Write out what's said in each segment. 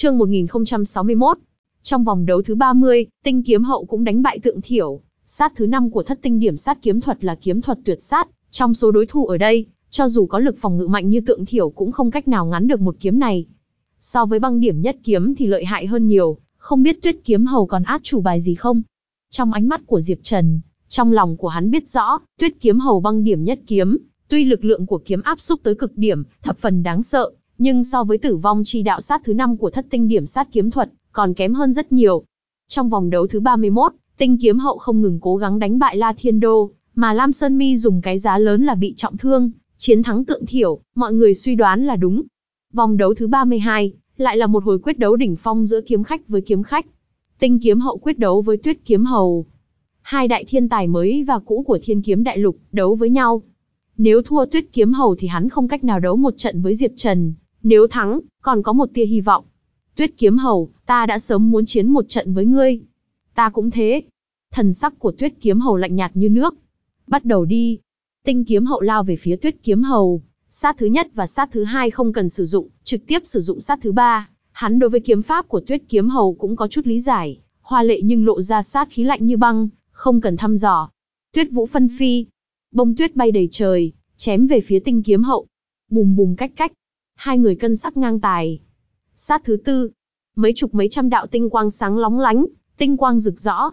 Chương 1061. Trong vòng đấu thứ 30, Tinh Kiếm Hậu cũng đánh bại Tượng Thiểu. Sát thứ 5 của Thất Tinh Điểm Sát kiếm thuật là kiếm thuật tuyệt sát, trong số đối thủ ở đây, cho dù có lực phòng ngự mạnh như Tượng Thiểu cũng không cách nào ngắn được một kiếm này. So với băng điểm nhất kiếm thì lợi hại hơn nhiều, không biết Tuyết Kiếm Hầu còn át chủ bài gì không? Trong ánh mắt của Diệp Trần, trong lòng của hắn biết rõ, Tuyết Kiếm Hầu băng điểm nhất kiếm, tuy lực lượng của kiếm áp xúc tới cực điểm, thập phần đáng sợ, nhưng so với tử vong chi đạo sát thứ 5 của thất tinh điểm sát kiếm thuật, còn kém hơn rất nhiều. Trong vòng đấu thứ 31, tinh kiếm hậu không ngừng cố gắng đánh bại La Thiên Đô, mà Lam Sơn Mi dùng cái giá lớn là bị trọng thương, chiến thắng tượng thiểu, mọi người suy đoán là đúng. Vòng đấu thứ 32, lại là một hồi quyết đấu đỉnh phong giữa kiếm khách với kiếm khách. Tinh kiếm hậu quyết đấu với tuyết kiếm hầu. Hai đại thiên tài mới và cũ của thiên kiếm đại lục đấu với nhau. Nếu thua tuyết kiếm hầu thì hắn không cách nào đấu một trận với Diệp Trần, nếu thắng, còn có một tia hy vọng. Tuyết kiếm hầu, ta đã sớm muốn chiến một trận với ngươi. Ta cũng thế. Thần sắc của tuyết kiếm hầu lạnh nhạt như nước. Bắt đầu đi. Tinh kiếm hậu lao về phía tuyết kiếm hầu. Sát thứ nhất và sát thứ hai không cần sử dụng, trực tiếp sử dụng sát thứ ba. Hắn đối với kiếm pháp của tuyết kiếm hầu cũng có chút lý giải. Hoa lệ nhưng lộ ra sát khí lạnh như băng, không cần thăm dò. Tuyết vũ phân phi. Bông tuyết bay đầy trời, chém về phía tinh kiếm hậu. Bùm bùm cách cách, hai người cân sắc ngang tài. Sát thứ tư, mấy chục mấy trăm đạo tinh quang sáng lóng lánh, tinh quang rực rõ.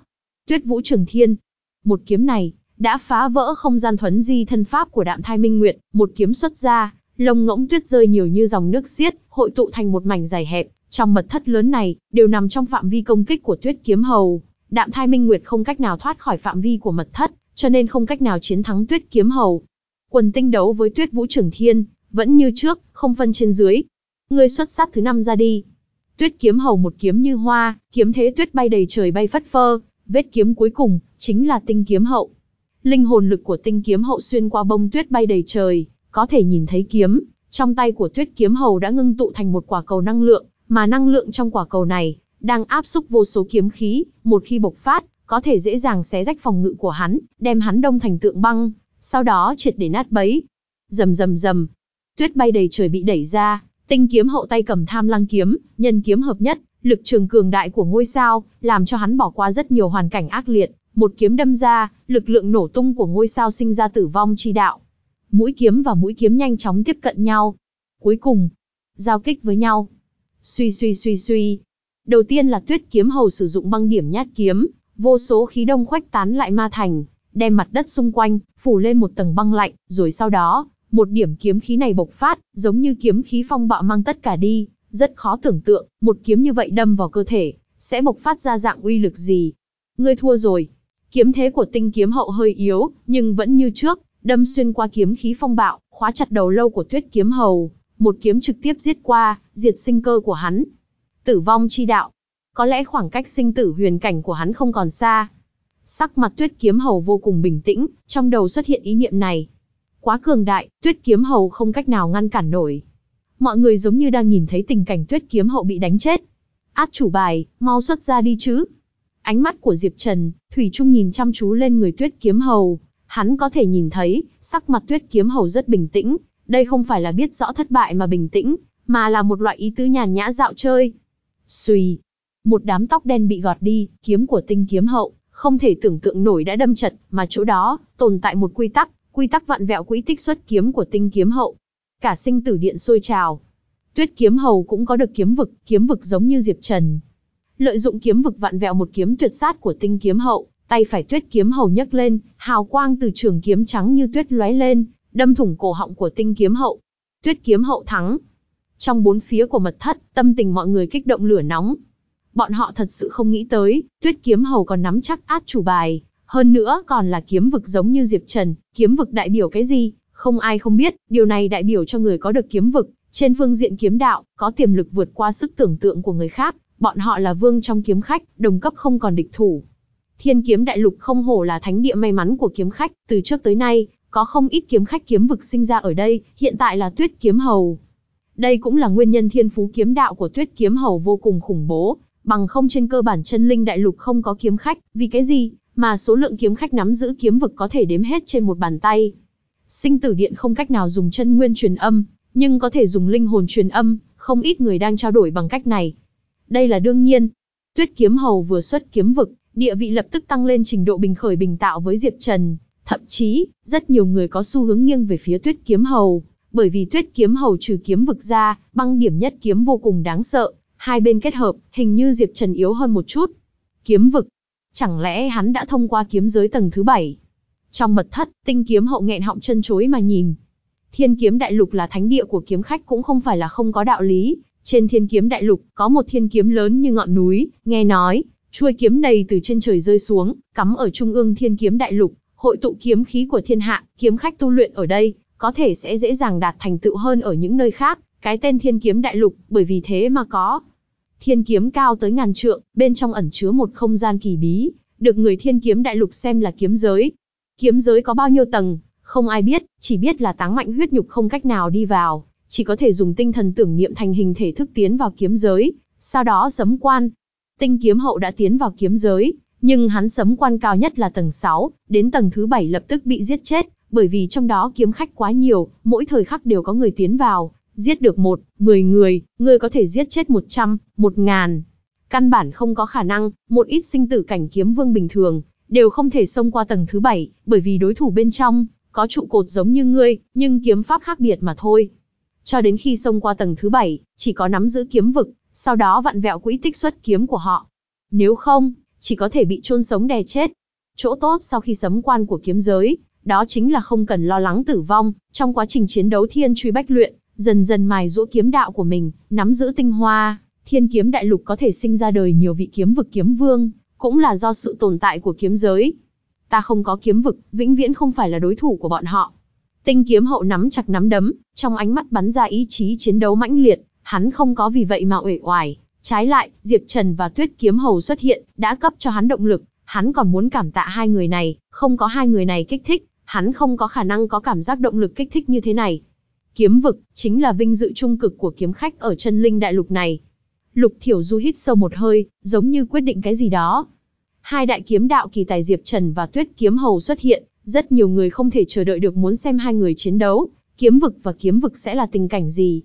Tuyết Vũ Trường Thiên, một kiếm này đã phá vỡ không gian thuấn di thân pháp của Đạm Thai Minh Nguyệt, một kiếm xuất ra, lông ngỗng tuyết rơi nhiều như dòng nước xiết, hội tụ thành một mảnh dài hẹp, trong mật thất lớn này đều nằm trong phạm vi công kích của Tuyết Kiếm Hầu. Đạm Thai Minh Nguyệt không cách nào thoát khỏi phạm vi của mật thất, cho nên không cách nào chiến thắng Tuyết Kiếm Hầu. Quần tinh đấu với Tuyết Vũ Trường Thiên, vẫn như trước, không phân trên dưới. Ngươi xuất sát thứ năm ra đi. Tuyết kiếm hầu một kiếm như hoa, kiếm thế tuyết bay đầy trời bay phất phơ, vết kiếm cuối cùng, chính là tinh kiếm hậu. Linh hồn lực của tinh kiếm hậu xuyên qua bông tuyết bay đầy trời, có thể nhìn thấy kiếm, trong tay của tuyết kiếm hầu đã ngưng tụ thành một quả cầu năng lượng, mà năng lượng trong quả cầu này, đang áp xúc vô số kiếm khí, một khi bộc phát, có thể dễ dàng xé rách phòng ngự của hắn, đem hắn đông thành tượng băng, sau đó triệt để nát bấy. Rầm rầm rầm, Tuyết bay đầy trời bị đẩy ra, tinh kiếm hậu tay cầm tham lăng kiếm, nhân kiếm hợp nhất, lực trường cường đại của ngôi sao, làm cho hắn bỏ qua rất nhiều hoàn cảnh ác liệt, một kiếm đâm ra, lực lượng nổ tung của ngôi sao sinh ra tử vong chi đạo. Mũi kiếm và mũi kiếm nhanh chóng tiếp cận nhau. Cuối cùng, giao kích với nhau. Suy suy suy suy. Đầu tiên là tuyết kiếm hầu sử dụng băng điểm nhát kiếm, vô số khí đông khoách tán lại ma thành, đem mặt đất xung quanh, phủ lên một tầng băng lạnh, rồi sau đó, một điểm kiếm khí này bộc phát, giống như kiếm khí phong bạo mang tất cả đi, rất khó tưởng tượng, một kiếm như vậy đâm vào cơ thể, sẽ bộc phát ra dạng uy lực gì. Ngươi thua rồi. Kiếm thế của tinh kiếm hậu hơi yếu, nhưng vẫn như trước, đâm xuyên qua kiếm khí phong bạo, khóa chặt đầu lâu của tuyết kiếm hầu, một kiếm trực tiếp giết qua, diệt sinh cơ của hắn. Tử vong chi đạo. Có lẽ khoảng cách sinh tử huyền cảnh của hắn không còn xa. Sắc mặt tuyết kiếm hầu vô cùng bình tĩnh, trong đầu xuất hiện ý niệm này. Quá cường đại, tuyết kiếm hầu không cách nào ngăn cản nổi. Mọi người giống như đang nhìn thấy tình cảnh tuyết kiếm hậu bị đánh chết. Át chủ bài, mau xuất ra đi chứ. Ánh mắt của Diệp Trần, Thủy Trung nhìn chăm chú lên người tuyết kiếm hầu. Hắn có thể nhìn thấy, sắc mặt tuyết kiếm hầu rất bình tĩnh. Đây không phải là biết rõ thất bại mà bình tĩnh, mà là một loại ý tứ nhàn nhã dạo chơi. Xùy. Một đám tóc đen bị gọt đi, kiếm của tinh kiếm hậu, không thể tưởng tượng nổi đã đâm chật, mà chỗ đó, tồn tại một quy tắc, quy tắc vặn vẹo quỹ tích xuất kiếm của tinh kiếm hậu. Cả sinh tử điện sôi trào. Tuyết kiếm hầu cũng có được kiếm vực, kiếm vực giống như Diệp Trần. Lợi dụng kiếm vực vặn vẹo một kiếm tuyệt sát của tinh kiếm hậu, tay phải tuyết kiếm hầu nhấc lên, hào quang từ trường kiếm trắng như tuyết lóe lên, đâm thủng cổ họng của tinh kiếm hậu. Tuyết kiếm hậu thắng. Trong bốn phía của mật thất, tâm tình mọi người kích động lửa nóng. Bọn họ thật sự không nghĩ tới, tuyết kiếm hầu còn nắm chắc át chủ bài, hơn nữa còn là kiếm vực giống như Diệp Trần, kiếm vực đại biểu cái gì? Không ai không biết, điều này đại biểu cho người có được kiếm vực, trên phương diện kiếm đạo, có tiềm lực vượt qua sức tưởng tượng của người khác, bọn họ là vương trong kiếm khách, đồng cấp không còn địch thủ. Thiên kiếm đại lục không hổ là thánh địa may mắn của kiếm khách, từ trước tới nay, có không ít kiếm khách kiếm vực sinh ra ở đây, hiện tại là tuyết kiếm hầu. Đây cũng là nguyên nhân thiên phú kiếm đạo của tuyết kiếm hầu vô cùng khủng bố, bằng không trên cơ bản chân linh đại lục không có kiếm khách, vì cái gì? Mà số lượng kiếm khách nắm giữ kiếm vực có thể đếm hết trên một bàn tay. Sinh tử điện không cách nào dùng chân nguyên truyền âm, nhưng có thể dùng linh hồn truyền âm, không ít người đang trao đổi bằng cách này. Đây là đương nhiên. Tuyết kiếm hầu vừa xuất kiếm vực, địa vị lập tức tăng lên trình độ bình khởi bình tạo với Diệp Trần. Thậm chí, rất nhiều người có xu hướng nghiêng về phía tuyết kiếm hầu, bởi vì tuyết kiếm hầu trừ kiếm vực ra, băng điểm nhất kiếm vô cùng đáng sợ, hai bên kết hợp, hình như Diệp Trần yếu hơn một chút. Kiếm vực, chẳng lẽ hắn đã thông qua kiếm giới tầng thứ bảy? Trong mật thất, tinh kiếm hậu nghẹn họng chân chối mà nhìn. Thiên kiếm đại lục là thánh địa của kiếm khách cũng không phải là không có đạo lý. Trên thiên kiếm đại lục, có một thiên kiếm lớn như ngọn núi, nghe nói, chuôi kiếm này từ trên trời rơi xuống, cắm ở trung ương thiên kiếm đại lục, hội tụ kiếm khí của thiên hạ, kiếm khách tu luyện ở đây, có thể sẽ dễ dàng đạt thành tựu hơn ở những nơi khác, cái tên thiên kiếm đại lục, bởi vì thế mà có. Thiên kiếm cao tới ngàn trượng, bên trong ẩn chứa một không gian kỳ bí, được người thiên kiếm đại lục xem là kiếm giới. Kiếm giới có bao nhiêu tầng, không ai biết, chỉ biết là táng mạnh huyết nhục không cách nào đi vào, chỉ có thể dùng tinh thần tưởng niệm thành hình thể thức tiến vào kiếm giới, sau đó sấm quan. Tinh kiếm hậu đã tiến vào kiếm giới, nhưng hắn sấm quan cao nhất là tầng 6, đến tầng thứ 7 lập tức bị giết chết, bởi vì trong đó kiếm khách quá nhiều, mỗi thời khắc đều có người tiến vào, giết được một, mười người, người có thể giết chết một trăm, một ngàn. Căn bản không có khả năng, một ít sinh tử cảnh kiếm vương bình thường, đều không thể xông qua tầng thứ bảy, bởi vì đối thủ bên trong, có trụ cột giống như ngươi, nhưng kiếm pháp khác biệt mà thôi. Cho đến khi xông qua tầng thứ bảy, chỉ có nắm giữ kiếm vực, sau đó vặn vẹo quỹ tích xuất kiếm của họ. Nếu không, chỉ có thể bị chôn sống đè chết. Chỗ tốt sau khi sấm quan của kiếm giới, đó chính là không cần lo lắng tử vong, trong quá trình chiến đấu thiên truy bách luyện, dần dần mài giũa kiếm đạo của mình, nắm giữ tinh hoa, thiên kiếm đại lục có thể sinh ra đời nhiều vị kiếm vực kiếm vương, cũng là do sự tồn tại của kiếm giới. Ta không có kiếm vực, vĩnh viễn không phải là đối thủ của bọn họ. Tinh kiếm hậu nắm chặt nắm đấm, trong ánh mắt bắn ra ý chí chiến đấu mãnh liệt, hắn không có vì vậy mà uể oải. Trái lại, Diệp Trần và Tuyết Kiếm Hầu xuất hiện, đã cấp cho hắn động lực, hắn còn muốn cảm tạ hai người này, không có hai người này kích thích, hắn không có khả năng có cảm giác động lực kích thích như thế này. Kiếm vực, chính là vinh dự trung cực của kiếm khách ở chân linh đại lục này. Lục Thiểu Du hít sâu một hơi, giống như quyết định cái gì đó. Hai đại kiếm đạo kỳ tài Diệp Trần và Tuyết Kiếm Hầu xuất hiện, rất nhiều người không thể chờ đợi được muốn xem hai người chiến đấu, kiếm vực và kiếm vực sẽ là tình cảnh gì.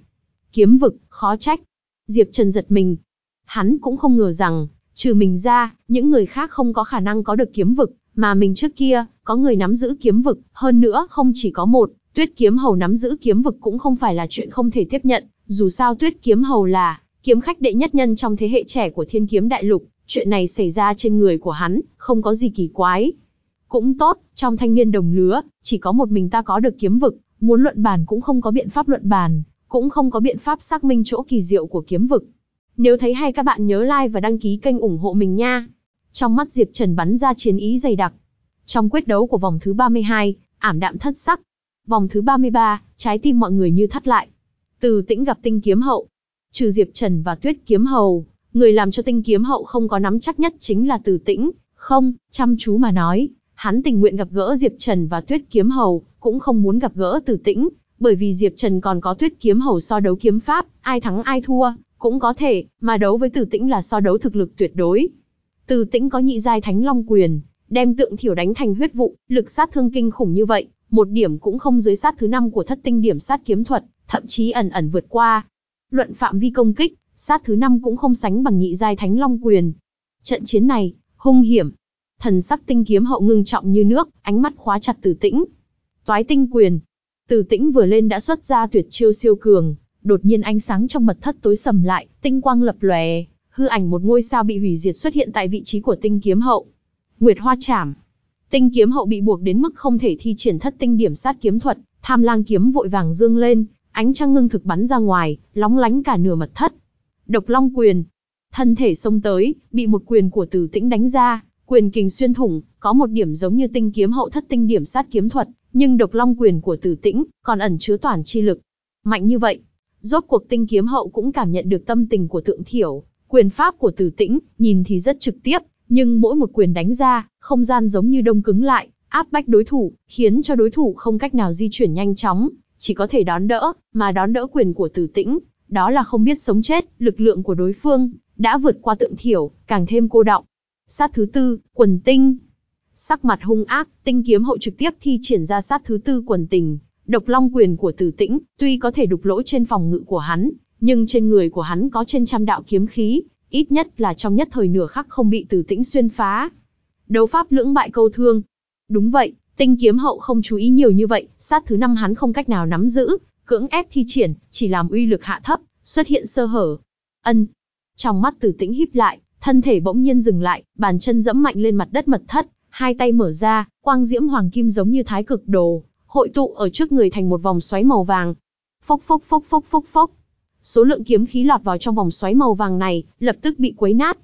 Kiếm vực, khó trách. Diệp Trần giật mình. Hắn cũng không ngờ rằng, trừ mình ra, những người khác không có khả năng có được kiếm vực, mà mình trước kia, có người nắm giữ kiếm vực, hơn nữa không chỉ có một, tuyết kiếm hầu nắm giữ kiếm vực cũng không phải là chuyện không thể tiếp nhận, dù sao tuyết kiếm hầu là kiếm khách đệ nhất nhân trong thế hệ trẻ của thiên kiếm đại lục, chuyện này xảy ra trên người của hắn, không có gì kỳ quái. Cũng tốt, trong thanh niên đồng lứa, chỉ có một mình ta có được kiếm vực, muốn luận bàn cũng không có biện pháp luận bàn, cũng không có biện pháp xác minh chỗ kỳ diệu của kiếm vực. Nếu thấy hay các bạn nhớ like và đăng ký kênh ủng hộ mình nha. Trong mắt Diệp Trần bắn ra chiến ý dày đặc. Trong quyết đấu của vòng thứ 32, ảm đạm thất sắc. Vòng thứ 33, trái tim mọi người như thắt lại. Từ tĩnh gặp tinh kiếm hậu. Trừ Diệp Trần và Tuyết kiếm hầu, người làm cho tinh kiếm hậu không có nắm chắc nhất chính là từ tĩnh. Không, chăm chú mà nói, hắn tình nguyện gặp gỡ Diệp Trần và Tuyết kiếm hầu, cũng không muốn gặp gỡ từ tĩnh. Bởi vì Diệp Trần còn có Tuyết kiếm hầu so đấu kiếm pháp, ai thắng ai thua, cũng có thể, mà đấu với Từ Tĩnh là so đấu thực lực tuyệt đối. Từ Tĩnh có nhị giai Thánh Long quyền, đem tượng thiểu đánh thành huyết vụ, lực sát thương kinh khủng như vậy, một điểm cũng không dưới sát thứ năm của thất tinh điểm sát kiếm thuật, thậm chí ẩn ẩn vượt qua. Luận phạm vi công kích, sát thứ năm cũng không sánh bằng nhị giai Thánh Long quyền. Trận chiến này, hung hiểm. Thần sắc tinh kiếm hậu ngưng trọng như nước, ánh mắt khóa chặt tử Tĩnh. Toái tinh quyền. tử Tĩnh vừa lên đã xuất ra tuyệt chiêu siêu cường, đột nhiên ánh sáng trong mật thất tối sầm lại, tinh quang lập lòe, hư ảnh một ngôi sao bị hủy diệt xuất hiện tại vị trí của tinh kiếm hậu. Nguyệt Hoa Trảm. Tinh kiếm hậu bị buộc đến mức không thể thi triển thất tinh điểm sát kiếm thuật, tham lang kiếm vội vàng dương lên, ánh trăng ngưng thực bắn ra ngoài, lóng lánh cả nửa mật thất. Độc Long quyền. Thân thể xông tới, bị một quyền của Tử Tĩnh đánh ra, quyền kình xuyên thủng, có một điểm giống như tinh kiếm hậu thất tinh điểm sát kiếm thuật, nhưng Độc Long quyền của Tử Tĩnh còn ẩn chứa toàn chi lực. Mạnh như vậy, Rốt cuộc tinh kiếm hậu cũng cảm nhận được tâm tình của Thượng thiểu, quyền pháp của tử tĩnh, nhìn thì rất trực tiếp, nhưng mỗi một quyền đánh ra, không gian giống như đông cứng lại, áp bách đối thủ, khiến cho đối thủ không cách nào di chuyển nhanh chóng, chỉ có thể đón đỡ, mà đón đỡ quyền của tử tĩnh, đó là không biết sống chết, lực lượng của đối phương, đã vượt qua tượng thiểu, càng thêm cô động. Sát thứ tư, quần tinh. Sắc mặt hung ác, tinh kiếm hậu trực tiếp thi triển ra sát thứ tư quần tình, Độc long quyền của tử tĩnh, tuy có thể đục lỗ trên phòng ngự của hắn, nhưng trên người của hắn có trên trăm đạo kiếm khí, ít nhất là trong nhất thời nửa khắc không bị Từ Tĩnh xuyên phá. Đấu pháp lưỡng bại câu thương. Đúng vậy, Tinh kiếm hậu không chú ý nhiều như vậy, sát thứ năm hắn không cách nào nắm giữ, cưỡng ép thi triển, chỉ làm uy lực hạ thấp, xuất hiện sơ hở. Ân. Trong mắt Tử Tĩnh híp lại, thân thể bỗng nhiên dừng lại, bàn chân dẫm mạnh lên mặt đất mật thất, hai tay mở ra, quang diễm hoàng kim giống như thái cực đồ, hội tụ ở trước người thành một vòng xoáy màu vàng. Phốc phốc phốc phốc phốc phốc. Số lượng kiếm khí lọt vào trong vòng xoáy màu vàng này, lập tức bị quấy nát.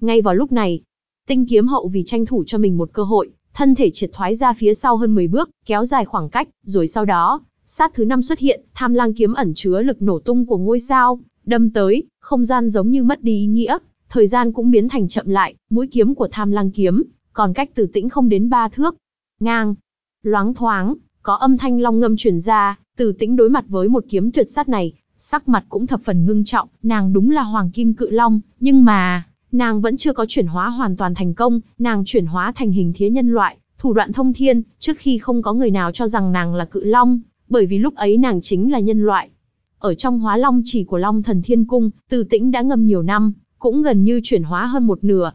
Ngay vào lúc này, Tinh kiếm hậu vì tranh thủ cho mình một cơ hội, thân thể triệt thoái ra phía sau hơn 10 bước, kéo dài khoảng cách, rồi sau đó, sát thứ năm xuất hiện, tham lang kiếm ẩn chứa lực nổ tung của ngôi sao, đâm tới, không gian giống như mất đi ý nghĩa, thời gian cũng biến thành chậm lại, mũi kiếm của tham lang kiếm, còn cách từ tĩnh không đến ba thước. Ngang, loáng thoáng, có âm thanh long ngâm truyền ra, từ tĩnh đối mặt với một kiếm tuyệt sát này, sắc mặt cũng thập phần ngưng trọng, nàng đúng là hoàng kim cự long, nhưng mà, Nàng vẫn chưa có chuyển hóa hoàn toàn thành công, nàng chuyển hóa thành hình thía nhân loại, thủ đoạn thông thiên, trước khi không có người nào cho rằng nàng là cự long, bởi vì lúc ấy nàng chính là nhân loại. Ở trong hóa long chỉ của Long Thần Thiên Cung, Từ Tĩnh đã ngâm nhiều năm, cũng gần như chuyển hóa hơn một nửa.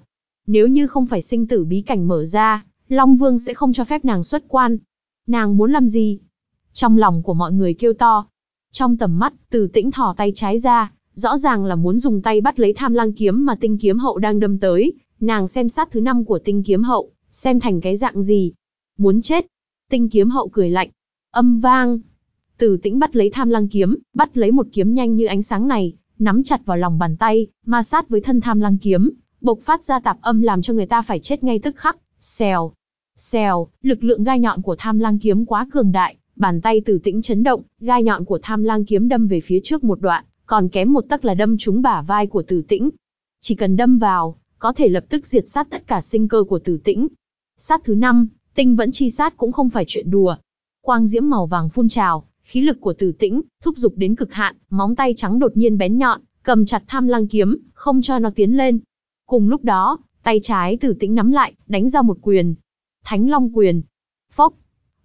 Nếu như không phải sinh tử bí cảnh mở ra, Long Vương sẽ không cho phép nàng xuất quan. Nàng muốn làm gì? Trong lòng của mọi người kêu to. Trong tầm mắt, Từ Tĩnh thò tay trái ra, Rõ ràng là muốn dùng tay bắt lấy tham lang kiếm mà tinh kiếm hậu đang đâm tới, nàng xem sát thứ năm của tinh kiếm hậu, xem thành cái dạng gì. Muốn chết. Tinh kiếm hậu cười lạnh. Âm vang. Từ tĩnh bắt lấy tham lang kiếm, bắt lấy một kiếm nhanh như ánh sáng này, nắm chặt vào lòng bàn tay, ma sát với thân tham lang kiếm, bộc phát ra tạp âm làm cho người ta phải chết ngay tức khắc. Xèo. Xèo, lực lượng gai nhọn của tham lang kiếm quá cường đại, bàn tay tử tĩnh chấn động, gai nhọn của tham lang kiếm đâm về phía trước một đoạn, còn kém một tấc là đâm trúng bả vai của Tử Tĩnh. Chỉ cần đâm vào, có thể lập tức diệt sát tất cả sinh cơ của Tử Tĩnh. Sát thứ năm, tinh vẫn chi sát cũng không phải chuyện đùa. Quang diễm màu vàng phun trào, khí lực của Tử Tĩnh thúc giục đến cực hạn, móng tay trắng đột nhiên bén nhọn, cầm chặt Tham Lang kiếm, không cho nó tiến lên. Cùng lúc đó, tay trái Tử Tĩnh nắm lại, đánh ra một quyền. Thánh Long quyền. Phốc.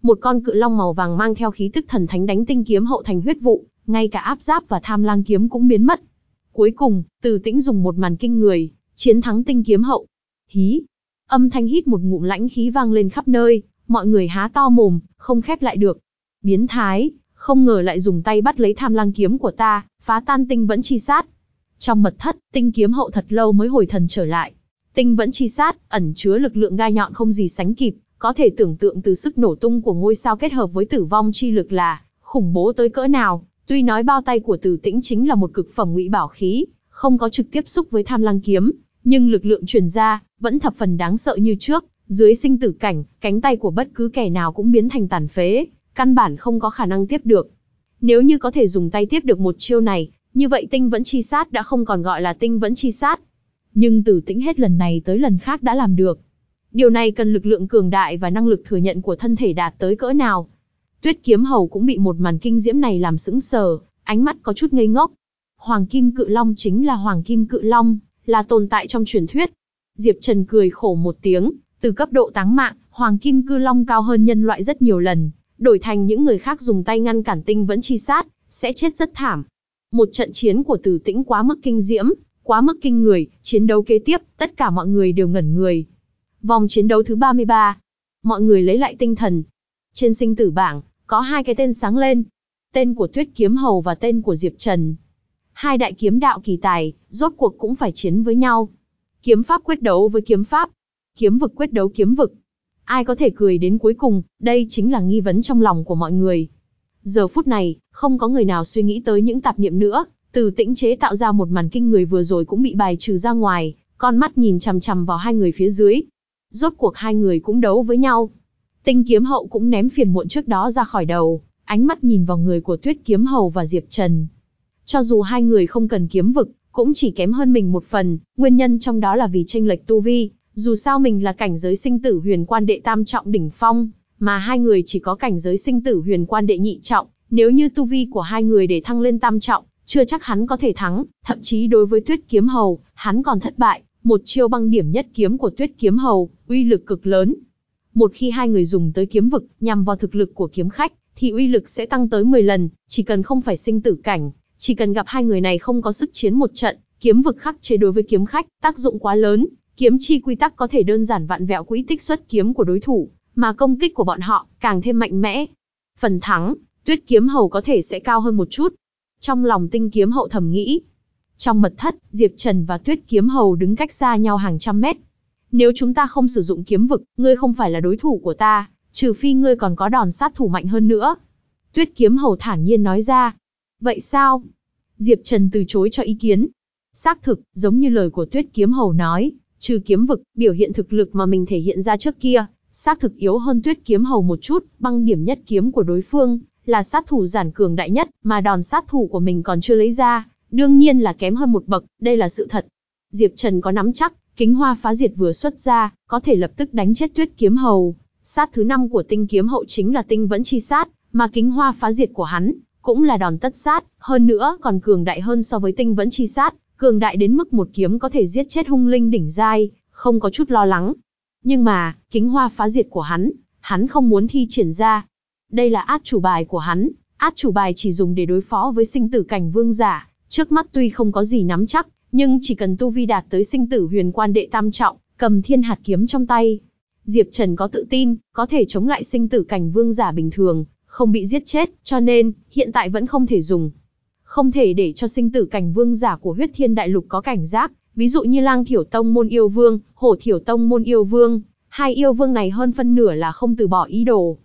Một con cự long màu vàng mang theo khí tức thần thánh đánh tinh kiếm hậu thành huyết vụ, ngay cả áp giáp và tham lang kiếm cũng biến mất. Cuối cùng, Từ Tĩnh dùng một màn kinh người, chiến thắng tinh kiếm hậu. Hí! Âm thanh hít một ngụm lãnh khí vang lên khắp nơi, mọi người há to mồm, không khép lại được. Biến thái, không ngờ lại dùng tay bắt lấy tham lang kiếm của ta, phá tan tinh vẫn chi sát. Trong mật thất, tinh kiếm hậu thật lâu mới hồi thần trở lại. Tinh vẫn chi sát, ẩn chứa lực lượng gai nhọn không gì sánh kịp, có thể tưởng tượng từ sức nổ tung của ngôi sao kết hợp với tử vong chi lực là khủng bố tới cỡ nào. Tuy nói bao tay của Tử Tĩnh chính là một cực phẩm ngụy bảo khí, không có trực tiếp xúc với Tham Lăng kiếm, nhưng lực lượng truyền ra vẫn thập phần đáng sợ như trước, dưới sinh tử cảnh, cánh tay của bất cứ kẻ nào cũng biến thành tàn phế, căn bản không có khả năng tiếp được. Nếu như có thể dùng tay tiếp được một chiêu này, như vậy tinh vẫn chi sát đã không còn gọi là tinh vẫn chi sát. Nhưng tử tĩnh hết lần này tới lần khác đã làm được. Điều này cần lực lượng cường đại và năng lực thừa nhận của thân thể đạt tới cỡ nào. Tuyết kiếm hầu cũng bị một màn kinh diễm này làm sững sờ, ánh mắt có chút ngây ngốc. Hoàng Kim Cự Long chính là Hoàng Kim Cự Long, là tồn tại trong truyền thuyết. Diệp Trần cười khổ một tiếng, từ cấp độ táng mạng, Hoàng Kim Cự Long cao hơn nhân loại rất nhiều lần, đổi thành những người khác dùng tay ngăn cản tinh vẫn chi sát, sẽ chết rất thảm. Một trận chiến của Tử Tĩnh quá mức kinh diễm, quá mức kinh người, chiến đấu kế tiếp, tất cả mọi người đều ngẩn người. Vòng chiến đấu thứ 33. Mọi người lấy lại tinh thần. Trên sinh tử bảng, có hai cái tên sáng lên. Tên của Tuyết Kiếm Hầu và tên của Diệp Trần. Hai đại kiếm đạo kỳ tài, rốt cuộc cũng phải chiến với nhau. Kiếm pháp quyết đấu với kiếm pháp. Kiếm vực quyết đấu kiếm vực. Ai có thể cười đến cuối cùng, đây chính là nghi vấn trong lòng của mọi người. Giờ phút này, không có người nào suy nghĩ tới những tạp niệm nữa, từ tĩnh chế tạo ra một màn kinh người vừa rồi cũng bị bài trừ ra ngoài, con mắt nhìn chằm chằm vào hai người phía dưới. Rốt cuộc hai người cũng đấu với nhau. Tinh kiếm hậu cũng ném phiền muộn trước đó ra khỏi đầu, ánh mắt nhìn vào người của tuyết kiếm hầu và Diệp Trần. Cho dù hai người không cần kiếm vực, cũng chỉ kém hơn mình một phần, nguyên nhân trong đó là vì tranh lệch tu vi, dù sao mình là cảnh giới sinh tử huyền quan đệ tam trọng đỉnh phong, mà hai người chỉ có cảnh giới sinh tử huyền quan đệ nhị trọng, nếu như tu vi của hai người để thăng lên tam trọng, chưa chắc hắn có thể thắng, thậm chí đối với tuyết kiếm hầu, hắn còn thất bại, một chiêu băng điểm nhất kiếm của tuyết kiếm hầu, uy lực cực lớn, một khi hai người dùng tới kiếm vực, nhằm vào thực lực của kiếm khách, thì uy lực sẽ tăng tới 10 lần, chỉ cần không phải sinh tử cảnh, chỉ cần gặp hai người này không có sức chiến một trận, Kiếm vực khắc chế đối với kiếm khách, tác dụng quá lớn, kiếm chi quy tắc có thể đơn giản vặn vẹo quỹ tích xuất kiếm của đối thủ, mà công kích của bọn họ càng thêm mạnh mẽ. Phần thắng, Tuyết kiếm hầu có thể sẽ cao hơn một chút. Trong lòng tinh kiếm hậu thầm nghĩ. Trong mật thất, Diệp Trần và Tuyết kiếm hầu đứng cách xa nhau hàng trăm mét. Nếu chúng ta không sử dụng kiếm vực, ngươi không phải là đối thủ của ta, trừ phi ngươi còn có đòn sát thủ mạnh hơn nữa. Tuyết kiếm hầu thản nhiên nói ra. Vậy sao? Diệp Trần từ chối cho ý kiến. Xác thực, giống như lời của Tuyết kiếm hầu nói, trừ kiếm vực, biểu hiện thực lực mà mình thể hiện ra trước kia, xác thực yếu hơn Tuyết kiếm hầu một chút, băng điểm nhất kiếm của đối phương là sát thủ giản cường đại nhất, mà đòn sát thủ của mình còn chưa lấy ra, đương nhiên là kém hơn một bậc, đây là sự thật. Diệp Trần có nắm chắc, kính hoa phá diệt vừa xuất ra, có thể lập tức đánh chết Tuyết kiếm hầu. Sát thứ năm của tinh kiếm hậu chính là tinh vẫn chi sát, mà kính hoa phá diệt của hắn, cũng là đòn tất sát, hơn nữa còn cường đại hơn so với tinh vẫn chi sát, cường đại đến mức một kiếm có thể giết chết hung linh đỉnh giai, không có chút lo lắng. Nhưng mà, kính hoa phá diệt của hắn, hắn không muốn thi triển ra. Đây là át chủ bài của hắn, át chủ bài chỉ dùng để đối phó với sinh tử cảnh vương giả, trước mắt tuy không có gì nắm chắc, nhưng chỉ cần tu vi đạt tới sinh tử huyền quan đệ tam trọng, cầm thiên hạt kiếm trong tay. Diệp Trần có tự tin, có thể chống lại sinh tử cảnh vương giả bình thường, không bị giết chết, cho nên, hiện tại vẫn không thể dùng. Không thể để cho sinh tử cảnh vương giả của huyết thiên đại lục có cảnh giác, ví dụ như lang thiểu tông môn yêu vương, hổ thiểu tông môn yêu vương, hai yêu vương này hơn phân nửa là không từ bỏ ý đồ.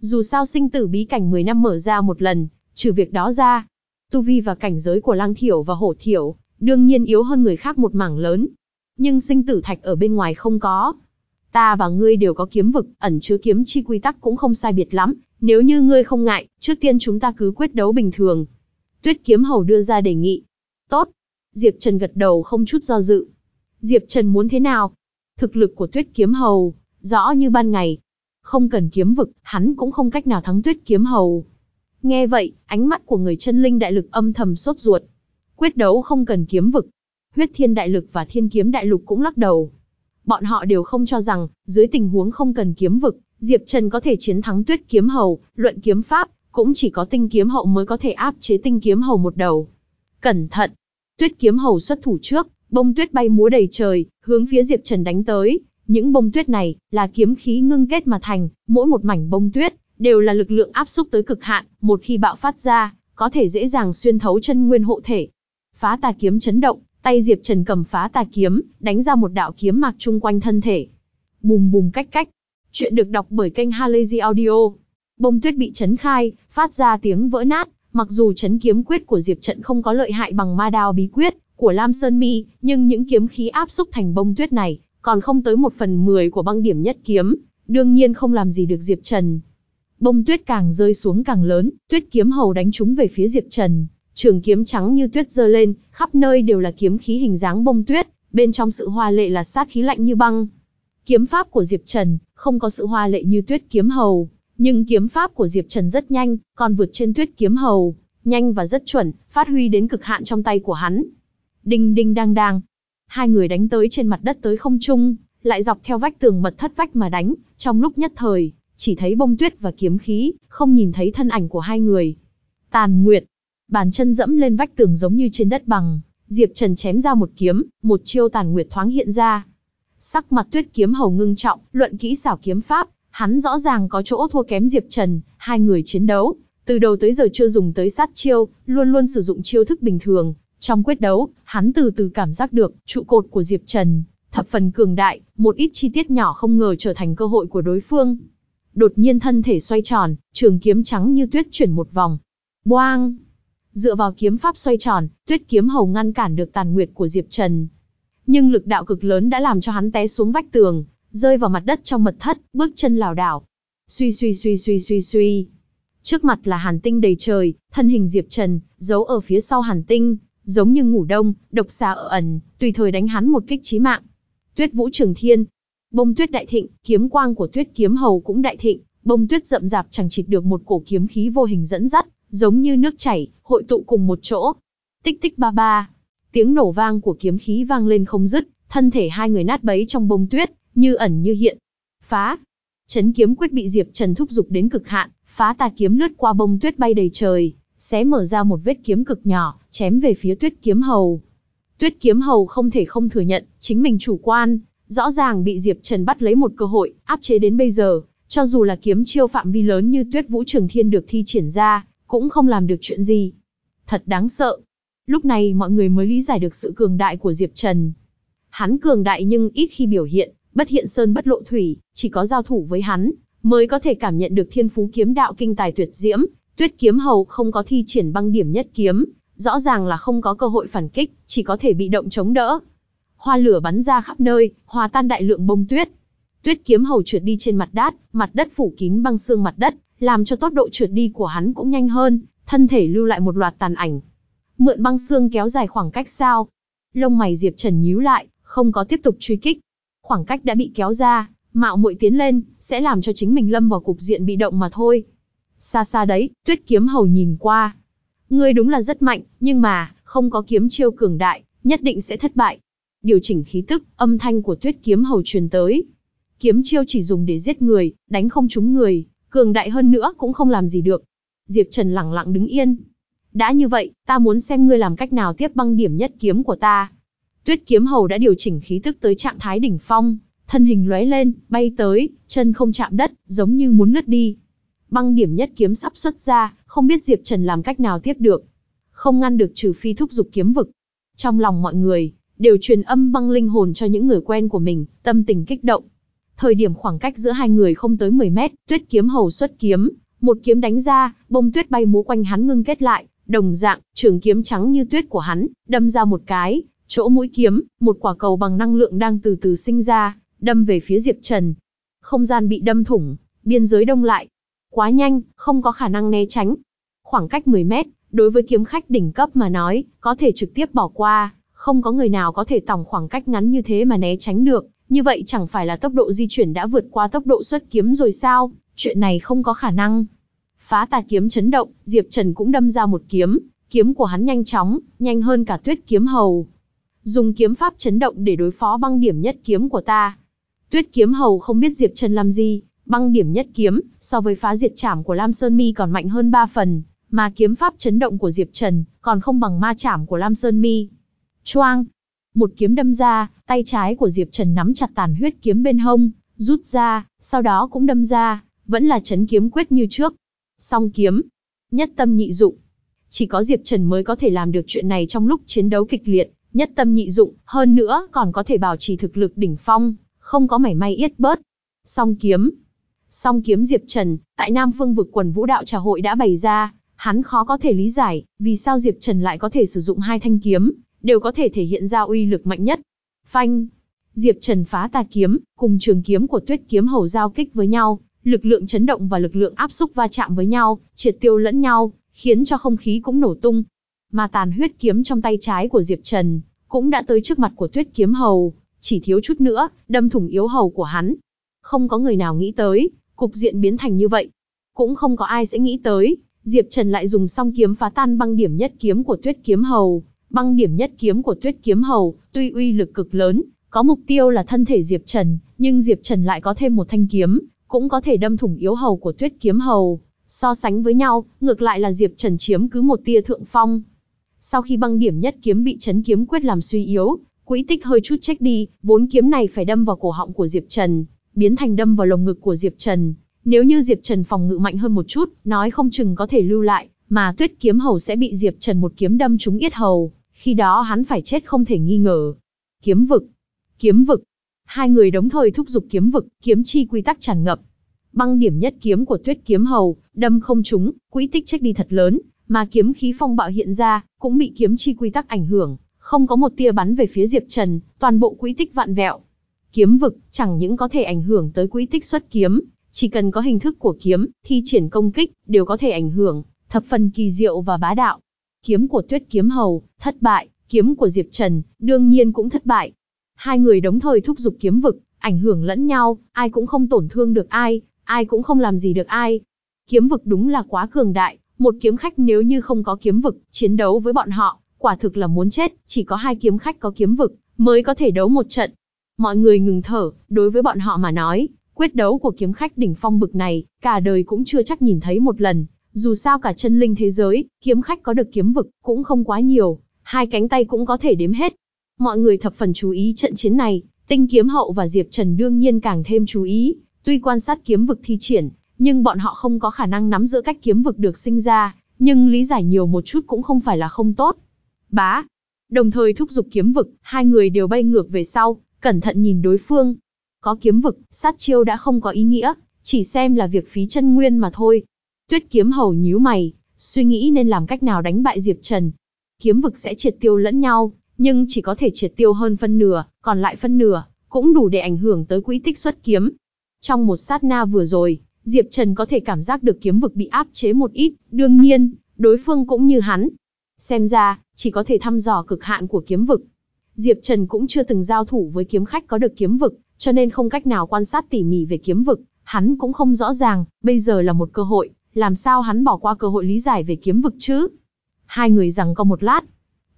Dù sao sinh tử bí cảnh 10 năm mở ra một lần, trừ việc đó ra, tu vi và cảnh giới của lang thiểu và hổ thiểu, đương nhiên yếu hơn người khác một mảng lớn. Nhưng sinh tử thạch ở bên ngoài không có. Ta và ngươi đều có kiếm vực, ẩn chứa kiếm chi quy tắc cũng không sai biệt lắm, nếu như ngươi không ngại, trước tiên chúng ta cứ quyết đấu bình thường. Tuyết kiếm hầu đưa ra đề nghị. Tốt. Diệp Trần gật đầu không chút do dự. Diệp Trần muốn thế nào? Thực lực của tuyết kiếm hầu, rõ như ban ngày. Không cần kiếm vực, hắn cũng không cách nào thắng tuyết kiếm hầu. Nghe vậy, ánh mắt của người chân linh đại lực âm thầm sốt ruột. Quyết đấu không cần kiếm vực. Huyết thiên đại lực và thiên kiếm đại lục cũng lắc đầu. Bọn họ đều không cho rằng, dưới tình huống không cần kiếm vực, Diệp Trần có thể chiến thắng tuyết kiếm hầu, luận kiếm pháp, cũng chỉ có tinh kiếm hậu mới có thể áp chế tinh kiếm hầu một đầu. Cẩn thận! Tuyết kiếm hầu xuất thủ trước, bông tuyết bay múa đầy trời, hướng phía Diệp Trần đánh tới. Những bông tuyết này, là kiếm khí ngưng kết mà thành, mỗi một mảnh bông tuyết, đều là lực lượng áp xúc tới cực hạn, một khi bạo phát ra, có thể dễ dàng xuyên thấu chân nguyên hộ thể. Phá tà kiếm chấn động, tay Diệp Trần cầm phá tà kiếm, đánh ra một đạo kiếm mạc chung quanh thân thể. Bùm bùm cách cách. Chuyện được đọc bởi kênh Halazy Audio. Bông tuyết bị chấn khai, phát ra tiếng vỡ nát, mặc dù chấn kiếm quyết của Diệp Trận không có lợi hại bằng ma đao bí quyết của Lam Sơn Mi, nhưng những kiếm khí áp xúc thành bông tuyết này, còn không tới một phần mười của băng điểm nhất kiếm, đương nhiên không làm gì được Diệp Trần. Bông tuyết càng rơi xuống càng lớn, tuyết kiếm hầu đánh trúng về phía Diệp Trần, trường kiếm trắng như tuyết giơ lên, khắp nơi đều là kiếm khí hình dáng bông tuyết, bên trong sự hoa lệ là sát khí lạnh như băng. Kiếm pháp của Diệp Trần, không có sự hoa lệ như tuyết kiếm hầu, nhưng kiếm pháp của Diệp Trần rất nhanh, còn vượt trên tuyết kiếm hầu, nhanh và rất chuẩn, phát huy đến cực hạn trong tay của hắn. Đinh đinh đang đang. Hai người đánh tới trên mặt đất tới không trung, lại dọc theo vách tường mật thất vách mà đánh, trong lúc nhất thời, chỉ thấy bông tuyết và kiếm khí, không nhìn thấy thân ảnh của hai người. Tàn Nguyệt, bàn chân dẫm lên vách tường giống như trên đất bằng, Diệp Trần chém ra một kiếm, một chiêu Tàn Nguyệt thoáng hiện ra. Sắc mặt Tuyết kiếm hầu ngưng trọng, luận kỹ xảo kiếm pháp, Hắn rõ ràng có chỗ thua kém Diệp Trần, hai người chiến đấu, từ đầu tới giờ chưa dùng tới sát chiêu, luôn luôn sử dụng chiêu thức bình thường. Trong quyết đấu, hắn từ từ cảm giác được, trụ cột của Diệp Trần, thập phần cường đại, một ít chi tiết nhỏ không ngờ trở thành cơ hội của đối phương. Đột nhiên thân thể xoay tròn, trường kiếm trắng như tuyết chuyển một vòng. Boang! Dựa vào kiếm pháp xoay tròn, tuyết kiếm hầu ngăn cản được tàn nguyệt của Diệp Trần. Nhưng lực đạo cực lớn đã làm cho hắn té xuống vách tường, rơi vào mặt đất trong mật thất, bước chân lảo đảo. Suy suy suy suy suy suy. Trước mặt là hàn tinh đầy trời, thân hình Diệp Trần, giấu ở phía sau hàn tinh, giống như ngủ đông, độc xà ở ẩn, tùy thời đánh hắn một kích chí mạng. Tuyết Vũ Trường Thiên, bông tuyết đại thịnh, kiếm quang của Tuyết Kiếm Hầu cũng đại thịnh, bông tuyết rậm rạp chẳng chịt được một cổ kiếm khí vô hình dẫn dắt, giống như nước chảy, hội tụ cùng một chỗ. Tích tích ba ba, tiếng nổ vang của kiếm khí vang lên không dứt, thân thể hai người nát bấy trong bông tuyết, như ẩn như hiện. Phá! Chấn kiếm quyết bị Diệp Trần thúc dục đến cực hạn, phá tà kiếm lướt qua bông tuyết bay đầy trời, xé mở ra một vết kiếm cực nhỏ, chém về phía tuyết kiếm hầu. Tuyết kiếm hầu không thể không thừa nhận, chính mình chủ quan, rõ ràng bị Diệp Trần bắt lấy một cơ hội, áp chế đến bây giờ, cho dù là kiếm chiêu phạm vi lớn như Tuyết Vũ Trường Thiên được thi triển ra, cũng không làm được chuyện gì. Thật đáng sợ. Lúc này mọi người mới lý giải được sự cường đại của Diệp Trần. Hắn cường đại nhưng ít khi biểu hiện, bất hiện sơn bất lộ thủy, chỉ có giao thủ với hắn, mới có thể cảm nhận được thiên phú kiếm đạo kinh tài tuyệt diễm. Tuyết kiếm hầu không có thi triển băng điểm nhất kiếm, rõ ràng là không có cơ hội phản kích, chỉ có thể bị động chống đỡ. Hoa lửa bắn ra khắp nơi, hòa tan đại lượng bông tuyết. Tuyết kiếm hầu trượt đi trên mặt đất, mặt đất phủ kín băng xương mặt đất, làm cho tốc độ trượt đi của hắn cũng nhanh hơn, thân thể lưu lại một loạt tàn ảnh. Mượn băng xương kéo dài khoảng cách sao? Lông mày Diệp Trần nhíu lại, không có tiếp tục truy kích. Khoảng cách đã bị kéo ra, mạo muội tiến lên, sẽ làm cho chính mình lâm vào cục diện bị động mà thôi. Xa xa đấy, tuyết kiếm hầu nhìn qua. Ngươi đúng là rất mạnh, nhưng mà, không có kiếm chiêu cường đại, nhất định sẽ thất bại. Điều chỉnh khí tức, âm thanh của tuyết kiếm hầu truyền tới. Kiếm chiêu chỉ dùng để giết người, đánh không trúng người, cường đại hơn nữa cũng không làm gì được. Diệp Trần lặng lặng đứng yên. Đã như vậy, ta muốn xem ngươi làm cách nào tiếp băng điểm nhất kiếm của ta. Tuyết kiếm hầu đã điều chỉnh khí tức tới trạng thái đỉnh phong, thân hình lóe lên, bay tới, chân không chạm đất, giống như muốn lướt đi. Băng điểm nhất kiếm sắp xuất ra, không biết Diệp Trần làm cách nào tiếp được. Không ngăn được trừ phi thúc dục kiếm vực. Trong lòng mọi người, đều truyền âm băng linh hồn cho những người quen của mình, tâm tình kích động. Thời điểm khoảng cách giữa hai người không tới 10 mét, tuyết kiếm hầu xuất kiếm, một kiếm đánh ra, bông tuyết bay múa quanh hắn ngưng kết lại, đồng dạng, trường kiếm trắng như tuyết của hắn, đâm ra một cái, chỗ mũi kiếm, một quả cầu bằng năng lượng đang từ từ sinh ra, đâm về phía Diệp Trần. Không gian bị đâm thủng, biên giới đông lại. Quá nhanh, không có khả năng né tránh. Khoảng cách 10 mét, đối với kiếm khách đỉnh cấp mà nói, có thể trực tiếp bỏ qua, không có người nào có thể tòng khoảng cách ngắn như thế mà né tránh được, như vậy chẳng phải là tốc độ di chuyển đã vượt qua tốc độ xuất kiếm rồi sao, chuyện này không có khả năng. Phá tà kiếm chấn động, Diệp Trần cũng đâm ra một kiếm, kiếm của hắn nhanh chóng, nhanh hơn cả tuyết kiếm hầu. Dùng kiếm pháp chấn động để đối phó băng điểm nhất kiếm của ta. Tuyết kiếm hầu không biết Diệp Trần làm gì, băng điểm nhất kiếm, so với phá diệt trảm của Lam Sơn Mi còn mạnh hơn 3 phần, mà kiếm pháp chấn động của Diệp Trần, còn không bằng ma trảm của Lam Sơn Mi. Choang! Một kiếm đâm ra, tay trái của Diệp Trần nắm chặt tàn huyết kiếm bên hông, rút ra, sau đó cũng đâm ra, vẫn là chấn kiếm quyết như trước. Song kiếm, nhất tâm nhị dụng. Chỉ có Diệp Trần mới có thể làm được chuyện này trong lúc chiến đấu kịch liệt, nhất tâm nhị dụng, hơn nữa còn có thể bảo trì thực lực đỉnh phong, không có mảy may yết bớt. Song kiếm. Song kiếm Diệp Trần, tại Nam Phương vực quần vũ đạo trà hội đã bày ra, hắn khó có thể lý giải, vì sao Diệp Trần lại có thể sử dụng hai thanh kiếm, đều có thể thể hiện ra uy lực mạnh nhất. Phanh. Diệp Trần phá tà kiếm, cùng trường kiếm của tuyết kiếm hầu giao kích với nhau, lực lượng chấn động và lực lượng áp xúc va chạm với nhau, triệt tiêu lẫn nhau, khiến cho không khí cũng nổ tung. Mà tàn huyết kiếm trong tay trái của Diệp Trần, cũng đã tới trước mặt của tuyết kiếm hầu, chỉ thiếu chút nữa, đâm thủng yếu hầu của hắn. Không có người nào nghĩ tới, cục diện biến thành như vậy. Cũng không có ai sẽ nghĩ tới, Diệp Trần lại dùng song kiếm phá tan băng điểm nhất kiếm của tuyết kiếm hầu. Băng điểm nhất kiếm của tuyết kiếm hầu, tuy uy lực cực lớn, có mục tiêu là thân thể Diệp Trần, nhưng Diệp Trần lại có thêm một thanh kiếm, cũng có thể đâm thủng yếu hầu của tuyết kiếm hầu. So sánh với nhau, ngược lại là Diệp Trần chiếm cứ một tia thượng phong. Sau khi băng điểm nhất kiếm bị chấn kiếm quyết làm suy yếu, quỹ tích hơi chút trách đi, vốn kiếm này phải đâm vào cổ họng của Diệp Trần, biến thành đâm vào lồng ngực của Diệp Trần. Nếu như Diệp Trần phòng ngự mạnh hơn một chút, nói không chừng có thể lưu lại, mà Tuyết kiếm hầu sẽ bị Diệp Trần một kiếm đâm trúng yết hầu, khi đó hắn phải chết không thể nghi ngờ. Kiếm vực, kiếm vực. Hai người đống thời thúc giục kiếm vực, kiếm chi quy tắc tràn ngập. Băng điểm nhất kiếm của Tuyết kiếm hầu, đâm không trúng, quỹ tích chết đi thật lớn, mà kiếm khí phong bạo hiện ra, cũng bị kiếm chi quy tắc ảnh hưởng, không có một tia bắn về phía Diệp Trần, toàn bộ quỹ tích vạn vẹo. Kiếm vực chẳng những có thể ảnh hưởng tới quỹ tích xuất kiếm, chỉ cần có hình thức của kiếm, thi triển công kích, đều có thể ảnh hưởng, thập phần kỳ diệu và bá đạo. Kiếm của Tuyết kiếm hầu, thất bại, kiếm của Diệp Trần, đương nhiên cũng thất bại. Hai người đống thời thúc giục kiếm vực, ảnh hưởng lẫn nhau, ai cũng không tổn thương được ai, ai cũng không làm gì được ai. Kiếm vực đúng là quá cường đại, một kiếm khách nếu như không có kiếm vực, chiến đấu với bọn họ, quả thực là muốn chết, chỉ có hai kiếm khách có kiếm vực, mới có thể đấu một trận. Mọi người ngừng thở, đối với bọn họ mà nói, quyết đấu của kiếm khách đỉnh phong bực này, cả đời cũng chưa chắc nhìn thấy một lần. Dù sao cả chân linh thế giới, kiếm khách có được kiếm vực, cũng không quá nhiều, hai cánh tay cũng có thể đếm hết. Mọi người thập phần chú ý trận chiến này, Tinh Kiếm Hậu và Diệp Trần đương nhiên càng thêm chú ý, tuy quan sát kiếm vực thi triển, nhưng bọn họ không có khả năng nắm giữ cách kiếm vực được sinh ra, nhưng lý giải nhiều một chút cũng không phải là không tốt. Bá. Đồng thời thúc giục kiếm vực, hai người đều bay ngược về sau, cẩn thận nhìn đối phương. Có kiếm vực, sát chiêu đã không có ý nghĩa, chỉ xem là việc phí chân nguyên mà thôi. Tuyết kiếm hầu nhíu mày, suy nghĩ nên làm cách nào đánh bại Diệp Trần. Kiếm vực sẽ triệt tiêu lẫn nhau, nhưng chỉ có thể triệt tiêu hơn phân nửa, còn lại phân nửa, cũng đủ để ảnh hưởng tới quỹ tích xuất kiếm. Trong một sát na vừa rồi, Diệp Trần có thể cảm giác được kiếm vực bị áp chế một ít, đương nhiên, đối phương cũng như hắn. Xem ra, chỉ có thể thăm dò cực hạn của kiếm vực. Diệp Trần cũng chưa từng giao thủ với kiếm khách có được kiếm vực, cho nên không cách nào quan sát tỉ mỉ về kiếm vực, hắn cũng không rõ ràng, bây giờ là một cơ hội, làm sao hắn bỏ qua cơ hội lý giải về kiếm vực chứ? Hai người rằng có một lát.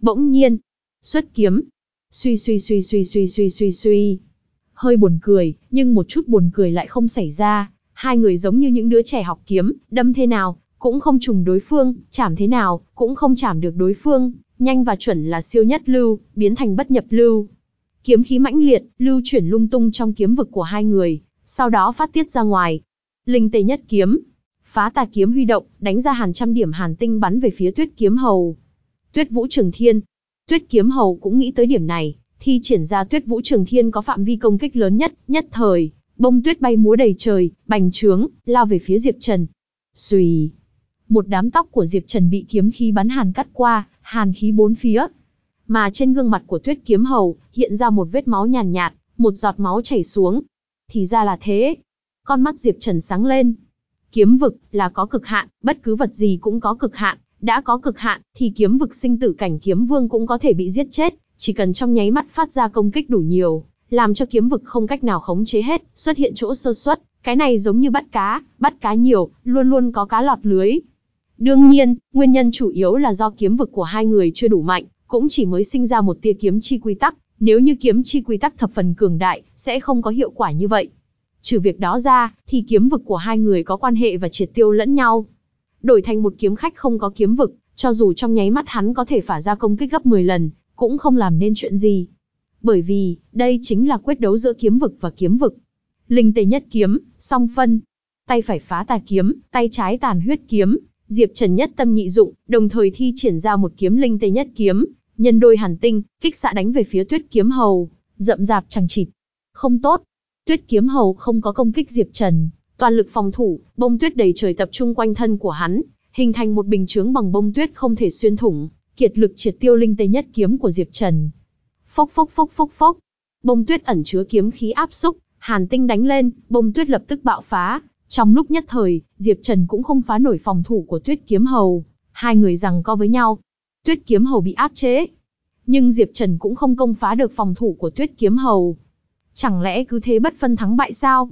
Bỗng nhiên, xuất kiếm. Suy suy suy suy suy suy suy suy. Hơi buồn cười, nhưng một chút buồn cười lại không xảy ra. Hai người giống như những đứa trẻ học kiếm, đâm thế nào, cũng không trùng đối phương, chảm thế nào, cũng không chảm được đối phương, nhanh và chuẩn là siêu nhất lưu, biến thành bất nhập lưu. Kiếm khí mãnh liệt, lưu chuyển lung tung trong kiếm vực của hai người, sau đó phát tiết ra ngoài. Linh tê nhất kiếm, phá tà kiếm huy động, đánh ra hàng trăm điểm hàn tinh bắn về phía tuyết kiếm hầu. Tuyết vũ trường thiên, tuyết kiếm hầu cũng nghĩ tới điểm này, thi triển ra tuyết vũ trường thiên có phạm vi công kích lớn nhất, nhất thời, bông tuyết bay múa đầy trời, bành trướng, lao về phía Diệp Trần. Xùy, một đám tóc của Diệp Trần bị kiếm khí bắn hàn cắt qua, hàn khí bốn phía. Mà trên gương mặt của Tuyết Kiếm Hầu hiện ra một vết máu nhàn nhạt, nhạt, một giọt máu chảy xuống. Thì ra là thế. Con mắt Diệp Trần sáng lên. Kiếm vực là có cực hạn, bất cứ vật gì cũng có cực hạn, đã có cực hạn thì kiếm vực sinh tử cảnh kiếm vương cũng có thể bị giết chết, chỉ cần trong nháy mắt phát ra công kích đủ nhiều, làm cho kiếm vực không cách nào khống chế hết, xuất hiện chỗ sơ suất, cái này giống như bắt cá, bắt cá nhiều, luôn luôn có cá lọt lưới. Đương nhiên, nguyên nhân chủ yếu là do kiếm vực của hai người chưa đủ mạnh, cũng chỉ mới sinh ra một tia kiếm chi quy tắc, nếu như kiếm chi quy tắc thập phần cường đại, sẽ không có hiệu quả như vậy. Trừ việc đó ra, thì kiếm vực của hai người có quan hệ và triệt tiêu lẫn nhau. Đổi thành một kiếm khách không có kiếm vực, cho dù trong nháy mắt hắn có thể phả ra công kích gấp 10 lần, cũng không làm nên chuyện gì. Bởi vì, đây chính là quyết đấu giữa kiếm vực và kiếm vực. Linh tề nhất kiếm, song phân. Tay phải phá tà kiếm, tay trái tàn huyết kiếm, Diệp Trần nhất tâm nhị dụng, đồng thời thi triển ra một kiếm linh tê nhất kiếm, nhân đôi hàn tinh, kích xạ đánh về phía Tuyết Kiếm Hầu, rậm rạp chẳng chịt. Không tốt. Tuyết Kiếm Hầu không có công kích Diệp Trần, toàn lực phòng thủ, bông tuyết đầy trời tập trung quanh thân của hắn, hình thành một bình chướng bằng bông tuyết không thể xuyên thủng, kiệt lực triệt tiêu linh tây nhất kiếm của Diệp Trần. Phốc phốc phốc phốc phốc. Bông tuyết ẩn chứa kiếm khí áp xúc, hàn tinh đánh lên, bông tuyết lập tức bạo phá, trong lúc nhất thời, Diệp Trần cũng không phá nổi phòng thủ của Tuyết Kiếm Hầu, hai người rằng co với nhau. Tuyết Kiếm Hầu bị áp chế, nhưng Diệp Trần cũng không công phá được phòng thủ của Tuyết Kiếm Hầu. Chẳng lẽ cứ thế bất phân thắng bại sao?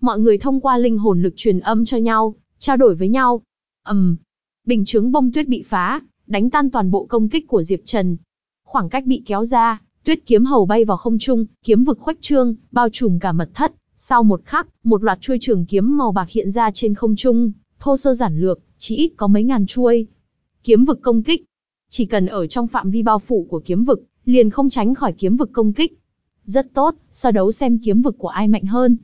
Mọi người thông qua linh hồn lực truyền âm cho nhau, trao đổi với nhau. Ầm, um, bình chướng bông tuyết bị phá, đánh tan toàn bộ công kích của Diệp Trần. Khoảng cách bị kéo ra, Tuyết Kiếm Hầu bay vào không trung, kiếm vực khuếch trương, bao trùm cả mật thất, sau một khắc, một loạt chuôi trường kiếm màu bạc hiện ra trên không trung, thô sơ giản lược, chỉ ít có mấy ngàn chuôi. Kiếm vực công kích. Chỉ cần ở trong phạm vi bao phủ của kiếm vực, liền không tránh khỏi kiếm vực công kích. Rất tốt, so đấu xem kiếm vực của ai mạnh hơn.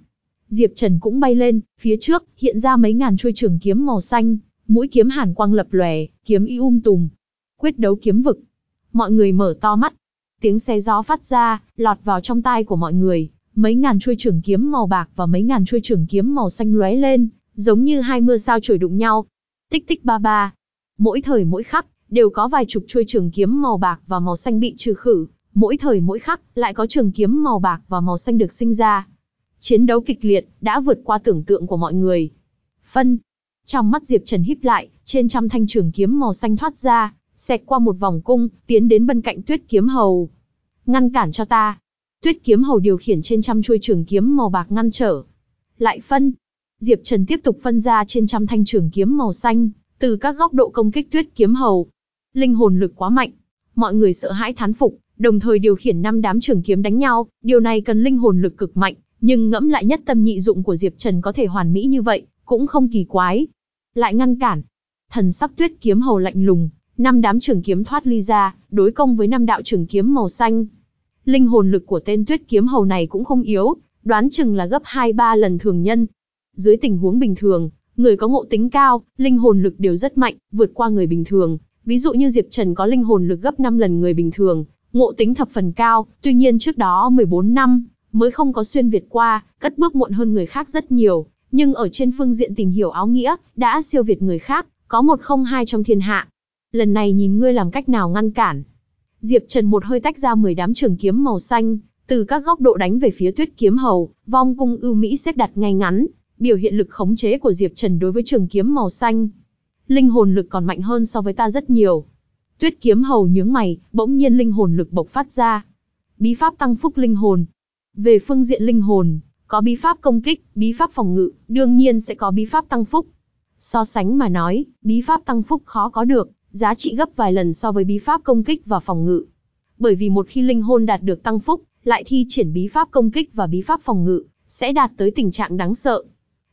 Diệp Trần cũng bay lên, phía trước, hiện ra mấy ngàn chuôi trường kiếm màu xanh, mũi kiếm hàn quang lập lòe, kiếm y um tùm. Quyết đấu kiếm vực. Mọi người mở to mắt. Tiếng xe gió phát ra, lọt vào trong tai của mọi người, mấy ngàn chuôi trường kiếm màu bạc và mấy ngàn chuôi trường kiếm màu xanh lóe lên, giống như hai mưa sao chổi đụng nhau. Tích tích ba ba. Mỗi thời mỗi khắc, đều có vài chục chuôi trường kiếm màu bạc và màu xanh bị trừ khử, mỗi thời mỗi khắc, lại có trường kiếm màu bạc và màu xanh được sinh ra. Chiến đấu kịch liệt, đã vượt qua tưởng tượng của mọi người. Phân. Trong mắt Diệp Trần híp lại, trên trăm thanh trường kiếm màu xanh thoát ra, xẹt qua một vòng cung, tiến đến bên cạnh tuyết kiếm hầu. Ngăn cản cho ta. Tuyết kiếm hầu điều khiển trên trăm chuôi trường kiếm màu bạc ngăn trở. Lại phân. Diệp Trần tiếp tục phân ra trên trăm thanh trường kiếm màu xanh, từ các góc độ công kích tuyết kiếm hầu. Linh hồn lực quá mạnh. Mọi người sợ hãi thán phục, đồng thời điều khiển năm đám trường kiếm đánh nhau, điều này cần linh hồn lực cực mạnh, nhưng ngẫm lại nhất tâm nhị dụng của Diệp Trần có thể hoàn mỹ như vậy, cũng không kỳ quái. Lại ngăn cản. Thần sắc tuyết kiếm hầu lạnh lùng, năm đám trường kiếm thoát ly ra, đối công với năm đạo trường kiếm màu xanh. Linh hồn lực của tên tuyết kiếm hầu này cũng không yếu, đoán chừng là gấp 2-3 lần thường nhân. Dưới tình huống bình thường, người có ngộ tính cao, linh hồn lực đều rất mạnh, vượt qua người bình thường. Ví dụ như Diệp Trần có linh hồn lực gấp 5 lần người bình thường, ngộ tính thập phần cao, tuy nhiên trước đó 14 năm, mới không có xuyên Việt qua, cất bước muộn hơn người khác rất nhiều, nhưng ở trên phương diện tìm hiểu áo nghĩa, đã siêu việt người khác, có một không hai trong thiên hạ. Lần này nhìn ngươi làm cách nào ngăn cản. Diệp Trần một hơi tách ra 10 đám trường kiếm màu xanh, từ các góc độ đánh về phía tuyết kiếm hầu, vong cung ưu mỹ xếp đặt ngay ngắn, biểu hiện lực khống chế của Diệp Trần đối với trường kiếm màu xanh. Linh hồn lực còn mạnh hơn so với ta rất nhiều. Tuyết kiếm hầu nhướng mày, bỗng nhiên linh hồn lực bộc phát ra. Bí pháp tăng phúc linh hồn. Về phương diện linh hồn, có bí pháp công kích, bí pháp phòng ngự, đương nhiên sẽ có bí pháp tăng phúc. So sánh mà nói, bí pháp tăng phúc khó có được, giá trị gấp vài lần so với bí pháp công kích và phòng ngự. Bởi vì một khi linh hồn đạt được tăng phúc, lại thi triển bí pháp công kích và bí pháp phòng ngự, sẽ đạt tới tình trạng đáng sợ.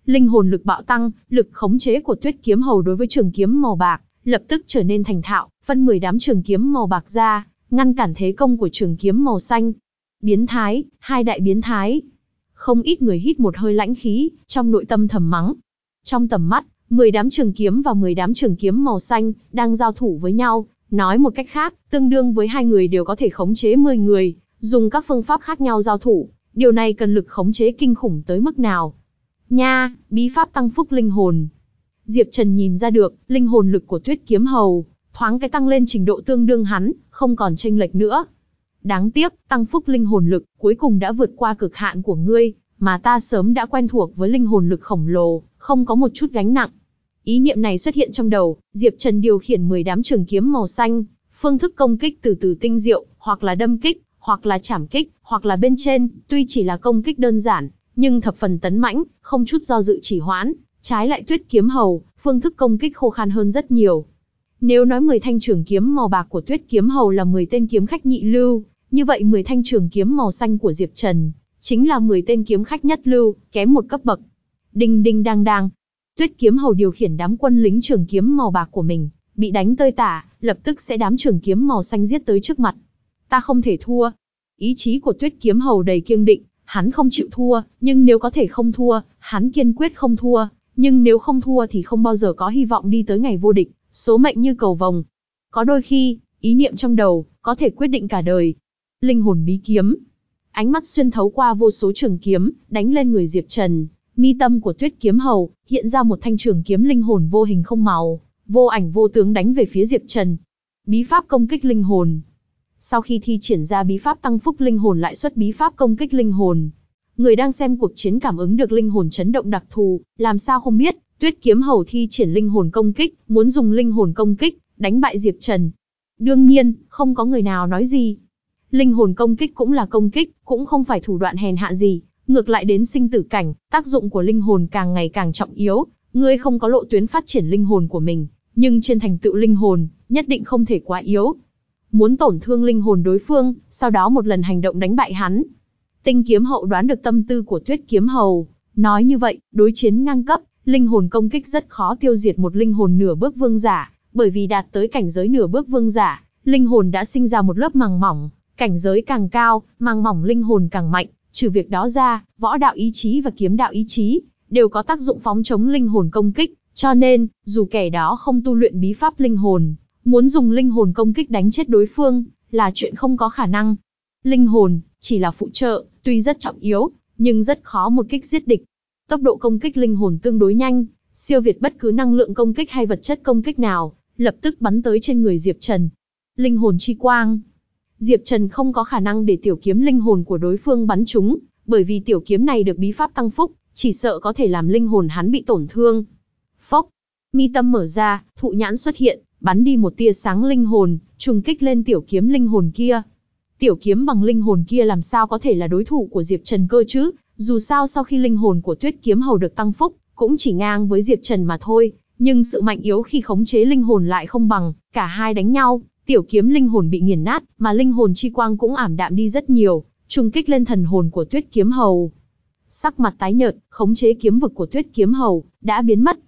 Linh hồn lực bạo tăng, lực khống chế của Tuyết kiếm hầu đối với trường kiếm màu bạc, lập tức trở nên thành thạo, phân 10 đám trường kiếm màu bạc ra, ngăn cản thế công của trường kiếm màu xanh. Biến thái, hai đại biến thái. Không ít người hít một hơi lãnh khí, trong nội tâm thầm mắng. Trong tầm mắt, 10 đám trường kiếm và 10 đám trường kiếm màu xanh đang giao thủ với nhau, nói một cách khác, tương đương với hai người đều có thể khống chế 10 người, dùng các phương pháp khác nhau giao thủ, điều này cần lực khống chế kinh khủng tới mức nào. Nha, bí pháp tăng phúc linh hồn. Diệp Trần nhìn ra được, linh hồn lực của Tuyết Kiếm Hầu, thoáng cái tăng lên trình độ tương đương hắn, không còn chênh lệch nữa. Đáng tiếc, tăng phúc linh hồn lực, cuối cùng đã vượt qua cực hạn của ngươi, mà ta sớm đã quen thuộc với linh hồn lực khổng lồ, không có một chút gánh nặng. Ý niệm này xuất hiện trong đầu, Diệp Trần điều khiển 10 đám trường kiếm màu xanh, phương thức công kích từ từ tinh diệu, hoặc là đâm kích, hoặc là chảm kích, hoặc là bên trên, tuy chỉ là công kích đơn giản, nhưng thập phần tấn mãnh, không chút do dự chỉ hoãn, trái lại Tuyết kiếm hầu, phương thức công kích khô khan hơn rất nhiều. Nếu nói 10 thanh trường kiếm màu bạc của Tuyết kiếm hầu là 10 tên kiếm khách nhị lưu, như vậy 10 thanh trường kiếm màu xanh của Diệp Trần chính là 10 tên kiếm khách nhất lưu, kém một cấp bậc. Đinh đinh đang đang. Tuyết kiếm hầu điều khiển đám quân lính trường kiếm màu bạc của mình, bị đánh tơi tả, lập tức sẽ đám trường kiếm màu xanh giết tới trước mặt. Ta không thể thua. Ý chí của Tuyết kiếm hầu đầy kiêng định, hắn không chịu thua, nhưng nếu có thể không thua, hắn kiên quyết không thua, nhưng nếu không thua thì không bao giờ có hy vọng đi tới ngày vô địch, số mệnh như cầu vồng. Có đôi khi, ý niệm trong đầu, có thể quyết định cả đời. Linh hồn bí kiếm. Ánh mắt xuyên thấu qua vô số trường kiếm, đánh lên người Diệp Trần. Mi tâm của tuyết kiếm hầu, hiện ra một thanh trường kiếm linh hồn vô hình không màu, vô ảnh vô tướng đánh về phía Diệp Trần. Bí pháp công kích linh hồn. Sau khi thi triển ra bí pháp tăng phúc linh hồn lại xuất bí pháp công kích linh hồn. Người đang xem cuộc chiến cảm ứng được linh hồn chấn động đặc thù, làm sao không biết, Tuyết kiếm hầu thi triển linh hồn công kích, muốn dùng linh hồn công kích, đánh bại Diệp Trần. Đương nhiên, không có người nào nói gì. Linh hồn công kích cũng là công kích, cũng không phải thủ đoạn hèn hạ gì, ngược lại đến sinh tử cảnh, tác dụng của linh hồn càng ngày càng trọng yếu, ngươi không có lộ tuyến phát triển linh hồn của mình, nhưng trên thành tựu linh hồn, nhất định không thể quá yếu. Muốn tổn thương linh hồn đối phương, sau đó một lần hành động đánh bại hắn. Tinh kiếm hậu đoán được tâm tư của tuyết kiếm hầu, nói như vậy, đối chiến ngang cấp, linh hồn công kích rất khó tiêu diệt một linh hồn nửa bước vương giả, bởi vì đạt tới cảnh giới nửa bước vương giả, linh hồn đã sinh ra một lớp màng mỏng, cảnh giới càng cao, màng mỏng linh hồn càng mạnh, trừ việc đó ra, võ đạo ý chí và kiếm đạo ý chí đều có tác dụng phóng chống linh hồn công kích, cho nên, dù kẻ đó không tu luyện bí pháp linh hồn, muốn dùng linh hồn công kích đánh chết đối phương, là chuyện không có khả năng. Linh hồn, chỉ là phụ trợ, tuy rất trọng yếu, nhưng rất khó một kích giết địch. Tốc độ công kích linh hồn tương đối nhanh, siêu việt bất cứ năng lượng công kích hay vật chất công kích nào, lập tức bắn tới trên người Diệp Trần. Linh hồn chi quang. Diệp Trần không có khả năng để tiểu kiếm linh hồn của đối phương bắn trúng, bởi vì tiểu kiếm này được bí pháp tăng phúc, chỉ sợ có thể làm linh hồn hắn bị tổn thương. Phốc, mi tâm mở ra, thụ nhãn xuất hiện, bắn đi một tia sáng linh hồn, trùng kích lên tiểu kiếm linh hồn kia. Tiểu kiếm bằng linh hồn kia làm sao có thể là đối thủ của Diệp Trần cơ chứ, dù sao sau khi linh hồn của Tuyết Kiếm Hầu được tăng phúc, cũng chỉ ngang với Diệp Trần mà thôi, nhưng sự mạnh yếu khi khống chế linh hồn lại không bằng, cả hai đánh nhau, tiểu kiếm linh hồn bị nghiền nát, mà linh hồn chi quang cũng ảm đạm đi rất nhiều, trùng kích lên thần hồn của Tuyết Kiếm Hầu. Sắc mặt tái nhợt, khống chế kiếm vực của Tuyết Kiếm Hầu đã biến mất.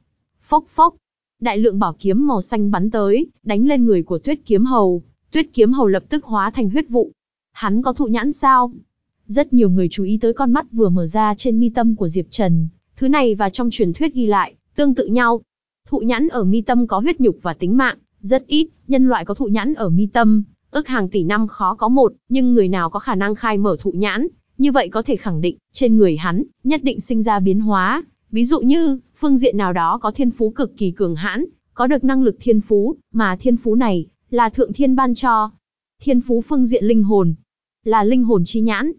Phốc phốc, đại lượng bảo kiếm màu xanh bắn tới, đánh lên người của Tuyết Kiếm Hầu. Tuyết Kiếm Hầu lập tức hóa thành huyết vụ. Hắn có thụ nhãn sao? Rất nhiều người chú ý tới con mắt vừa mở ra trên mi tâm của Diệp Trần, thứ này và trong truyền thuyết ghi lại, tương tự nhau. Thụ nhãn ở mi tâm có huyết nhục và tính mạng, rất ít, nhân loại có thụ nhãn ở mi tâm, ước hàng tỷ năm khó có một, nhưng người nào có khả năng khai mở thụ nhãn, như vậy có thể khẳng định, trên người hắn, nhất định sinh ra biến hóa. Ví dụ như, phương diện nào đó có thiên phú cực kỳ cường hãn, có được năng lực thiên phú, mà thiên phú này, là thượng thiên ban cho. Thiên phú phương diện linh hồn, là linh hồn chi nhãn.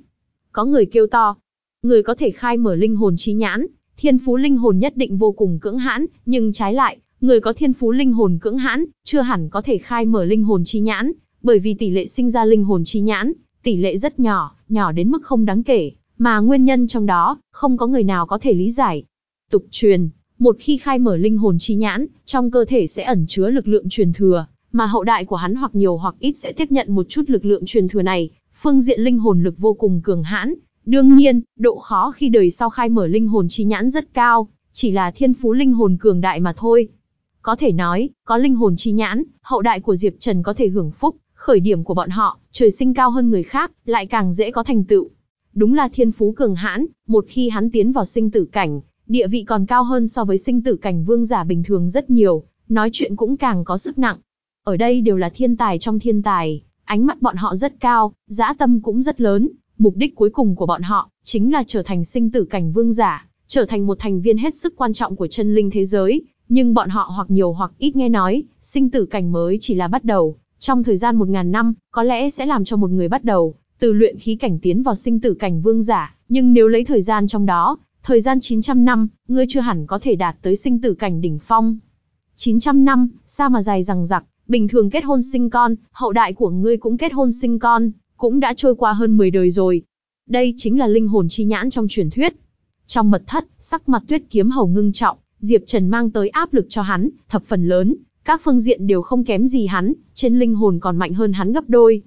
Có người kêu to, người có thể khai mở linh hồn chi nhãn, thiên phú linh hồn nhất định vô cùng cưỡng hãn, nhưng trái lại, người có thiên phú linh hồn cưỡng hãn, chưa hẳn có thể khai mở linh hồn chi nhãn, bởi vì tỷ lệ sinh ra linh hồn chi nhãn, tỷ lệ rất nhỏ, nhỏ đến mức không đáng kể, mà nguyên nhân trong đó, không có người nào có thể lý giải. Tục truyền, một khi khai mở linh hồn chi nhãn, trong cơ thể sẽ ẩn chứa lực lượng truyền thừa, mà hậu đại của hắn hoặc nhiều hoặc ít sẽ tiếp nhận một chút lực lượng truyền thừa này, phương diện linh hồn lực vô cùng cường hãn. Đương nhiên, độ khó khi đời sau khai mở linh hồn chi nhãn rất cao, chỉ là thiên phú linh hồn cường đại mà thôi. Có thể nói, có linh hồn chi nhãn, hậu đại của Diệp Trần có thể hưởng phúc, khởi điểm của bọn họ, trời sinh cao hơn người khác, lại càng dễ có thành tựu. Đúng là thiên phú cường hãn, một khi hắn tiến vào sinh tử cảnh, địa vị còn cao hơn so với sinh tử cảnh vương giả bình thường rất nhiều, nói chuyện cũng càng có sức nặng. Ở đây đều là thiên tài trong thiên tài, ánh mắt bọn họ rất cao, dã tâm cũng rất lớn, mục đích cuối cùng của bọn họ, chính là trở thành sinh tử cảnh vương giả, trở thành một thành viên hết sức quan trọng của chân linh thế giới, nhưng bọn họ hoặc nhiều hoặc ít nghe nói, sinh tử cảnh mới chỉ là bắt đầu, trong thời gian một ngàn năm, có lẽ sẽ làm cho một người bắt đầu, từ luyện khí cảnh tiến vào sinh tử cảnh vương giả, nhưng nếu lấy thời gian trong đó, thời gian 900 năm, ngươi chưa hẳn có thể đạt tới sinh tử cảnh đỉnh phong. 900 năm, sao mà dài rằng rặc, bình thường kết hôn sinh con, hậu đại của ngươi cũng kết hôn sinh con, cũng đã trôi qua hơn 10 đời rồi. Đây chính là linh hồn chi nhãn trong truyền thuyết. Trong mật thất, sắc mặt tuyết kiếm hầu ngưng trọng, Diệp Trần mang tới áp lực cho hắn, thập phần lớn, các phương diện đều không kém gì hắn, trên linh hồn còn mạnh hơn hắn gấp đôi.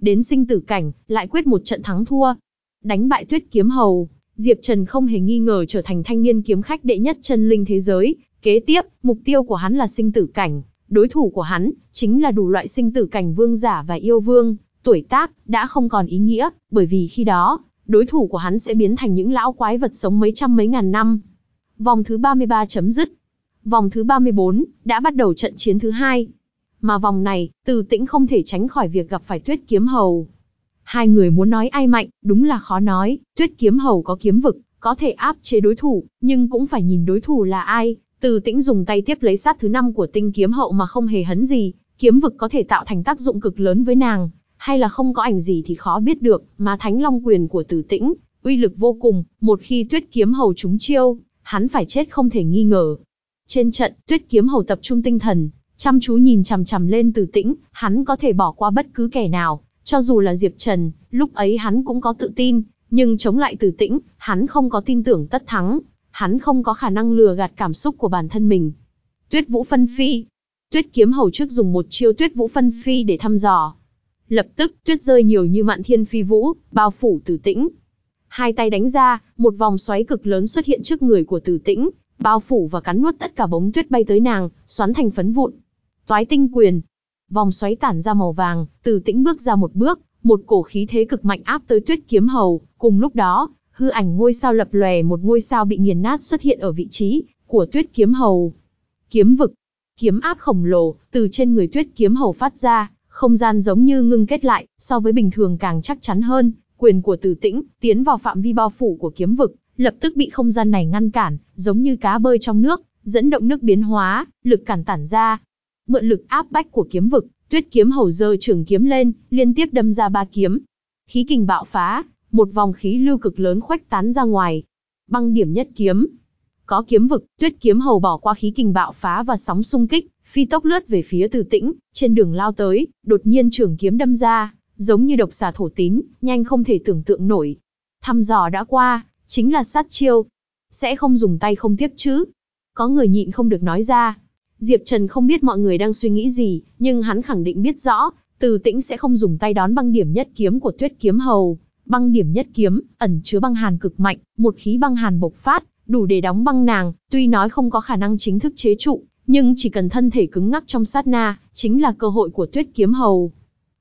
Đến sinh tử cảnh, lại quyết một trận thắng thua. Đánh bại tuyết kiếm hầu, Diệp Trần không hề nghi ngờ trở thành thanh niên kiếm khách đệ nhất chân linh thế giới. Kế tiếp, mục tiêu của hắn là sinh tử cảnh. Đối thủ của hắn, chính là đủ loại sinh tử cảnh vương giả và yêu vương. Tuổi tác, đã không còn ý nghĩa, bởi vì khi đó, đối thủ của hắn sẽ biến thành những lão quái vật sống mấy trăm mấy ngàn năm. Vòng thứ 33 chấm dứt. Vòng thứ 34, đã bắt đầu trận chiến thứ hai. Mà vòng này, từ tĩnh không thể tránh khỏi việc gặp phải tuyết kiếm hầu. Hai người muốn nói ai mạnh, đúng là khó nói, tuyết kiếm hầu có kiếm vực, có thể áp chế đối thủ, nhưng cũng phải nhìn đối thủ là ai. Từ tĩnh dùng tay tiếp lấy sát thứ năm của tinh kiếm hậu mà không hề hấn gì, kiếm vực có thể tạo thành tác dụng cực lớn với nàng, hay là không có ảnh gì thì khó biết được, mà thánh long quyền của từ tĩnh, uy lực vô cùng, một khi tuyết kiếm hầu trúng chiêu, hắn phải chết không thể nghi ngờ. Trên trận, tuyết kiếm hầu tập trung tinh thần, chăm chú nhìn chằm chằm lên từ tĩnh, hắn có thể bỏ qua bất cứ kẻ nào, cho dù là Diệp Trần, lúc ấy hắn cũng có tự tin, nhưng chống lại từ tĩnh, hắn không có tin tưởng tất thắng, hắn không có khả năng lừa gạt cảm xúc của bản thân mình. Tuyết Vũ Phân Phi Tuyết kiếm hầu trước dùng một chiêu Tuyết Vũ Phân Phi để thăm dò. Lập tức, tuyết rơi nhiều như mạn thiên phi vũ, bao phủ tử tĩnh. Hai tay đánh ra, một vòng xoáy cực lớn xuất hiện trước người của tử tĩnh, bao phủ và cắn nuốt tất cả bóng tuyết bay tới nàng, xoắn thành phấn vụn. Toái tinh quyền. Vòng xoáy tản ra màu vàng, Tử tĩnh bước ra một bước, một cổ khí thế cực mạnh áp tới tuyết kiếm hầu. Cùng lúc đó, hư ảnh ngôi sao lập lòe một ngôi sao bị nghiền nát xuất hiện ở vị trí của tuyết kiếm hầu. Kiếm vực. Kiếm áp khổng lồ, từ trên người tuyết kiếm hầu phát ra, không gian giống như ngưng kết lại, so với bình thường càng chắc chắn hơn. Quyền của tử tĩnh, tiến vào phạm vi bao phủ của kiếm vực, lập tức bị không gian này ngăn cản, giống như cá bơi trong nước, dẫn động nước biến hóa, lực cản tản ra. Mượn lực áp bách của kiếm vực, Tuyết kiếm hầu dơ trường kiếm lên, liên tiếp đâm ra ba kiếm. Khí kình bạo phá, một vòng khí lưu cực lớn khuếch tán ra ngoài. Băng điểm nhất kiếm. Có kiếm vực, Tuyết kiếm hầu bỏ qua khí kình bạo phá và sóng xung kích, phi tốc lướt về phía Từ Tĩnh, trên đường lao tới, đột nhiên trường kiếm đâm ra, giống như độc xà thổ tín, nhanh không thể tưởng tượng nổi. Thăm dò đã qua, chính là sát chiêu. Sẽ không dùng tay không tiếp chứ. Có người nhịn không được nói ra. Diệp Trần không biết mọi người đang suy nghĩ gì, nhưng hắn khẳng định biết rõ, từ tĩnh sẽ không dùng tay đón băng điểm nhất kiếm của tuyết kiếm hầu. Băng điểm nhất kiếm, ẩn chứa băng hàn cực mạnh, một khí băng hàn bộc phát, đủ để đóng băng nàng, tuy nói không có khả năng chính thức chế trụ, nhưng chỉ cần thân thể cứng ngắc trong sát na, chính là cơ hội của tuyết kiếm hầu.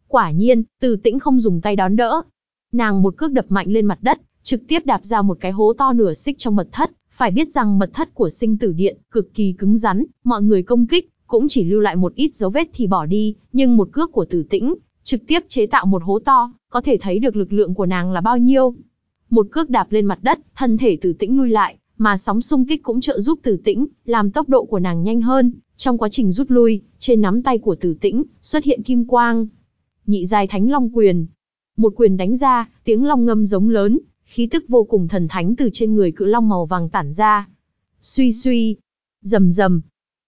Quả nhiên, Từ Tĩnh không dùng tay đón đỡ. Nàng một cước đập mạnh lên mặt đất, trực tiếp đạp ra một cái hố to nửa xích trong mật thất, phải biết rằng mật thất của sinh tử điện cực kỳ cứng rắn, mọi người công kích cũng chỉ lưu lại một ít dấu vết thì bỏ đi, nhưng một cước của Tử Tĩnh trực tiếp chế tạo một hố to, có thể thấy được lực lượng của nàng là bao nhiêu. Một cước đạp lên mặt đất, thân thể Tử Tĩnh lui lại, mà sóng xung kích cũng trợ giúp Tử Tĩnh làm tốc độ của nàng nhanh hơn. Trong quá trình rút lui, trên nắm tay của Tử Tĩnh xuất hiện kim quang. Nhị giai Thánh Long quyền. Một quyền đánh ra, tiếng long ngâm giống lớn, khí tức vô cùng thần thánh từ trên người cự long màu vàng tản ra. Suy suy, rầm rầm,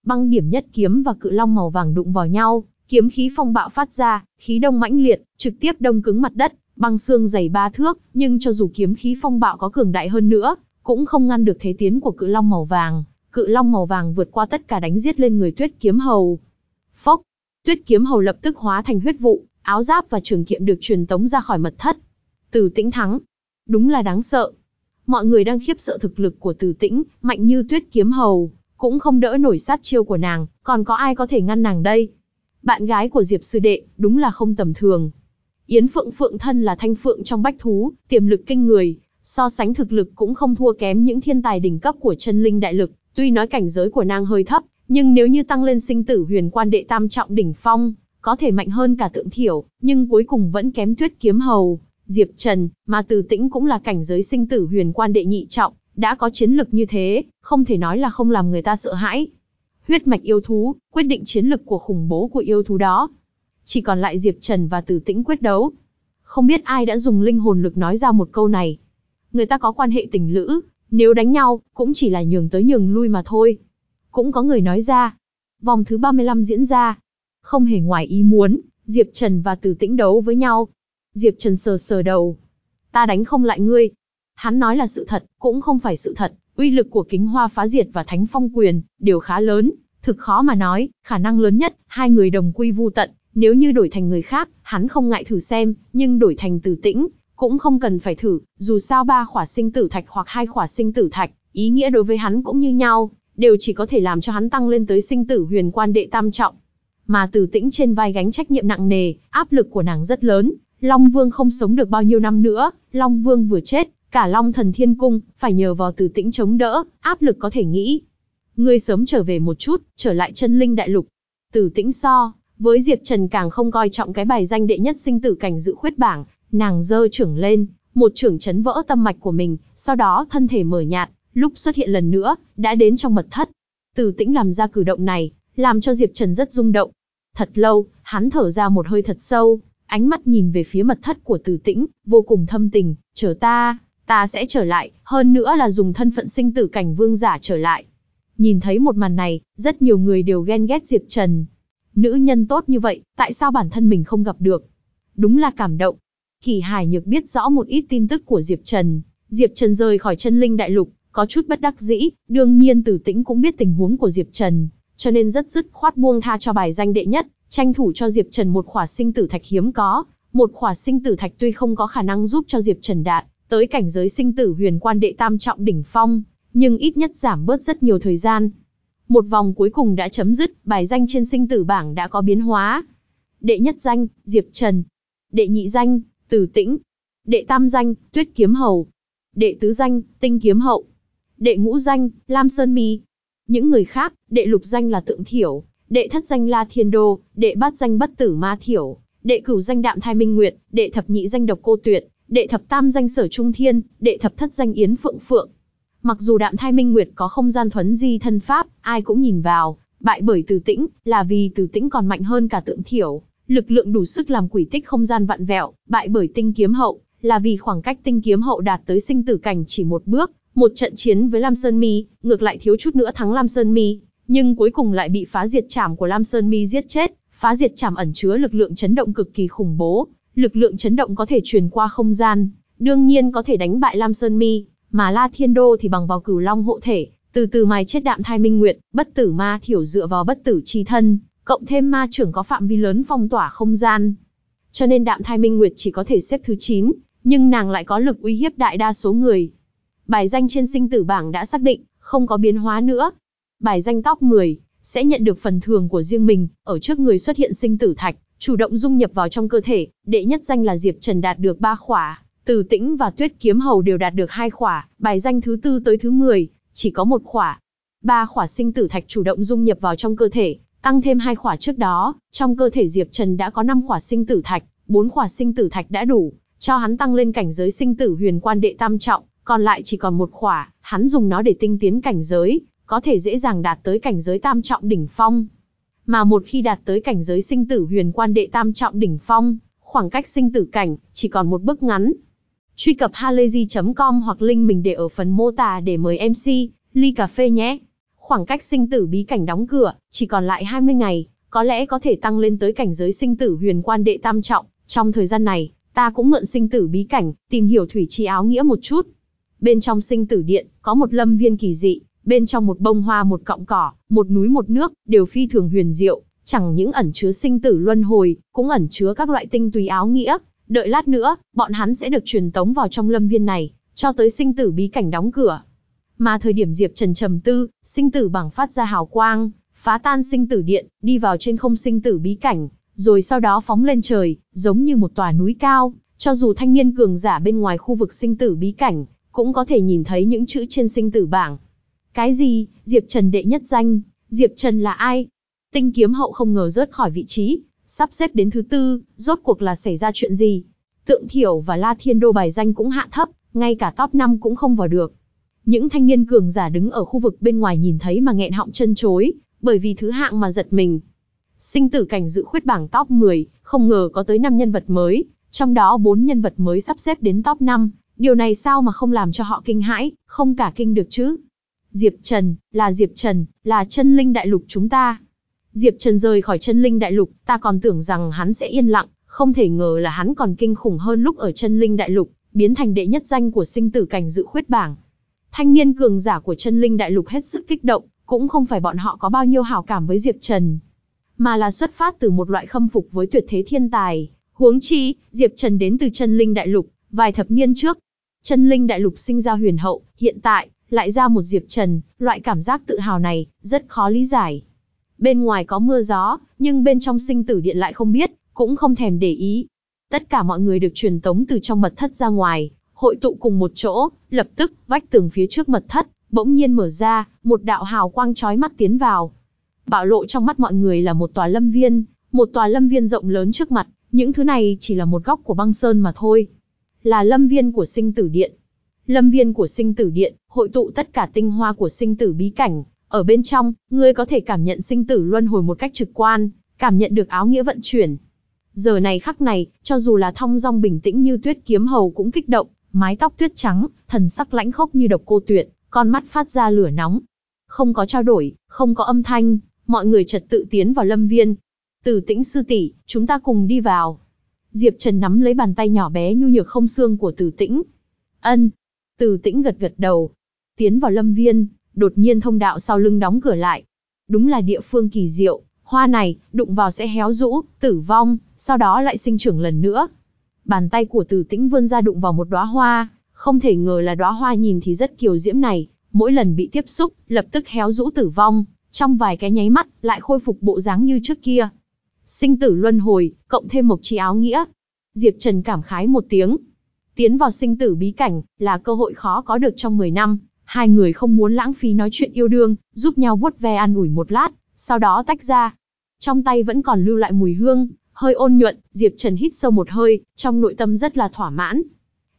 băng điểm nhất kiếm và cự long màu vàng đụng vào nhau, kiếm khí phong bạo phát ra, khí đông mãnh liệt, trực tiếp đông cứng mặt đất, băng xương dày ba thước, nhưng cho dù kiếm khí phong bạo có cường đại hơn nữa, cũng không ngăn được thế tiến của cự long màu vàng. Cự long màu vàng vượt qua tất cả đánh giết lên người Tuyết Kiếm Hầu. Phốc, Tuyết Kiếm Hầu lập tức hóa thành huyết vụ, áo giáp và trường kiệm được truyền tống ra khỏi mật thất. Từ Tĩnh thắng, Đúng là đáng sợ. Mọi người đang khiếp sợ thực lực của Từ Tĩnh, mạnh như tuyết kiếm hầu, cũng không đỡ nổi sát chiêu của nàng, còn có ai có thể ngăn nàng đây? Bạn gái của Diệp Sư Đệ, đúng là không tầm thường. Yến Phượng Phượng thân là thanh phượng trong bách thú, tiềm lực kinh người, so sánh thực lực cũng không thua kém những thiên tài đỉnh cấp của chân linh đại lực, tuy nói cảnh giới của nàng hơi thấp, nhưng nếu như tăng lên sinh tử huyền quan đệ tam trọng đỉnh phong, có thể mạnh hơn cả tượng thiểu, nhưng cuối cùng vẫn kém tuyết kiếm hầu. Diệp Trần, mà Từ Tĩnh cũng là cảnh giới sinh tử huyền quan đệ nhị trọng, đã có chiến lực như thế, không thể nói là không làm người ta sợ hãi. Huyết mạch yêu thú, quyết định chiến lực của khủng bố của yêu thú đó. Chỉ còn lại Diệp Trần và Tử Tĩnh quyết đấu. Không biết ai đã dùng linh hồn lực nói ra một câu này. Người ta có quan hệ tình lữ, nếu đánh nhau, cũng chỉ là nhường tới nhường lui mà thôi. Cũng có người nói ra. Vòng thứ 35 diễn ra. Không hề ngoài ý muốn, Diệp Trần và Tử Tĩnh đấu với nhau, Diệp Trần sờ sờ đầu. Ta đánh không lại ngươi. Hắn nói là sự thật, cũng không phải sự thật. Uy lực của kính hoa phá diệt và thánh phong quyền, đều khá lớn. Thực khó mà nói, khả năng lớn nhất, hai người đồng quy vu tận. Nếu như đổi thành người khác, hắn không ngại thử xem, nhưng đổi thành tử tĩnh, cũng không cần phải thử. Dù sao ba khỏa sinh tử thạch hoặc hai khỏa sinh tử thạch, ý nghĩa đối với hắn cũng như nhau, đều chỉ có thể làm cho hắn tăng lên tới sinh tử huyền quan đệ tam trọng. Mà tử tĩnh trên vai gánh trách nhiệm nặng nề, áp lực của nàng rất lớn, Long Vương không sống được bao nhiêu năm nữa, Long Vương vừa chết, cả Long Thần Thiên Cung, phải nhờ vào Từ Tĩnh chống đỡ, áp lực có thể nghĩ. Ngươi sớm trở về một chút, trở lại chân linh đại lục. Từ Tĩnh so, với Diệp Trần càng không coi trọng cái bài danh đệ nhất sinh tử cảnh dự khuyết bảng, nàng dơ trưởng lên, một trưởng chấn vỡ tâm mạch của mình, sau đó thân thể mở nhạt, lúc xuất hiện lần nữa, đã đến trong mật thất. Từ Tĩnh làm ra cử động này, làm cho Diệp Trần rất rung động. Thật lâu, hắn thở ra một hơi thật sâu, ánh mắt nhìn về phía mật thất của Từ Tĩnh, vô cùng thâm tình, chờ ta, ta sẽ trở lại, hơn nữa là dùng thân phận sinh tử cảnh vương giả trở lại. Nhìn thấy một màn này, rất nhiều người đều ghen ghét Diệp Trần. Nữ nhân tốt như vậy, tại sao bản thân mình không gặp được? Đúng là cảm động. Kỳ Hải Nhược biết rõ một ít tin tức của Diệp Trần. Diệp Trần rời khỏi chân linh đại lục, có chút bất đắc dĩ, đương nhiên Tử Tĩnh cũng biết tình huống của Diệp Trần, cho nên rất dứt khoát buông tha cho bài danh đệ nhất, tranh thủ cho Diệp Trần một khỏa sinh tử thạch hiếm có. Một khỏa sinh tử thạch tuy không có khả năng giúp cho Diệp Trần đạt tới cảnh giới sinh tử huyền quan đệ tam trọng đỉnh phong, nhưng ít nhất giảm bớt rất nhiều thời gian. Một vòng cuối cùng đã chấm dứt, bài danh trên sinh tử bảng đã có biến hóa. Đệ nhất danh, Diệp Trần. Đệ nhị danh, Tử Tĩnh. Đệ tam danh, Tuyết Kiếm Hầu. Đệ tứ danh, Tinh Kiếm Hậu. Đệ ngũ danh, Lam Sơn Mi. Những người khác, đệ lục danh là Tượng Thiểu, đệ thất danh La Thiên Đô, đệ bát danh Bất Tử Ma Thiểu, đệ cửu danh Đạm Thai Minh Nguyệt, đệ thập nhị danh Độc Cô Tuyệt, đệ thập tam danh Sở Trung Thiên, đệ thập thất danh Yến Phượng Phượng. Mặc dù Đạm Thai Minh Nguyệt có không gian thuấn di thân pháp, ai cũng nhìn vào, bại bởi Từ Tĩnh, là vì Từ Tĩnh còn mạnh hơn cả Tượng Thiểu, lực lượng đủ sức làm quỷ tích không gian vặn vẹo, bại bởi Tinh Kiếm Hậu, là vì khoảng cách Tinh Kiếm Hậu đạt tới sinh tử cảnh chỉ một bước, một trận chiến với Lam Sơn Mi, ngược lại thiếu chút nữa thắng Lam Sơn Mi, nhưng cuối cùng lại bị phá diệt chảm của Lam Sơn Mi giết chết. Phá diệt chảm ẩn chứa lực lượng chấn động cực kỳ khủng bố, lực lượng chấn động có thể truyền qua không gian, đương nhiên có thể đánh bại Lam Sơn Mi, mà La Thiên Đô thì bằng vào cửu long hộ thể, từ từ mài chết đạm thai minh nguyệt, bất tử ma thiểu dựa vào bất tử chi thân, cộng thêm ma trưởng có phạm vi lớn phong tỏa không gian. Cho nên đạm thai minh nguyệt chỉ có thể xếp thứ 9, nhưng nàng lại có lực uy hiếp đại đa số người. Bài danh trên sinh tử bảng đã xác định, không có biến hóa nữa, bài danh top 10, sẽ nhận được phần thưởng của riêng mình, ở trước người xuất hiện sinh tử thạch, chủ động dung nhập vào trong cơ thể, đệ nhất danh là Diệp Trần đạt được 3 khỏa, Từ Tĩnh và Tuyết Kiếm Hầu đều đạt được 2 khỏa, bài danh thứ tư tới thứ 10, chỉ có một khỏa. Ba khỏa sinh tử thạch chủ động dung nhập vào trong cơ thể, tăng thêm hai khỏa trước đó, trong cơ thể Diệp Trần đã có 5 khỏa sinh tử thạch, 4 khỏa sinh tử thạch đã đủ, cho hắn tăng lên cảnh giới sinh tử huyền quan đệ tam trọng, còn lại chỉ còn một khỏa, hắn dùng nó để tinh tiến cảnh giới, có thể dễ dàng đạt tới cảnh giới tam trọng đỉnh phong. Mà một khi đạt tới cảnh giới sinh tử huyền quan đệ tam trọng đỉnh phong, khoảng cách sinh tử cảnh chỉ còn một bước ngắn. Truy cập halayzi.com hoặc link mình để ở phần mô tả để mời MC, ly cà phê nhé. Khoảng cách sinh tử bí cảnh đóng cửa, chỉ còn lại 20 ngày, có lẽ có thể tăng lên tới cảnh giới sinh tử huyền quan đệ tam trọng. Trong thời gian này, ta cũng mượn sinh tử bí cảnh, tìm hiểu thủy chi áo nghĩa một chút. Bên trong sinh tử điện, có một lâm viên kỳ dị, bên trong một bông hoa một cọng cỏ, một núi một nước, đều phi thường huyền diệu, chẳng những ẩn chứa sinh tử luân hồi, cũng ẩn chứa các loại tinh túy áo nghĩa. Đợi lát nữa, bọn hắn sẽ được truyền tống vào trong lâm viên này, cho tới sinh tử bí cảnh đóng cửa. Mà thời điểm Diệp Trần trầm tư, sinh tử bảng phát ra hào quang, phá tan sinh tử điện, đi vào trên không sinh tử bí cảnh, rồi sau đó phóng lên trời, giống như một tòa núi cao, cho dù thanh niên cường giả bên ngoài khu vực sinh tử bí cảnh, cũng có thể nhìn thấy những chữ trên sinh tử bảng. Cái gì? Diệp Trần đệ nhất danh? Diệp Trần là ai? Tinh kiếm hậu không ngờ rớt khỏi vị trí, sắp xếp đến thứ tư, rốt cuộc là xảy ra chuyện gì? Tượng Thiểu và La Thiên Đô bài danh cũng hạ thấp, ngay cả top 5 cũng không vào được. Những thanh niên cường giả đứng ở khu vực bên ngoài nhìn thấy mà nghẹn họng chân chối, bởi vì thứ hạng mà giật mình. Sinh tử cảnh dự khuyết bảng top 10, không ngờ có tới 5 nhân vật mới, trong đó 4 nhân vật mới sắp xếp đến top 5, điều này sao mà không làm cho họ kinh hãi, không cả kinh được chứ. Diệp Trần, là Diệp Trần, là chân linh đại lục chúng ta. Diệp Trần rời khỏi chân linh đại lục, ta còn tưởng rằng hắn sẽ yên lặng, không thể ngờ là hắn còn kinh khủng hơn lúc ở chân linh đại lục, biến thành đệ nhất danh của sinh tử cảnh dự khuyết bảng. Thanh niên cường giả của chân linh đại lục hết sức kích động, cũng không phải bọn họ có bao nhiêu hảo cảm với Diệp Trần, mà là xuất phát từ một loại khâm phục với tuyệt thế thiên tài. Huống chi, Diệp Trần đến từ chân linh đại lục, vài thập niên trước. Chân linh đại lục sinh ra huyền hậu, hiện tại, lại ra một Diệp Trần, loại cảm giác tự hào này, rất khó lý giải. Bên ngoài có mưa gió, nhưng bên trong sinh tử điện lại không biết, cũng không thèm để ý. Tất cả mọi người được truyền tống từ trong mật thất ra ngoài, hội tụ cùng một chỗ, lập tức, vách tường phía trước mật thất, bỗng nhiên mở ra, một đạo hào quang chói mắt tiến vào. Bạo lộ trong mắt mọi người là một tòa lâm viên, một tòa lâm viên rộng lớn trước mặt, những thứ này chỉ là một góc của băng sơn mà thôi. Là lâm viên của sinh tử điện. Lâm viên của sinh tử điện, hội tụ tất cả tinh hoa của sinh tử bí cảnh. Ở bên trong, ngươi có thể cảm nhận sinh tử luân hồi một cách trực quan, cảm nhận được áo nghĩa vận chuyển. Giờ này khắc này, cho dù là thong dong bình tĩnh như tuyết kiếm hầu cũng kích động, mái tóc tuyết trắng, thần sắc lãnh khốc như độc cô tuyệt, con mắt phát ra lửa nóng. Không có trao đổi, không có âm thanh, mọi người trật tự tiến vào lâm viên. Tử tĩnh sư tỷ, chúng ta cùng đi vào. Diệp Trần nắm lấy bàn tay nhỏ bé nhu nhược không xương của Tử Tĩnh. Ân. Tử Tĩnh gật gật đầu. Tiến vào lâm viên, đột nhiên thông đạo sau lưng đóng cửa lại. Đúng là địa phương kỳ diệu, hoa này, đụng vào sẽ héo rũ, tử vong, sau đó lại sinh trưởng lần nữa. Bàn tay của Tử Tĩnh vươn ra đụng vào một đóa hoa, không thể ngờ là đóa hoa nhìn thì rất kiều diễm này, mỗi lần bị tiếp xúc, lập tức héo rũ tử vong, trong vài cái nháy mắt, lại khôi phục bộ dáng như trước kia. Sinh tử luân hồi, cộng thêm một chi áo nghĩa. Diệp Trần cảm khái một tiếng. Tiến vào sinh tử bí cảnh, là cơ hội khó có được trong 10 năm. Hai người không muốn lãng phí nói chuyện yêu đương, giúp nhau vuốt ve an ủi một lát, sau đó tách ra. Trong tay vẫn còn lưu lại mùi hương, hơi ôn nhuận, Diệp Trần hít sâu một hơi, trong nội tâm rất là thỏa mãn.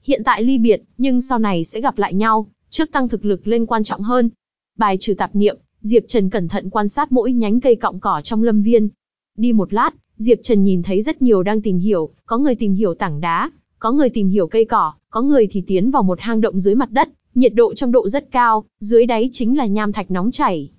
Hiện tại ly biệt, nhưng sau này sẽ gặp lại nhau, trước tăng thực lực lên quan trọng hơn. Bài trừ tạp niệm, Diệp Trần cẩn thận quan sát mỗi nhánh cây cọng cỏ trong lâm viên. Đi một lát, Diệp Trần nhìn thấy rất nhiều đang tìm hiểu, có người tìm hiểu tảng đá, có người tìm hiểu cây cỏ, có người thì tiến vào một hang động dưới mặt đất, nhiệt độ trong độ rất cao, dưới đáy chính là nham thạch nóng chảy.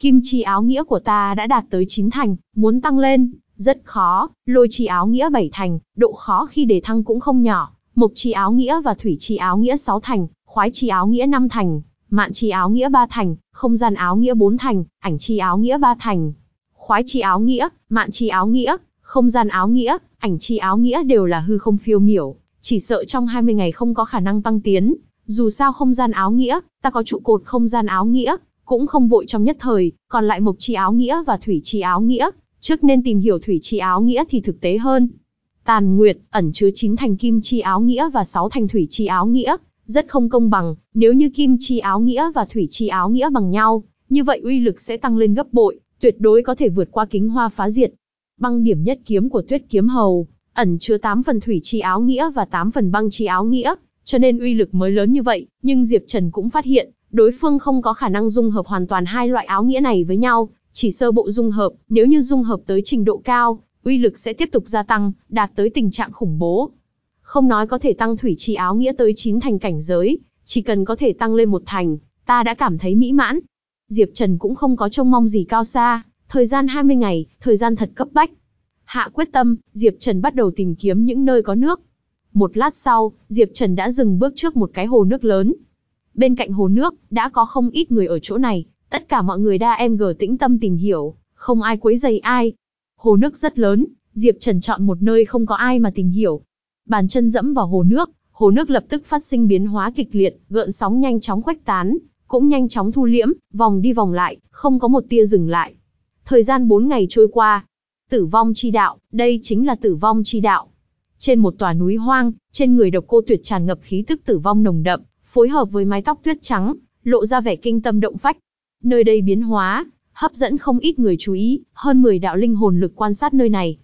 Kim chi áo nghĩa của ta đã đạt tới 9 thành, muốn tăng lên, rất khó, lôi chi áo nghĩa 7 thành, độ khó khi đề thăng cũng không nhỏ, mộc chi áo nghĩa và thủy chi áo nghĩa 6 thành, khoái chi áo nghĩa 5 thành, mạn chi áo nghĩa 3 thành, không gian áo nghĩa 4 thành, ảnh chi áo nghĩa 3 thành, khoái chi áo nghĩa, mạn chi áo nghĩa, không gian áo nghĩa, ảnh chi áo nghĩa đều là hư không phiêu miểu, chỉ sợ trong 20 ngày không có khả năng tăng tiến, dù sao không gian áo nghĩa, ta có trụ cột không gian áo nghĩa, cũng không vội trong nhất thời, còn lại mộc chi áo nghĩa và thủy chi áo nghĩa, Trước nên tìm hiểu thủy chi áo nghĩa thì thực tế hơn. Tàn nguyệt, ẩn chứa 9 thành kim chi áo nghĩa và 6 thành thủy chi áo nghĩa, rất không công bằng, nếu như kim chi áo nghĩa và thủy chi áo nghĩa bằng nhau, như vậy uy lực sẽ tăng lên gấp bội, tuyệt đối có thể vượt qua kính hoa phá diệt. Băng điểm nhất kiếm của tuyết kiếm hầu, ẩn chứa 8 phần thủy chi áo nghĩa và 8 phần băng chi áo nghĩa, cho nên uy lực mới lớn như vậy, nhưng Diệp Trần cũng phát hiện, đối phương không có khả năng dung hợp hoàn toàn hai loại áo nghĩa này với nhau, chỉ sơ bộ dung hợp, nếu như dung hợp tới trình độ cao, uy lực sẽ tiếp tục gia tăng, đạt tới tình trạng khủng bố. Không nói có thể tăng thủy chi áo nghĩa tới 9 thành cảnh giới, chỉ cần có thể tăng lên một thành, ta đã cảm thấy mỹ mãn. Diệp Trần cũng không có trông mong gì cao xa, thời gian 20 ngày, thời gian thật cấp bách. Hạ quyết tâm, Diệp Trần bắt đầu tìm kiếm những nơi có nước. Một lát sau, Diệp Trần đã dừng bước trước một cái hồ nước lớn. Bên cạnh hồ nước, đã có không ít người ở chỗ này, tất cả mọi người đa em gờ tĩnh tâm tìm hiểu, không ai quấy dày ai. Hồ nước rất lớn, Diệp Trần chọn một nơi không có ai mà tìm hiểu. Bàn chân dẫm vào hồ nước, hồ nước lập tức phát sinh biến hóa kịch liệt, gợn sóng nhanh chóng khuếch tán, cũng nhanh chóng thu liễm, vòng đi vòng lại, không có một tia dừng lại. Thời gian 4 ngày trôi qua, tử vong chi đạo, đây chính là tử vong chi đạo. Trên một tòa núi hoang, trên người độc cô tuyệt tràn ngập khí tức tử vong nồng đậm, phối hợp với mái tóc tuyết trắng, lộ ra vẻ kinh tâm động phách. Nơi đây biến hóa, hấp dẫn không ít người chú ý, hơn 10 đạo linh hồn lực quan sát nơi này.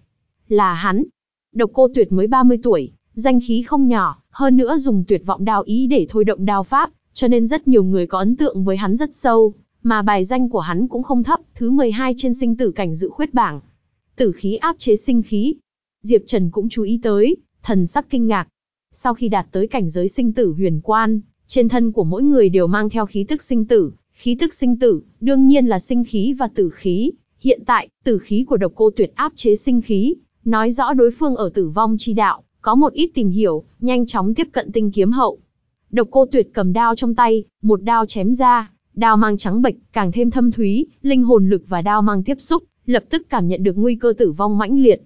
Là hắn. Độc cô tuyệt mới 30 tuổi, danh khí không nhỏ, hơn nữa dùng tuyệt vọng đao ý để thôi động đao pháp, cho nên rất nhiều người có ấn tượng với hắn rất sâu, mà bài danh của hắn cũng không thấp, thứ 12 trên sinh tử cảnh dự khuyết bảng. Tử khí áp chế sinh khí. Diệp Trần cũng chú ý tới, thần sắc kinh ngạc. Sau khi đạt tới cảnh giới sinh tử huyền quan, trên thân của mỗi người đều mang theo khí tức sinh tử, khí tức sinh tử, đương nhiên là sinh khí và tử khí. Hiện tại, tử khí của độc cô tuyệt áp chế sinh khí, nói rõ đối phương ở tử vong chi đạo, có một ít tìm hiểu, nhanh chóng tiếp cận tinh kiếm hậu. Độc cô tuyệt cầm đao trong tay, một đao chém ra, đao mang trắng bệch, càng thêm thâm thúy, linh hồn lực và đao mang tiếp xúc, lập tức cảm nhận được nguy cơ tử vong mãnh liệt.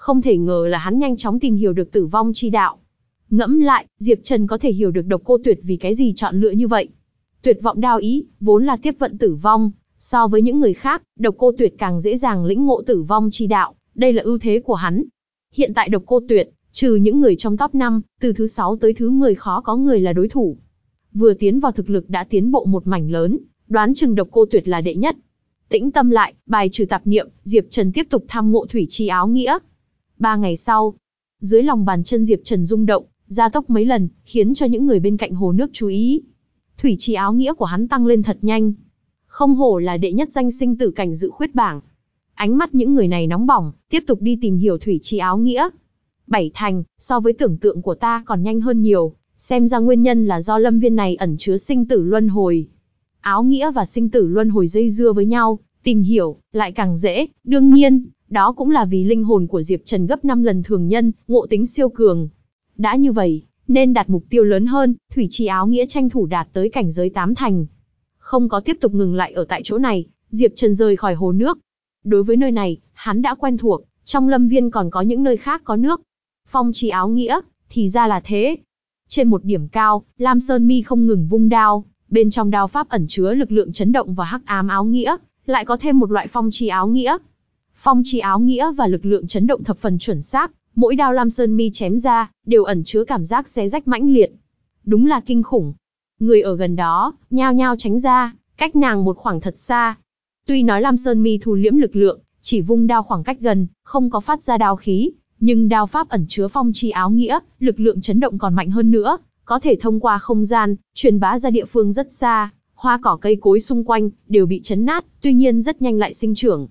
Không thể ngờ là hắn nhanh chóng tìm hiểu được tử vong chi đạo. Ngẫm lại, Diệp Trần có thể hiểu được độc cô tuyệt vì cái gì chọn lựa như vậy. Tuyệt vọng đao ý, vốn là tiếp vận tử vong, so với những người khác, độc cô tuyệt càng dễ dàng lĩnh ngộ tử vong chi đạo, đây là ưu thế của hắn. Hiện tại độc cô tuyệt, trừ những người trong top 5, từ thứ 6 tới thứ 10 khó có người là đối thủ. Vừa tiến vào thực lực đã tiến bộ một mảnh lớn, đoán chừng độc cô tuyệt là đệ nhất. Tĩnh tâm lại, bài trừ tạp niệm, Diệp Trần tiếp tục tham ngộ thủy chi áo nghĩa. Ba ngày sau, dưới lòng bàn chân Diệp Trần rung động, gia tốc mấy lần, khiến cho những người bên cạnh hồ nước chú ý. Thủy chi áo nghĩa của hắn tăng lên thật nhanh. Không hổ là đệ nhất danh sinh tử cảnh dự khuyết bảng. Ánh mắt những người này nóng bỏng, tiếp tục đi tìm hiểu thủy chi áo nghĩa. Bảy thành, so với tưởng tượng của ta còn nhanh hơn nhiều, xem ra nguyên nhân là do lâm viên này ẩn chứa sinh tử luân hồi. Áo nghĩa và sinh tử luân hồi dây dưa với nhau, tìm hiểu, lại càng dễ, đương nhiên, đó cũng là vì linh hồn của Diệp Trần gấp 5 lần thường nhân, ngộ tính siêu cường. Đã như vậy, nên đặt mục tiêu lớn hơn, thủy trì áo nghĩa tranh thủ đạt tới cảnh giới tám thành. Không có tiếp tục ngừng lại ở tại chỗ này, Diệp Trần rời khỏi hồ nước. Đối với nơi này, hắn đã quen thuộc, trong lâm viên còn có những nơi khác có nước. Phong trì áo nghĩa, thì ra là thế. Trên một điểm cao, Lam Sơn Mi không ngừng vung đao, bên trong đao pháp ẩn chứa lực lượng chấn động và hắc ám áo nghĩa, lại có thêm một loại phong chi áo nghĩa. Phong chi áo nghĩa và lực lượng chấn động thập phần chuẩn xác, mỗi đao Lam Sơn Mi chém ra, đều ẩn chứa cảm giác xé rách mãnh liệt. Đúng là kinh khủng. Người ở gần đó, nhao nhao tránh ra, cách nàng một khoảng thật xa. Tuy nói Lam Sơn Mi thu liễm lực lượng, chỉ vung đao khoảng cách gần, không có phát ra đao khí, nhưng đao pháp ẩn chứa phong chi áo nghĩa, lực lượng chấn động còn mạnh hơn nữa, có thể thông qua không gian, truyền bá ra địa phương rất xa, hoa cỏ cây cối xung quanh, đều bị chấn nát, tuy nhiên rất nhanh lại sinh trưởng.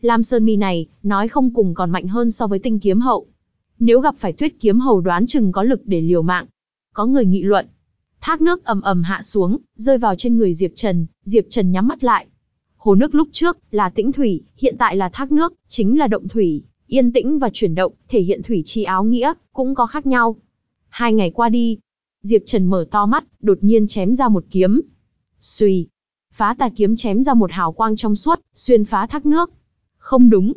Lam Sơn Mi này, nói không cùng còn mạnh hơn so với tinh kiếm hậu. Nếu gặp phải tuyết kiếm hầu đoán chừng có lực để liều mạng. Có người nghị luận. Thác nước ầm ầm hạ xuống, rơi vào trên người Diệp Trần, Diệp Trần nhắm mắt lại. Hồ nước lúc trước là tĩnh thủy, hiện tại là thác nước, chính là động thủy, yên tĩnh và chuyển động, thể hiện thủy chi áo nghĩa, cũng có khác nhau. Hai ngày qua đi, Diệp Trần mở to mắt, đột nhiên chém ra một kiếm. Xùy. Phá tà kiếm chém ra một hào quang trong suốt, xuyên phá thác nước. Không đúng.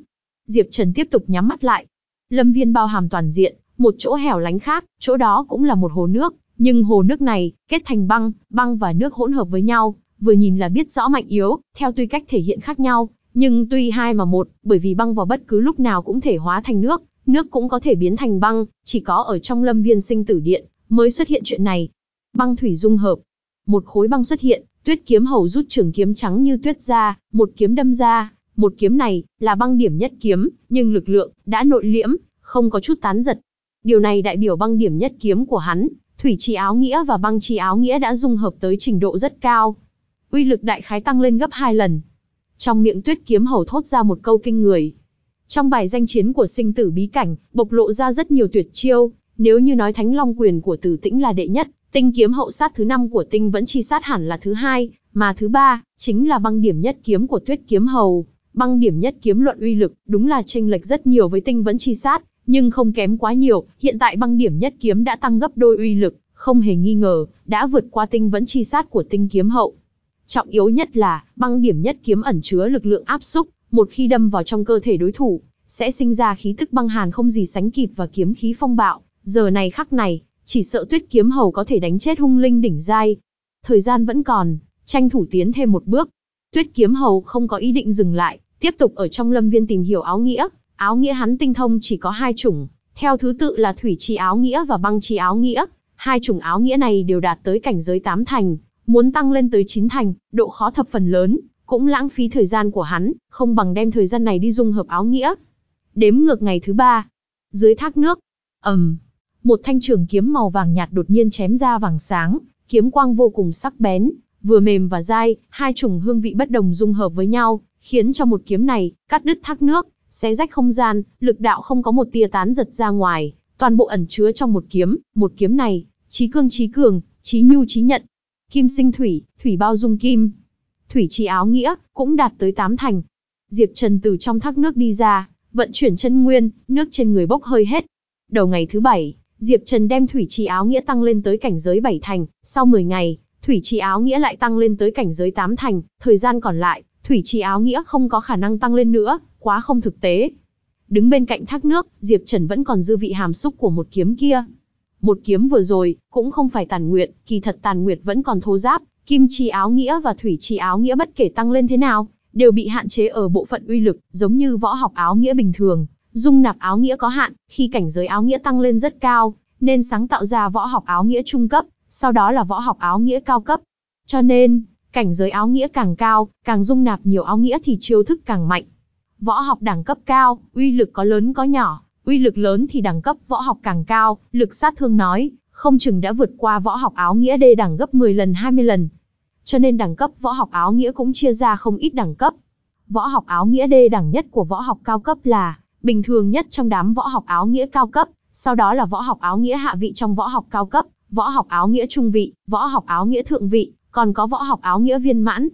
Diệp Trần tiếp tục nhắm mắt lại. Lâm viên bao hàm toàn diện, một chỗ hẻo lánh khác, chỗ đó cũng là một hồ nước, nhưng hồ nước này, kết thành băng, băng và nước hỗn hợp với nhau, vừa nhìn là biết rõ mạnh yếu, theo tuy cách thể hiện khác nhau, Nhưng tuy hai mà một, bởi vì băng vào bất cứ lúc nào cũng thể hóa thành nước, nước cũng có thể biến thành băng, chỉ có ở trong lâm viên sinh tử điện, mới xuất hiện chuyện này. Băng thủy dung hợp. Một khối băng xuất hiện, tuyết kiếm hầu rút trường kiếm trắng như tuyết ra, một kiếm đâm ra. Một kiếm này, là băng điểm nhất kiếm, nhưng lực lượng, đã nội liễm, không có chút tán giật. Điều này đại biểu băng điểm nhất kiếm của hắn, thủy chi áo nghĩa và băng chi áo nghĩa đã dung hợp tới trình độ rất cao. Uy lực đại khái tăng lên gấp hai lần. Trong miệng tuyết kiếm hầu thốt ra một câu kinh người. Trong bài danh chiến của sinh tử bí cảnh, bộc lộ ra rất nhiều tuyệt chiêu, nếu như nói thánh long quyền của tử tĩnh là đệ nhất, tinh kiếm hậu sát thứ năm của tinh vẫn chi sát hẳn là thứ hai, mà thứ ba, chính là băng điểm nhất kiếm của tuyết kiếm hầu. Băng điểm nhất kiếm luận uy lực, đúng là chênh lệch rất nhiều với tinh vẫn chi sát, nhưng không kém quá nhiều, hiện tại băng điểm nhất kiếm đã tăng gấp đôi uy lực, không hề nghi ngờ, đã vượt qua tinh vẫn chi sát của tinh kiếm hậu. Trọng yếu nhất là, băng điểm nhất kiếm ẩn chứa lực lượng áp xúc, một khi đâm vào trong cơ thể đối thủ, sẽ sinh ra khí tức băng hàn không gì sánh kịp và kiếm khí phong bạo, giờ này khắc này, chỉ sợ tuyết kiếm hầu có thể đánh chết hung linh đỉnh giai. Thời gian vẫn còn, tranh thủ tiến thêm một bước. Tuyết kiếm hầu không có ý định dừng lại, tiếp tục ở trong lâm viên tìm hiểu áo nghĩa, áo nghĩa hắn tinh thông chỉ có hai chủng, theo thứ tự là thủy chi áo nghĩa và băng chi áo nghĩa. Hai chủng áo nghĩa này đều đạt tới cảnh giới tám thành, muốn tăng lên tới chín thành, độ khó thập phần lớn, cũng lãng phí thời gian của hắn, không bằng đem thời gian này đi dung hợp áo nghĩa. Đếm ngược ngày thứ ba, dưới thác nước, ầm, một thanh trường kiếm màu vàng nhạt đột nhiên chém ra vàng sáng, kiếm quang vô cùng sắc bén, vừa mềm và dai, hai chủng hương vị bất đồng dung hợp với nhau, khiến cho một kiếm này cắt đứt thác nước, xé rách không gian, lực đạo không có một tia tán giật ra ngoài, toàn bộ ẩn chứa trong một kiếm, một kiếm này, chí cương chí cường, chí nhu chí nhận. Kim sinh thủy, thủy bao dung kim. Thủy chi áo nghĩa, cũng đạt tới tám thành. Diệp Trần từ trong thác nước đi ra, vận chuyển chân nguyên, nước trên người bốc hơi hết. Đầu ngày thứ bảy, Diệp Trần đem thủy chi áo nghĩa tăng lên tới cảnh giới bảy thành, sau 10 ngày, thủy chi áo nghĩa lại tăng lên tới cảnh giới tám thành, thời gian còn lại, thủy chi áo nghĩa không có khả năng tăng lên nữa, quá không thực tế. Đứng bên cạnh thác nước, Diệp Trần vẫn còn dư vị hàm xúc của một kiếm kia. Một kiếm vừa rồi, cũng không phải tàn nguyệt, kỳ thật tàn nguyệt vẫn còn thô giáp, kim chi áo nghĩa và thủy chi áo nghĩa bất kể tăng lên thế nào, đều bị hạn chế ở bộ phận uy lực, giống như võ học áo nghĩa bình thường, dung nạp áo nghĩa có hạn, khi cảnh giới áo nghĩa tăng lên rất cao, nên sáng tạo ra võ học áo nghĩa trung cấp, sau đó là võ học áo nghĩa cao cấp. Cho nên, cảnh giới áo nghĩa càng cao, càng dung nạp nhiều áo nghĩa thì chiêu thức càng mạnh. Võ học đẳng cấp cao, uy lực có lớn có nhỏ, uy lực lớn thì đẳng cấp võ học càng cao, lực sát thương nói, không chừng đã vượt qua võ học áo nghĩa đê đẳng gấp 10 lần 20 lần. Cho nên đẳng cấp võ học áo nghĩa cũng chia ra không ít đẳng cấp. Võ học áo nghĩa đê đẳng nhất của võ học cao cấp là bình thường nhất trong đám võ học áo nghĩa cao cấp, sau đó là võ học áo nghĩa hạ vị trong võ học cao cấp, võ học áo nghĩa trung vị, võ học áo nghĩa thượng vị, còn có võ học áo nghĩa viên mãn.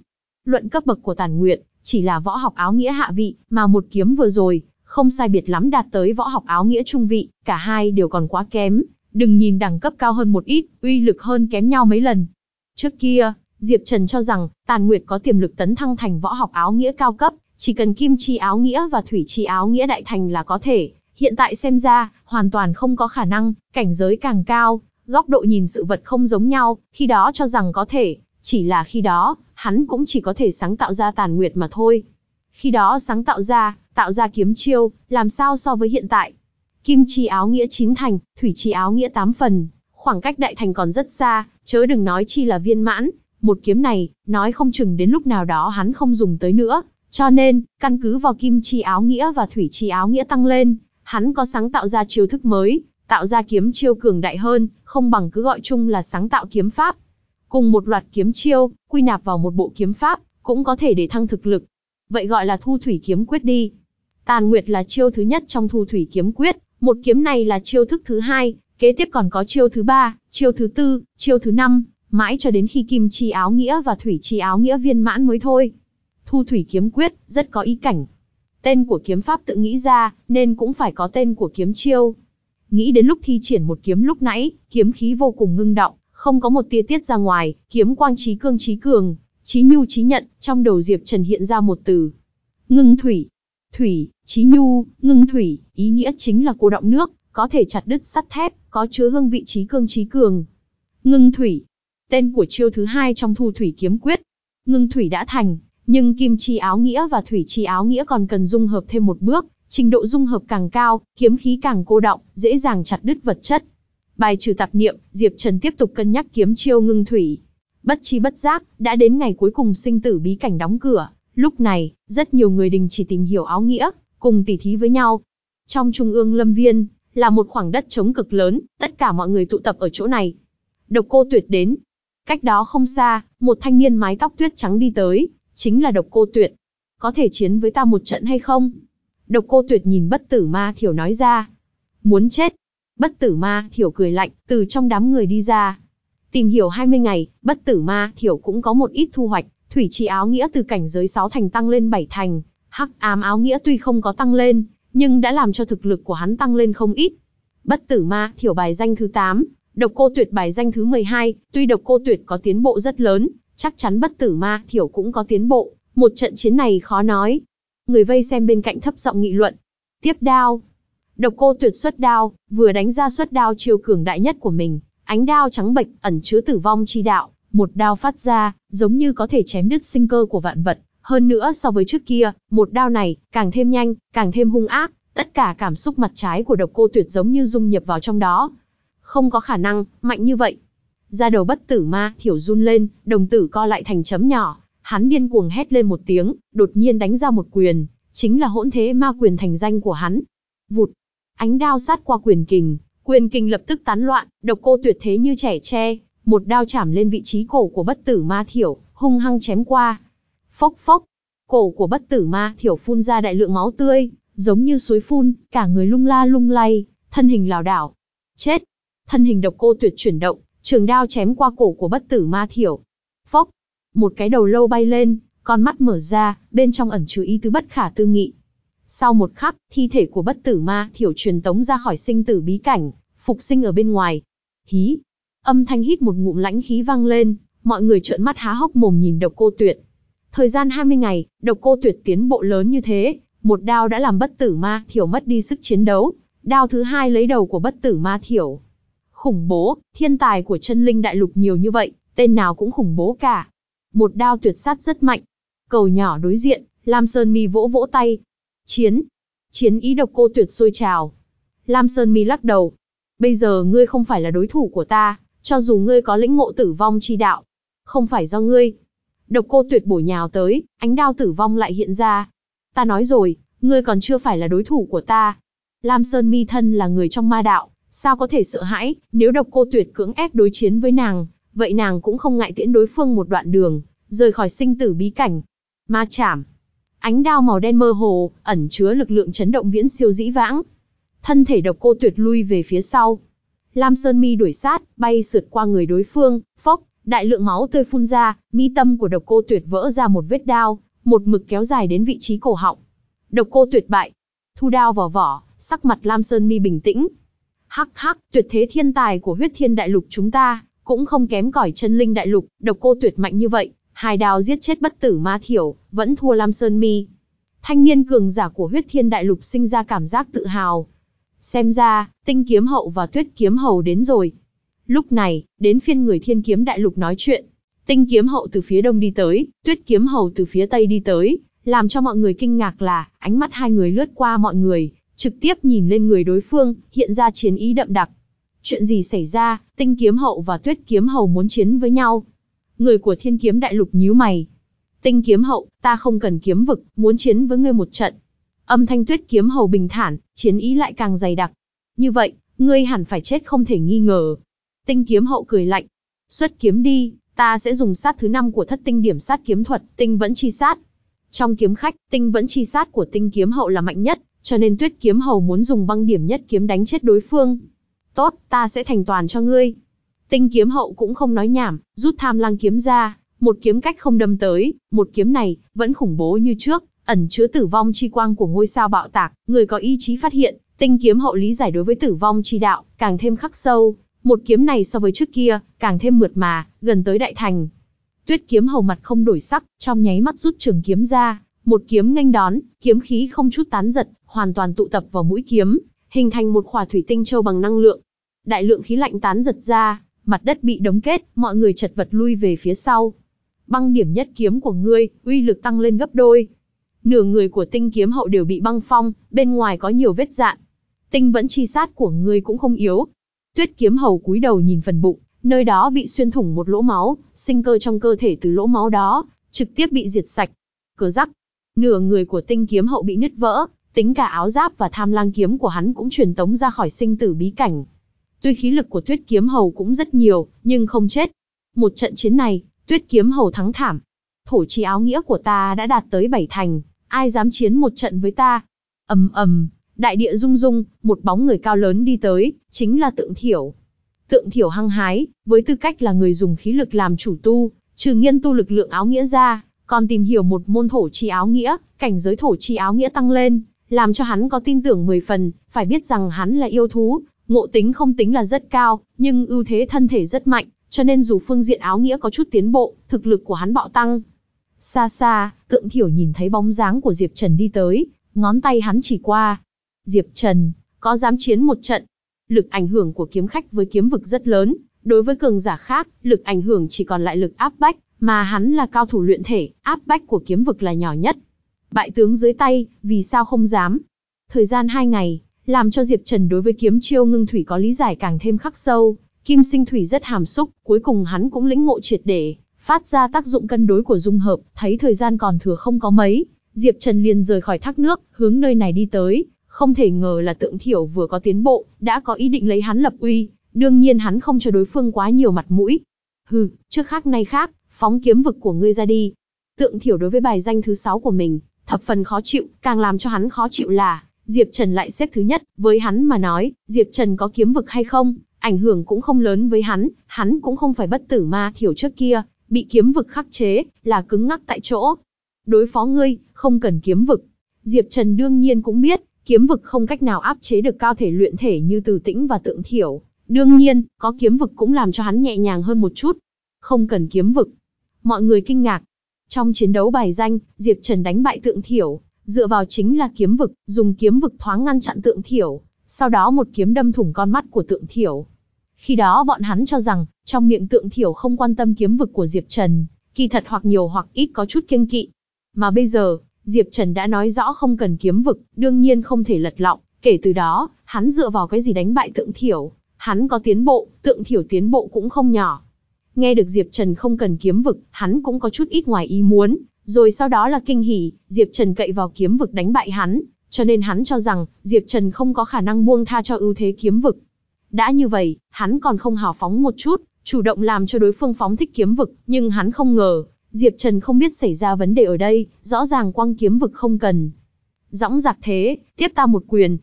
Luận cấp bậc của Tản Nguyệt, chỉ là võ học áo nghĩa hạ vị, mà một kiếm vừa rồi, không sai biệt lắm đạt tới võ học áo nghĩa trung vị, cả hai đều còn quá kém, đừng nhìn đẳng cấp cao hơn một ít, uy lực hơn kém nhau mấy lần. Trước kia, Diệp Trần cho rằng, Tàn Nguyệt có tiềm lực tấn thăng thành võ học áo nghĩa cao cấp, chỉ cần kim chi áo nghĩa và thủy chi áo nghĩa đại thành là có thể. Hiện tại xem ra, hoàn toàn không có khả năng, cảnh giới càng cao, góc độ nhìn sự vật không giống nhau, khi đó cho rằng có thể, chỉ là khi đó, hắn cũng chỉ có thể sáng tạo ra tàn nguyệt mà thôi. Khi đó sáng tạo ra, tạo ra kiếm chiêu, làm sao so với hiện tại. Kim chi áo nghĩa chín thành, thủy chi áo nghĩa tám phần, khoảng cách đại thành còn rất xa, chớ đừng nói chi là viên mãn, một kiếm này, nói không chừng đến lúc nào đó hắn không dùng tới nữa, cho nên, căn cứ vào kim chi áo nghĩa và thủy chi áo nghĩa tăng lên, hắn có sáng tạo ra chiêu thức mới, tạo ra kiếm chiêu cường đại hơn, không bằng cứ gọi chung là sáng tạo kiếm pháp. Cùng một loạt kiếm chiêu, quy nạp vào một bộ kiếm pháp, cũng có thể để thăng thực lực. Vậy gọi là thu thủy kiếm quyết đi. Tàn Nguyệt là chiêu thứ nhất trong thu thủy kiếm quyết, một kiếm này là chiêu thức thứ hai, kế tiếp còn có chiêu thứ ba, chiêu thứ tư, chiêu thứ năm, mãi cho đến khi kim chi áo nghĩa và thủy chi áo nghĩa viên mãn mới thôi. Thu thủy kiếm quyết, rất có ý cảnh. Tên của kiếm pháp tự nghĩ ra, nên cũng phải có tên của kiếm chiêu. Nghĩ đến lúc thi triển một kiếm lúc nãy, kiếm khí vô cùng ngưng động, không có một tia tiết ra ngoài, kiếm quang trí cương trí cường, trí nhu trí nhận, trong đầu Diệp Trần hiện ra một từ. Ngưng thủy. Thủy, trí nhu, ngưng thủy, ý nghĩa chính là cô động nước, có thể chặt đứt sắt thép, có chứa hương vị trí cương trí cường. Ngưng thủy. Tên của chiêu thứ hai trong thu thủy kiếm quyết. Ngưng thủy đã thành, Nhưng kim chi áo nghĩa và thủy chi áo nghĩa còn cần dung hợp thêm một bước, trình độ dung hợp càng cao, kiếm khí càng cô động, dễ dàng chặt đứt vật chất. Bài trừ tạp niệm, Diệp Trần tiếp tục cân nhắc kiếm chiêu ngưng thủy. Bất chi bất giác, đã đến ngày cuối cùng sinh tử bí cảnh đóng cửa. Lúc này, rất nhiều người đình chỉ tìm hiểu áo nghĩa, cùng tỉ thí với nhau. Trong trung ương lâm viên, là một khoảng đất trống cực lớn, tất cả mọi người tụ tập ở chỗ này. Độc cô tuyệt đến. Cách đó không xa, một thanh niên mái tóc tuyết trắng đi tới, chính là độc cô tuyệt. Có thể chiến với ta một trận hay không? Độc cô tuyệt nhìn bất tử ma thiểu nói ra. Muốn chết. Bất tử ma thiểu cười lạnh, từ trong đám người đi ra. Tìm hiểu 20 ngày, bất tử ma thiểu cũng có một ít thu hoạch. Thủy trì áo nghĩa từ cảnh giới 6 thành tăng lên 7 thành. Hắc ám áo nghĩa tuy không có tăng lên, nhưng đã làm cho thực lực của hắn tăng lên không ít. Bất tử ma thiểu bài danh thứ 8, độc cô tuyệt bài danh thứ 12, tuy độc cô tuyệt có tiến bộ rất lớn, chắc chắn bất tử ma thiểu cũng có tiến bộ. Một trận chiến này khó nói, Người vây xem bên cạnh thấp giọng nghị luận. Tiếp đao. Độc cô tuyệt xuất đao, vừa đánh ra xuất đao chiêu cường đại nhất của mình. Ánh đao trắng bệch, ẩn chứa tử vong chi đạo. Một đao phát ra, giống như có thể chém đứt sinh cơ của vạn vật. Hơn nữa so với trước kia, một đao này, càng thêm nhanh, càng thêm hung ác. Tất cả cảm xúc mặt trái của độc cô tuyệt giống như dung nhập vào trong đó. Không có khả năng, mạnh như vậy. Ra đầu bất tử ma, thiểu run lên, đồng tử co lại thành chấm nhỏ, Hắn điên cuồng hét lên một tiếng, đột nhiên đánh ra một quyền, chính là hỗn thế ma quyền thành danh của hắn. Vụt, ánh đao sát qua quyền kình, quyền kình lập tức tán loạn, độc cô tuyệt thế như trẻ tre, một đao chảm lên vị trí cổ của bất tử ma thiểu, hung hăng chém qua. Phốc phốc, cổ của bất tử ma thiểu phun ra đại lượng máu tươi, giống như suối phun, cả người lung la lung lay, thân hình lảo đảo. Chết! Thân hình độc cô tuyệt chuyển động, trường đao chém qua cổ của bất tử ma thiểu. Phốc! một cái đầu lâu bay lên, con mắt mở ra, bên trong ẩn chứa ý tứ bất khả tư nghị. Sau một khắc, thi thể của bất tử ma thiểu truyền tống ra khỏi sinh tử bí cảnh, phục sinh ở bên ngoài. Hí! Âm thanh hít một ngụm lãnh khí vang lên, mọi người trợn mắt há hốc mồm nhìn độc cô tuyệt. Thời gian 20 ngày, độc cô tuyệt tiến bộ lớn như thế, một đao đã làm bất tử ma thiểu mất đi sức chiến đấu, đao thứ hai lấy đầu của bất tử ma thiểu. Khủng bố, thiên tài của chân linh đại lục nhiều như vậy, tên nào cũng khủng bố cả. Một đao tuyệt sát rất mạnh. Cầu nhỏ đối diện, Lam Sơn Mi vỗ vỗ tay. Chiến. Chiến ý độc cô tuyệt sôi trào. Lam Sơn Mi lắc đầu. Bây giờ ngươi không phải là đối thủ của ta, cho dù ngươi có lĩnh ngộ tử vong chi đạo. Không phải do ngươi. Độc cô tuyệt bổ nhào tới, ánh đao tử vong lại hiện ra. Ta nói rồi, ngươi còn chưa phải là đối thủ của ta. Lam Sơn Mi thân là người trong ma đạo, sao có thể sợ hãi, nếu độc cô tuyệt cưỡng ép đối chiến với nàng, vậy nàng cũng không ngại tiễn đối phương một đoạn đường, rời khỏi sinh tử bí cảnh. Ma chảm. Ánh đao màu đen mơ hồ, ẩn chứa lực lượng chấn động viễn siêu dĩ vãng. Thân thể độc cô tuyệt lui về phía sau. Lam Sơn Mi đuổi sát, bay sượt qua người đối phương, phốc, đại lượng máu tươi phun ra, mi tâm của độc cô tuyệt vỡ ra một vết đao, một mực kéo dài đến vị trí cổ họng. Độc cô tuyệt bại, thu đao vào vỏ, sắc mặt Lam Sơn Mi bình tĩnh. Hắc hắc, tuyệt thế thiên tài của huyết thiên đại lục chúng ta, cũng không kém cỏi chân linh đại lục, độc cô tuyệt mạnh như vậy, hai đao giết chết bất tử ma thiểu, vẫn thua Lam Sơn Mi. Thanh niên cường giả của huyết thiên đại lục sinh ra cảm giác tự hào. Xem ra, tinh kiếm hậu và tuyết kiếm hầu đến rồi. Lúc này, đến phiên người thiên kiếm đại lục nói chuyện. Tinh kiếm hậu từ phía đông đi tới, tuyết kiếm hầu từ phía tây đi tới, làm cho mọi người kinh ngạc là, ánh mắt hai người lướt qua mọi người, trực tiếp nhìn lên người đối phương, hiện ra chiến ý đậm đặc. Chuyện gì xảy ra, tinh kiếm hậu và tuyết kiếm hầu muốn chiến với nhau. Người của thiên kiếm đại lục nhíu mày. Tinh kiếm hậu, ta không cần kiếm vực, muốn chiến với ngươi một trận. Âm thanh tuyết kiếm hầu bình thản, chiến ý lại càng dày đặc. Như vậy, ngươi hẳn phải chết không thể nghi ngờ. Tinh kiếm hậu cười lạnh. Xuất kiếm đi, ta sẽ dùng sát thứ năm của thất tinh điểm sát kiếm thuật, tinh vẫn chi sát. Trong kiếm khách, tinh vẫn chi sát của tinh kiếm hậu là mạnh nhất, cho nên tuyết kiếm hầu muốn dùng băng điểm nhất kiếm đánh chết đối phương. Tốt, ta sẽ thành toàn cho ngươi. Tinh kiếm hậu cũng không nói nhảm, rút tham lang kiếm ra, một kiếm cách không đâm tới, một kiếm này, vẫn khủng bố như trước, ẩn chứa tử vong chi quang của ngôi sao bạo tạc, người có ý chí phát hiện, tinh kiếm hậu lý giải đối với tử vong chi đạo, càng thêm khắc sâu, một kiếm này so với trước kia, càng thêm mượt mà, gần tới đại thành. Tuyết kiếm hầu mặt không đổi sắc, trong nháy mắt rút trường kiếm ra, một kiếm nghênh đón, kiếm khí không chút tán giật, hoàn toàn tụ tập vào mũi kiếm, hình thành một khỏa thủy tinh châu bằng năng lượng, đại lượng khí lạnh tán giật ra, mặt đất bị đóng kết, mọi người chật vật lui về phía sau. Băng điểm nhất kiếm của ngươi, uy lực tăng lên gấp đôi. Nửa người của tinh kiếm hậu đều bị băng phong, bên ngoài có nhiều vết dạn. Tinh vẫn chi sát của ngươi cũng không yếu. Tuyết kiếm hầu cúi đầu nhìn phần bụng, nơi đó bị xuyên thủng một lỗ máu, sinh cơ trong cơ thể từ lỗ máu đó, trực tiếp bị diệt sạch. Cờ rắc, nửa người của tinh kiếm hậu bị nứt vỡ, tính cả áo giáp và tham lang kiếm của hắn cũng truyền tống ra khỏi sinh tử bí cảnh. Tuy khí lực của tuyết kiếm hầu cũng rất nhiều, nhưng không chết. Một trận chiến này, tuyết kiếm hầu thắng thảm. Thổ chi áo nghĩa của ta đã đạt tới bảy thành, ai dám chiến một trận với ta? ầm ầm, đại địa rung rung, một bóng người cao lớn đi tới, chính là tượng thiểu. Tượng thiểu hăng hái, với tư cách là người dùng khí lực làm chủ tu, trừ nghiên tu lực lượng áo nghĩa ra, còn tìm hiểu một môn thổ chi áo nghĩa, cảnh giới thổ chi áo nghĩa tăng lên, làm cho hắn có tin tưởng 10 phần, phải biết rằng hắn là yêu thú, ngộ tính không tính là rất cao, nhưng ưu thế thân thể rất mạnh, cho nên dù phương diện áo nghĩa có chút tiến bộ, thực lực của hắn bạo tăng. Xa xa, tượng thiểu nhìn thấy bóng dáng của Diệp Trần đi tới, ngón tay hắn chỉ qua. Diệp Trần, có dám chiến một trận? Lực ảnh hưởng của kiếm khách với kiếm vực rất lớn, đối với cường giả khác, lực ảnh hưởng chỉ còn lại lực áp bách, mà hắn là cao thủ luyện thể, áp bách của kiếm vực là nhỏ nhất. Bại tướng dưới tay, vì sao không dám? Thời gian hai ngày, làm cho Diệp Trần đối với kiếm chiêu ngưng thủy có lý giải càng thêm khắc sâu. Kim sinh thủy rất hàm xúc, cuối cùng hắn cũng lĩnh ngộ triệt để, phát ra tác dụng cân đối của dung hợp, thấy thời gian còn thừa không có mấy, Diệp Trần liền rời khỏi thác nước, hướng nơi này đi tới, không thể ngờ là tượng thiểu vừa có tiến bộ, đã có ý định lấy hắn lập uy, đương nhiên hắn không cho đối phương quá nhiều mặt mũi. Hừ, trước khác nay khác, phóng kiếm vực của ngươi ra đi. Tượng thiểu đối với bài danh thứ sáu của mình, thập phần khó chịu, càng làm cho hắn khó chịu là, Diệp Trần lại xếp thứ nhất, với hắn mà nói, Diệp Trần có kiếm vực hay không, ảnh hưởng cũng không lớn với hắn, hắn cũng không phải bất tử ma thiểu trước kia, bị kiếm vực khắc chế, là cứng ngắc tại chỗ. Đối phó ngươi, không cần kiếm vực. Diệp Trần đương nhiên cũng biết, kiếm vực không cách nào áp chế được cao thể luyện thể như từ tĩnh và tượng thiểu. Đương nhiên, có kiếm vực cũng làm cho hắn nhẹ nhàng hơn một chút. Không cần kiếm vực. Mọi người kinh ngạc. Trong chiến đấu bài danh, Diệp Trần đánh bại tượng thiểu, dựa vào chính là kiếm vực, dùng kiếm vực thoáng ngăn chặn tượng thiểu, sau đó một kiếm đâm thủng con mắt của tượng thiểu. Khi đó bọn hắn cho rằng, trong miệng tượng thiểu không quan tâm kiếm vực của Diệp Trần, kỳ thật hoặc nhiều hoặc ít có chút kiêng kỵ. Mà bây giờ, Diệp Trần đã nói rõ không cần kiếm vực, đương nhiên không thể lật lọng, kể từ đó, hắn dựa vào cái gì đánh bại tượng thiểu, hắn có tiến bộ, tượng thiểu tiến bộ cũng không nhỏ. Nghe được Diệp Trần không cần kiếm vực, hắn cũng có chút ít ngoài ý muốn, rồi sau đó là kinh hỉ, Diệp Trần cậy vào kiếm vực đánh bại hắn, cho nên hắn cho rằng, Diệp Trần không có khả năng buông tha cho ưu thế kiếm vực. Đã như vậy, hắn còn không hào phóng một chút, chủ động làm cho đối phương phóng thích kiếm vực, nhưng hắn không ngờ, Diệp Trần không biết xảy ra vấn đề ở đây, rõ ràng quang kiếm vực không cần. Dõng giặc thế, tiếp ta một quyền.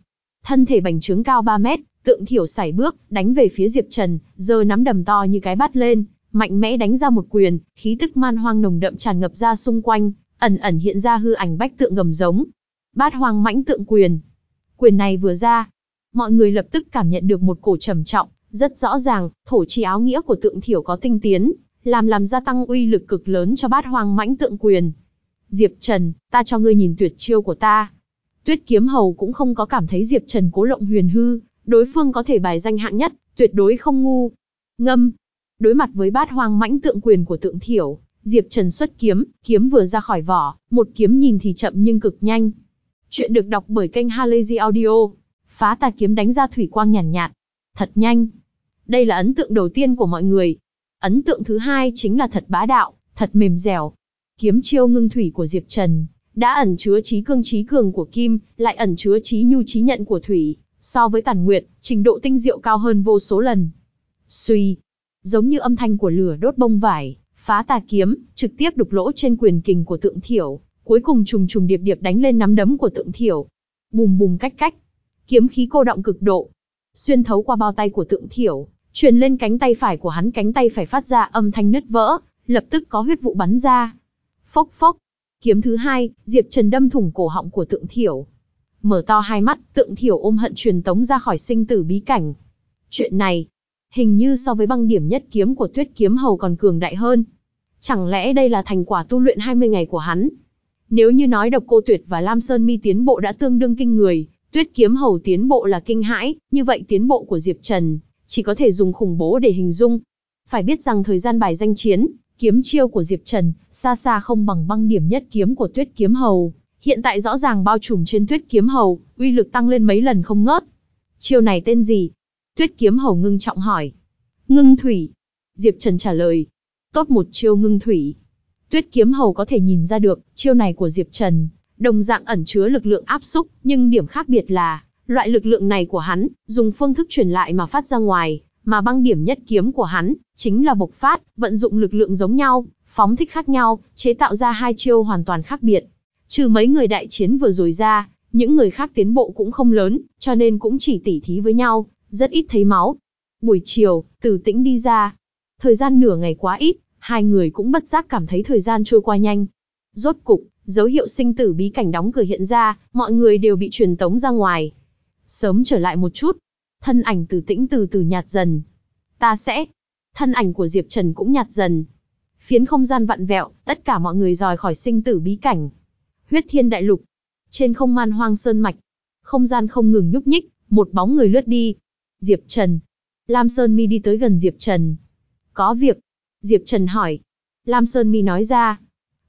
Thân thể bành trướng cao 3 mét, tượng thiểu sải bước, đánh về phía Diệp Trần, giờ nắm đầm to như cái bát lên, mạnh mẽ đánh ra một quyền, khí tức man hoang nồng đậm tràn ngập ra xung quanh, ẩn ẩn hiện ra hư ảnh bách tượng gầm giống. Bát hoang mãnh tượng quyền. Quyền này vừa ra, mọi người lập tức cảm nhận được một cổ trầm trọng, rất rõ ràng, thổ chi áo nghĩa của tượng thiểu có tinh tiến, làm làm gia tăng uy lực cực lớn cho bát hoang mãnh tượng quyền. Diệp Trần, ta cho ngươi nhìn tuyệt chiêu của ta. Tuyết kiếm hầu cũng không có cảm thấy Diệp Trần cố lộng huyền hư, đối phương có thể bài danh hạng nhất, tuyệt đối không ngu. Ngâm, Đối mặt với bát hoang mãnh tượng quyền của tượng thiểu, Diệp Trần xuất kiếm, kiếm vừa ra khỏi vỏ, một kiếm nhìn thì chậm nhưng cực nhanh. Chuyện được đọc bởi kênh Halazy Audio. Phá tà kiếm đánh ra thủy quang nhàn nhạt, nhạt. Thật nhanh. Đây là ấn tượng đầu tiên của mọi người. Ấn tượng thứ hai chính là thật bá đạo, thật mềm dẻo. Kiếm chiêu ngưng thủy của Diệp Trần, đã ẩn chứa trí cương trí cường của kim, lại ẩn chứa trí nhu trí nhận của thủy. So với Tản nguyệt, trình độ tinh diệu cao hơn vô số lần. Suy, giống như âm thanh của lửa đốt bông vải, phá tà kiếm, trực tiếp đục lỗ trên quyền kình của tượng thiểu, cuối cùng trùng trùng điệp điệp đánh lên nắm đấm của tượng thiểu. Bùm bùm cách cách, kiếm khí cô động cực độ, xuyên thấu qua bao tay của tượng thiểu, truyền lên cánh tay phải của hắn cánh tay phải phát ra âm thanh nứt vỡ, lập tức có huyết vụ bắn ra. Phốc phốc, kiếm thứ hai, Diệp Trần đâm thủng cổ họng của tượng thiểu. Mở to hai mắt, tượng thiểu ôm hận truyền tống ra khỏi sinh tử bí cảnh. Chuyện này, hình như so với băng điểm nhất kiếm của tuyết kiếm hầu còn cường đại hơn. Chẳng lẽ đây là thành quả tu luyện 20 ngày của hắn? Nếu như nói độc cô tuyệt và Lam Sơn mi tiến bộ đã tương đương kinh người, tuyết kiếm hầu tiến bộ là kinh hãi, như vậy tiến bộ của Diệp Trần, chỉ có thể dùng khủng bố để hình dung. Phải biết rằng thời gian bài danh chiến, Kiếm chiêu của Diệp Trần, xa xa không bằng băng điểm nhất kiếm của Tuyết Kiếm Hầu, hiện tại rõ ràng bao trùm trên Tuyết Kiếm Hầu, uy lực tăng lên mấy lần không ngớt. Chiêu này tên gì? Tuyết Kiếm Hầu ngưng trọng hỏi. Ngưng thủy. Diệp Trần trả lời. Tốt một chiêu ngưng thủy. Tuyết Kiếm Hầu có thể nhìn ra được, chiêu này của Diệp Trần, đồng dạng ẩn chứa lực lượng áp xúc, nhưng điểm khác biệt là, loại lực lượng này của hắn, dùng phương thức truyền lại mà phát ra ngoài, mà băng điểm nhất kiếm của hắn, chính là bộc phát, vận dụng lực lượng giống nhau, phóng thích khác nhau, chế tạo ra hai chiêu hoàn toàn khác biệt. Trừ mấy người đại chiến vừa rồi ra, những người khác tiến bộ cũng không lớn, cho nên cũng chỉ tỉ thí với nhau, rất ít thấy máu. Buổi chiều, Tử Tĩnh đi ra. Thời gian nửa ngày quá ít, hai người cũng bất giác cảm thấy thời gian trôi qua nhanh. Rốt cục, dấu hiệu sinh tử bí cảnh đóng cửa hiện ra, mọi người đều bị truyền tống ra ngoài. Sớm trở lại một chút, thân ảnh Tử Tĩnh từ từ nhạt dần. Ta sẽ, thân ảnh của Diệp Trần cũng nhạt dần. Phiến không gian vặn vẹo, tất cả mọi người rời khỏi sinh tử bí cảnh. Huyết Thiên Đại Lục, trên không man hoang sơn mạch, không gian không ngừng nhúc nhích, một bóng người lướt đi. Diệp Trần. Lam Sơn Mi đi tới gần Diệp Trần. Có việc. Diệp Trần hỏi. Lam Sơn Mi nói ra.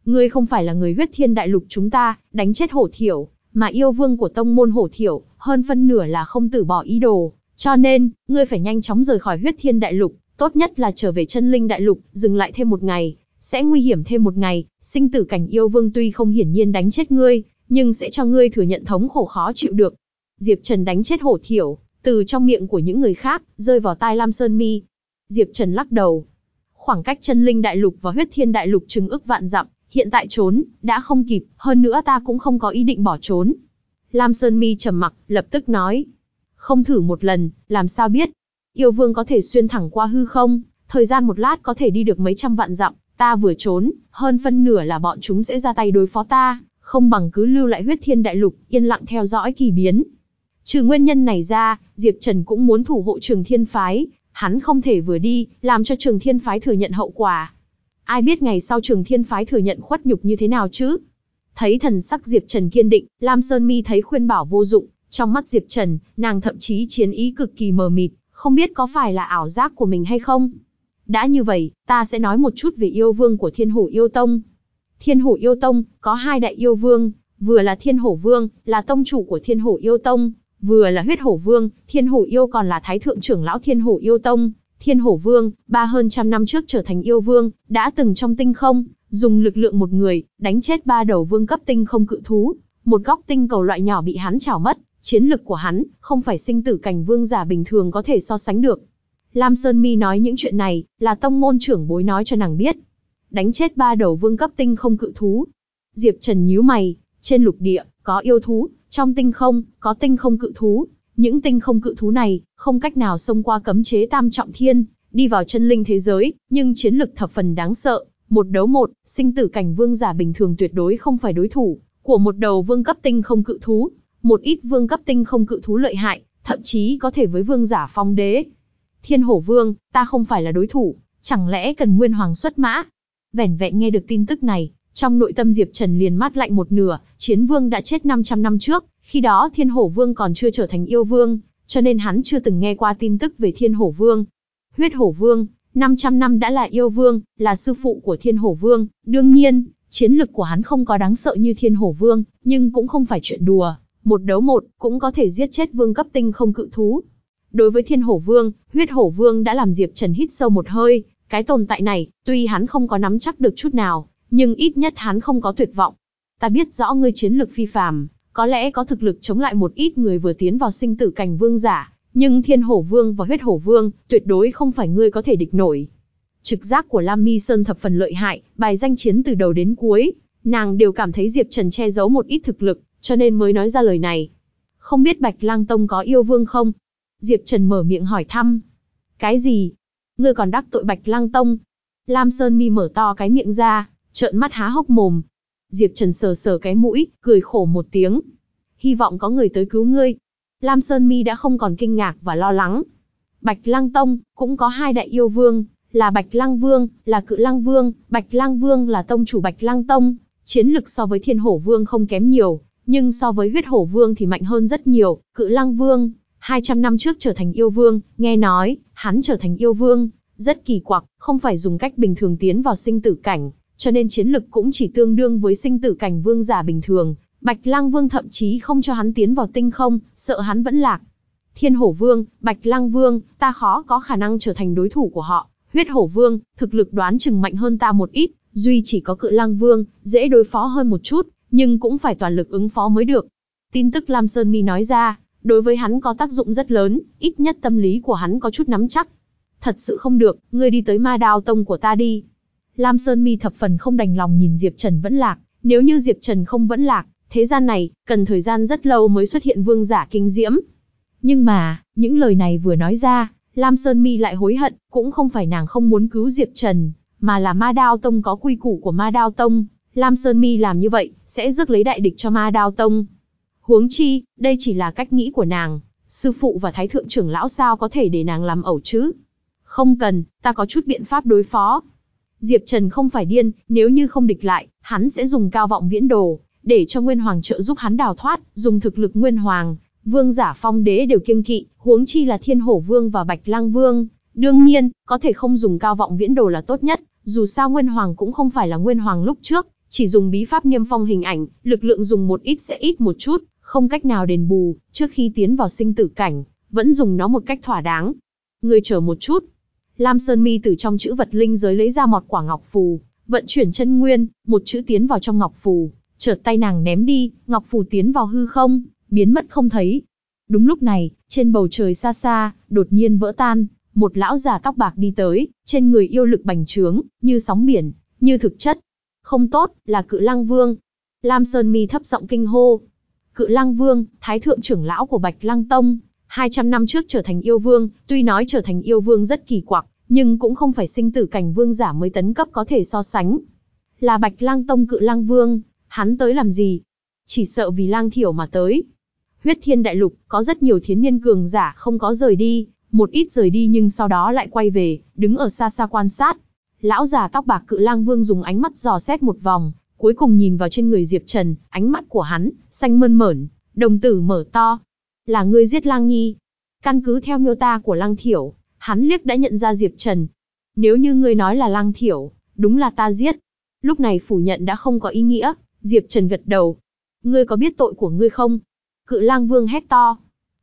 Ngươi không phải là người huyết thiên đại lục chúng ta, đánh chết hổ thiểu, mà yêu vương của tông môn hổ thiểu, hơn phân nửa là không từ bỏ ý đồ. Cho nên, ngươi phải nhanh chóng rời khỏi huyết thiên đại lục, tốt nhất là trở về chân linh đại lục, dừng lại thêm một ngày, sẽ nguy hiểm thêm một ngày, sinh tử cảnh yêu vương tuy không hiển nhiên đánh chết ngươi, nhưng sẽ cho ngươi thừa nhận thống khổ khó chịu được. Diệp Trần đánh chết hổ thiểu, từ trong miệng của những người khác, rơi vào tai Lam Sơn Mi. Diệp Trần lắc đầu. Khoảng cách chân linh đại lục và huyết thiên đại lục chừng ức vạn dặm, hiện tại trốn, đã không kịp, hơn nữa ta cũng không có ý định bỏ trốn. Lam Sơn Mi trầm mặc, lập tức nói. Không thử một lần, làm sao biết? Yêu vương có thể xuyên thẳng qua hư không, thời gian một lát có thể đi được mấy trăm vạn dặm, ta vừa trốn, hơn phân nửa là bọn chúng sẽ ra tay đối phó ta, không bằng cứ lưu lại huyết thiên đại lục, yên lặng theo dõi kỳ biến. Trừ nguyên nhân này ra, Diệp Trần cũng muốn thủ hộ trường thiên phái, hắn không thể vừa đi, làm cho trường thiên phái thừa nhận hậu quả. Ai biết ngày sau trường thiên phái thừa nhận khuất nhục như thế nào chứ? Thấy thần sắc Diệp Trần kiên định, Lam Sơn Mi thấy khuyên bảo vô dụng, trong mắt Diệp Trần, nàng thậm chí chiến ý cực kỳ mờ mịt, không biết có phải là ảo giác của mình hay không. Đã như vậy, ta sẽ nói một chút về yêu vương của Thiên Hổ Yêu Tông. Thiên Hổ Yêu Tông có hai đại yêu vương, vừa là Thiên Hổ Vương, là tông chủ của Thiên Hổ Yêu Tông, vừa là Huyết Hổ Vương, Thiên Hổ Yêu còn là thái thượng trưởng lão Thiên Hổ Yêu Tông. Thiên Hổ Vương, ba hơn trăm năm trước trở thành yêu vương, đã từng trong tinh không, dùng lực lượng một người, đánh chết ba đầu vương cấp tinh không cự thú, một góc tinh cầu loại nhỏ bị hắn chảo mất, chiến lực của hắn, không phải sinh tử cảnh vương giả bình thường có thể so sánh được. Lam Sơn Mi nói những chuyện này, là tông môn trưởng bối nói cho nàng biết. Đánh chết ba đầu vương cấp tinh không cự thú. Diệp Trần nhíu mày, trên lục địa, có yêu thú, trong tinh không, có tinh không cự thú. Những tinh không cự thú này, không cách nào xông qua cấm chế tam trọng thiên, đi vào chân linh thế giới, nhưng chiến lực thập phần đáng sợ. Một đấu một, sinh tử cảnh vương giả bình thường tuyệt đối không phải đối thủ của một đầu vương cấp tinh không cự thú. Một ít vương cấp tinh không cự thú lợi hại, thậm chí có thể với vương giả phong đế. Thiên hổ vương, ta không phải là đối thủ, chẳng lẽ cần nguyên hoàng xuất mã? Vẻn vẹn nghe được tin tức này, trong nội tâm Diệp Trần liền mát lạnh một nửa, chiến vương đã chết 500 năm trước, khi đó thiên hổ vương còn chưa trở thành yêu vương, cho nên hắn chưa từng nghe qua tin tức về thiên hổ vương. Huyết hổ vương, 500 năm đã là yêu vương, là sư phụ của thiên hổ vương, đương nhiên, chiến lực của hắn không có đáng sợ như thiên hổ vương, nhưng cũng không phải chuyện đùa, một đấu một, cũng có thể giết chết vương cấp tinh không cự thú. Đối với thiên hổ vương, huyết hổ vương đã làm Diệp Trần hít sâu một hơi, cái tồn tại này, tuy hắn không có nắm chắc được chút nào, nhưng ít nhất hắn không có tuyệt vọng. Ta biết rõ ngươi chiến lực phi phàm, có lẽ có thực lực chống lại một ít người vừa tiến vào sinh tử cảnh vương giả, nhưng thiên hổ vương và huyết hổ vương, tuyệt đối không phải ngươi có thể địch nổi. Trực giác của Lam Mi Sơn thập phần lợi hại, bài danh chiến từ đầu đến cuối, nàng đều cảm thấy Diệp Trần che giấu một ít thực lực, cho nên mới nói ra lời này. Không biết Bạch Lang Tông có yêu vương không? Diệp Trần mở miệng hỏi thăm. Cái gì? Ngươi còn đắc tội Bạch Lang Tông? Lam Sơn Mi mở to cái miệng ra, trợn mắt há hốc mồm. Diệp Trần sờ sờ cái mũi, cười khổ một tiếng. Hy vọng có người tới cứu ngươi. Lam Sơn Mi đã không còn kinh ngạc và lo lắng. Bạch Lăng Tông cũng có hai đại yêu vương, là Bạch Lăng Vương, là Cự Lăng Vương, Bạch Lăng Vương là tông chủ Bạch Lăng Tông, chiến lực so với Thiên Hổ Vương không kém nhiều, nhưng so với Huyết Hổ Vương thì mạnh hơn rất nhiều. Cự Lăng Vương, 200 năm trước trở thành yêu vương, nghe nói, hắn trở thành yêu vương, Rất kỳ quặc, không phải dùng cách bình thường tiến vào sinh tử cảnh, cho nên chiến lực cũng chỉ tương đương với sinh tử cảnh vương giả bình thường. Bạch Lăng Vương thậm chí không cho hắn tiến vào tinh không, sợ hắn vẫn lạc. Thiên Hổ Vương, Bạch Lăng Vương, ta khó có khả năng trở thành đối thủ của họ. Huyết Hổ Vương, thực lực đoán chừng mạnh hơn ta một ít, duy chỉ có Cự Lăng Vương, dễ đối phó hơn một chút, nhưng cũng phải toàn lực ứng phó mới được. Tin tức Lam Sơn Mi nói ra, đối với hắn có tác dụng rất lớn, ít nhất tâm lý của hắn có chút nắm chắc. Thật sự không được, ngươi đi tới ma đao tông của ta đi. Lam Sơn Mi thập phần không đành lòng nhìn Diệp Trần vẫn lạc, nếu như Diệp Trần không vẫn lạc, thế gian này, cần thời gian rất lâu mới xuất hiện vương giả kinh diễm. Nhưng mà, những lời này vừa nói ra, Lam Sơn Mi lại hối hận, cũng không phải nàng không muốn cứu Diệp Trần, mà là Ma Đao Tông có quy củ của Ma Đao Tông, Lam Sơn Mi làm như vậy, sẽ rước lấy đại địch cho Ma Đao Tông. Huống chi, đây chỉ là cách nghĩ của nàng, sư phụ và thái thượng trưởng lão sao có thể để nàng làm ẩu chứ? Không cần, ta có chút biện pháp đối phó. Diệp Trần không phải điên, nếu như không địch lại, hắn sẽ dùng cao vọng viễn đồ, để cho Nguyên Hoàng trợ giúp hắn đào thoát, dùng thực lực Nguyên Hoàng, Vương giả phong đế đều kiêng kỵ, huống chi là Thiên Hổ Vương và Bạch Lang Vương. Đương nhiên, có thể không dùng cao vọng viễn đồ là tốt nhất, dù sao Nguyên Hoàng cũng không phải là Nguyên Hoàng lúc trước, chỉ dùng bí pháp niêm phong hình ảnh, lực lượng dùng một ít sẽ ít một chút, không cách nào đền bù, trước khi tiến vào sinh tử cảnh, vẫn dùng nó một cách thỏa đáng. Người chờ một chút. Lam Sơn Mi từ trong chữ vật linh giới lấy ra một quả ngọc phù, vận chuyển chân nguyên, một chữ tiến vào trong ngọc phù, chợt tay nàng ném đi, ngọc phù tiến vào hư không, biến mất không thấy. Đúng lúc này, trên bầu trời xa xa, đột nhiên vỡ tan, một lão già tóc bạc đi tới, trên người yêu lực bành trướng, như sóng biển, như thực chất. Không tốt, là cự lăng vương. Lam Sơn Mi thấp giọng kinh hô. Cự lăng vương, thái thượng trưởng lão của Bạch Lăng Tông, 200 năm trước trở thành yêu vương, tuy nói trở thành yêu vương rất kỳ quặc, nhưng cũng không phải sinh tử cảnh vương giả mới tấn cấp có thể so sánh. Là Bạch lang Tông cự lang vương, hắn tới làm gì? Chỉ sợ vì lang thiểu mà tới. Huyết thiên đại lục, có rất nhiều thiến niên cường giả không có rời đi, một ít rời đi nhưng sau đó lại quay về, đứng ở xa xa quan sát. Lão già tóc bạc cự lang vương dùng ánh mắt dò xét một vòng, cuối cùng nhìn vào trên người Diệp Trần, ánh mắt của hắn, xanh mơn mởn, đồng tử mở to. Là ngươi giết lang nhi. Căn cứ theo miêu ta của lang thiểu, hắn liếc đã nhận ra Diệp Trần. Nếu như ngươi nói là lang thiểu, đúng là ta giết. Lúc này phủ nhận đã không có ý nghĩa, Diệp Trần gật đầu. Ngươi có biết tội của ngươi không? Cự lang vương hét to.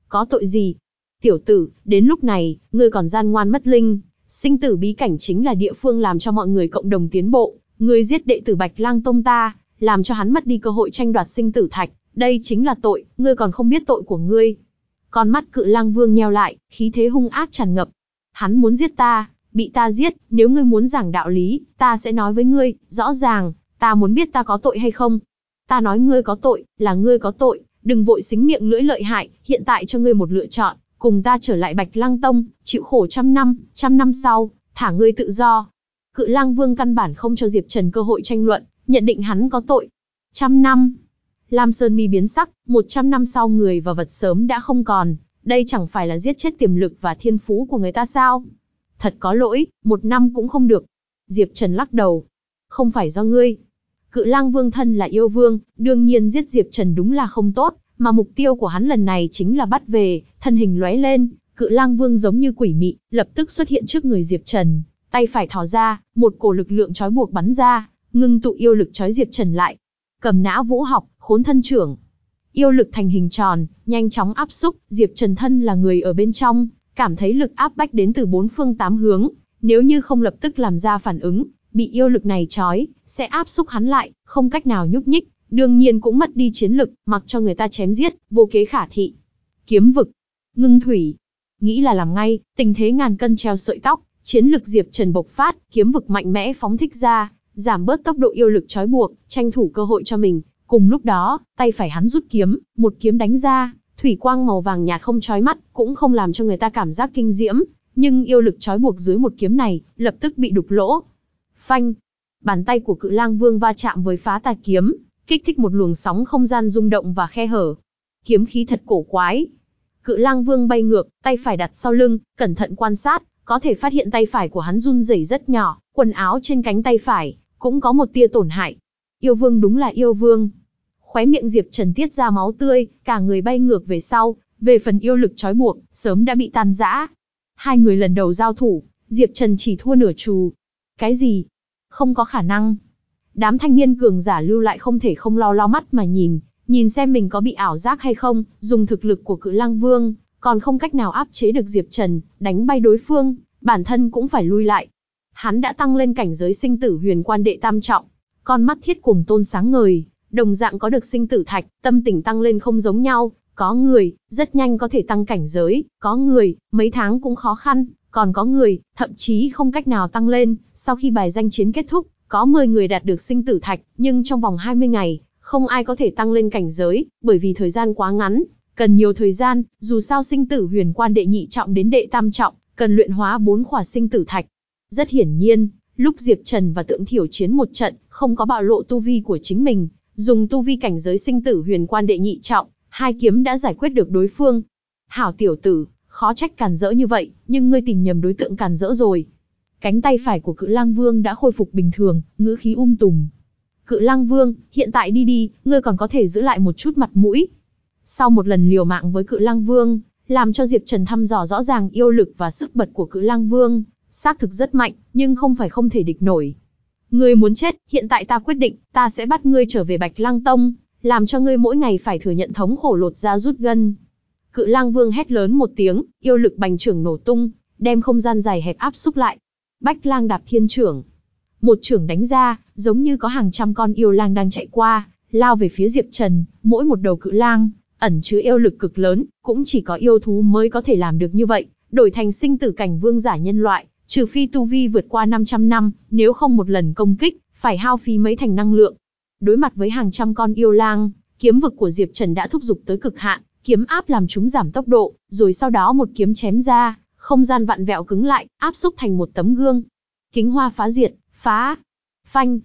Có tội gì? Tiểu tử, đến lúc này, ngươi còn gian ngoan mất linh. Sinh tử bí cảnh chính là địa phương làm cho mọi người cộng đồng tiến bộ. Ngươi giết đệ tử Bạch lang tông ta, làm cho hắn mất đi cơ hội tranh đoạt sinh tử thạch. Đây chính là tội, ngươi còn không biết tội của ngươi. Con mắt cự lang vương nheo lại, khí thế hung ác tràn ngập. Hắn muốn giết ta, bị ta giết, nếu ngươi muốn giảng đạo lý, ta sẽ nói với ngươi, rõ ràng, ta muốn biết ta có tội hay không. Ta nói ngươi có tội, là ngươi có tội, đừng vội xính miệng lưỡi lợi hại, hiện tại cho ngươi một lựa chọn, cùng ta trở lại Bạch Lăng Tông, chịu khổ trăm năm, trăm năm sau, thả ngươi tự do. Cự lang Vương căn bản không cho Diệp Trần cơ hội tranh luận, nhận định hắn có tội. Trăm năm. Lam Sơn Mi biến sắc, một trăm năm sau người và vật sớm đã không còn, đây chẳng phải là giết chết tiềm lực và thiên phú của người ta sao? Thật có lỗi, một năm cũng không được. Diệp Trần lắc đầu. Không phải do ngươi, Cự lang vương thân là yêu vương, đương nhiên giết Diệp Trần đúng là không tốt, mà mục tiêu của hắn lần này chính là bắt về, thân hình lóe lên, cự lang vương giống như quỷ mị, lập tức xuất hiện trước người Diệp Trần, tay phải thò ra, một cổ lực lượng trói buộc bắn ra, ngưng tụ yêu lực trói Diệp Trần lại. Cầm nã vũ học, khốn thân trưởng. Yêu lực thành hình tròn, nhanh chóng áp xúc, Diệp Trần thân là người ở bên trong, cảm thấy lực áp bách đến từ bốn phương tám hướng, nếu như không lập tức làm ra phản ứng, bị yêu lực này trói, sẽ áp xúc hắn lại, không cách nào nhúc nhích, đương nhiên cũng mất đi chiến lực, mặc cho người ta chém giết, vô kế khả thị. Kiếm vực, ngưng thủy, nghĩ là làm ngay, tình thế ngàn cân treo sợi tóc, chiến lực Diệp Trần bộc phát, kiếm vực mạnh mẽ phóng thích ra, giảm bớt tốc độ yêu lực trói buộc, tranh thủ cơ hội cho mình. Cùng lúc đó, tay phải hắn rút kiếm, một kiếm đánh ra, thủy quang màu vàng nhạt không trói mắt, cũng không làm cho người ta cảm giác kinh diễm, nhưng yêu lực trói buộc dưới một kiếm này, lập tức bị đục lỗ, Phanh! Bàn tay của cự lang vương va chạm với phá tà kiếm, kích thích một luồng sóng không gian rung động và khe hở. Kiếm khí thật cổ quái. Cự lang vương bay ngược, tay phải đặt sau lưng, cẩn thận quan sát, có thể phát hiện tay phải của hắn run rẩy rất nhỏ, quần áo trên cánh tay phải, cũng có một tia tổn hại. Yêu vương đúng là yêu vương. Khóe miệng Diệp Trần tiết ra máu tươi, cả người bay ngược về sau, về phần yêu lực trói buộc, sớm đã bị tan rã. Hai người lần đầu giao thủ, Diệp Trần chỉ thua nửa chù. Cái gì? Không có khả năng. Đám thanh niên cường giả lưu lại không thể không lo lo mắt mà nhìn, nhìn xem mình có bị ảo giác hay không, dùng thực lực của cự lang vương, còn không cách nào áp chế được Diệp Trần, đánh bay đối phương, bản thân cũng phải lui lại. Hắn đã tăng lên cảnh giới sinh tử huyền quan đệ tam trọng, con mắt thiết cùng tôn sáng ngời, đồng dạng có được sinh tử thạch, tâm tình tăng lên không giống nhau, có người, rất nhanh có thể tăng cảnh giới, có người, mấy tháng cũng khó khăn, còn có người, thậm chí không cách nào tăng lên, sau khi bài danh chiến kết thúc, có 10 người đạt được sinh tử thạch, nhưng trong vòng 20 ngày, không ai có thể tăng lên cảnh giới, bởi vì thời gian quá ngắn, cần nhiều thời gian, dù sao sinh tử huyền quan đệ nhị trọng đến đệ tam trọng, cần luyện hóa bốn khỏa sinh tử thạch. Rất hiển nhiên, lúc Diệp Trần và Tượng Thiểu chiến một trận, không có bạo lộ tu vi của chính mình, dùng tu vi cảnh giới sinh tử huyền quan đệ nhị trọng, hai kiếm đã giải quyết được đối phương. Hảo tiểu tử, khó trách càn rỡ như vậy, nhưng ngươi tìm nhầm đối tượng càn rỡ rồi. Cánh tay phải của cự lang vương đã khôi phục bình thường, ngữ khí um tùm. Cự lang vương, hiện tại đi đi, ngươi còn có thể giữ lại một chút mặt mũi. Sau một lần liều mạng với cự lang vương, làm cho Diệp Trần thăm dò rõ ràng yêu lực và sức bật của cự lang vương, xác thực rất mạnh, nhưng không phải không thể địch nổi. Ngươi muốn chết, hiện tại ta quyết định, ta sẽ bắt ngươi trở về Bạch Lang Tông, làm cho ngươi mỗi ngày phải thừa nhận thống khổ lột da rút gân. Cự lang vương hét lớn một tiếng, yêu lực bành trưởng nổ tung, đem không gian dài hẹp áp xúc lại. Bách lang đạp thiên trưởng. Một trưởng đánh ra, giống như có hàng trăm con yêu lang đang chạy qua, lao về phía Diệp Trần, mỗi một đầu cự lang, ẩn chứa yêu lực cực lớn, cũng chỉ có yêu thú mới có thể làm được như vậy, đổi thành sinh tử cảnh vương giả nhân loại, trừ phi tu vi vượt qua 500 năm, nếu không một lần công kích, phải hao phí mấy thành năng lượng. Đối mặt với hàng trăm con yêu lang, kiếm vực của Diệp Trần đã thúc giục tới cực hạn, kiếm áp làm chúng giảm tốc độ, rồi sau đó một kiếm chém ra, không gian vặn vẹo cứng lại, áp xúc thành một tấm gương. Kính hoa phá diệt, phá, phanh.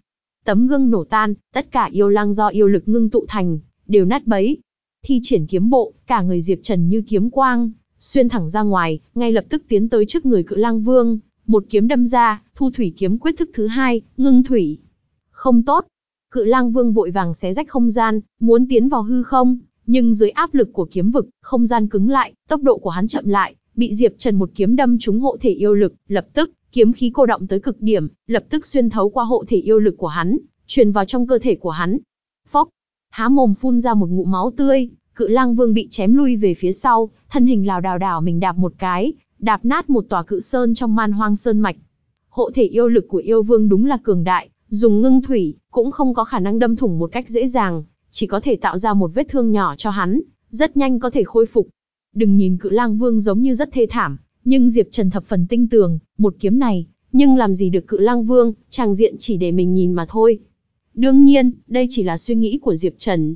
Tấm gương nổ tan, tất cả yêu lang do yêu lực ngưng tụ thành, đều nát bấy. Thi triển kiếm bộ, cả người Diệp Trần như kiếm quang, xuyên thẳng ra ngoài, ngay lập tức tiến tới trước người cự lang vương, một kiếm đâm ra, thu thủy kiếm quyết thức thứ hai, ngưng thủy. Không tốt. Cự lang vương vội vàng xé rách không gian, muốn tiến vào hư không, nhưng dưới áp lực của kiếm vực, không gian cứng lại, tốc độ của hắn chậm lại, bị Diệp Trần một kiếm đâm trúng hộ thể yêu lực, lập tức, kiếm khí cô động tới cực điểm, lập tức xuyên thấu qua hộ thể yêu lực của hắn, truyền vào trong cơ thể của hắn. Phốc, há mồm phun ra một ngụm máu tươi, cự lang vương bị chém lui về phía sau, thân hình lảo đảo đảo mình đạp một cái, đạp nát một tòa cự sơn trong man hoang sơn mạch. Hộ thể yêu lực của yêu vương đúng là cường đại, dùng ngưng thủy, cũng không có khả năng đâm thủng một cách dễ dàng, chỉ có thể tạo ra một vết thương nhỏ cho hắn, rất nhanh có thể khôi phục. Đừng nhìn cự lang vương giống như rất thê thảm, nhưng Diệp Trần thập phần tinh tường, một kiếm này, nhưng làm gì được cự lang vương, chàng diện chỉ để mình nhìn mà thôi. Đương nhiên, đây chỉ là suy nghĩ của Diệp Trần.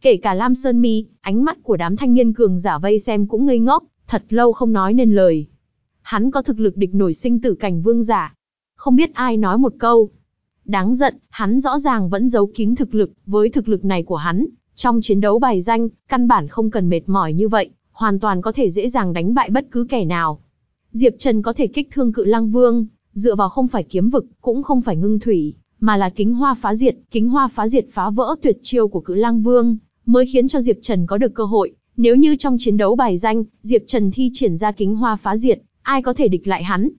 Kể cả Lam Sơn Mi, ánh mắt của đám thanh niên cường giả vây xem cũng ngây ngốc, thật lâu không nói nên lời. Hắn có thực lực địch nổi sinh tử cảnh vương giả. Không biết ai nói một câu, Đáng giận, hắn rõ ràng vẫn giấu kín thực lực, với thực lực này của hắn, trong chiến đấu bài danh, căn bản không cần mệt mỏi như vậy, hoàn toàn có thể dễ dàng đánh bại bất cứ kẻ nào. Diệp Trần có thể kích thương cự lăng vương, dựa vào không phải kiếm vực, cũng không phải ngưng thủy, mà là kính hoa phá diệt, kính hoa phá diệt phá vỡ tuyệt chiêu của cự lăng vương, mới khiến cho Diệp Trần có được cơ hội. Nếu như trong chiến đấu bài danh, Diệp Trần thi triển ra kính hoa phá diệt, ai có thể địch lại hắn?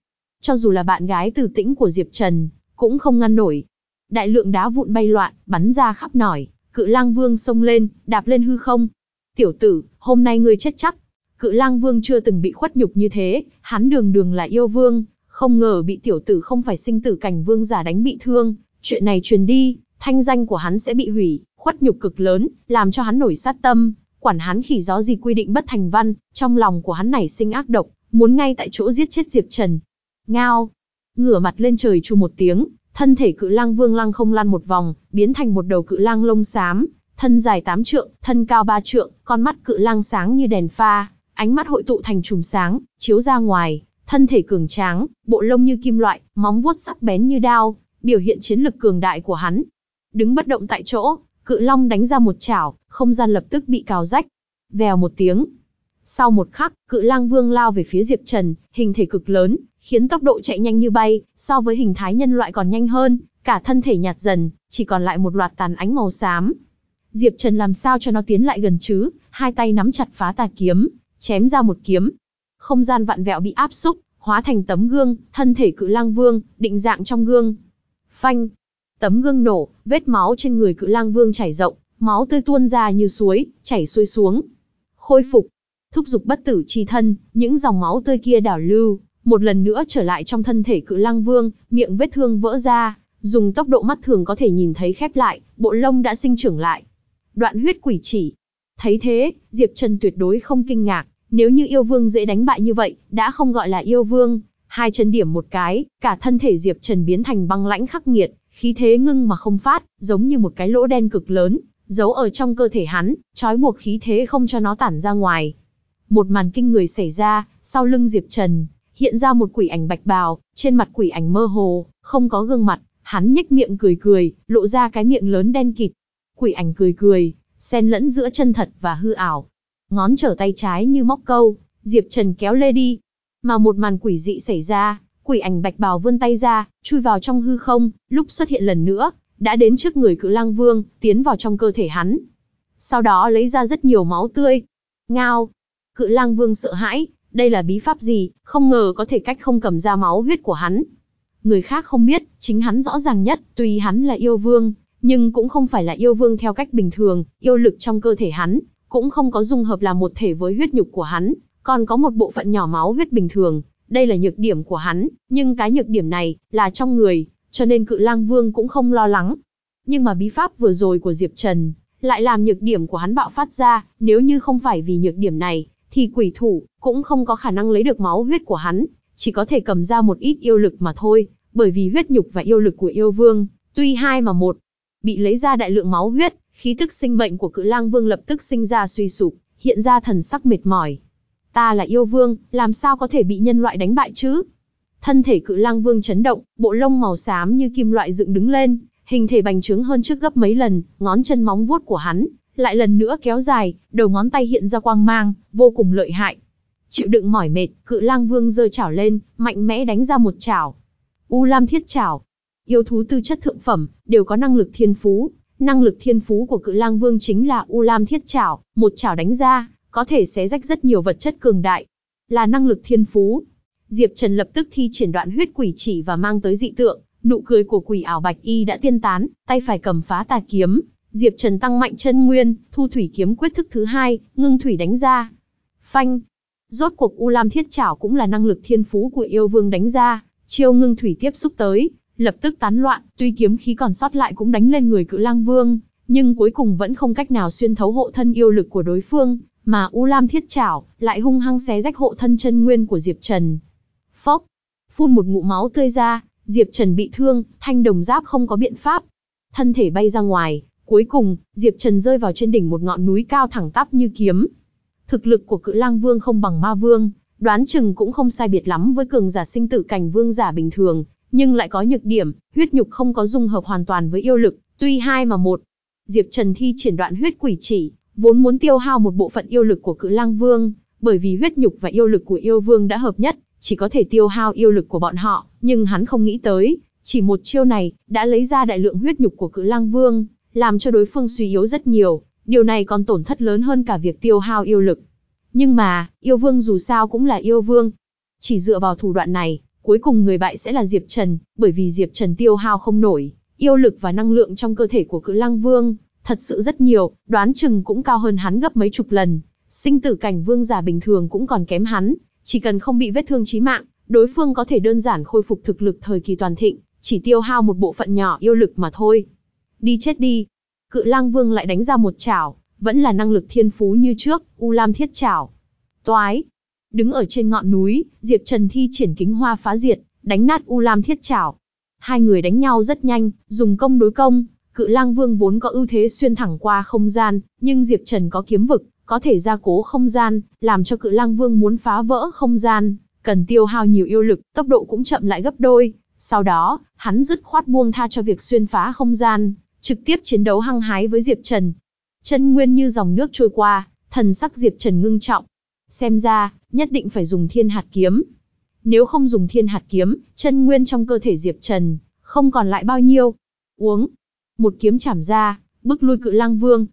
Cho dù là bạn gái tử tĩnh của Diệp Trần, cũng không ngăn nổi. Đại lượng đá vụn bay loạn, bắn ra khắp nỏi, cự lang vương xông lên, đạp lên hư không. Tiểu tử, hôm nay ngươi chết chắc. Cự lang vương chưa từng bị khuất nhục như thế, hắn đường đường là yêu vương, không ngờ bị tiểu tử không phải sinh tử cảnh vương giả đánh bị thương. Chuyện này truyền đi, thanh danh của hắn sẽ bị hủy, khuất nhục cực lớn, làm cho hắn nổi sát tâm. Quản hắn khỉ gió gì quy định bất thành văn, trong lòng của hắn nảy sinh ác độc, muốn ngay tại chỗ giết chết Diệp Trần. Ngao, ngửa mặt lên trời chu một tiếng, thân thể cự lang vương lăng không lăn một vòng, biến thành một đầu cự lang lông xám, thân dài 8 trượng, thân cao 3 trượng, con mắt cự lang sáng như đèn pha, ánh mắt hội tụ thành chùm sáng, chiếu ra ngoài, thân thể cường tráng, bộ lông như kim loại, móng vuốt sắc bén như đao, biểu hiện chiến lực cường đại của hắn. Đứng bất động tại chỗ, cự long đánh ra một chảo, không gian lập tức bị cào rách. Vèo một tiếng. Sau một khắc, cự lang vương lao về phía Diệp Trần, hình thể cực lớn, khiến tốc độ chạy nhanh như bay, so với hình thái nhân loại còn nhanh hơn, cả thân thể nhạt dần, chỉ còn lại một loạt tàn ánh màu xám. Diệp Trần làm sao cho nó tiến lại gần chứ, hai tay nắm chặt phá tà kiếm, chém ra một kiếm. Không gian vạn vẹo bị áp xúc, hóa thành tấm gương, thân thể cự lang vương, định dạng trong gương. Phanh! Tấm gương nổ, vết máu trên người cự lang vương chảy rộng, máu tươi tuôn ra như suối, chảy xuôi xuống. Khôi phục, thúc dục bất tử chi thân, những dòng máu tươi kia đảo lưu, một lần nữa trở lại trong thân thể cự lang vương, miệng vết thương vỡ ra, dùng tốc độ mắt thường có thể nhìn thấy khép lại, bộ lông đã sinh trưởng lại. Đoạn huyết quỷ chỉ. Thấy thế, Diệp Trần tuyệt đối không kinh ngạc, nếu như yêu vương dễ đánh bại như vậy, đã không gọi là yêu vương. Hai chân điểm một cái, cả thân thể Diệp Trần biến thành băng lãnh khắc nghiệt, khí thế ngưng mà không phát, giống như một cái lỗ đen cực lớn, giấu ở trong cơ thể hắn, trói buộc khí thế không cho nó tản ra ngoài. Một màn kinh người xảy ra, sau lưng Diệp Trần, hiện ra một quỷ ảnh bạch bào, trên mặt quỷ ảnh mơ hồ, không có gương mặt, hắn nhếch miệng cười cười, lộ ra cái miệng lớn đen kịt. Quỷ ảnh cười cười, xen lẫn giữa chân thật và hư ảo. Ngón trở tay trái như móc câu, Diệp Trần kéo lê đi. Mà một màn quỷ dị xảy ra, quỷ ảnh bạch bào vươn tay ra, chui vào trong hư không, lúc xuất hiện lần nữa, đã đến trước người cự lang vương, tiến vào trong cơ thể hắn. Sau đó lấy ra rất nhiều máu tươi. Ngao! Cự lang vương sợ hãi, đây là bí pháp gì, không ngờ có thể cách không cầm ra máu huyết của hắn. Người khác không biết, chính hắn rõ ràng nhất, tuy hắn là yêu vương, nhưng cũng không phải là yêu vương theo cách bình thường, yêu lực trong cơ thể hắn, cũng không có dung hợp là một thể với huyết nhục của hắn, còn có một bộ phận nhỏ máu huyết bình thường. Đây là nhược điểm của hắn, nhưng cái nhược điểm này, là trong người, cho nên cự lang vương cũng không lo lắng. Nhưng mà bí pháp vừa rồi của Diệp Trần, lại làm nhược điểm của hắn bạo phát ra, nếu như không phải vì nhược điểm này, thì quỷ thủ, cũng không có khả năng lấy được máu huyết của hắn, chỉ có thể cầm ra một ít yêu lực mà thôi, bởi vì huyết nhục và yêu lực của yêu vương, tuy hai mà một, bị lấy ra đại lượng máu huyết, khí tức sinh mệnh của cự lang vương lập tức sinh ra suy sụp, hiện ra thần sắc mệt mỏi. Ta là yêu vương, làm sao có thể bị nhân loại đánh bại chứ? Thân thể cự lang vương chấn động, bộ lông màu xám như kim loại dựng đứng lên, hình thể bành trướng hơn trước gấp mấy lần, ngón chân móng vuốt của hắn, lại lần nữa kéo dài, đầu ngón tay hiện ra quang mang, vô cùng lợi hại. Chịu đựng mỏi mệt, cự lang vương giơ chảo lên, mạnh mẽ đánh ra một chảo. U Lam thiết chảo. Yêu thú tư chất thượng phẩm, đều có năng lực thiên phú. Năng lực thiên phú của cự lang vương chính là U Lam thiết chảo, một chảo đánh ra, có thể xé rách rất nhiều vật chất cường đại. Là năng lực thiên phú. Diệp Trần lập tức thi triển đoạn huyết quỷ chỉ và mang tới dị tượng, nụ cười của quỷ ảo bạch y đã tiên tán, tay phải cầm phá tà kiếm, Diệp Trần tăng mạnh chân nguyên, thu thủy kiếm quyết thức thứ hai, ngưng thủy đánh ra. Phanh. Rốt cuộc U Lam Thiết Chảo cũng là năng lực thiên phú của yêu vương đánh ra, chiêu ngưng thủy tiếp xúc tới, lập tức tán loạn, tuy kiếm khí còn sót lại cũng đánh lên người cự lang vương, nhưng cuối cùng vẫn không cách nào xuyên thấu hộ thân yêu lực của đối phương, mà U Lam Thiết Chảo lại hung hăng xé rách hộ thân chân nguyên của Diệp Trần. Phốc, phun một ngụm máu tươi ra, Diệp Trần bị thương, thanh đồng giáp không có biện pháp, thân thể bay ra ngoài, Cuối cùng, Diệp Trần rơi vào trên đỉnh một ngọn núi cao thẳng tắp như kiếm. Thực lực của cự lang vương không bằng ma vương, đoán chừng cũng không sai biệt lắm với cường giả sinh tử cảnh vương giả bình thường, nhưng lại có nhược điểm, huyết nhục không có dung hợp hoàn toàn với yêu lực, tuy hai mà một. Diệp Trần thi triển đoạn huyết quỷ chỉ, vốn muốn tiêu hao một bộ phận yêu lực của cự lang vương, bởi vì huyết nhục và yêu lực của yêu vương đã hợp nhất, chỉ có thể tiêu hao yêu lực của bọn họ, nhưng hắn không nghĩ tới, chỉ một chiêu này, đã lấy ra đại lượng huyết nhục của cự lang vương, làm cho đối phương suy yếu rất nhiều, điều này còn tổn thất lớn hơn cả việc tiêu hao yêu lực. Nhưng mà, yêu vương dù sao cũng là yêu vương. Chỉ dựa vào thủ đoạn này, cuối cùng người bại sẽ là Diệp Trần, bởi vì Diệp Trần tiêu hao không nổi, yêu lực và năng lượng trong cơ thể của cự lang vương, thật sự rất nhiều, đoán chừng cũng cao hơn hắn gấp mấy chục lần. Sinh tử cảnh vương giả bình thường cũng còn kém hắn, chỉ cần không bị vết thương chí mạng, đối phương có thể đơn giản khôi phục thực lực thời kỳ toàn thịnh, chỉ tiêu hao một bộ phận nhỏ yêu lực mà thôi. Đi chết đi. Cự lang vương lại đánh ra một chảo, vẫn là năng lực thiên phú như trước, U Lam thiết chảo. Toái. Đứng ở trên ngọn núi, Diệp Trần thi triển kính hoa phá diệt, đánh nát U Lam thiết chảo. Hai người đánh nhau rất nhanh, dùng công đối công. Cự lang vương vốn có ưu thế xuyên thẳng qua không gian, nhưng Diệp Trần có kiếm vực, có thể gia cố không gian, làm cho cự lang vương muốn phá vỡ không gian, cần tiêu hao nhiều yêu lực, tốc độ cũng chậm lại gấp đôi. Sau đó, hắn dứt khoát buông tha cho việc xuyên phá không gian, trực tiếp chiến đấu hăng hái với Diệp Trần. Chân nguyên như dòng nước trôi qua, thần sắc Diệp Trần ngưng trọng. Xem ra, nhất định phải dùng thiên hạt kiếm. Nếu không dùng thiên hạt kiếm, chân nguyên trong cơ thể Diệp Trần, không còn lại bao nhiêu. Uống. Một kiếm chảm ra, bức lui cự lang vương.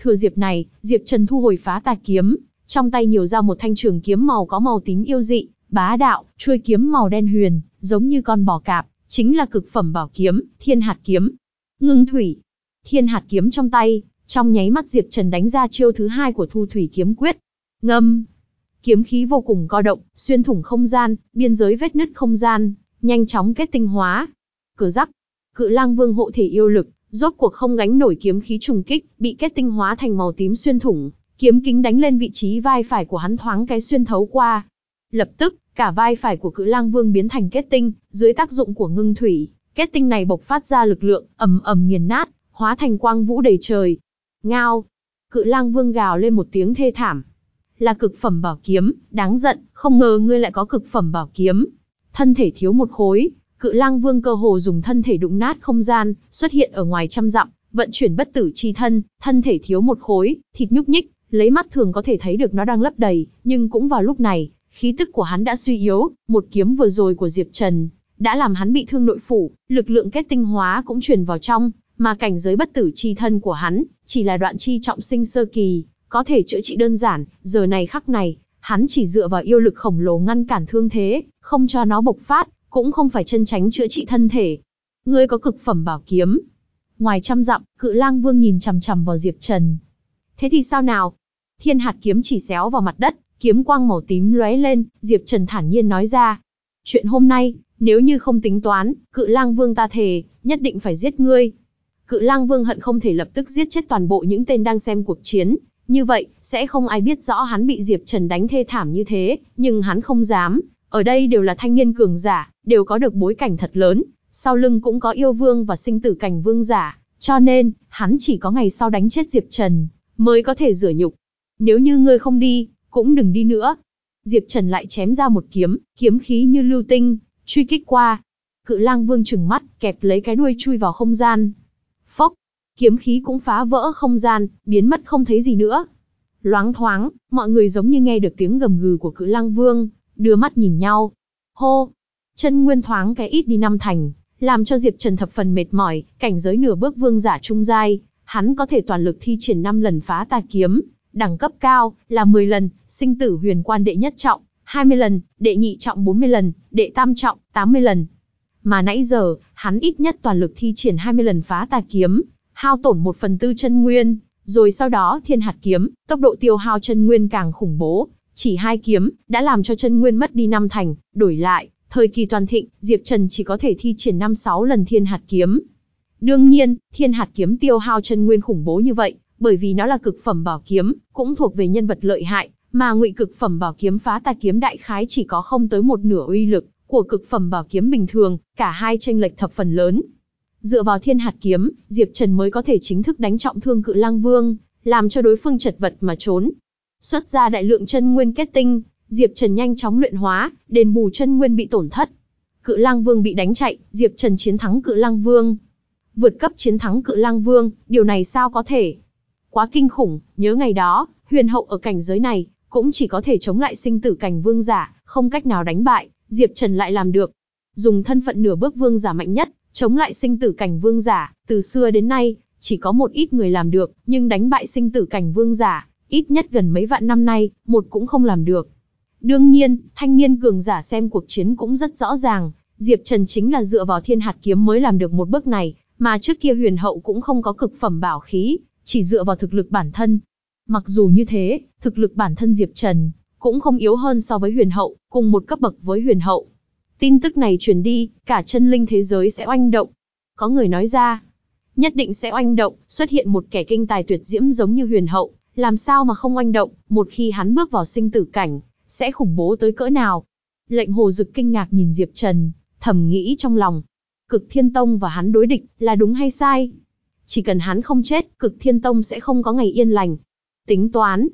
Thừa diệp này, Diệp Trần thu hồi phá tà kiếm, trong tay nhiều ra một thanh trường kiếm màu có màu tím yêu dị, Bá đạo, chuôi kiếm màu đen huyền, giống như con bò cạp, chính là cực phẩm bảo kiếm, thiên hạt kiếm. Ngưng thủy, thiên hạt kiếm trong tay, trong nháy mắt Diệp Trần đánh ra chiêu thứ hai của thu thủy kiếm quyết. Ngâm, kiếm khí vô cùng co động, xuyên thủng không gian, biên giới vết nứt không gian, nhanh chóng kết tinh hóa. Cử rắc, cự lang vương hộ thể yêu lực, rốt cuộc không gánh nổi kiếm khí trùng kích, bị kết tinh hóa thành màu tím xuyên thủng, kiếm kính đánh lên vị trí vai phải của hắn thoáng cái xuyên thấu qua. Lập tức, cả vai phải của cự lang vương biến thành kết tinh, dưới tác dụng của ngưng thủy, kết tinh này bộc phát ra lực lượng, ầm ầm nghiền nát, hóa thành quang vũ đầy trời. Ngao! Cự lang vương gào lên một tiếng thê thảm. Là cực phẩm bảo kiếm, đáng giận, không ngờ ngươi lại có cực phẩm bảo kiếm. Thân thể thiếu một khối, cự lang vương cơ hồ dùng thân thể đụng nát không gian, xuất hiện ở ngoài trăm dặm, vận chuyển bất tử chi thân, thân thể thiếu một khối, thịt nhúc nhích, lấy mắt thường có thể thấy được nó đang lấp đầy, nhưng cũng vào lúc này, khí tức của hắn đã suy yếu, một kiếm vừa rồi của Diệp Trần đã làm hắn bị thương nội phủ, lực lượng kết tinh hóa cũng truyền vào trong, mà cảnh giới bất tử chi thân của hắn chỉ là đoạn chi trọng sinh sơ kỳ, có thể chữa trị đơn giản, giờ này khắc này, hắn chỉ dựa vào yêu lực khổng lồ ngăn cản thương thế, không cho nó bộc phát, cũng không phải chân tránh chữa trị thân thể. Ngươi có cực phẩm bảo kiếm. Ngoài trăm dặm, cự lang vương nhìn chằm chằm vào Diệp Trần. Thế thì sao nào? Thiên hạt kiếm chỉ xéo vào mặt đất, kiếm quang màu tím lóe lên, Diệp Trần thản nhiên nói ra. Chuyện hôm nay, nếu như không tính toán, cự lang vương ta thề, nhất định phải giết ngươi. Cự lang vương hận không thể lập tức giết chết toàn bộ những tên đang xem cuộc chiến, như vậy, sẽ không ai biết rõ hắn bị Diệp Trần đánh thê thảm như thế, nhưng hắn không dám. Ở đây đều là thanh niên cường giả, đều có được bối cảnh thật lớn, sau lưng cũng có yêu vương và sinh tử cảnh vương giả, cho nên, hắn chỉ có ngày sau đánh chết Diệp Trần, mới có thể rửa nhục. Nếu như ngươi không đi, cũng đừng đi nữa. Diệp Trần lại chém ra một kiếm, kiếm khí như lưu tinh, truy kích qua. Cự lang vương trừng mắt, kẹp lấy cái đuôi chui vào không gian. Phốc, kiếm khí cũng phá vỡ không gian, biến mất không thấy gì nữa. Loáng thoáng, mọi người giống như nghe được tiếng gầm gừ của cự lang vương, đưa mắt nhìn nhau. Hô, chân nguyên thoáng cái ít đi năm thành, làm cho Diệp Trần thập phần mệt mỏi, cảnh giới nửa bước vương giả trung giai, hắn có thể toàn lực thi triển 5 lần phá tà kiếm, đẳng cấp cao là 10 lần, sinh tử huyền quan đệ nhất trọng, 20 lần, đệ nhị trọng 40 lần, đệ tam trọng 80 lần. Mà nãy giờ, hắn ít nhất toàn lực thi triển 20 lần phá tà kiếm, hao tổn 1 phần tư chân nguyên, rồi sau đó thiên hạt kiếm, tốc độ tiêu hao chân nguyên càng khủng bố, chỉ hai kiếm, đã làm cho chân nguyên mất đi năm thành, đổi lại, thời kỳ toàn thịnh, Diệp Trần chỉ có thể thi triển 5-6 lần thiên hạt kiếm. Đương nhiên, thiên hạt kiếm tiêu hao chân nguyên khủng bố như vậy, bởi vì nó là cực phẩm bảo kiếm, cũng thuộc về nhân vật lợi hại, mà ngụy cực phẩm bảo kiếm phá tà kiếm đại khái chỉ có không tới một nửa uy lực của cực phẩm bảo kiếm bình thường, cả hai tranh lệch thập phần lớn. Dựa vào thiên hạt kiếm, Diệp Trần mới có thể chính thức đánh trọng thương cự lang vương, làm cho đối phương chật vật mà trốn. Xuất ra đại lượng chân nguyên kết tinh, Diệp Trần nhanh chóng luyện hóa, đền bù chân nguyên bị tổn thất. Cự lang vương bị đánh chạy, Diệp Trần chiến thắng cự lang vương. Vượt cấp chiến thắng cự lang vương, điều này sao có thể? Quá kinh khủng, nhớ ngày đó, huyền hậu ở cảnh giới này, cũng chỉ có thể chống lại sinh tử cảnh vương giả, không cách nào đánh bại, Diệp Trần lại làm được. Dùng thân phận nửa bước vương giả mạnh nhất, chống lại sinh tử cảnh vương giả, từ xưa đến nay, chỉ có một ít người làm được, nhưng đánh bại sinh tử cảnh vương giả, ít nhất gần mấy vạn năm nay, một cũng không làm được. Đương nhiên, thanh niên cường giả xem cuộc chiến cũng rất rõ ràng, Diệp Trần chính là dựa vào thiên hạt kiếm mới làm được một bước này, mà trước kia huyền hậu cũng không có cực phẩm bảo khí, chỉ dựa vào thực lực bản thân. Mặc dù như thế, thực lực bản thân Diệp Trần cũng không yếu hơn so với huyền hậu, cùng một cấp bậc với huyền hậu. Tin tức này truyền đi, cả chân linh thế giới sẽ oanh động. Có người nói ra, nhất định sẽ oanh động, xuất hiện một kẻ kinh tài tuyệt diễm giống như huyền hậu, làm sao mà không oanh động, một khi hắn bước vào sinh tử cảnh, sẽ khủng bố tới cỡ nào. Lệnh hồ dực kinh ngạc nhìn Diệp Trần, thầm nghĩ trong lòng, cực thiên tông và hắn đối địch, là đúng hay sai? Chỉ cần hắn không chết, cực thiên tông sẽ không có ngày yên lành. Tính toán.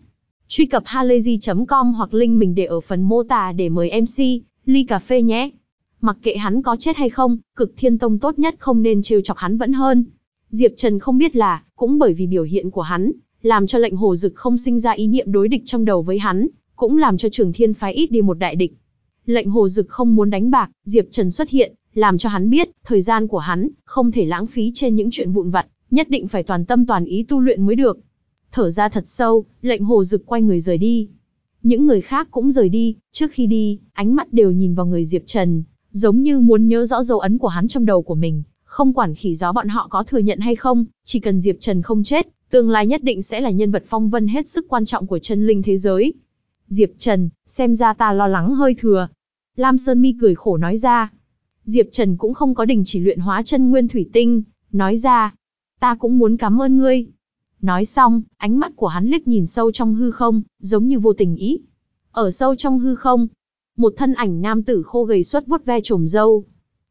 Truy cập halayzi.com hoặc link mình để ở phần mô tả để mời MC, ly cà phê nhé. Mặc kệ hắn có chết hay không, cực thiên tông tốt nhất không nên trêu chọc hắn vẫn hơn. Diệp Trần không biết là, cũng bởi vì biểu hiện của hắn, làm cho lệnh hồ dực không sinh ra ý niệm đối địch trong đầu với hắn, cũng làm cho trường thiên phái ít đi một đại địch. Lệnh hồ dực không muốn đánh bạc, Diệp Trần xuất hiện, làm cho hắn biết, thời gian của hắn, không thể lãng phí trên những chuyện vụn vặt, nhất định phải toàn tâm toàn ý tu luyện mới được. Thở ra thật sâu, lệnh hồ dực quay người rời đi. Những người khác cũng rời đi, trước khi đi, ánh mắt đều nhìn vào người Diệp Trần, giống như muốn nhớ rõ dấu ấn của hắn trong đầu của mình, không quản khỉ gió bọn họ có thừa nhận hay không, chỉ cần Diệp Trần không chết, tương lai nhất định sẽ là nhân vật phong vân hết sức quan trọng của chân linh thế giới. Diệp Trần, xem ra ta lo lắng hơi thừa. Lam Sơn Mi cười khổ nói ra. Diệp Trần cũng không có đình chỉ luyện hóa chân nguyên thủy tinh, nói ra. Ta cũng muốn cảm ơn ngươi. Nói xong, ánh mắt của hắn liếc nhìn sâu trong hư không, giống như vô tình ý. Ở sâu trong hư không, một thân ảnh nam tử khô gầy xuất vuốt ve trồm dâu.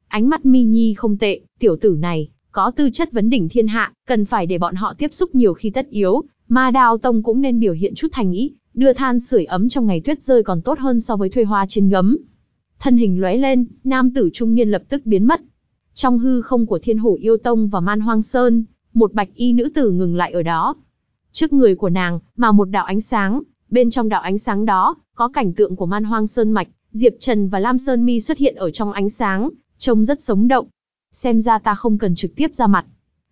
Ánh mắt mi nhi không tệ, tiểu tử này, có tư chất vấn đỉnh thiên hạ, cần phải để bọn họ tiếp xúc nhiều khi tất yếu, ma đào tông cũng nên biểu hiện chút thành ý, đưa than sưởi ấm trong ngày tuyết rơi còn tốt hơn so với thuê hoa trên gấm. Thân hình lóe lên, nam tử trung niên lập tức biến mất. Trong hư không của thiên hổ yêu tông và man hoang sơn, một bạch y nữ tử ngừng lại ở đó. Trước người của nàng, mà một đạo ánh sáng, bên trong đạo ánh sáng đó, có cảnh tượng của man hoang sơn mạch, Diệp Trần và Lam Sơn Mi xuất hiện ở trong ánh sáng, trông rất sống động. Xem ra ta không cần trực tiếp ra mặt.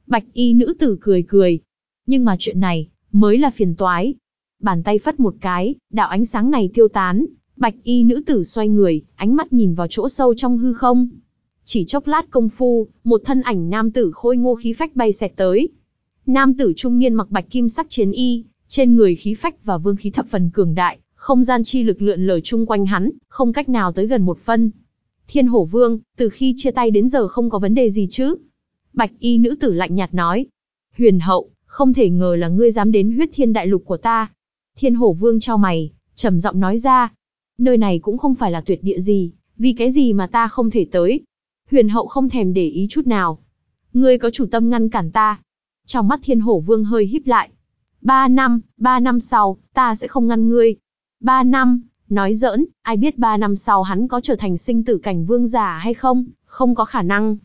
Bạch y nữ tử cười cười. Nhưng mà chuyện này, mới là phiền toái. Bàn tay phất một cái, đạo ánh sáng này tiêu tán. Bạch y nữ tử xoay người, ánh mắt nhìn vào chỗ sâu trong hư không. Chỉ chốc lát công phu, một thân ảnh nam tử khôi ngô khí phách bay xẹt tới. Nam tử trung niên mặc bạch kim sắc chiến y, trên người khí phách và vương khí thập phần cường đại, không gian chi lực lượn lờ chung quanh hắn, không cách nào tới gần một phân. Thiên hổ vương, từ khi chia tay đến giờ không có vấn đề gì chứ? Bạch y nữ tử lạnh nhạt nói. Huyền hậu, không thể ngờ là ngươi dám đến huyết thiên đại lục của ta. Thiên hổ vương trao mày, trầm giọng nói ra. Nơi này cũng không phải là tuyệt địa gì, vì cái gì mà ta không thể tới. Huyền hậu không thèm để ý chút nào. Ngươi có chủ tâm ngăn cản ta. Trong mắt thiên hổ vương hơi híp lại. Ba năm, ba năm sau, ta sẽ không ngăn ngươi. Ba năm, nói giỡn, ai biết ba năm sau hắn có trở thành sinh tử cảnh vương giả hay không, không có khả năng.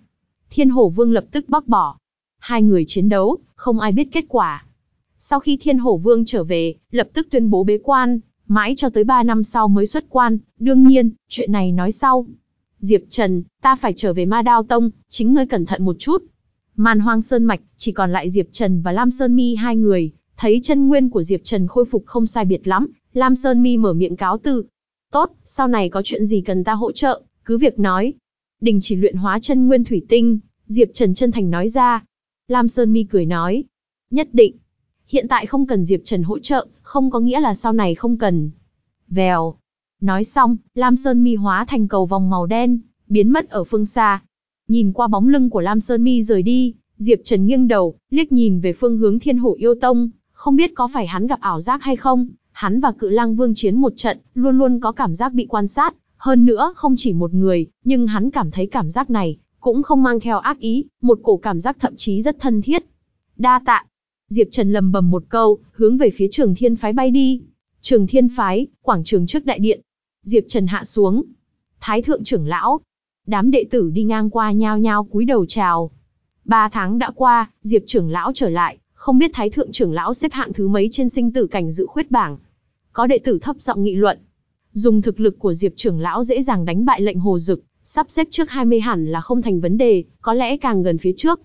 Thiên hổ vương lập tức bác bỏ. Hai người chiến đấu, không ai biết kết quả. Sau khi thiên hổ vương trở về, lập tức tuyên bố bế quan, mãi cho tới ba năm sau mới xuất quan, đương nhiên, chuyện này nói sau. Diệp Trần, ta phải trở về ma đao tông, chính ngươi cẩn thận một chút. Màn hoang sơn mạch, chỉ còn lại Diệp Trần và Lam Sơn Mi hai người, thấy chân nguyên của Diệp Trần khôi phục không sai biệt lắm, Lam Sơn Mi mở miệng cáo từ. Tốt, sau này có chuyện gì cần ta hỗ trợ, cứ việc nói. Đình chỉ luyện hóa chân nguyên thủy tinh, Diệp Trần chân thành nói ra. Lam Sơn Mi cười nói. Nhất định. Hiện tại không cần Diệp Trần hỗ trợ, không có nghĩa là sau này không cần. Vèo. Nói xong, Lam Sơn Mi hóa thành cầu vòng màu đen, biến mất ở phương xa. Nhìn qua bóng lưng của Lam Sơn Mi rời đi, Diệp Trần nghiêng đầu, liếc nhìn về phương hướng Thiên Hổ Yêu Tông, không biết có phải hắn gặp ảo giác hay không, hắn và cự lang vương chiến một trận, luôn luôn có cảm giác bị quan sát, hơn nữa không chỉ một người, nhưng hắn cảm thấy cảm giác này, cũng không mang theo ác ý, một cổ cảm giác thậm chí rất thân thiết. Đa tạ. Diệp Trần lầm bầm một câu, hướng về phía trường thiên phái bay đi. Trường thiên phái, quảng trường trước đại điện. Diệp Trần hạ xuống. Thái thượng trưởng lão. Đám đệ tử đi ngang qua nhao nhao cúi đầu chào. Ba tháng đã qua, Diệp trưởng lão trở lại, không biết thái thượng trưởng lão xếp hạng thứ mấy trên sinh tử cảnh dự khuyết bảng. Có đệ tử thấp giọng nghị luận. Dùng thực lực của Diệp trưởng lão dễ dàng đánh bại lệnh hồ dực, sắp xếp trước 20 hẳn là không thành vấn đề, có lẽ càng gần phía trước.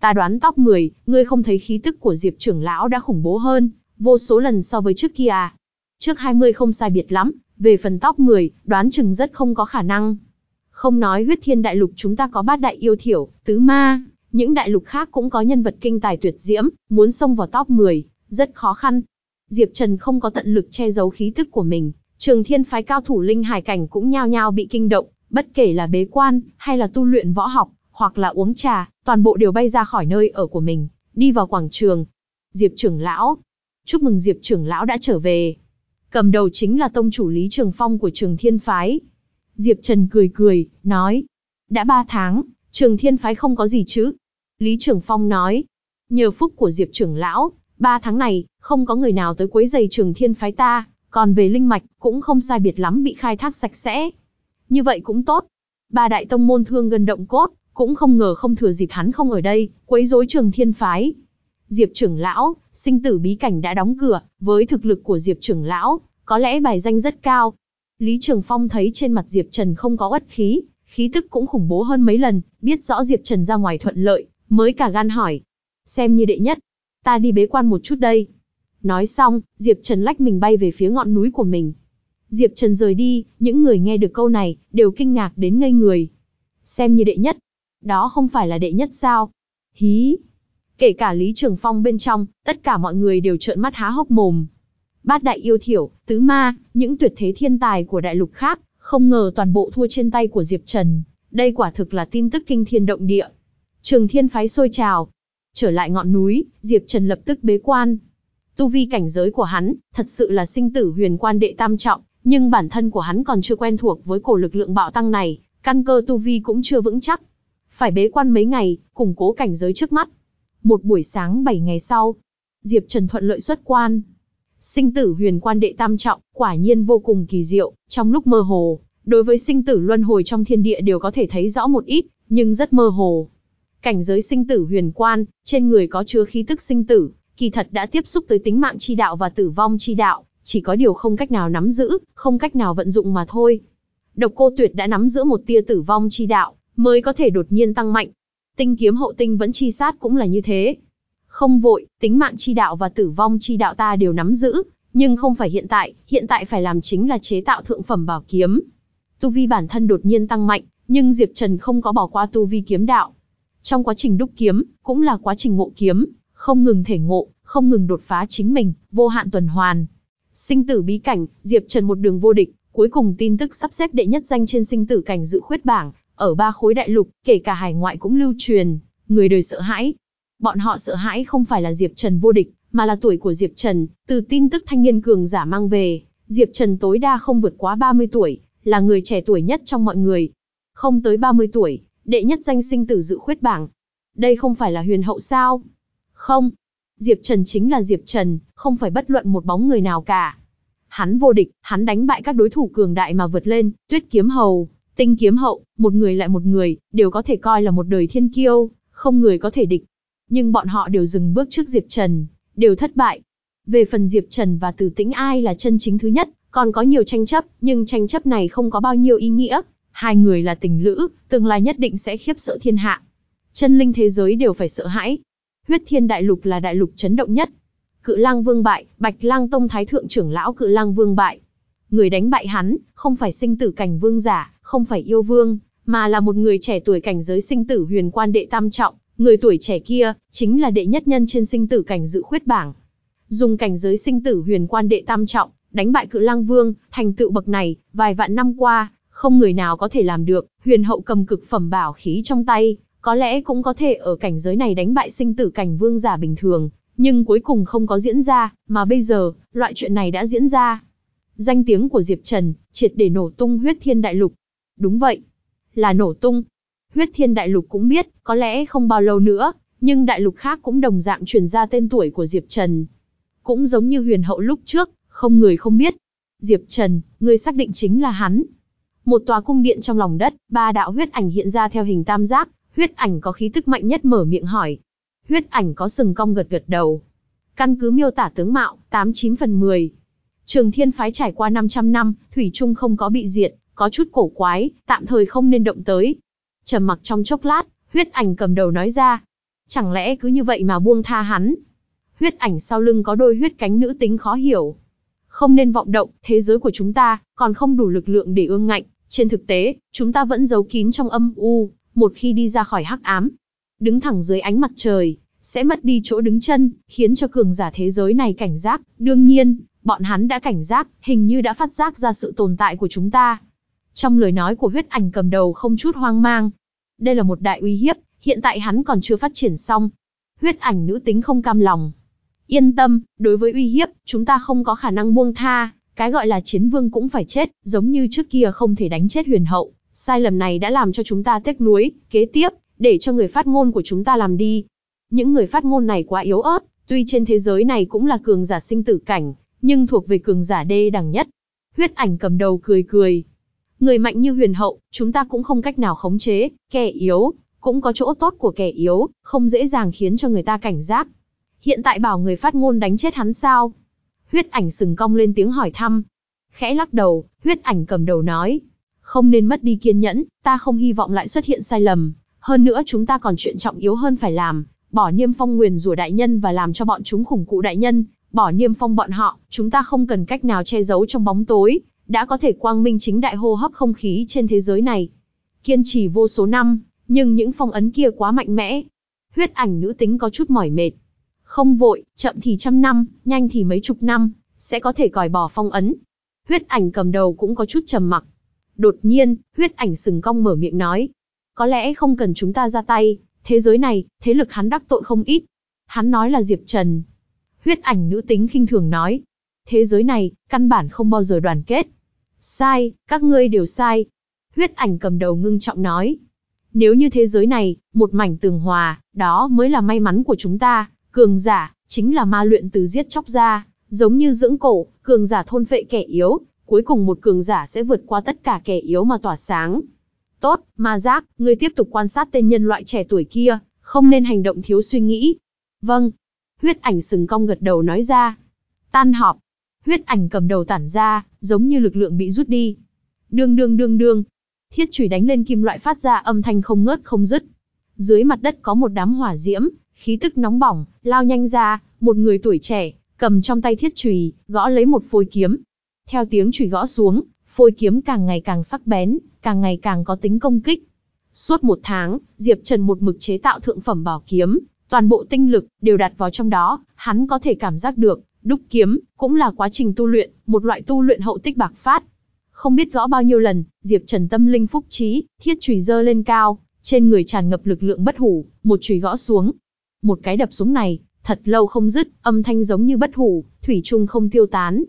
Ta đoán top 10, ngươi không thấy khí tức của Diệp trưởng lão đã khủng bố hơn, vô số lần so với trước kia à. Trước 20 không sai biệt lắm, về phần top 10, đoán chừng rất không có khả năng. Không nói huyết thiên đại lục chúng ta có bát đại yêu thiểu, tứ ma, những đại lục khác cũng có nhân vật kinh tài tuyệt diễm, muốn xông vào top 10, rất khó khăn. Diệp Trần không có tận lực che giấu khí tức của mình, trường thiên phái cao thủ linh hải cảnh cũng nhao nhao bị kinh động, bất kể là bế quan, hay là tu luyện võ học, hoặc là uống trà, toàn bộ đều bay ra khỏi nơi ở của mình, đi vào quảng trường. Diệp trưởng lão, chúc mừng Diệp trưởng lão đã trở về. Cầm đầu chính là tông chủ Lý Trường Phong của trường thiên phái. Diệp Trần cười cười, nói, đã ba tháng, trường thiên phái không có gì chứ. Lý Trường Phong nói, nhờ phúc của Diệp trưởng lão, ba tháng này, không có người nào tới quấy giày trường thiên phái ta, còn về linh mạch, cũng không sai biệt lắm bị khai thác sạch sẽ. Như vậy cũng tốt. Ba đại tông môn thương gần động cốt, cũng không ngờ không thừa dịp hắn không ở đây, quấy rối trường thiên phái. Diệp trưởng lão, sinh tử bí cảnh đã đóng cửa, với thực lực của Diệp trưởng lão, có lẽ bài danh rất cao. Lý Trường Phong thấy trên mặt Diệp Trần không có uất khí, khí tức cũng khủng bố hơn mấy lần, biết rõ Diệp Trần ra ngoài thuận lợi, mới cả gan hỏi. Xem như đệ nhất, ta đi bế quan một chút đây. Nói xong, Diệp Trần lách mình bay về phía ngọn núi của mình. Diệp Trần rời đi, những người nghe được câu này, đều kinh ngạc đến ngây người. Xem như đệ nhất. Đó không phải là đệ nhất sao? Hí! Kể cả Lý Trường Phong bên trong, tất cả mọi người đều trợn mắt há hốc mồm. Bát đại yêu thiểu, tứ ma, những tuyệt thế thiên tài của đại lục khác, không ngờ toàn bộ thua trên tay của Diệp Trần. Đây quả thực là tin tức kinh thiên động địa. Trường thiên phái sôi trào. Trở lại ngọn núi, Diệp Trần lập tức bế quan. Tu vi cảnh giới của hắn, thật sự là sinh tử huyền quan đệ tam trọng, nhưng bản thân của hắn còn chưa quen thuộc với cổ lực lượng bạo tăng này, căn cơ tu vi cũng chưa vững chắc. Phải bế quan mấy ngày, củng cố cảnh giới trước mắt. Một buổi sáng 7 ngày sau, Diệp Trần thuận lợi xuất quan. Sinh tử huyền quan đệ tam trọng, quả nhiên vô cùng kỳ diệu, trong lúc mơ hồ, đối với sinh tử luân hồi trong thiên địa đều có thể thấy rõ một ít, nhưng rất mơ hồ. Cảnh giới sinh tử huyền quan, trên người có chứa khí tức sinh tử, kỳ thật đã tiếp xúc tới tính mạng chi đạo và tử vong chi đạo, chỉ có điều không cách nào nắm giữ, không cách nào vận dụng mà thôi. Độc cô tuyệt đã nắm giữ một tia tử vong chi đạo, mới có thể đột nhiên tăng mạnh. Tinh kiếm hậu tinh vẫn chi sát cũng là như thế. Không vội, tính mạng chi đạo và tử vong chi đạo ta đều nắm giữ, nhưng không phải hiện tại, hiện tại phải làm chính là chế tạo thượng phẩm bảo kiếm. Tu vi bản thân đột nhiên tăng mạnh, nhưng Diệp Trần không có bỏ qua tu vi kiếm đạo. Trong quá trình đúc kiếm, cũng là quá trình ngộ kiếm, không ngừng thể ngộ, không ngừng đột phá chính mình, vô hạn tuần hoàn. Sinh tử bí cảnh, Diệp Trần một đường vô địch, cuối cùng tin tức sắp xếp đệ nhất danh trên sinh tử cảnh dự khuyết bảng, ở ba khối đại lục, kể cả hải ngoại cũng lưu truyền, người đời sợ hãi. Bọn họ sợ hãi không phải là Diệp Trần vô địch, mà là tuổi của Diệp Trần, từ tin tức thanh niên cường giả mang về, Diệp Trần tối đa không vượt quá 30 tuổi, là người trẻ tuổi nhất trong mọi người. Không tới 30 tuổi, đệ nhất danh sinh tử dự khuyết bảng. Đây không phải là huyền hậu sao? Không. Diệp Trần chính là Diệp Trần, không phải bất luận một bóng người nào cả. Hắn vô địch, hắn đánh bại các đối thủ cường đại mà vượt lên, tuyết kiếm hầu, tinh kiếm hậu, một người lại một người, đều có thể coi là một đời thiên kiêu, không người có thể địch. Nhưng bọn họ đều dừng bước trước Diệp Trần, đều thất bại. Về phần Diệp Trần và Tử Tĩnh ai là chân chính thứ nhất, còn có nhiều tranh chấp, nhưng tranh chấp này không có bao nhiêu ý nghĩa. Hai người là tình lữ, tương lai nhất định sẽ khiếp sợ thiên hạ. Chân linh thế giới đều phải sợ hãi. Huyết Thiên Đại Lục là đại lục chấn động nhất. Cự Lang Vương bại, Bạch Lang Tông Thái thượng trưởng lão Cự Lang Vương bại. Người đánh bại hắn, không phải sinh tử cảnh vương giả, không phải yêu vương, mà là một người trẻ tuổi cảnh giới sinh tử huyền quan đệ tam trọng, người tuổi trẻ kia, chính là đệ nhất nhân trên sinh tử cảnh dự khuyết bảng. Dùng cảnh giới sinh tử huyền quan đệ tam trọng, đánh bại cự lang vương, thành tựu bậc này, vài vạn năm qua, không người nào có thể làm được, huyền hậu cầm cực phẩm bảo khí trong tay, có lẽ cũng có thể ở cảnh giới này đánh bại sinh tử cảnh vương giả bình thường, nhưng cuối cùng không có diễn ra, mà bây giờ, loại chuyện này đã diễn ra. Danh tiếng của Diệp Trần, triệt để nổ tung huyết thiên đại lục. Đúng vậy, là nổ tung. Huyết thiên đại lục cũng biết, có lẽ không bao lâu nữa, nhưng đại lục khác cũng đồng dạng truyền ra tên tuổi của Diệp Trần. Cũng giống như huyền hậu lúc trước, không người không biết. Diệp Trần, người xác định chính là hắn. Một tòa cung điện trong lòng đất, ba đạo huyết ảnh hiện ra theo hình tam giác, huyết ảnh có khí tức mạnh nhất mở miệng hỏi. Huyết ảnh có sừng cong gật gật đầu. Căn cứ miêu tả tướng mạo, 89 phần 10. Trường Thiên phái trải qua 500 năm, thủy chung không có bị diệt, có chút cổ quái, tạm thời không nên động tới. Trầm mặc trong chốc lát, huyết ảnh cầm đầu nói ra. Chẳng lẽ cứ như vậy mà buông tha hắn? Huyết ảnh sau lưng có đôi huyết cánh nữ tính khó hiểu. Không nên vọng động, thế giới của chúng ta, còn không đủ lực lượng để ương ngạnh. Trên thực tế, chúng ta vẫn giấu kín trong âm u, một khi đi ra khỏi hắc ám. Đứng thẳng dưới ánh mặt trời, sẽ mất đi chỗ đứng chân, khiến cho cường giả thế giới này cảnh giác. Đương nhiên, bọn hắn đã cảnh giác, hình như đã phát giác ra sự tồn tại của chúng ta. Trong lời nói của huyết ảnh cầm đầu không chút hoang mang. Đây là một đại uy hiếp, hiện tại hắn còn chưa phát triển xong. Huyết ảnh nữ tính không cam lòng. Yên tâm, đối với uy hiếp, chúng ta không có khả năng buông tha, cái gọi là chiến vương cũng phải chết, giống như trước kia không thể đánh chết huyền hậu. Sai lầm này đã làm cho chúng ta tiếc nuối, kế tiếp, để cho người phát ngôn của chúng ta làm đi. Những người phát ngôn này quá yếu ớt, tuy trên thế giới này cũng là cường giả sinh tử cảnh, nhưng thuộc về cường giả đê đẳng nhất. Huyết ảnh cầm đầu cười cười. Người mạnh như huyền hậu, chúng ta cũng không cách nào khống chế, kẻ yếu, cũng có chỗ tốt của kẻ yếu, không dễ dàng khiến cho người ta cảnh giác. Hiện tại bảo người phát ngôn đánh chết hắn sao? Huyết ảnh sừng cong lên tiếng hỏi thăm. Khẽ lắc đầu, huyết ảnh cầm đầu nói. Không nên mất đi kiên nhẫn, ta không hy vọng lại xuất hiện sai lầm. Hơn nữa chúng ta còn chuyện trọng yếu hơn phải làm, bỏ niêm phong nguyền rủa đại nhân và làm cho bọn chúng khủng cụ đại nhân, bỏ niêm phong bọn họ, chúng ta không cần cách nào che giấu trong bóng tối, đã có thể quang minh chính đại hô hấp không khí trên thế giới này. Kiên trì vô số năm, nhưng những phong ấn kia quá mạnh mẽ. Huyết ảnh nữ tính có chút mỏi mệt. Không vội, chậm thì trăm năm, nhanh thì mấy chục năm, sẽ có thể còi bỏ phong ấn. Huyết ảnh cầm đầu cũng có chút trầm mặc. Đột nhiên, huyết ảnh sừng cong mở miệng nói. Có lẽ không cần chúng ta ra tay, thế giới này, thế lực hắn đắc tội không ít. Hắn nói là Diệp Trần. Huyết ảnh nữ tính khinh thường nói. Thế giới này, căn bản không bao giờ đoàn kết. Sai, các ngươi đều sai. Huyết ảnh cầm đầu ngưng trọng nói. Nếu như thế giới này, một mảnh tường hòa, đó mới là may mắn của chúng ta. Cường giả, chính là ma luyện từ giết chóc ra, giống như dưỡng cổ, cường giả thôn phệ kẻ yếu, cuối cùng một cường giả sẽ vượt qua tất cả kẻ yếu mà tỏa sáng. Tốt, ma giác, ngươi tiếp tục quan sát tên nhân loại trẻ tuổi kia, không nên hành động thiếu suy nghĩ. Vâng. Huyết ảnh sừng cong gật đầu nói ra. Tan họp. Huyết ảnh cầm đầu tản ra, giống như lực lượng bị rút đi. Đương đương đương đương. Thiết chùy đánh lên kim loại phát ra âm thanh không ngớt không dứt. Dưới mặt đất có một đám hỏa diễm, khí tức nóng bỏng, lao nhanh ra, một người tuổi trẻ, cầm trong tay thiết chùy, gõ lấy một phôi kiếm. Theo tiếng chùy gõ xuống, phôi kiếm càng ngày càng sắc bén, càng ngày càng có tính công kích. Suốt một tháng, Diệp Trần một mực chế tạo thượng phẩm bảo kiếm, toàn bộ tinh lực đều đặt vào trong đó, hắn có thể cảm giác được, đúc kiếm cũng là quá trình tu luyện, một loại tu luyện hậu tích bạc phát. Không biết gõ bao nhiêu lần, Diệp Trần tâm linh phúc trí, thiết chùy dơ lên cao, trên người tràn ngập lực lượng bất hủ, một chùy gõ xuống. Một cái đập xuống này, thật lâu không dứt, âm thanh giống như bất hủ, thủy chung không tiêu tán.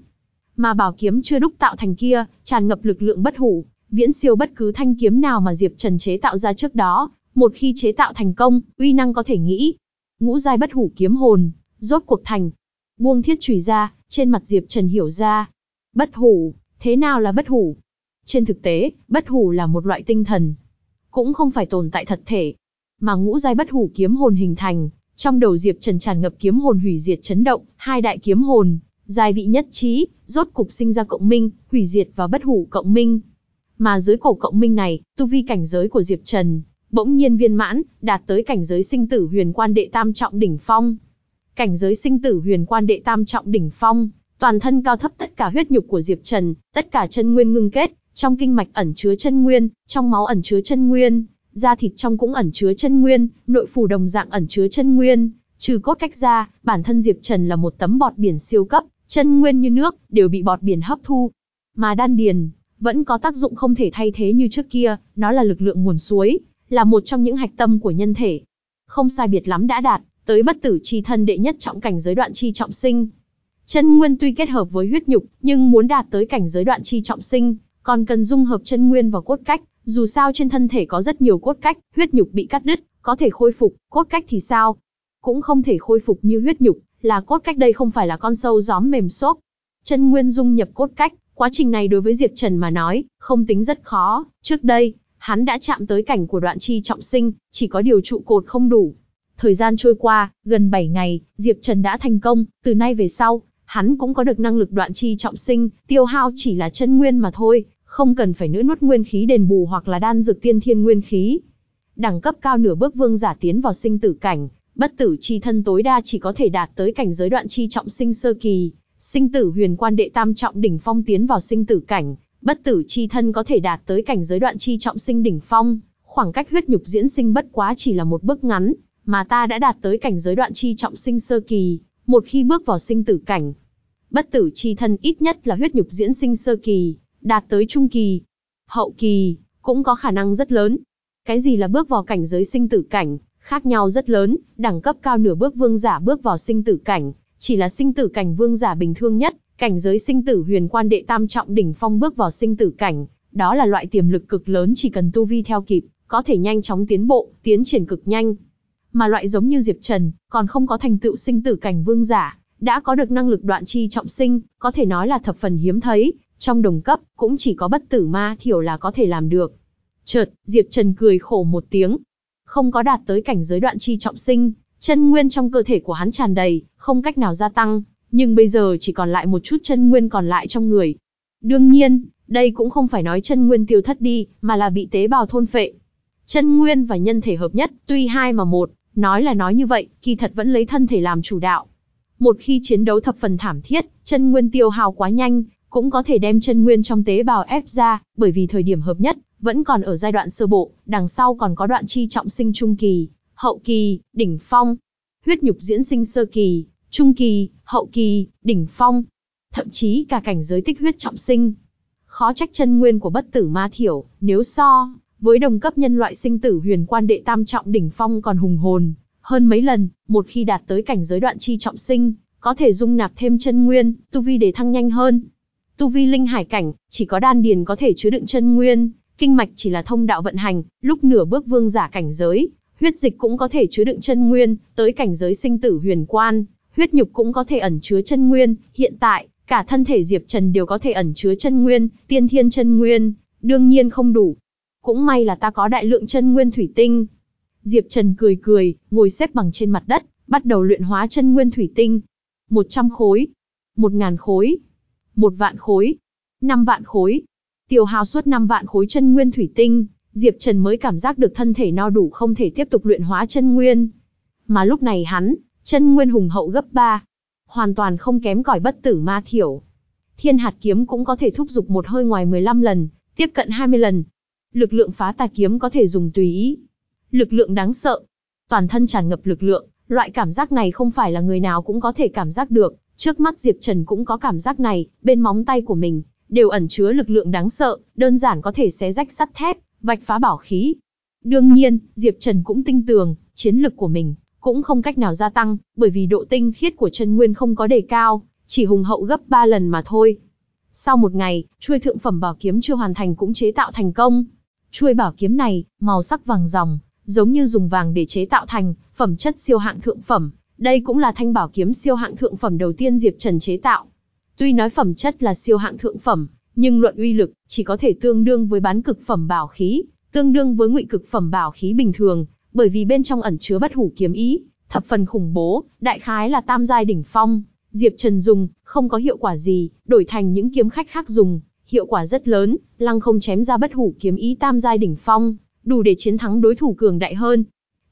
Mà bảo kiếm chưa đúc tạo thành kia, tràn ngập lực lượng bất hủ, viễn siêu bất cứ thanh kiếm nào mà Diệp Trần chế tạo ra trước đó, một khi chế tạo thành công, uy năng có thể nghĩ. Ngũ giai bất hủ kiếm hồn, rốt cuộc thành. Buông thiết chùy ra, trên mặt Diệp Trần hiểu ra. Bất hủ, thế nào là bất hủ? Trên thực tế, bất hủ là một loại tinh thần, cũng không phải tồn tại thật thể. Mà ngũ giai bất hủ kiếm hồn hình thành, trong đầu Diệp Trần tràn ngập kiếm hồn hủy diệt chấn động, hai đại kiếm hồn, giai vị nhất trí, rốt cục sinh ra cộng minh, hủy diệt và bất hủ cộng minh. Mà dưới cổ cộng minh này, tu vi cảnh giới của Diệp Trần, bỗng nhiên viên mãn, đạt tới cảnh giới sinh tử huyền quan đệ tam trọng đỉnh phong. Cảnh giới sinh tử huyền quan đệ tam trọng đỉnh phong, toàn thân cao thấp tất cả huyết nhục của Diệp Trần, tất cả chân nguyên ngưng kết, trong kinh mạch ẩn chứa chân nguyên, trong máu ẩn chứa chân nguyên, da thịt trong cũng ẩn chứa chân nguyên, nội phủ đồng dạng ẩn chứa chân nguyên, trừ cốt cách ra, bản thân Diệp Trần là một tấm bọt biển siêu cấp, chân nguyên như nước, đều bị bọt biển hấp thu. Mà đan điền, vẫn có tác dụng không thể thay thế như trước kia, nó là lực lượng nguồn suối, là một trong những hạch tâm của nhân thể. Không sai biệt lắm đã đạt, tới bất tử chi thân đệ nhất trọng cảnh giới đoạn chi trọng sinh. Chân nguyên tuy kết hợp với huyết nhục, nhưng muốn đạt tới cảnh giới đoạn chi trọng sinh, còn cần dung hợp chân nguyên và cốt cách, dù sao trên thân thể có rất nhiều cốt cách, huyết nhục bị cắt đứt, có thể khôi phục, cốt cách thì sao? Cũng không thể khôi phục như huyết nhục, là cốt cách đây không phải là con sâu gióm mềm xốp. Chân nguyên dung nhập cốt cách, quá trình này đối với Diệp Trần mà nói, không tính rất khó, trước đây, hắn đã chạm tới cảnh của đoạn chi trọng sinh, chỉ có điều trụ cột không đủ. Thời gian trôi qua, gần 7 ngày, Diệp Trần đã thành công, từ nay về sau, hắn cũng có được năng lực đoạn chi trọng sinh, tiêu hao chỉ là chân nguyên mà thôi, không cần phải nữa nuốt nguyên khí đền bù hoặc là đan dược tiên thiên nguyên khí. Đẳng cấp cao nửa bước vương giả tiến vào sinh tử cảnh, bất tử chi thân tối đa chỉ có thể đạt tới cảnh giới đoạn chi trọng sinh sơ kỳ, sinh tử huyền quan đệ tam trọng đỉnh phong tiến vào sinh tử cảnh, bất tử chi thân có thể đạt tới cảnh giới đoạn chi trọng sinh đỉnh phong, khoảng cách huyết nhục diễn sinh bất quá chỉ là một bước ngắn, mà ta đã đạt tới cảnh giới đoạn chi trọng sinh sơ kỳ, một khi bước vào sinh tử cảnh. Bất tử chi thân ít nhất là huyết nhục diễn sinh sơ kỳ, đạt tới trung kỳ, hậu kỳ, cũng có khả năng rất lớn. Cái gì là bước vào cảnh giới sinh tử cảnh, khác nhau rất lớn, đẳng cấp cao nửa bước vương giả bước vào sinh tử cảnh, chỉ là sinh tử cảnh vương giả bình thường nhất, cảnh giới sinh tử huyền quan đệ tam trọng đỉnh phong bước vào sinh tử cảnh, đó là loại tiềm lực cực lớn chỉ cần tu vi theo kịp, có thể nhanh chóng tiến bộ, tiến triển cực nhanh. Mà loại giống như Diệp Trần, còn không có thành tựu sinh tử cảnh vương giả, đã có được năng lực đoạn chi trọng sinh, có thể nói là thập phần hiếm thấy, trong đồng cấp, cũng chỉ có bất tử ma thiểu là có thể làm được. Chợt, Diệp Trần cười khổ một tiếng. Không có đạt tới cảnh giới đoạn chi trọng sinh, chân nguyên trong cơ thể của hắn tràn đầy, không cách nào gia tăng, nhưng bây giờ chỉ còn lại một chút chân nguyên còn lại trong người. Đương nhiên, đây cũng không phải nói chân nguyên tiêu thất đi, mà là bị tế bào thôn phệ. Chân nguyên và nhân thể hợp nhất, tuy hai mà một, nói là nói như vậy, kỳ thật vẫn lấy thân thể làm chủ đạo. Một khi chiến đấu thập phần thảm thiết, chân nguyên tiêu hao quá nhanh, cũng có thể đem chân nguyên trong tế bào ép ra, bởi vì thời điểm hợp nhất, vẫn còn ở giai đoạn sơ bộ, đằng sau còn có đoạn chi trọng sinh trung kỳ, hậu kỳ, đỉnh phong. Huyết nhục diễn sinh sơ kỳ, trung kỳ, hậu kỳ, đỉnh phong. Thậm chí cả cảnh giới tích huyết trọng sinh. Khó trách chân nguyên của bất tử ma thiểu, nếu so, với đồng cấp nhân loại sinh tử huyền quan đệ tam trọng đỉnh phong còn hùng hồn, hơn mấy lần, một khi đạt tới cảnh giới đoạn chi trọng sinh, có thể dung nạp thêm chân nguyên, tu vi để thăng nhanh hơn. Tu vi linh hải cảnh, chỉ có đan điền có thể chứa đựng chân nguyên, kinh mạch chỉ là thông đạo vận hành, lúc nửa bước vương giả cảnh giới, huyết dịch cũng có thể chứa đựng chân nguyên, tới cảnh giới sinh tử huyền quan, huyết nhục cũng có thể ẩn chứa chân nguyên, hiện tại, cả thân thể Diệp Trần đều có thể ẩn chứa chân nguyên, tiên thiên chân nguyên, đương nhiên không đủ. Cũng may là ta có đại lượng chân nguyên thủy tinh. Diệp Trần cười cười, ngồi xếp bằng trên mặt đất, bắt đầu luyện hóa chân nguyên thủy tinh. 100 khối, 1000 khối, một vạn khối, năm vạn khối. Tiêu hao suốt năm vạn khối chân nguyên thủy tinh, Diệp Trần mới cảm giác được thân thể no đủ không thể tiếp tục luyện hóa chân nguyên. Mà lúc này hắn, chân nguyên hùng hậu gấp 3, hoàn toàn không kém cỏi bất tử ma thiểu. Thiên hạt kiếm cũng có thể thúc dục một hơi ngoài 15 lần, tiếp cận 20 lần. Lực lượng phá tà kiếm có thể dùng tùy ý. Lực lượng đáng sợ. Toàn thân tràn ngập lực lượng, loại cảm giác này không phải là người nào cũng có thể cảm giác được. Trước mắt Diệp Trần cũng có cảm giác này, bên móng tay của mình, đều ẩn chứa lực lượng đáng sợ, đơn giản có thể xé rách sắt thép, vạch phá bảo khí. Đương nhiên, Diệp Trần cũng tinh tường, chiến lực của mình, cũng không cách nào gia tăng, bởi vì độ tinh khiết của chân nguyên không có đề cao, chỉ hùng hậu gấp 3 lần mà thôi. Sau một ngày, chuôi thượng phẩm bảo kiếm chưa hoàn thành cũng chế tạo thành công. Chuôi bảo kiếm này, màu sắc vàng ròng, giống như dùng vàng để chế tạo thành, phẩm chất siêu hạng thượng phẩm. Đây cũng là thanh bảo kiếm siêu hạng thượng phẩm đầu tiên Diệp Trần chế tạo. Tuy nói phẩm chất là siêu hạng thượng phẩm, nhưng luận uy lực chỉ có thể tương đương với bán cực phẩm bảo khí, tương đương với ngụy cực phẩm bảo khí bình thường, bởi vì bên trong ẩn chứa bất hủ kiếm ý, thập phần khủng bố, đại khái là tam giai đỉnh phong. Diệp Trần dùng, không có hiệu quả gì, đổi thành những kiếm khách khác dùng, hiệu quả rất lớn, lăng không chém ra bất hủ kiếm ý tam giai đỉnh phong, đủ để chiến thắng đối thủ cường đại hơn.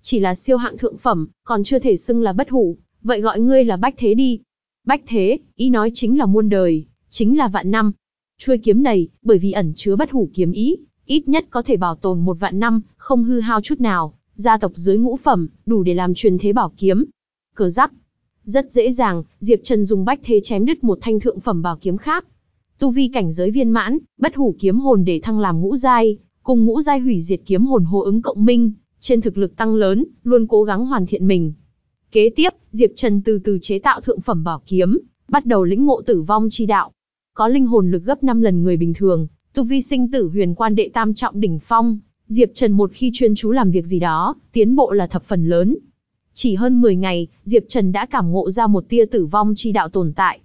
Chỉ là siêu hạng thượng phẩm, còn chưa thể xưng là bất hủ, vậy gọi ngươi là bách thế đi. Bách thế, ý nói chính là muôn đời, chính là vạn năm. Chuôi kiếm này, bởi vì ẩn chứa bất hủ kiếm ý, ít nhất có thể bảo tồn một vạn năm, không hư hao chút nào, gia tộc dưới ngũ phẩm, đủ để làm truyền thế bảo kiếm. Cờ rắc. Rất dễ dàng, Diệp Trần dùng bách thế chém đứt một thanh thượng phẩm bảo kiếm khác. Tu vi cảnh giới viên mãn, bất hủ kiếm hồn để thăng làm ngũ giai, cùng ngũ giai hủy diệt kiếm hồn hô ứng cộng minh, trên thực lực tăng lớn, luôn cố gắng hoàn thiện mình. Kế tiếp, Diệp Trần từ từ chế tạo thượng phẩm bảo kiếm, bắt đầu lĩnh ngộ tử vong chi đạo. Có linh hồn lực gấp 5 lần người bình thường, tu vi sinh tử huyền quan đệ tam trọng đỉnh phong, Diệp Trần một khi chuyên chú làm việc gì đó, tiến bộ là thập phần lớn. Chỉ hơn 10 ngày, Diệp Trần đã cảm ngộ ra một tia tử vong chi đạo tồn tại.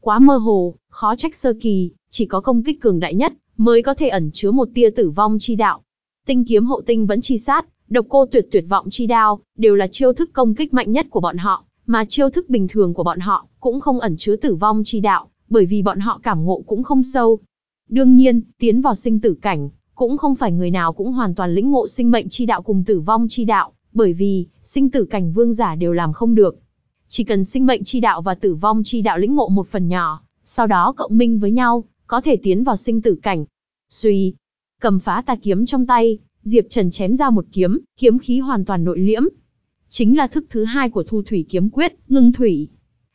Quá mơ hồ, khó trách sơ kỳ, chỉ có công kích cường đại nhất, mới có thể ẩn chứa một tia tử vong chi đạo. Tinh kiếm hậu tinh vẫn chi sát, độc cô tuyệt tuyệt vọng chi đao, đều là chiêu thức công kích mạnh nhất của bọn họ, mà chiêu thức bình thường của bọn họ cũng không ẩn chứa tử vong chi đạo, bởi vì bọn họ cảm ngộ cũng không sâu. Đương nhiên, tiến vào sinh tử cảnh, cũng không phải người nào cũng hoàn toàn lĩnh ngộ sinh mệnh chi đạo cùng tử vong chi đạo, bởi vì, sinh tử cảnh vương giả đều làm không được. Chỉ cần sinh mệnh chi đạo và tử vong chi đạo lĩnh ngộ một phần nhỏ, sau đó cộng minh với nhau, có thể tiến vào sinh tử cảnh. Suy, cầm phá tà kiếm trong tay, Diệp Trần chém ra một kiếm, kiếm khí hoàn toàn nội liễm. Chính là thức thứ hai của thu thủy kiếm quyết, ngưng thủy.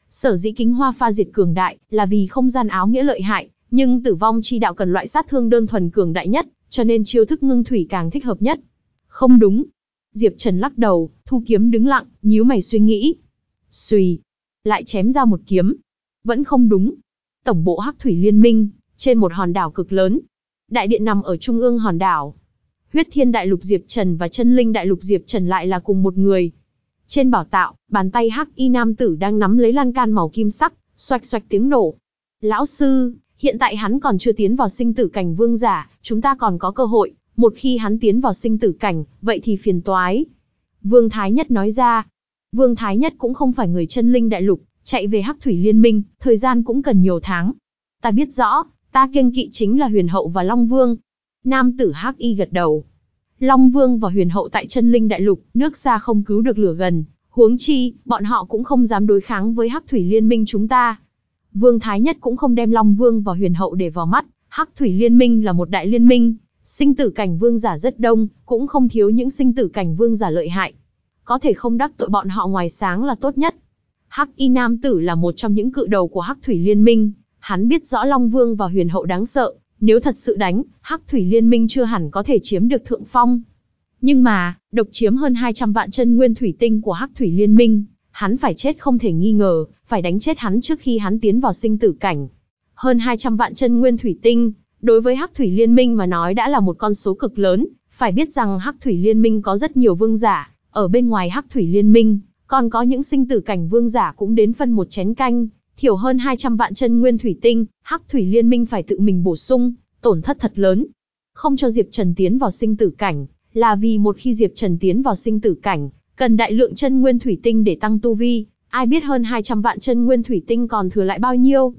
Sở dĩ kính hoa pha diệt cường đại, là vì không gian áo nghĩa lợi hại, nhưng tử vong chi đạo cần loại sát thương đơn thuần cường đại nhất, cho nên chiêu thức ngưng thủy càng thích hợp nhất. Không đúng. Diệp Trần lắc đầu, thu kiếm đứng lặng, nhíu mày suy nghĩ. Xùy. Lại chém ra một kiếm. Vẫn không đúng. Tổng bộ Hắc Thủy Liên minh, trên một hòn đảo cực lớn. Đại điện nằm ở trung ương hòn đảo. Huyết Thiên Đại Lục Diệp Trần và Chân Linh Đại Lục Diệp Trần lại là cùng một người. Trên bảo tạo, bàn tay Hắc Y nam tử đang nắm lấy lan can màu kim sắc, xoạch xoạch tiếng nổ. Lão sư, Hiện tại hắn còn chưa tiến vào sinh tử cảnh vương giả, chúng ta còn có cơ hội, một khi hắn tiến vào sinh tử cảnh, vậy thì phiền toái. Vương Thái Nhất nói ra, Vương Thái Nhất cũng không phải người chân linh đại lục, chạy về Hắc Thủy Liên minh, thời gian cũng cần nhiều tháng. Ta biết rõ, ta kiêng kỵ chính là Huyền Hậu và Long Vương. Nam tử Hắc Y gật đầu. Long Vương và Huyền Hậu tại chân linh đại lục, nước xa không cứu được lửa gần, huống chi, bọn họ cũng không dám đối kháng với Hắc Thủy Liên minh chúng ta. Vương Thái Nhất cũng không đem Long Vương và Huyền Hậu để vào mắt, Hắc Thủy Liên Minh là một đại liên minh, sinh tử cảnh vương giả rất đông, cũng không thiếu những sinh tử cảnh vương giả lợi hại. Có thể không đắc tội bọn họ ngoài sáng là tốt nhất. Hắc Y Nam Tử là một trong những cự đầu của Hắc Thủy Liên Minh, hắn biết rõ Long Vương và Huyền Hậu đáng sợ, nếu thật sự đánh, Hắc Thủy Liên Minh chưa hẳn có thể chiếm được thượng phong. Nhưng mà, độc chiếm hơn 200 vạn chân nguyên thủy tinh của Hắc Thủy Liên Minh, hắn phải chết không thể nghi ngờ, phải đánh chết hắn trước khi hắn tiến vào sinh tử cảnh. Hơn 200 vạn chân nguyên thủy tinh, đối với Hắc Thủy Liên Minh mà nói đã là một con số cực lớn, phải biết rằng Hắc Thủy Liên Minh có rất nhiều vương giả, ở bên ngoài Hắc Thủy Liên Minh, còn có những sinh tử cảnh vương giả cũng đến phân một chén canh, thiểu hơn 200 vạn chân nguyên thủy tinh, Hắc Thủy Liên Minh phải tự mình bổ sung, tổn thất thật lớn. Không cho Diệp Trần tiến vào sinh tử cảnh, là vì một khi Diệp Trần tiến vào sinh tử cảnh, cần đại lượng chân nguyên thủy tinh để tăng tu vi, ai biết hơn 200 vạn chân nguyên thủy tinh còn thừa lại bao nhiêu.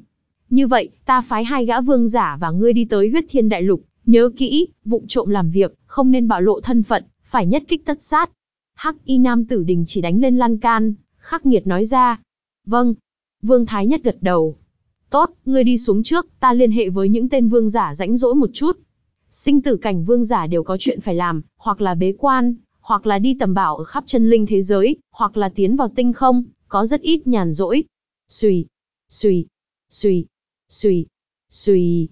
Như vậy, ta phái hai gã vương giả và ngươi đi tới huyết thiên đại lục, nhớ kỹ, vụng trộm làm việc, không nên bạo lộ thân phận, phải nhất kích tất sát. Hắc y nam tử đình chỉ đánh lên lan can, khắc nghiệt nói ra. Vâng. Vương Thái Nhất gật đầu. Tốt, ngươi đi xuống trước, ta liên hệ với những tên vương giả rãnh rỗi một chút. Sinh tử cảnh vương giả đều có chuyện phải làm, hoặc là bế quan, hoặc là đi tầm bảo ở khắp chân linh thế giới, hoặc là tiến vào tinh không, có rất ít nhàn rỗi. Xùy, xùy, xùy, xùy, xùy.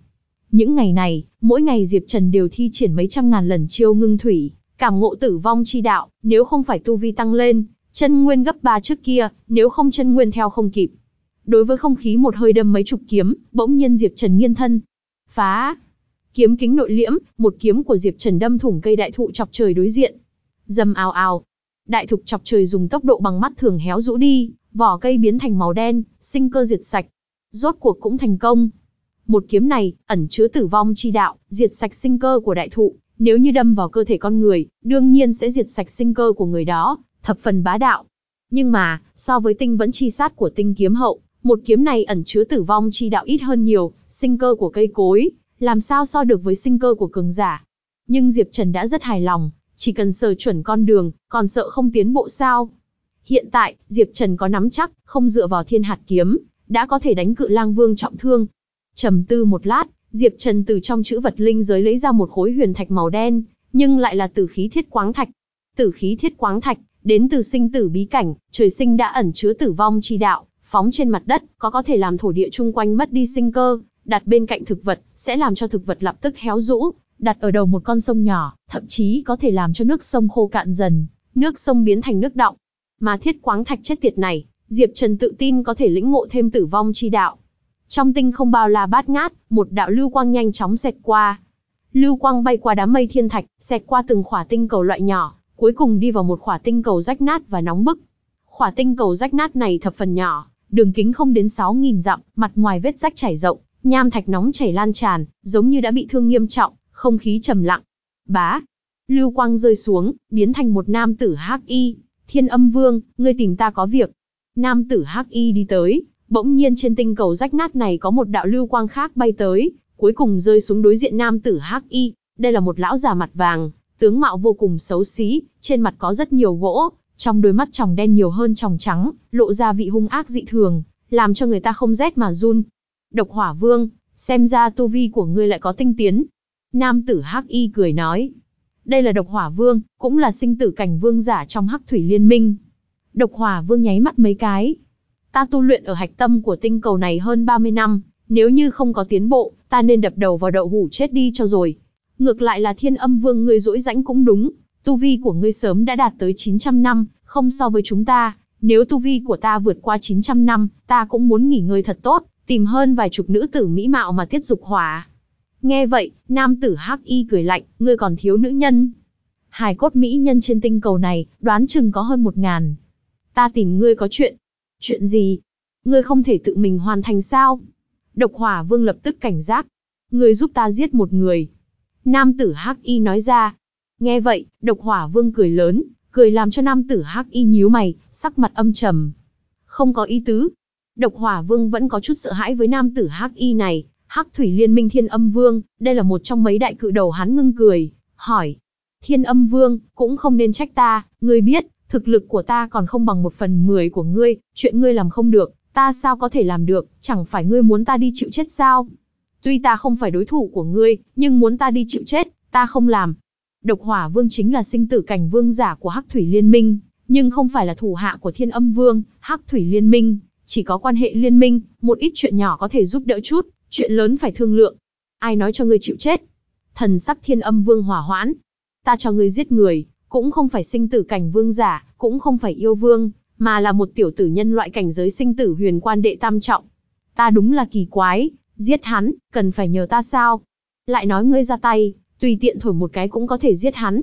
Những ngày này, mỗi ngày Diệp Trần đều thi triển mấy trăm ngàn lần chiêu ngưng thủy, cảm ngộ tử vong chi đạo, nếu không phải tu vi tăng lên, chân nguyên gấp ba trước kia, nếu không chân nguyên theo không kịp. Đối với không khí một hơi đâm mấy chục kiếm, bỗng nhiên Diệp Trần nghiên thân. Phá! Kiếm kính nội liễm, một kiếm của Diệp Trần đâm thủng cây đại thụ chọc trời đối diện. Dầm ào ào. Đại thụ chọc trời dùng tốc độ bằng mắt thường héo rũ đi, vỏ cây biến thành màu đen, sinh cơ diệt sạch. Rốt cuộc cũng thành công. Một kiếm này, ẩn chứa tử vong chi đạo, diệt sạch sinh cơ của đại thụ, nếu như đâm vào cơ thể con người, đương nhiên sẽ diệt sạch sinh cơ của người đó, thập phần bá đạo. Nhưng mà, so với tinh vẫn chi sát của tinh kiếm hậu, một kiếm này ẩn chứa tử vong chi đạo ít hơn nhiều, sinh cơ của cây cối, làm sao so được với sinh cơ của cường giả. Nhưng Diệp Trần đã rất hài lòng, chỉ cần sờ chuẩn con đường, còn sợ không tiến bộ sao. Hiện tại, Diệp Trần có nắm chắc, không dựa vào thiên hạt kiếm, đã có thể đánh cự lang vương trọng thương. trầm tư một lát, Diệp Trần từ trong chữ vật linh giới lấy ra một khối huyền thạch màu đen, nhưng lại là tử khí thiết quáng thạch. Tử khí thiết quáng thạch, đến từ sinh tử bí cảnh, trời sinh đã ẩn chứa tử vong chi đạo, phóng trên mặt đất, có có thể làm thổ địa chung quanh mất đi sinh cơ, đặt bên cạnh thực vật, sẽ làm cho thực vật lập tức héo rũ, đặt ở đầu một con sông nhỏ, thậm chí có thể làm cho nước sông khô cạn dần, nước sông biến thành nước đọng. Mà thiết quáng thạch chết tiệt này, Diệp Trần tự tin có thể lĩnh ngộ thêm tử vong chi đạo. Trong tinh không bao la bát ngát, một đạo lưu quang nhanh chóng xẹt qua. Lưu quang bay qua đám mây thiên thạch, xẹt qua từng khỏa tinh cầu loại nhỏ, cuối cùng đi vào một khỏa tinh cầu rách nát và nóng bức. Khỏa tinh cầu rách nát này thập phần nhỏ, đường kính không đến 6.000 dặm, mặt ngoài vết rách chảy rộng, nham thạch nóng chảy lan tràn, giống như đã bị thương nghiêm trọng, không khí trầm lặng. Bá, lưu quang rơi xuống, biến thành một nam tử hắc y. Thiên âm vương, ngươi tìm ta có việc. Nam tử hắc y đi tới, bỗng nhiên trên tinh cầu rách nát này có một đạo lưu quang khác bay tới, cuối cùng rơi xuống đối diện nam tử hắc y. Đây là một lão già mặt vàng, tướng mạo vô cùng xấu xí, trên mặt có rất nhiều gỗ, trong đôi mắt tròng đen nhiều hơn tròng trắng, lộ ra vị hung ác dị thường, làm cho người ta không rét mà run. Độc hỏa vương, xem ra tu vi của ngươi lại có tinh tiến. Nam tử Hắc Y cười nói. Đây là độc hỏa vương, cũng là sinh tử cảnh vương giả trong Hắc Thủy Liên minh. Độc hỏa vương nháy mắt mấy cái. Ta tu luyện ở hạch tâm của tinh cầu này hơn 30 năm, nếu như không có tiến bộ, ta nên đập đầu vào đậu hủ chết đi cho rồi. Ngược lại là thiên âm vương ngươi dỗi rãnh cũng đúng, tu vi của ngươi sớm đã đạt tới 900 năm, không so với chúng ta, nếu tu vi của ta vượt qua 900 năm, ta cũng muốn nghỉ ngơi thật tốt, tìm hơn vài chục nữ tử mỹ mạo mà tiết dục hỏa. Nghe vậy, nam tử hắc y cười lạnh, ngươi còn thiếu nữ nhân. Hài cốt mỹ nhân trên tinh cầu này, đoán chừng có hơn một ngàn. Ta tìm ngươi có chuyện. Chuyện gì? Ngươi không thể tự mình hoàn thành sao? Độc hỏa vương lập tức cảnh giác. Ngươi giúp ta giết một người. Nam tử hắc y nói ra. Nghe vậy, độc hỏa vương cười lớn, cười làm cho nam tử hắc y nhíu mày, sắc mặt âm trầm. Không có ý tứ. Độc hỏa vương vẫn có chút sợ hãi với nam tử hắc y này, hắc thủy liên minh thiên âm vương, đây là một trong mấy đại cự đầu hắn ngưng cười, hỏi. Thiên âm vương, cũng không nên trách ta, ngươi biết, thực lực của ta còn không bằng một phần mười của ngươi, chuyện ngươi làm không được, Ta sao có thể làm được, chẳng phải ngươi muốn ta đi chịu chết sao? Tuy ta không phải đối thủ của ngươi, nhưng muốn ta đi chịu chết, ta không làm. Độc Hỏa Vương chính là sinh tử cảnh vương giả của Hắc Thủy Liên Minh, nhưng không phải là thủ hạ của Thiên Âm Vương, Hắc Thủy Liên Minh, chỉ có quan hệ liên minh, một ít chuyện nhỏ có thể giúp đỡ chút, chuyện lớn phải thương lượng. Ai nói cho ngươi chịu chết? Thần sắc Thiên Âm Vương hỏa hoãn. Ta cho ngươi giết người, cũng không phải sinh tử cảnh vương giả, cũng không phải yêu vương, mà là một tiểu tử nhân loại cảnh giới sinh tử huyền quan đệ tam trọng. Ta đúng là kỳ quái, giết hắn, cần phải nhờ ta sao? Lại nói ngươi ra tay, tùy tiện thổi một cái cũng có thể giết hắn.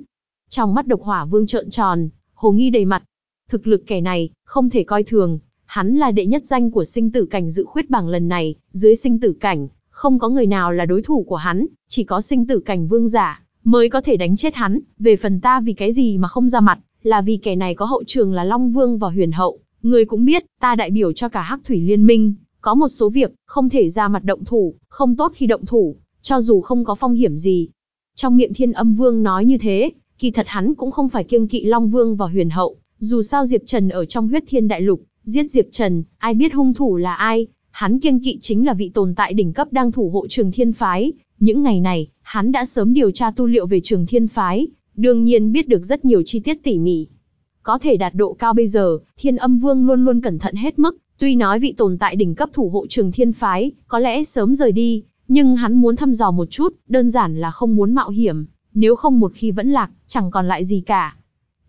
Trong mắt độc hỏa vương trợn tròn, hồ nghi đầy mặt. Thực lực kẻ này, không thể coi thường, hắn là đệ nhất danh của sinh tử cảnh dự khuyết bảng lần này, dưới sinh tử cảnh, không có người nào là đối thủ của hắn, chỉ có sinh tử cảnh vương giả, mới có thể đánh chết hắn, về phần ta vì cái gì mà không ra mặt, là vì kẻ này có hậu trường là Long Vương và Huyền Hậu, người cũng biết, ta đại biểu cho cả Hắc Thủy Liên Minh, có một số việc, không thể ra mặt động thủ, không tốt khi động thủ, cho dù không có phong hiểm gì. Trong miệng Thiên Âm Vương nói như thế, kỳ thật hắn cũng không phải kiêng kỵ Long Vương và Huyền Hậu, dù sao Diệp Trần ở trong huyết thiên đại lục, giết Diệp Trần, ai biết hung thủ là ai, hắn kiêng kỵ chính là vị tồn tại đỉnh cấp đang thủ hộ trường thiên phái, những ngày này, hắn đã sớm điều tra tu liệu về trường thiên phái, đương nhiên biết được rất nhiều chi tiết tỉ mỉ. Có thể đạt độ cao bây giờ, thiên âm vương luôn luôn cẩn thận hết mức, tuy nói vị tồn tại đỉnh cấp thủ hộ trường thiên phái, có lẽ sớm rời đi, nhưng hắn muốn thăm dò một chút, đơn giản là không muốn mạo hiểm, nếu không một khi vẫn lạc, chẳng còn lại gì cả.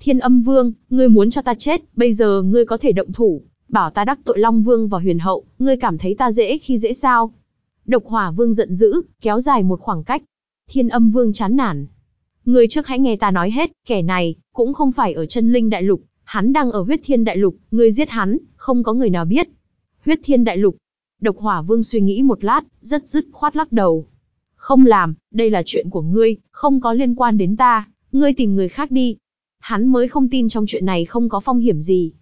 Thiên âm vương, ngươi muốn cho ta chết, bây giờ ngươi có thể động thủ, bảo ta đắc tội Long Vương và Huyền Hậu, ngươi cảm thấy ta dễ khi dễ sao? Độc Hỏa Vương giận dữ, kéo dài một khoảng cách. Thiên Âm Vương chán nản. Ngươi trước hãy nghe ta nói hết, kẻ này, cũng không phải ở chân linh đại lục, hắn đang ở huyết thiên đại lục, ngươi giết hắn, không có người nào biết. Huyết thiên đại lục. Độc Hỏa Vương suy nghĩ một lát, rất dứt khoát lắc đầu. Không làm, đây là chuyện của ngươi, không có liên quan đến ta, ngươi tìm người khác đi. Hắn mới không tin trong chuyện này không có phong hiểm gì.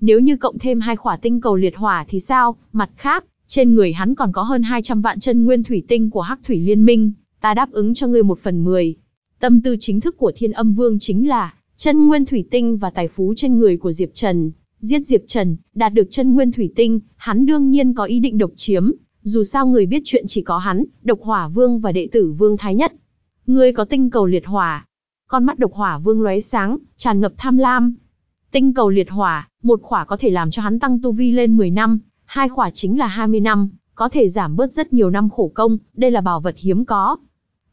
Nếu như cộng thêm hai khỏa tinh cầu liệt hỏa thì sao? Mặt khác, trên người hắn còn có hơn 200 vạn chân nguyên thủy tinh của Hắc Thủy Liên Minh, ta đáp ứng cho ngươi một phần mười. Tâm tư chính thức của Thiên Âm Vương chính là chân nguyên thủy tinh và tài phú trên người của Diệp Trần. Giết Diệp Trần, đạt được chân nguyên thủy tinh, hắn đương nhiên có ý định độc chiếm, dù sao người biết chuyện chỉ có hắn, Độc Hỏa Vương và đệ tử Vương Thái Nhất. Ngươi có tinh cầu liệt hỏa. Con mắt Độc Hỏa Vương lóe sáng, tràn ngập tham lam, Tinh cầu liệt hỏa, một khỏa có thể làm cho hắn tăng tu vi lên 10 năm, hai khỏa chính là 20 năm, có thể giảm bớt rất nhiều năm khổ công, đây là bảo vật hiếm có.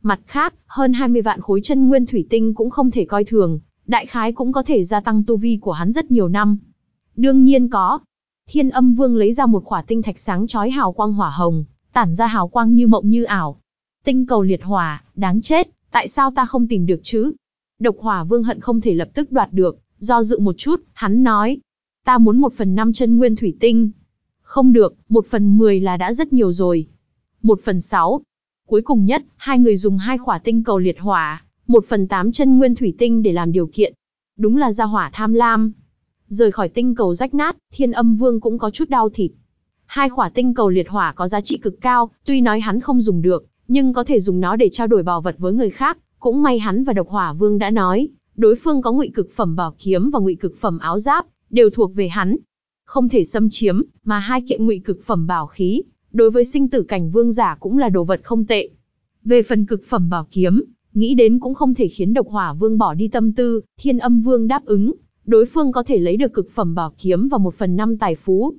Mặt khác, hơn 20 vạn khối chân nguyên thủy tinh cũng không thể coi thường, đại khái cũng có thể gia tăng tu vi của hắn rất nhiều năm. Đương nhiên có. Thiên âm vương lấy ra một khỏa tinh thạch sáng chói hào quang hỏa hồng, tản ra hào quang như mộng như ảo. Tinh cầu liệt hỏa, đáng chết, tại sao ta không tìm được chứ? Độc hỏa vương hận không thể lập tức đoạt được, Do dự một chút, hắn nói, ta muốn một phần năm chân nguyên thủy tinh. Không được, một phần mười là đã rất nhiều rồi. Một phần sáu. Cuối cùng nhất, hai người dùng hai khỏa tinh cầu liệt hỏa, một phần tám chân nguyên thủy tinh để làm điều kiện. Đúng là gia hỏa tham lam. Rời khỏi tinh cầu rách nát, thiên âm vương cũng có chút đau thịt. Hai khỏa tinh cầu liệt hỏa có giá trị cực cao, tuy nói hắn không dùng được, nhưng có thể dùng nó để trao đổi bảo vật với người khác. Cũng may hắn và độc hỏa vương đã nói, đối phương có ngụy cực phẩm bảo kiếm và ngụy cực phẩm áo giáp, đều thuộc về hắn. Không thể xâm chiếm, mà hai kiện ngụy cực phẩm bảo khí, đối với sinh tử cảnh vương giả cũng là đồ vật không tệ. Về phần cực phẩm bảo kiếm, nghĩ đến cũng không thể khiến độc hỏa vương bỏ đi tâm tư, thiên âm vương đáp ứng, đối phương có thể lấy được cực phẩm bảo kiếm và một phần năm tài phú.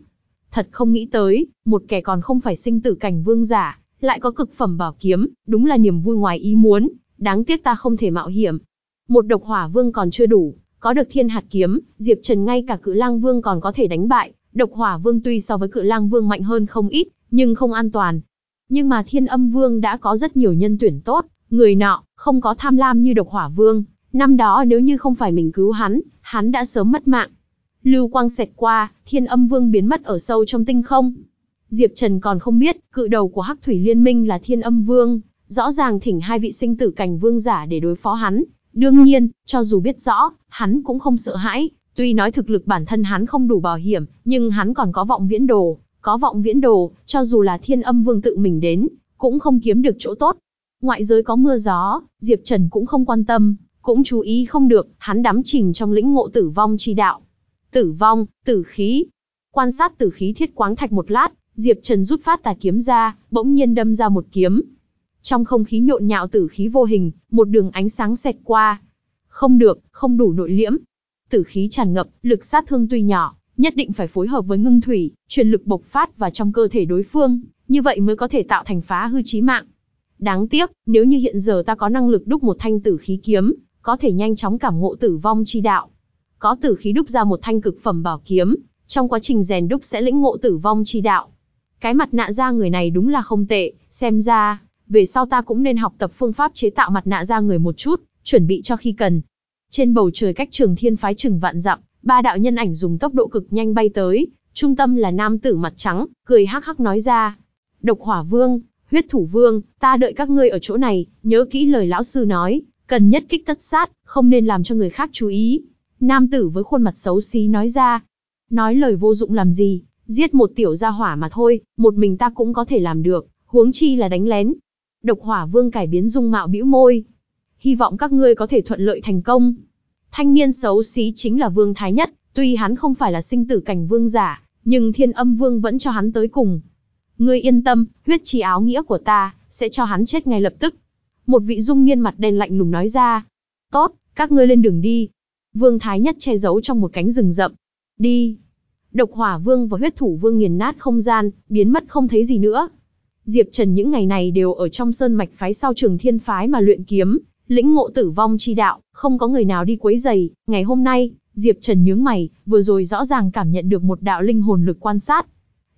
Thật không nghĩ tới, một kẻ còn không phải sinh tử cảnh vương giả, lại có cực phẩm bảo kiếm, đúng là niềm vui ngoài ý muốn, đáng tiếc ta không thể mạo hiểm, một độc hỏa vương còn chưa đủ, có được thiên hạt kiếm, Diệp Trần ngay cả cự lang vương còn có thể đánh bại, độc hỏa vương tuy so với cự lang vương mạnh hơn không ít, nhưng không an toàn. Nhưng mà thiên âm vương đã có rất nhiều nhân tuyển tốt, người nọ, không có tham lam như độc hỏa vương, năm đó nếu như không phải mình cứu hắn, hắn đã sớm mất mạng. Lưu quang xẹt qua, thiên âm vương biến mất ở sâu trong tinh không. Diệp Trần còn không biết, cự đầu của Hắc Thủy Liên Minh là thiên âm vương, rõ ràng thỉnh hai vị sinh tử cảnh vương giả để đối phó hắn, Đương nhiên, cho dù biết rõ, hắn cũng không sợ hãi, tuy nói thực lực bản thân hắn không đủ bảo hiểm, nhưng hắn còn có vọng viễn đồ, có vọng viễn đồ, cho dù là thiên âm vương tự mình đến, cũng không kiếm được chỗ tốt. Ngoại giới có mưa gió, Diệp Trần cũng không quan tâm, cũng chú ý không được, hắn đắm chìm trong lĩnh ngộ tử vong chi đạo. Tử vong, tử khí. Quan sát tử khí thiết quáng thạch một lát, Diệp Trần rút phát tà kiếm ra, bỗng nhiên đâm ra một kiếm. Trong không khí nhộn nhạo tử khí vô hình, một đường ánh sáng xẹt qua. Không được, không đủ nội liễm. Tử khí tràn ngập, lực sát thương tuy nhỏ, nhất định phải phối hợp với ngưng thủy, truyền lực bộc phát vào trong cơ thể đối phương, như vậy mới có thể tạo thành phá hư chí mạng. Đáng tiếc, nếu như hiện giờ ta có năng lực đúc một thanh tử khí kiếm, có thể nhanh chóng cảm ngộ tử vong chi đạo. Có tử khí đúc ra một thanh cực phẩm bảo kiếm, trong quá trình rèn đúc sẽ lĩnh ngộ tử vong chi đạo. Cái mặt nạ da người này đúng là không tệ, xem ra, về sau ta cũng nên học tập phương pháp chế tạo mặt nạ da người một chút, chuẩn bị cho khi cần. Trên bầu trời cách trường thiên phái chừng vạn dặm, ba đạo nhân ảnh dùng tốc độ cực nhanh bay tới, trung tâm là nam tử mặt trắng, cười hắc hắc nói ra. Độc hỏa vương, huyết thủ vương, ta đợi các ngươi ở chỗ này, nhớ kỹ lời lão sư nói, cần nhất kích tất sát, không nên làm cho người khác chú ý. Nam tử với khuôn mặt xấu xí nói ra. Nói lời vô dụng làm gì, giết một tiểu gia hỏa mà thôi, một mình ta cũng có thể làm được, huống chi là đánh lén. Độc hỏa vương cải biến dung mạo bĩu môi. Hy vọng các ngươi có thể thuận lợi thành công. Thanh niên xấu xí chính là vương thái nhất, tuy hắn không phải là sinh tử cảnh vương giả, nhưng thiên âm vương vẫn cho hắn tới cùng. Ngươi yên tâm, huyết trì áo nghĩa của ta, sẽ cho hắn chết ngay lập tức. Một vị dung niên mặt đen lạnh lùng nói ra. Tốt, các ngươi lên đường đi. Vương Thái Nhất che giấu trong một cánh rừng rậm. Đi. Độc hỏa vương và huyết thủ vương nghiền nát không gian, biến mất không thấy gì nữa. Diệp Trần những ngày này đều ở trong sơn mạch phái sau trường thiên phái mà luyện kiếm, lĩnh ngộ tử vong chi đạo, không có người nào đi quấy giày. Ngày hôm nay, Diệp Trần nhướng mày, vừa rồi rõ ràng cảm nhận được một đạo linh hồn lực quan sát.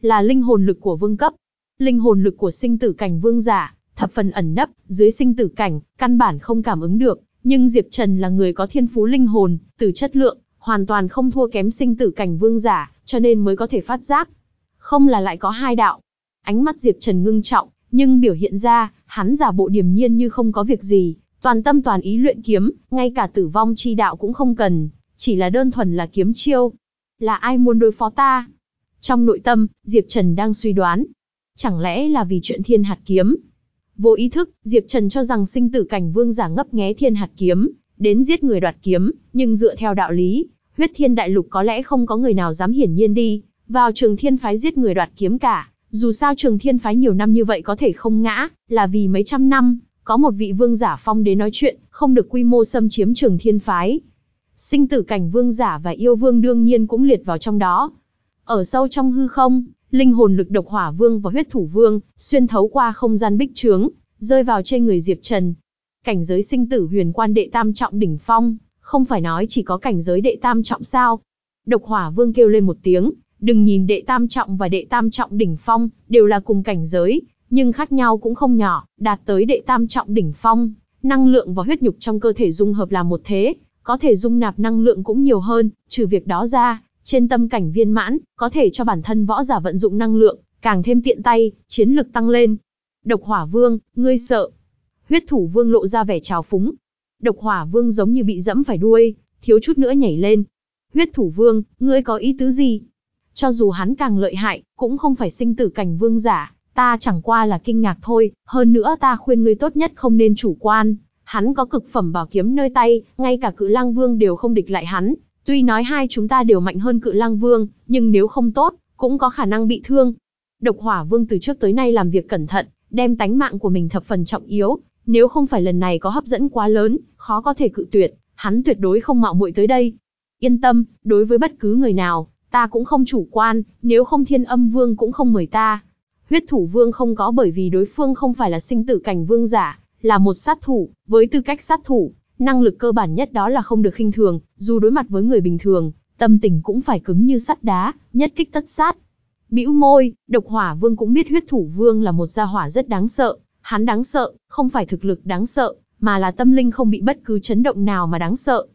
Là linh hồn lực của vương cấp. Linh hồn lực của sinh tử cảnh vương giả, thập phần ẩn nấp, dưới sinh tử cảnh, căn bản không cảm ứng được. Nhưng Diệp Trần là người có thiên phú linh hồn, từ chất lượng, hoàn toàn không thua kém sinh tử cảnh vương giả, cho nên mới có thể phát giác. Không là lại có hai đạo. Ánh mắt Diệp Trần ngưng trọng, nhưng biểu hiện ra, hắn giả bộ điềm nhiên như không có việc gì, toàn tâm toàn ý luyện kiếm, ngay cả tử vong chi đạo cũng không cần, chỉ là đơn thuần là kiếm chiêu. Là ai muốn đối phó ta? Trong nội tâm, Diệp Trần đang suy đoán. Chẳng lẽ là vì chuyện thiên hạt kiếm? Vô ý thức, Diệp Trần cho rằng sinh tử cảnh vương giả ngấp nghé thiên hạt kiếm, đến giết người đoạt kiếm, nhưng dựa theo đạo lý, huyết thiên đại lục có lẽ không có người nào dám hiển nhiên đi, vào trường thiên phái giết người đoạt kiếm cả. Dù sao trường thiên phái nhiều năm như vậy có thể không ngã, là vì mấy trăm năm, có một vị vương giả phong đến nói chuyện, không được quy mô xâm chiếm trường thiên phái. Sinh tử cảnh vương giả và yêu vương đương nhiên cũng liệt vào trong đó. Ở sâu trong hư không, linh hồn lực độc hỏa vương và huyết thủ vương, xuyên thấu qua không gian bích trướng, rơi vào trên người Diệp Trần. Cảnh giới sinh tử huyền quan đệ tam trọng đỉnh phong, không phải nói chỉ có cảnh giới đệ tam trọng sao. Độc hỏa vương kêu lên một tiếng, đừng nhìn đệ tam trọng và đệ tam trọng đỉnh phong, đều là cùng cảnh giới, nhưng khác nhau cũng không nhỏ, đạt tới đệ tam trọng đỉnh phong, năng lượng và huyết nhục trong cơ thể dung hợp là một thế, có thể dung nạp năng lượng cũng nhiều hơn, trừ việc đó ra, trên tâm cảnh viên mãn, có thể cho bản thân võ giả vận dụng năng lượng, càng thêm tiện tay, chiến lực tăng lên. Độc hỏa vương, ngươi sợ. Huyết thủ vương lộ ra vẻ trào phúng. Độc hỏa vương giống như bị dẫm phải đuôi, thiếu chút nữa nhảy lên. Huyết thủ vương, ngươi có ý tứ gì? Cho dù hắn càng lợi hại, cũng không phải sinh tử cảnh vương giả, ta chẳng qua là kinh ngạc thôi, hơn nữa ta khuyên ngươi tốt nhất không nên chủ quan. Hắn có cực phẩm bảo kiếm nơi tay, ngay cả cự lang vương đều không địch lại hắn, Tuy nói hai chúng ta đều mạnh hơn cự lang vương, nhưng nếu không tốt, cũng có khả năng bị thương. Độc hỏa vương từ trước tới nay làm việc cẩn thận, đem tánh mạng của mình thập phần trọng yếu, nếu không phải lần này có hấp dẫn quá lớn, khó có thể cự tuyệt, hắn tuyệt đối không mạo muội tới đây. Yên tâm, đối với bất cứ người nào, ta cũng không chủ quan, nếu không thiên âm vương cũng không mời ta. Huyết thủ vương không có bởi vì đối phương không phải là sinh tử cảnh vương giả, là một sát thủ, với tư cách sát thủ, Năng lực cơ bản nhất đó là không được khinh thường, dù đối mặt với người bình thường, tâm tình cũng phải cứng như sắt đá, nhất kích tất sát. Bĩu môi, độc hỏa vương cũng biết huyết thủ vương là một gia hỏa rất đáng sợ, hắn đáng sợ, không phải thực lực đáng sợ, mà là tâm linh không bị bất cứ chấn động nào mà đáng sợ.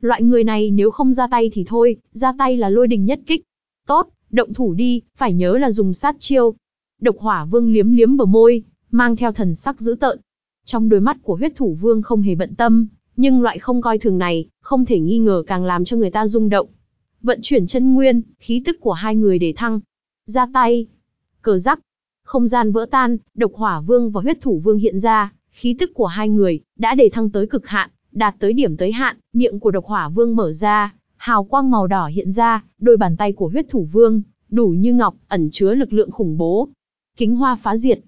Loại người này nếu không ra tay thì thôi, ra tay là lôi đình nhất kích. Tốt, động thủ đi, phải nhớ là dùng sát chiêu. Độc hỏa vương liếm liếm bờ môi, mang theo thần sắc dữ tợn. Trong đôi mắt của huyết thủ vương không hề bận tâm, nhưng loại không coi thường này, không thể nghi ngờ càng làm cho người ta rung động. Vận chuyển chân nguyên, khí tức của hai người để thăng. Ra tay. Cờ rắc. Không gian vỡ tan, độc hỏa vương và huyết thủ vương hiện ra, khí tức của hai người, đã để thăng tới cực hạn, đạt tới điểm tới hạn, miệng của độc hỏa vương mở ra, hào quang màu đỏ hiện ra, đôi bàn tay của huyết thủ vương, đủ như ngọc, ẩn chứa lực lượng khủng bố. Kính hoa phá diệt.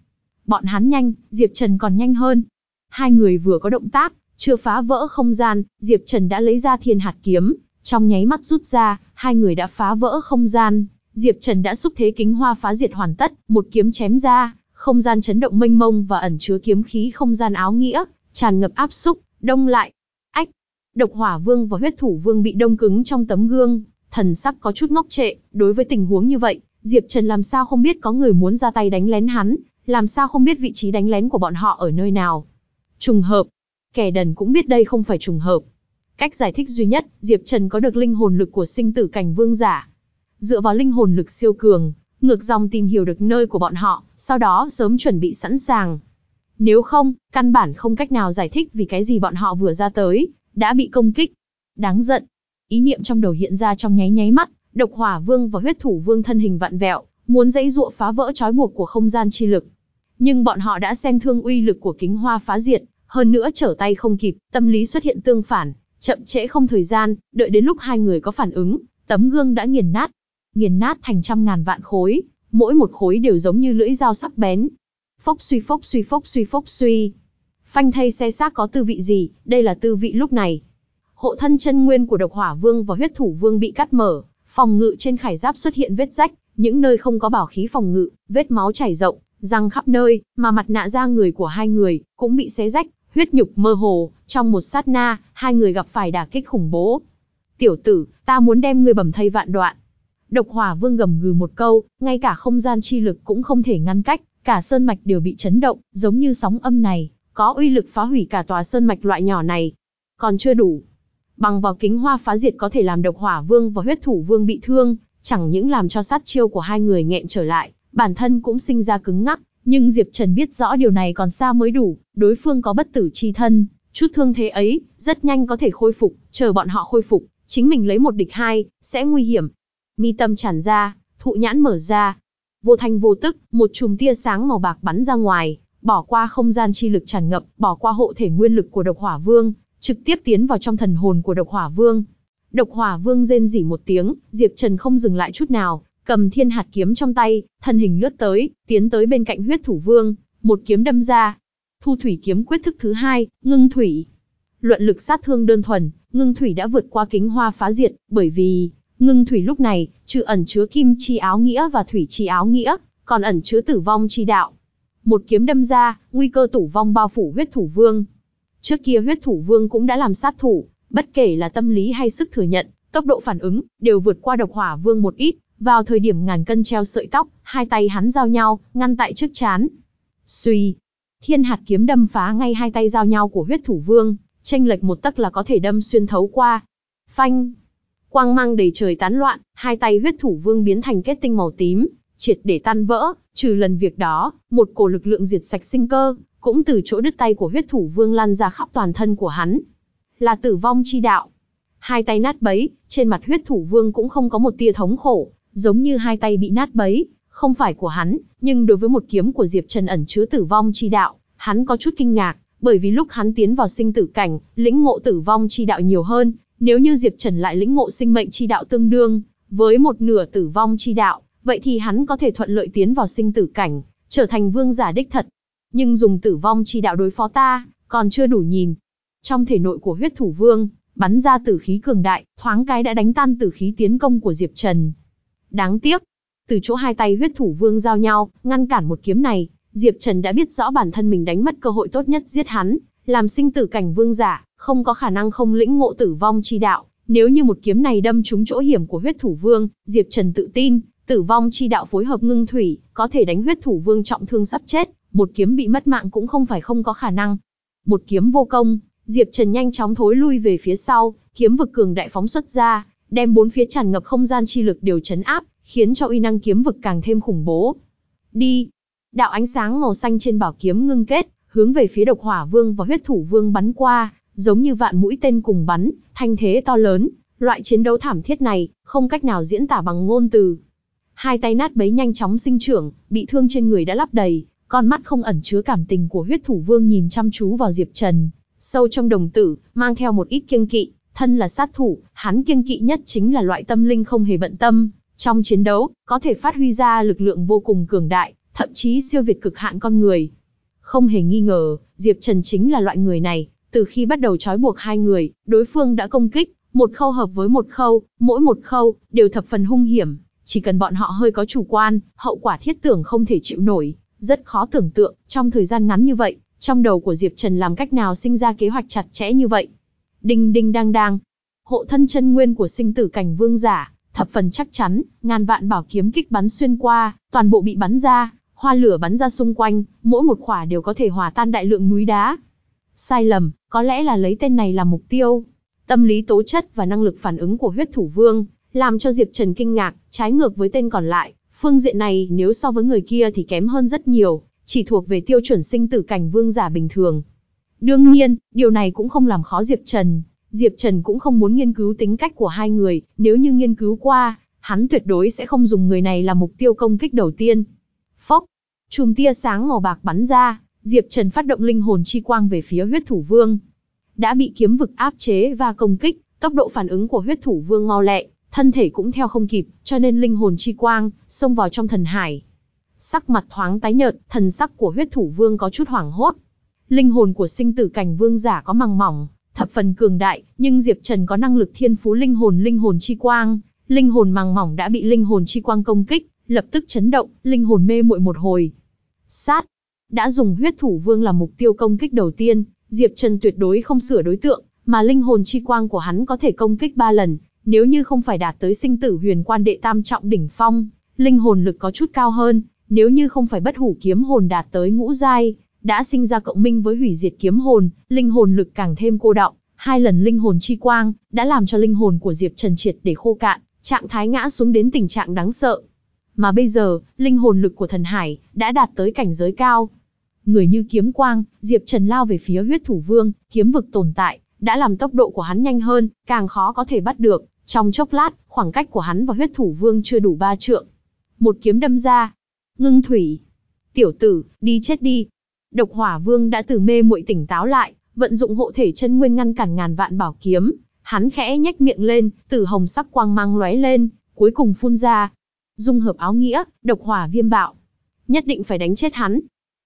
Bọn hắn nhanh, Diệp Trần còn nhanh hơn. Hai người vừa có động tác, chưa phá vỡ không gian, Diệp Trần đã lấy ra thiên hạt kiếm, trong nháy mắt rút ra, hai người đã phá vỡ không gian. Diệp Trần đã xúc thế kính hoa phá diệt hoàn tất, một kiếm chém ra, không gian chấn động mênh mông và ẩn chứa kiếm khí không gian áo nghĩa, tràn ngập áp xúc, đông lại. Ách! Độc Hỏa Vương và Huyết Thủ Vương bị đông cứng trong tấm gương, thần sắc có chút ngốc trệ, đối với tình huống như vậy, Diệp Trần làm sao không biết có người muốn ra tay đánh lén hắn, làm sao không biết vị trí đánh lén của bọn họ ở nơi nào. Trùng hợp. Kẻ đần cũng biết đây không phải trùng hợp. Cách giải thích duy nhất, Diệp Trần có được linh hồn lực của sinh tử cảnh vương giả. Dựa vào linh hồn lực siêu cường, ngược dòng tìm hiểu được nơi của bọn họ, sau đó sớm chuẩn bị sẵn sàng. Nếu không, căn bản không cách nào giải thích vì cái gì bọn họ vừa ra tới, đã bị công kích. Đáng giận. Ý niệm trong đầu hiện ra trong nháy nháy mắt, độc hỏa vương và huyết thủ vương thân hình vặn vẹo, muốn dãy dụa phá vỡ trói buộc của không gian chi lực. Nhưng bọn họ đã xem thương uy lực của kính hoa phá diệt, hơn nữa trở tay không kịp, tâm lý xuất hiện tương phản, chậm trễ không thời gian, đợi đến lúc hai người có phản ứng, tấm gương đã nghiền nát. Nghiền nát thành trăm ngàn vạn khối, mỗi một khối đều giống như lưỡi dao sắc bén. Phốc suy phốc suy phốc suy phốc suy. Phanh thay xe xác có tư vị gì, đây là tư vị lúc này. Hộ thân chân nguyên của độc hỏa vương và huyết thủ vương bị cắt mở, phòng ngự trên khải giáp xuất hiện vết rách, những nơi không có bảo khí phòng ngự, vết máu chảy rộng, răng khắp nơi, mà mặt nạ da người của hai người cũng bị xé rách, huyết nhục mơ hồ, trong một sát na, hai người gặp phải đả kích khủng bố. Tiểu tử, ta muốn đem ngươi bầm thây vạn đoạn. Độc hỏa vương gầm gừ một câu, ngay cả không gian chi lực cũng không thể ngăn cách, cả sơn mạch đều bị chấn động, giống như sóng âm này, có uy lực phá hủy cả tòa sơn mạch loại nhỏ này. Còn chưa đủ. Bằng vào kính hoa phá diệt có thể làm độc hỏa vương và huyết thủ vương bị thương, chẳng những làm cho sát chiêu của hai người nghẹn trở lại, bản thân cũng sinh ra cứng ngắc, nhưng Diệp Trần biết rõ điều này còn xa mới đủ, đối phương có bất tử chi thân, chút thương thế ấy, rất nhanh có thể khôi phục, chờ bọn họ khôi phục, chính mình lấy một địch hai, sẽ nguy hiểm. Mi tâm tràn ra, thụ nhãn mở ra. Vô thành vô tức, một chùm tia sáng màu bạc bắn ra ngoài, bỏ qua không gian chi lực tràn ngập, bỏ qua hộ thể nguyên lực của độc hỏa vương, trực tiếp tiến vào trong thần hồn của độc hỏa vương. Độc hỏa vương rên rỉ một tiếng, Diệp Trần không dừng lại chút nào, cầm thiên hạt kiếm trong tay, thân hình lướt tới, tiến tới bên cạnh huyết thủ vương, một kiếm đâm ra. Thu thủy kiếm quyết thức thứ hai, ngưng thủy. Luận lực sát thương đơn thuần, ngưng thủy đã vượt qua kính hoa phá diệt, bởi vì, ngưng thủy lúc này, trừ ẩn chứa kim chi áo nghĩa và thủy chi áo nghĩa, còn ẩn chứa tử vong chi đạo. Một kiếm đâm ra, nguy cơ tử vong bao phủ huyết thủ vương. Trước kia huyết thủ vương cũng đã làm sát thủ, bất kể là tâm lý hay sức thừa nhận, tốc độ phản ứng, đều vượt qua độc hỏa vương một ít, vào thời điểm ngàn cân treo sợi tóc, hai tay hắn giao nhau, ngăn tại trước chán. Suy, thiên hạt kiếm đâm phá ngay hai tay giao nhau của huyết thủ vương, tranh lệch một tấc là có thể đâm xuyên thấu qua. Phanh, quang mang đầy trời tán loạn, hai tay huyết thủ vương biến thành kết tinh màu tím, triệt để tan vỡ, trừ lần việc đó, một cổ lực lượng diệt sạch sinh cơ, cũng từ chỗ đứt tay của huyết thủ vương lan ra khắp toàn thân của hắn. Là tử vong chi đạo. Hai tay nát bấy, trên mặt huyết thủ vương cũng không có một tia thống khổ, giống như hai tay bị nát bấy, không phải của hắn, nhưng đối với một kiếm của Diệp Trần ẩn chứa tử vong chi đạo, hắn có chút kinh ngạc, bởi vì lúc hắn tiến vào sinh tử cảnh, lĩnh ngộ tử vong chi đạo nhiều hơn, nếu như Diệp Trần lại lĩnh ngộ sinh mệnh chi đạo tương đương với một nửa tử vong chi đạo, vậy thì hắn có thể thuận lợi tiến vào sinh tử cảnh, trở thành vương giả đích thật. Nhưng dùng tử vong chi đạo đối phó ta, còn chưa đủ nhìn. Trong thể nội của huyết thủ vương, bắn ra tử khí cường đại, thoáng cái đã đánh tan tử khí tiến công của Diệp Trần. Đáng tiếc, từ chỗ hai tay huyết thủ vương giao nhau, ngăn cản một kiếm này, Diệp Trần đã biết rõ bản thân mình đánh mất cơ hội tốt nhất giết hắn, làm sinh tử cảnh vương giả, không có khả năng không lĩnh ngộ tử vong chi đạo. Nếu như một kiếm này đâm trúng chỗ hiểm của huyết thủ vương, Diệp Trần tự tin, tử vong chi đạo phối hợp ngưng thủy, có thể đánh huyết thủ vương trọng thương sắp chết, một kiếm bị mất mạng cũng không phải không có khả năng. Một kiếm vô công, Diệp Trần nhanh chóng thối lui về phía sau, kiếm vực cường đại phóng xuất ra, đem bốn phía tràn ngập không gian chi lực đều chấn áp, khiến cho uy năng kiếm vực càng thêm khủng bố. Đi! Đạo ánh sáng màu xanh trên bảo kiếm ngưng kết, hướng về phía độc hỏa vương và huyết thủ vương bắn qua, giống như vạn mũi tên cùng bắn, thanh thế to lớn, loại chiến đấu thảm thiết này, không cách nào diễn tả bằng ngôn từ. Hai tay nát bấy nhanh chóng sinh trưởng, bị thương trên người đã lắp đầy, con mắt không ẩn chứa cảm tình của huyết thủ vương nhìn chăm chú vào Diệp Trần, sâu trong đồng tử, mang theo một ít kiêng kỵ, thân là sát thủ, hắn kiêng kỵ nhất chính là loại tâm linh không hề bận tâm, Trong chiến đấu, có thể phát huy ra lực lượng vô cùng cường đại, thậm chí siêu việt cực hạn con người. Không hề nghi ngờ, Diệp Trần chính là loại người này, từ khi bắt đầu trói buộc hai người, đối phương đã công kích, một khâu hợp với một khâu, mỗi một khâu, đều thập phần hung hiểm, chỉ cần bọn họ hơi có chủ quan, hậu quả thiết tưởng không thể chịu nổi, rất khó tưởng tượng, trong thời gian ngắn như vậy, trong đầu của Diệp Trần làm cách nào sinh ra kế hoạch chặt chẽ như vậy. Đinh đinh đang đang, hộ thân chân nguyên của sinh tử cảnh vương giả, thập phần chắc chắn, ngàn vạn bảo kiếm kích bắn xuyên qua, toàn bộ bị bắn ra, hoa lửa bắn ra xung quanh, mỗi một khỏa đều có thể hòa tan đại lượng núi đá. Sai lầm, có lẽ là lấy tên này làm mục tiêu. Tâm lý tố chất và năng lực phản ứng của huyết thủ vương, làm cho Diệp Trần kinh ngạc, trái ngược với tên còn lại, phương diện này nếu so với người kia thì kém hơn rất nhiều, chỉ thuộc về tiêu chuẩn sinh tử cảnh vương giả bình thường. Đương nhiên, điều này cũng không làm khó Diệp Trần, Diệp Trần cũng không muốn nghiên cứu tính cách của hai người, nếu như nghiên cứu qua, hắn tuyệt đối sẽ không dùng người này làm mục tiêu công kích đầu tiên. Phốc, chùm tia sáng màu bạc bắn ra, Diệp Trần phát động linh hồn chi quang về phía huyết thủ vương. Đã bị kiếm vực áp chế và công kích, tốc độ phản ứng của huyết thủ vương mau lẹ, thân thể cũng theo không kịp, cho nên linh hồn chi quang, xông vào trong thần hải. Sắc mặt thoáng tái nhợt, thần sắc của huyết thủ vương có chút hoảng hốt. Linh hồn của sinh tử cảnh vương giả có màng mỏng, thập phần cường đại, nhưng Diệp Trần có năng lực thiên phú linh hồn linh hồn chi quang, linh hồn màng mỏng đã bị linh hồn chi quang công kích, lập tức chấn động, linh hồn mê muội một hồi. Sát, đã dùng huyết thủ vương làm mục tiêu công kích đầu tiên, Diệp Trần tuyệt đối không sửa đối tượng, mà linh hồn chi quang của hắn có thể công kích 3 lần, nếu như không phải đạt tới sinh tử huyền quan đệ tam trọng đỉnh phong, linh hồn lực có chút cao hơn, nếu như không phải bất hủ kiếm hồn đạt tới ngũ giai, đã sinh ra cộng minh với hủy diệt kiếm hồn, linh hồn lực càng thêm cô đọng, hai lần linh hồn chi quang, đã làm cho linh hồn của Diệp Trần triệt để khô cạn, trạng thái ngã xuống đến tình trạng đáng sợ. Mà bây giờ, linh hồn lực của thần hải, đã đạt tới cảnh giới cao. Người như kiếm quang, Diệp Trần lao về phía huyết thủ vương, kiếm vực tồn tại, đã làm tốc độ của hắn nhanh hơn, càng khó có thể bắt được. Trong chốc lát, khoảng cách của hắn và huyết thủ vương chưa đủ ba trượng. Một kiếm đâm ra. Ngưng thủy. Tiểu tử, đi chết đi. Độc hỏa vương đã từ mê muội tỉnh táo lại, vận dụng hộ thể chân nguyên ngăn cản ngàn vạn bảo kiếm. Hắn khẽ nhếch miệng lên, tử hồng sắc quang mang lóe lên, cuối cùng phun ra. Dung hợp áo nghĩa, độc hỏa viêm bạo. Nhất định phải đánh chết hắn.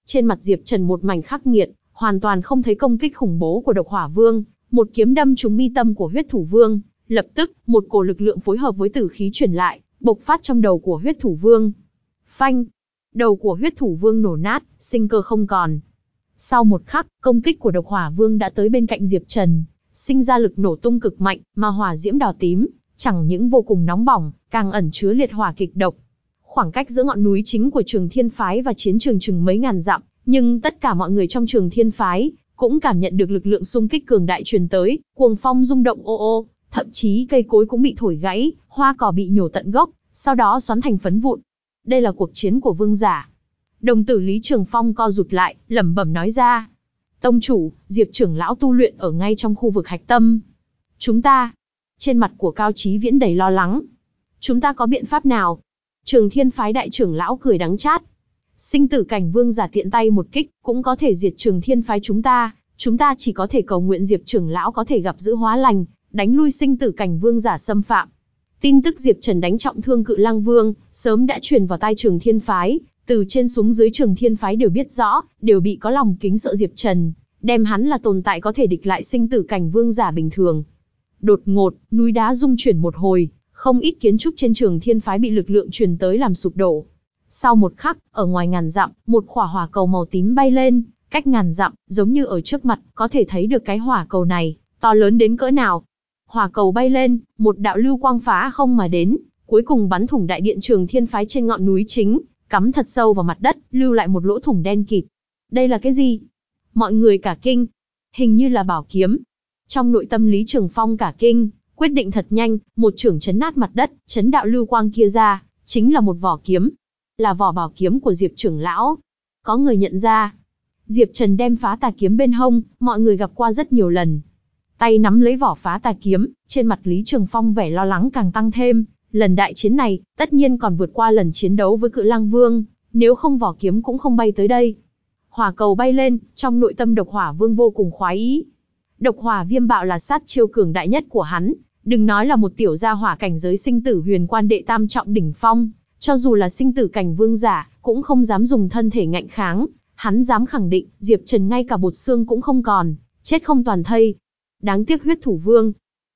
Trên mặt Diệp Trần một mảnh khắc nghiệt, hoàn toàn không thấy công kích khủng bố của độc hỏa vương. Một kiếm đâm trúng mi tâm của huyết thủ vương, Lập tức, một cổ lực lượng phối hợp với tử khí chuyển lại, bộc phát trong đầu của huyết thủ vương. Phanh! Đầu của huyết thủ vương nổ nát, sinh cơ không còn. Sau một khắc, công kích của độc hỏa vương đã tới bên cạnh Diệp Trần, sinh ra lực nổ tung cực mạnh, mà hỏa diễm đỏ tím, chẳng những vô cùng nóng bỏng, càng ẩn chứa liệt hỏa kịch độc. Khoảng cách giữa ngọn núi chính của trường thiên phái và chiến trường chừng mấy ngàn dặm, nhưng tất cả mọi người trong trường thiên phái, cũng cảm nhận được lực lượng xung kích cường đại truyền tới, cuồng phong rung động ô ô, thậm chí cây cối cũng bị thổi gãy, hoa cỏ bị nhổ tận gốc, sau đó xoắn thành phấn vụn. Đây là cuộc chiến của vương giả. Đồng tử Lý Trường Phong co rụt lại, lẩm bẩm nói ra. Tông chủ, Diệp trưởng lão tu luyện ở ngay trong khu vực hạch tâm. Chúng ta. Trên mặt của Cao Chí Viễn đầy lo lắng. Chúng ta có biện pháp nào? Trường Thiên phái đại trưởng lão cười đắng chát. Sinh tử cảnh vương giả tiện tay một kích, cũng có thể diệt Trường Thiên phái chúng ta. Chúng ta chỉ có thể cầu nguyện Diệp trưởng lão có thể gặp giữ hóa lành, đánh lui sinh tử cảnh vương giả xâm phạm. Tin tức Diệp Trần đánh trọng thương cự lang vương, sớm đã truyền vào tai trường thiên phái, từ trên xuống dưới trường thiên phái đều biết rõ, đều bị có lòng kính sợ Diệp Trần, đem hắn là tồn tại có thể địch lại sinh tử cảnh vương giả bình thường. Đột ngột, núi đá rung chuyển một hồi, không ít kiến trúc trên trường thiên phái bị lực lượng truyền tới làm sụp đổ. Sau một khắc, ở ngoài ngàn dặm, một khỏa hỏa cầu màu tím bay lên, cách ngàn dặm, giống như ở trước mặt, có thể thấy được cái hỏa cầu này, to lớn đến cỡ nào, hỏa cầu bay lên, một đạo lưu quang phá không mà đến, cuối cùng bắn thủng đại điện trường thiên phái trên ngọn núi chính, cắm thật sâu vào mặt đất, lưu lại một lỗ thủng đen kịt. Đây là cái gì? Mọi người cả kinh. Hình như là bảo kiếm. Trong nội tâm Lý Trường Phong cả kinh, quyết định thật nhanh, một trưởng chấn nát mặt đất, chấn đạo lưu quang kia ra, chính là một vỏ kiếm. Là vỏ bảo kiếm của Diệp trưởng lão. Có người nhận ra. Diệp Trần đem phá tà kiếm bên hông, mọi người gặp qua rất nhiều lần, tay nắm lấy vỏ phá tà kiếm, trên mặt Lý Trường Phong vẻ lo lắng càng tăng thêm, lần đại chiến này, tất nhiên còn vượt qua lần chiến đấu với cự lang vương, nếu không vỏ kiếm cũng không bay tới đây. Hỏa cầu bay lên, trong nội tâm độc hỏa vương vô cùng khoái ý. Độc hỏa viêm bạo là sát chiêu cường đại nhất của hắn, Đừng nói là một tiểu gia hỏa cảnh giới sinh tử huyền quan đệ tam trọng đỉnh phong, cho dù là sinh tử cảnh vương giả, cũng không dám dùng thân thể ngạnh kháng, hắn dám khẳng định, Diệp Trần ngay cả bột xương cũng không còn, chết không toàn thây. Đáng tiếc huyết thủ vương.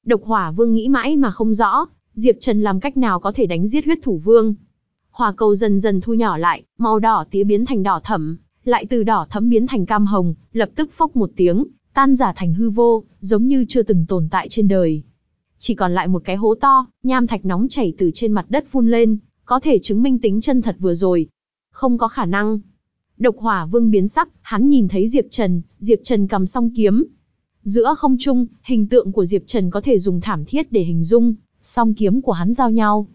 Độc hỏa vương nghĩ mãi mà không rõ, Diệp Trần làm cách nào có thể đánh giết huyết thủ vương. Hỏa cầu dần dần thu nhỏ lại, màu đỏ tía biến thành đỏ thẫm, lại từ đỏ thẫm biến thành cam hồng, lập tức phốc một tiếng, tan giả thành hư vô, giống như chưa từng tồn tại trên đời. Chỉ còn lại một cái hố to, nham thạch nóng chảy từ trên mặt đất phun lên, có thể chứng minh tính chân thật vừa rồi. Không có khả năng. Độc hỏa vương biến sắc, hắn nhìn thấy Diệp Trần, Diệp Trần cầm song kiếm. Giữa không trung, hình tượng của Diệp Trần có thể dùng thảm thiết để hình dung, song kiếm của hắn giao nhau.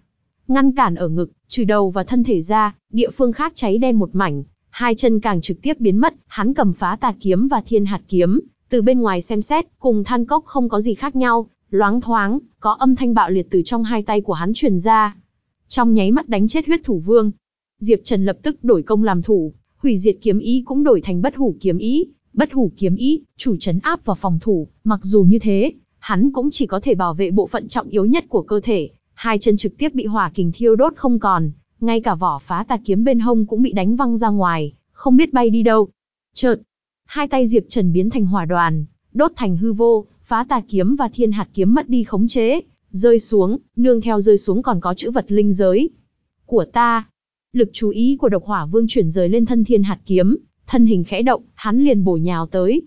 Ngăn cản ở ngực, trừ đầu và thân thể ra, địa phương khác cháy đen một mảnh, hai chân càng trực tiếp biến mất, hắn cầm phá tà kiếm và thiên hạt kiếm, từ bên ngoài xem xét, cùng than cốc không có gì khác nhau, loáng thoáng, có âm thanh bạo liệt từ trong hai tay của hắn truyền ra. Trong nháy mắt đánh chết huyết thủ vương. Diệp Trần lập tức đổi công làm thủ, hủy diệt kiếm ý cũng đổi thành bất hủ kiếm ý. Bất hủ kiếm ý, chủ chấn áp vào phòng thủ, mặc dù như thế, hắn cũng chỉ có thể bảo vệ bộ phận trọng yếu nhất của cơ thể. Hai chân trực tiếp bị hỏa kình thiêu đốt không còn, ngay cả vỏ phá tà kiếm bên hông cũng bị đánh văng ra ngoài, không biết bay đi đâu. Chợt, hai tay Diệp Trần biến thành hỏa đoàn, đốt thành hư vô, phá tà kiếm và thiên hạt kiếm mất đi khống chế, rơi xuống, nương theo rơi xuống còn có chữ vật linh giới. Của ta. Lực chú ý của độc hỏa vương chuyển rời lên thân thiên hạt kiếm, thân hình khẽ động, hắn liền bổ nhào tới.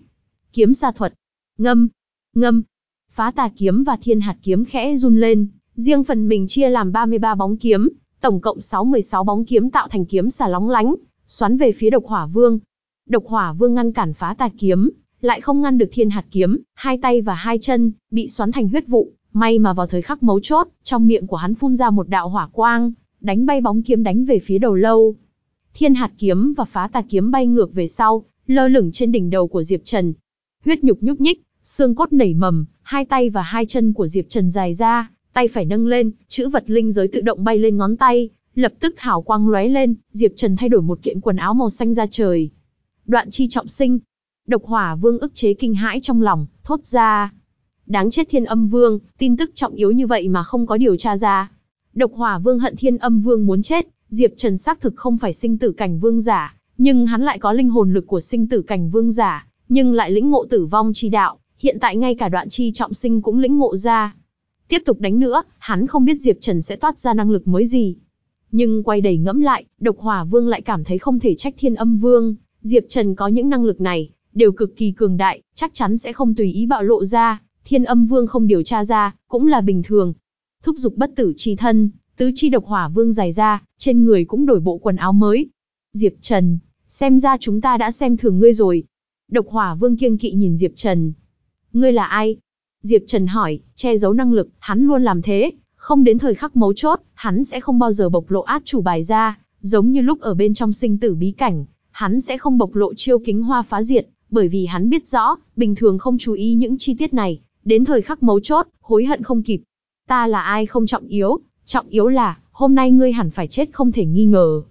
Kiếm sa thuật. Ngâm. Ngâm. Phá tà kiếm và thiên hạt kiếm khẽ run lên, riêng phần mình chia làm 33 bóng kiếm, tổng cộng 6-16 bóng kiếm tạo thành kiếm xà lóng lánh, xoắn về phía độc hỏa vương. Độc hỏa vương ngăn cản phá tà kiếm, lại không ngăn được thiên hạt kiếm, hai tay và hai chân, bị xoắn thành huyết vụ, may mà vào thời khắc mấu chốt, trong miệng của hắn phun ra một đạo hỏa quang, đánh bay bóng kiếm đánh về phía đầu lâu. Thiên hạt kiếm và phá tà kiếm bay ngược về sau, lơ lửng trên đỉnh đầu của Diệp Trần. Huyết nhục nhúc nhích, xương cốt nảy mầm, hai tay và hai chân của Diệp Trần dài ra, tay phải nâng lên, chữ vật linh giới tự động bay lên ngón tay, lập tức hào quang lóe lên, Diệp Trần thay đổi một kiện quần áo màu xanh ra trời. Đoạn chi trọng sinh, Độc hỏa vương ức chế kinh hãi trong lòng, thốt ra. Đáng chết thiên âm vương, tin tức trọng yếu như vậy mà không có điều tra ra. Độc hỏa vương hận thiên âm vương muốn chết, Diệp Trần xác thực không phải sinh tử cảnh vương giả, nhưng hắn lại có linh hồn lực của sinh tử cảnh vương giả, nhưng lại lĩnh ngộ tử vong chi đạo, hiện tại ngay cả đoạn chi trọng sinh cũng lĩnh ngộ ra. Tiếp tục đánh nữa, hắn không biết Diệp Trần sẽ toát ra năng lực mới gì. Nhưng quay đầy ngẫm lại, độc hỏa vương lại cảm thấy không thể trách thiên âm vương, Diệp Trần có những năng lực này, đều cực kỳ cường đại, chắc chắn sẽ không tùy ý bạo lộ ra, thiên âm vương không điều tra ra, cũng là bình thường. Thúc dục bất tử chi thân, tứ chi độc hỏa vương dài ra, trên người cũng đổi bộ quần áo mới. Diệp Trần, xem ra chúng ta đã xem thường ngươi rồi. Độc hỏa vương kiêng kỵ nhìn Diệp Trần. Ngươi là ai? Diệp Trần hỏi, che giấu năng lực, hắn luôn làm thế, không đến thời khắc mấu chốt, hắn sẽ không bao giờ bộc lộ át chủ bài ra, giống như lúc ở bên trong sinh tử bí cảnh, hắn sẽ không bộc lộ chiêu kính hoa phá diệt, bởi vì hắn biết rõ, bình thường không chú ý những chi tiết này, đến thời khắc mấu chốt, hối hận không kịp. Ta là ai không trọng yếu, trọng yếu là, hôm nay ngươi hẳn phải chết không thể nghi ngờ.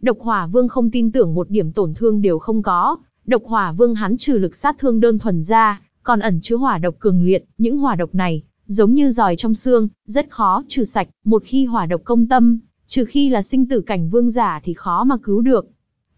Độc hỏa vương không tin tưởng một điểm tổn thương đều không có, độc hỏa vương hắn trừ lực sát thương đơn thuần ra, còn ẩn chứa hỏa độc cường liệt, những hỏa độc này, giống như giòi trong xương, rất khó trừ sạch, một khi hỏa độc công tâm, trừ khi là sinh tử cảnh vương giả thì khó mà cứu được.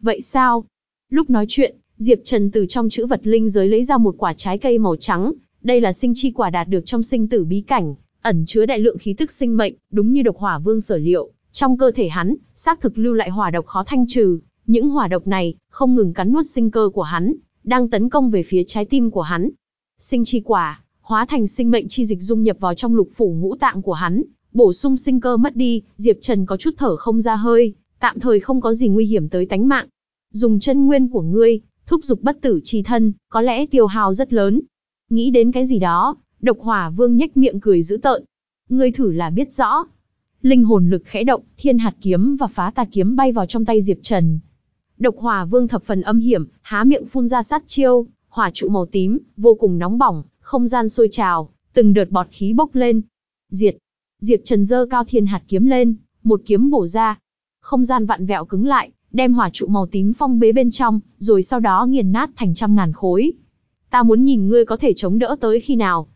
Vậy sao? Lúc nói chuyện, Diệp Trần từ trong chữ vật linh giới lấy ra một quả trái cây màu trắng, đây là sinh chi quả đạt được trong sinh tử bí cảnh, ẩn chứa đại lượng khí tức sinh mệnh, đúng như độc hỏa vương sở liệu, trong cơ thể hắn, xác thực lưu lại hỏa độc khó thanh trừ, những hỏa độc này không ngừng cắn nuốt sinh cơ của hắn, đang tấn công về phía trái tim của hắn. Sinh chi quả, hóa thành sinh mệnh chi dịch dung nhập vào trong lục phủ ngũ tạng của hắn, bổ sung sinh cơ mất đi, Diệp Trần có chút thở không ra hơi, tạm thời không có gì nguy hiểm tới tánh mạng. Dùng chân nguyên của ngươi, thúc giục bất tử chi thân, có lẽ tiêu hao rất lớn. Nghĩ đến cái gì đó, độc hỏa vương nhếch miệng cười dữ tợn. Ngươi thử là biết rõ. Linh hồn lực khẽ động, thiên hạt kiếm và phá tà kiếm bay vào trong tay Diệp Trần. Độc hỏa vương thập phần âm hiểm, há miệng phun ra sát chiêu, hỏa trụ màu tím, vô cùng nóng bỏng, không gian sôi trào, từng đợt bọt khí bốc lên. Diệt. Diệp Trần giơ cao thiên hạt kiếm lên, một kiếm bổ ra. Không gian vặn vẹo cứng lại, đem hỏa trụ màu tím phong bế bên trong, rồi sau đó nghiền nát thành trăm ngàn khối. Ta muốn nhìn ngươi có thể chống đỡ tới khi nào.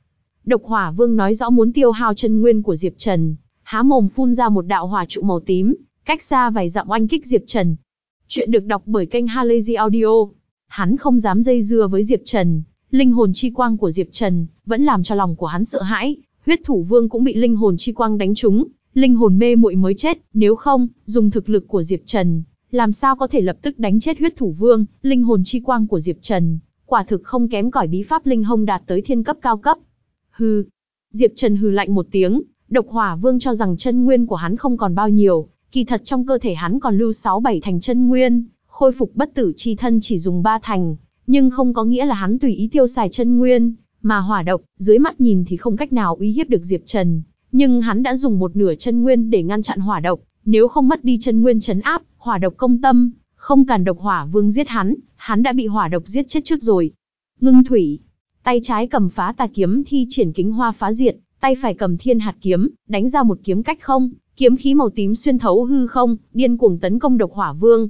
Độc Hỏa Vương nói rõ muốn tiêu hao chân nguyên của Diệp Trần, há mồm phun ra một đạo hỏa trụ màu tím, cách xa vài dặm oanh kích Diệp Trần. Chuyện được đọc bởi kênh Halazy Audio. Hắn không dám dây dưa với Diệp Trần, linh hồn chi quang của Diệp Trần vẫn làm cho lòng của hắn sợ hãi, huyết thủ vương cũng bị linh hồn chi quang đánh trúng, linh hồn mê muội mới chết, nếu không, dùng thực lực của Diệp Trần, làm sao có thể lập tức đánh chết huyết thủ vương, linh hồn chi quang của Diệp Trần, quả thực không kém cỏi bí pháp linh hông đạt tới thiên cấp cao cấp. Hừ. Diệp Trần hừ lạnh một tiếng, độc hỏa vương cho rằng chân nguyên của hắn không còn bao nhiêu, kỳ thật trong cơ thể hắn còn lưu 6-7 thành chân nguyên, khôi phục bất tử chi thân chỉ dùng 3 thành, nhưng không có nghĩa là hắn tùy ý tiêu xài chân nguyên, mà hỏa độc, dưới mắt nhìn thì không cách nào uy hiếp được Diệp Trần, nhưng hắn đã dùng một nửa chân nguyên để ngăn chặn hỏa độc, nếu không mất đi chân nguyên chấn áp, hỏa độc công tâm, không cần độc hỏa vương giết hắn, hắn đã bị hỏa độc giết chết trước rồi. Ngưng thủy, tay trái cầm phá tà kiếm thi triển kính hoa phá diệt, tay phải cầm thiên hạt kiếm, đánh ra một kiếm cách không, kiếm khí màu tím xuyên thấu hư không, điên cuồng tấn công độc hỏa vương.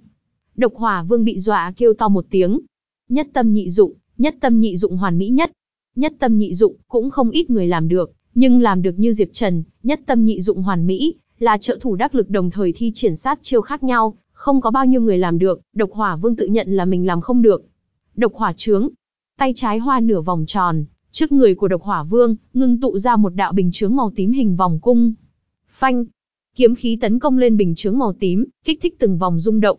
Độc hỏa vương bị dọa kêu to một tiếng. Nhất tâm nhị dụng, nhất tâm nhị dụng hoàn mỹ nhất. Nhất tâm nhị dụng cũng không ít người làm được, nhưng làm được như Diệp Trần, nhất tâm nhị dụng hoàn mỹ, là trợ thủ đắc lực đồng thời thi triển sát chiêu khác nhau, không có bao nhiêu người làm được, độc hỏa vương tự nhận là mình làm không được. Độc hỏa trướng, tay trái hoa nửa vòng tròn, trước người của độc hỏa vương, ngưng tụ ra một đạo bình chướng màu tím hình vòng cung. Phanh, kiếm khí tấn công lên bình chướng màu tím, kích thích từng vòng rung động.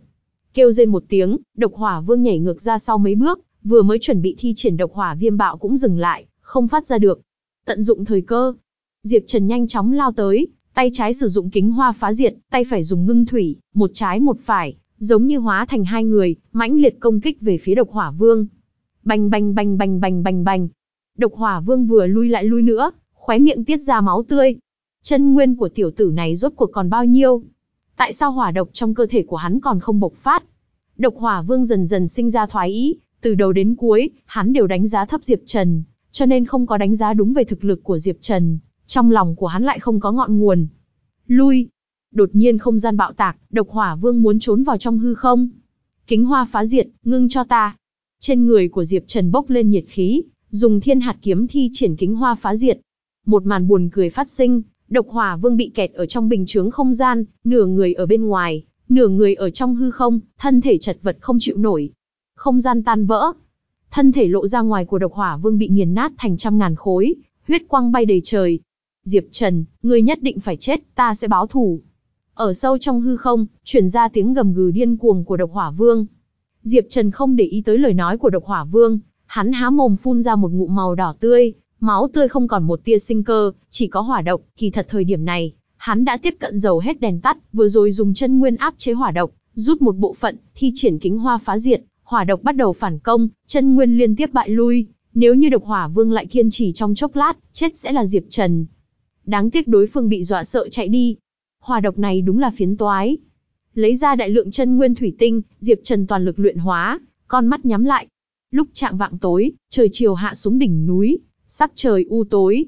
Kêu rên một tiếng, độc hỏa vương nhảy ngược ra sau mấy bước, vừa mới chuẩn bị thi triển độc hỏa viêm bạo cũng dừng lại, không phát ra được. Tận dụng thời cơ, Diệp Trần nhanh chóng lao tới, tay trái sử dụng kính hoa phá diệt, tay phải dùng ngưng thủy, một trái một phải, giống như hóa thành hai người, mãnh liệt công kích về phía độc hỏa vương. Bành bành bành bành bành bành bành. Độc hỏa vương vừa lui lại lui nữa, khóe miệng tiết ra máu tươi. Chân nguyên của tiểu tử này rốt cuộc còn bao nhiêu? Tại sao hỏa độc trong cơ thể của hắn còn không bộc phát? Độc hỏa vương dần dần sinh ra thoái ý, từ đầu đến cuối, hắn đều đánh giá thấp Diệp Trần, cho nên không có đánh giá đúng về thực lực của Diệp Trần, trong lòng của hắn lại không có ngọn nguồn. Lui! Đột nhiên không gian bạo tạc, độc hỏa vương muốn trốn vào trong hư không. Kính hoa phá diệt, ngưng cho ta. Trên người của Diệp Trần bốc lên nhiệt khí, dùng thiên hạt kiếm thi triển kính hoa phá diệt. Một màn buồn cười phát sinh, độc hỏa vương bị kẹt ở trong bình chướng không gian, nửa người ở bên ngoài, nửa người ở trong hư không, thân thể chật vật không chịu nổi. Không gian tan vỡ. Thân thể lộ ra ngoài của độc hỏa vương bị nghiền nát thành trăm ngàn khối, huyết quang bay đầy trời. Diệp Trần, ngươi nhất định phải chết, ta sẽ báo thù. Ở sâu trong hư không, truyền ra tiếng gầm gừ điên cuồng của độc hỏa vương. Diệp Trần không để ý tới lời nói của độc hỏa vương, hắn há mồm phun ra một ngụm màu đỏ tươi, máu tươi không còn một tia sinh cơ, chỉ có hỏa độc, kỳ thật thời điểm này, hắn đã tiếp cận dầu hết đèn tắt, vừa rồi dùng chân nguyên áp chế hỏa độc, rút một bộ phận, thi triển kính hoa phá diệt, hỏa độc bắt đầu phản công, chân nguyên liên tiếp bại lui, nếu như độc hỏa vương lại kiên trì trong chốc lát, chết sẽ là Diệp Trần. Đáng tiếc đối phương bị dọa sợ chạy đi. Hỏa độc này đúng là phiến toái. Lấy ra đại lượng chân nguyên thủy tinh, Diệp Trần toàn lực luyện hóa, con mắt nhắm lại. Lúc trạng vạng tối, trời chiều hạ xuống đỉnh núi, sắc trời u tối.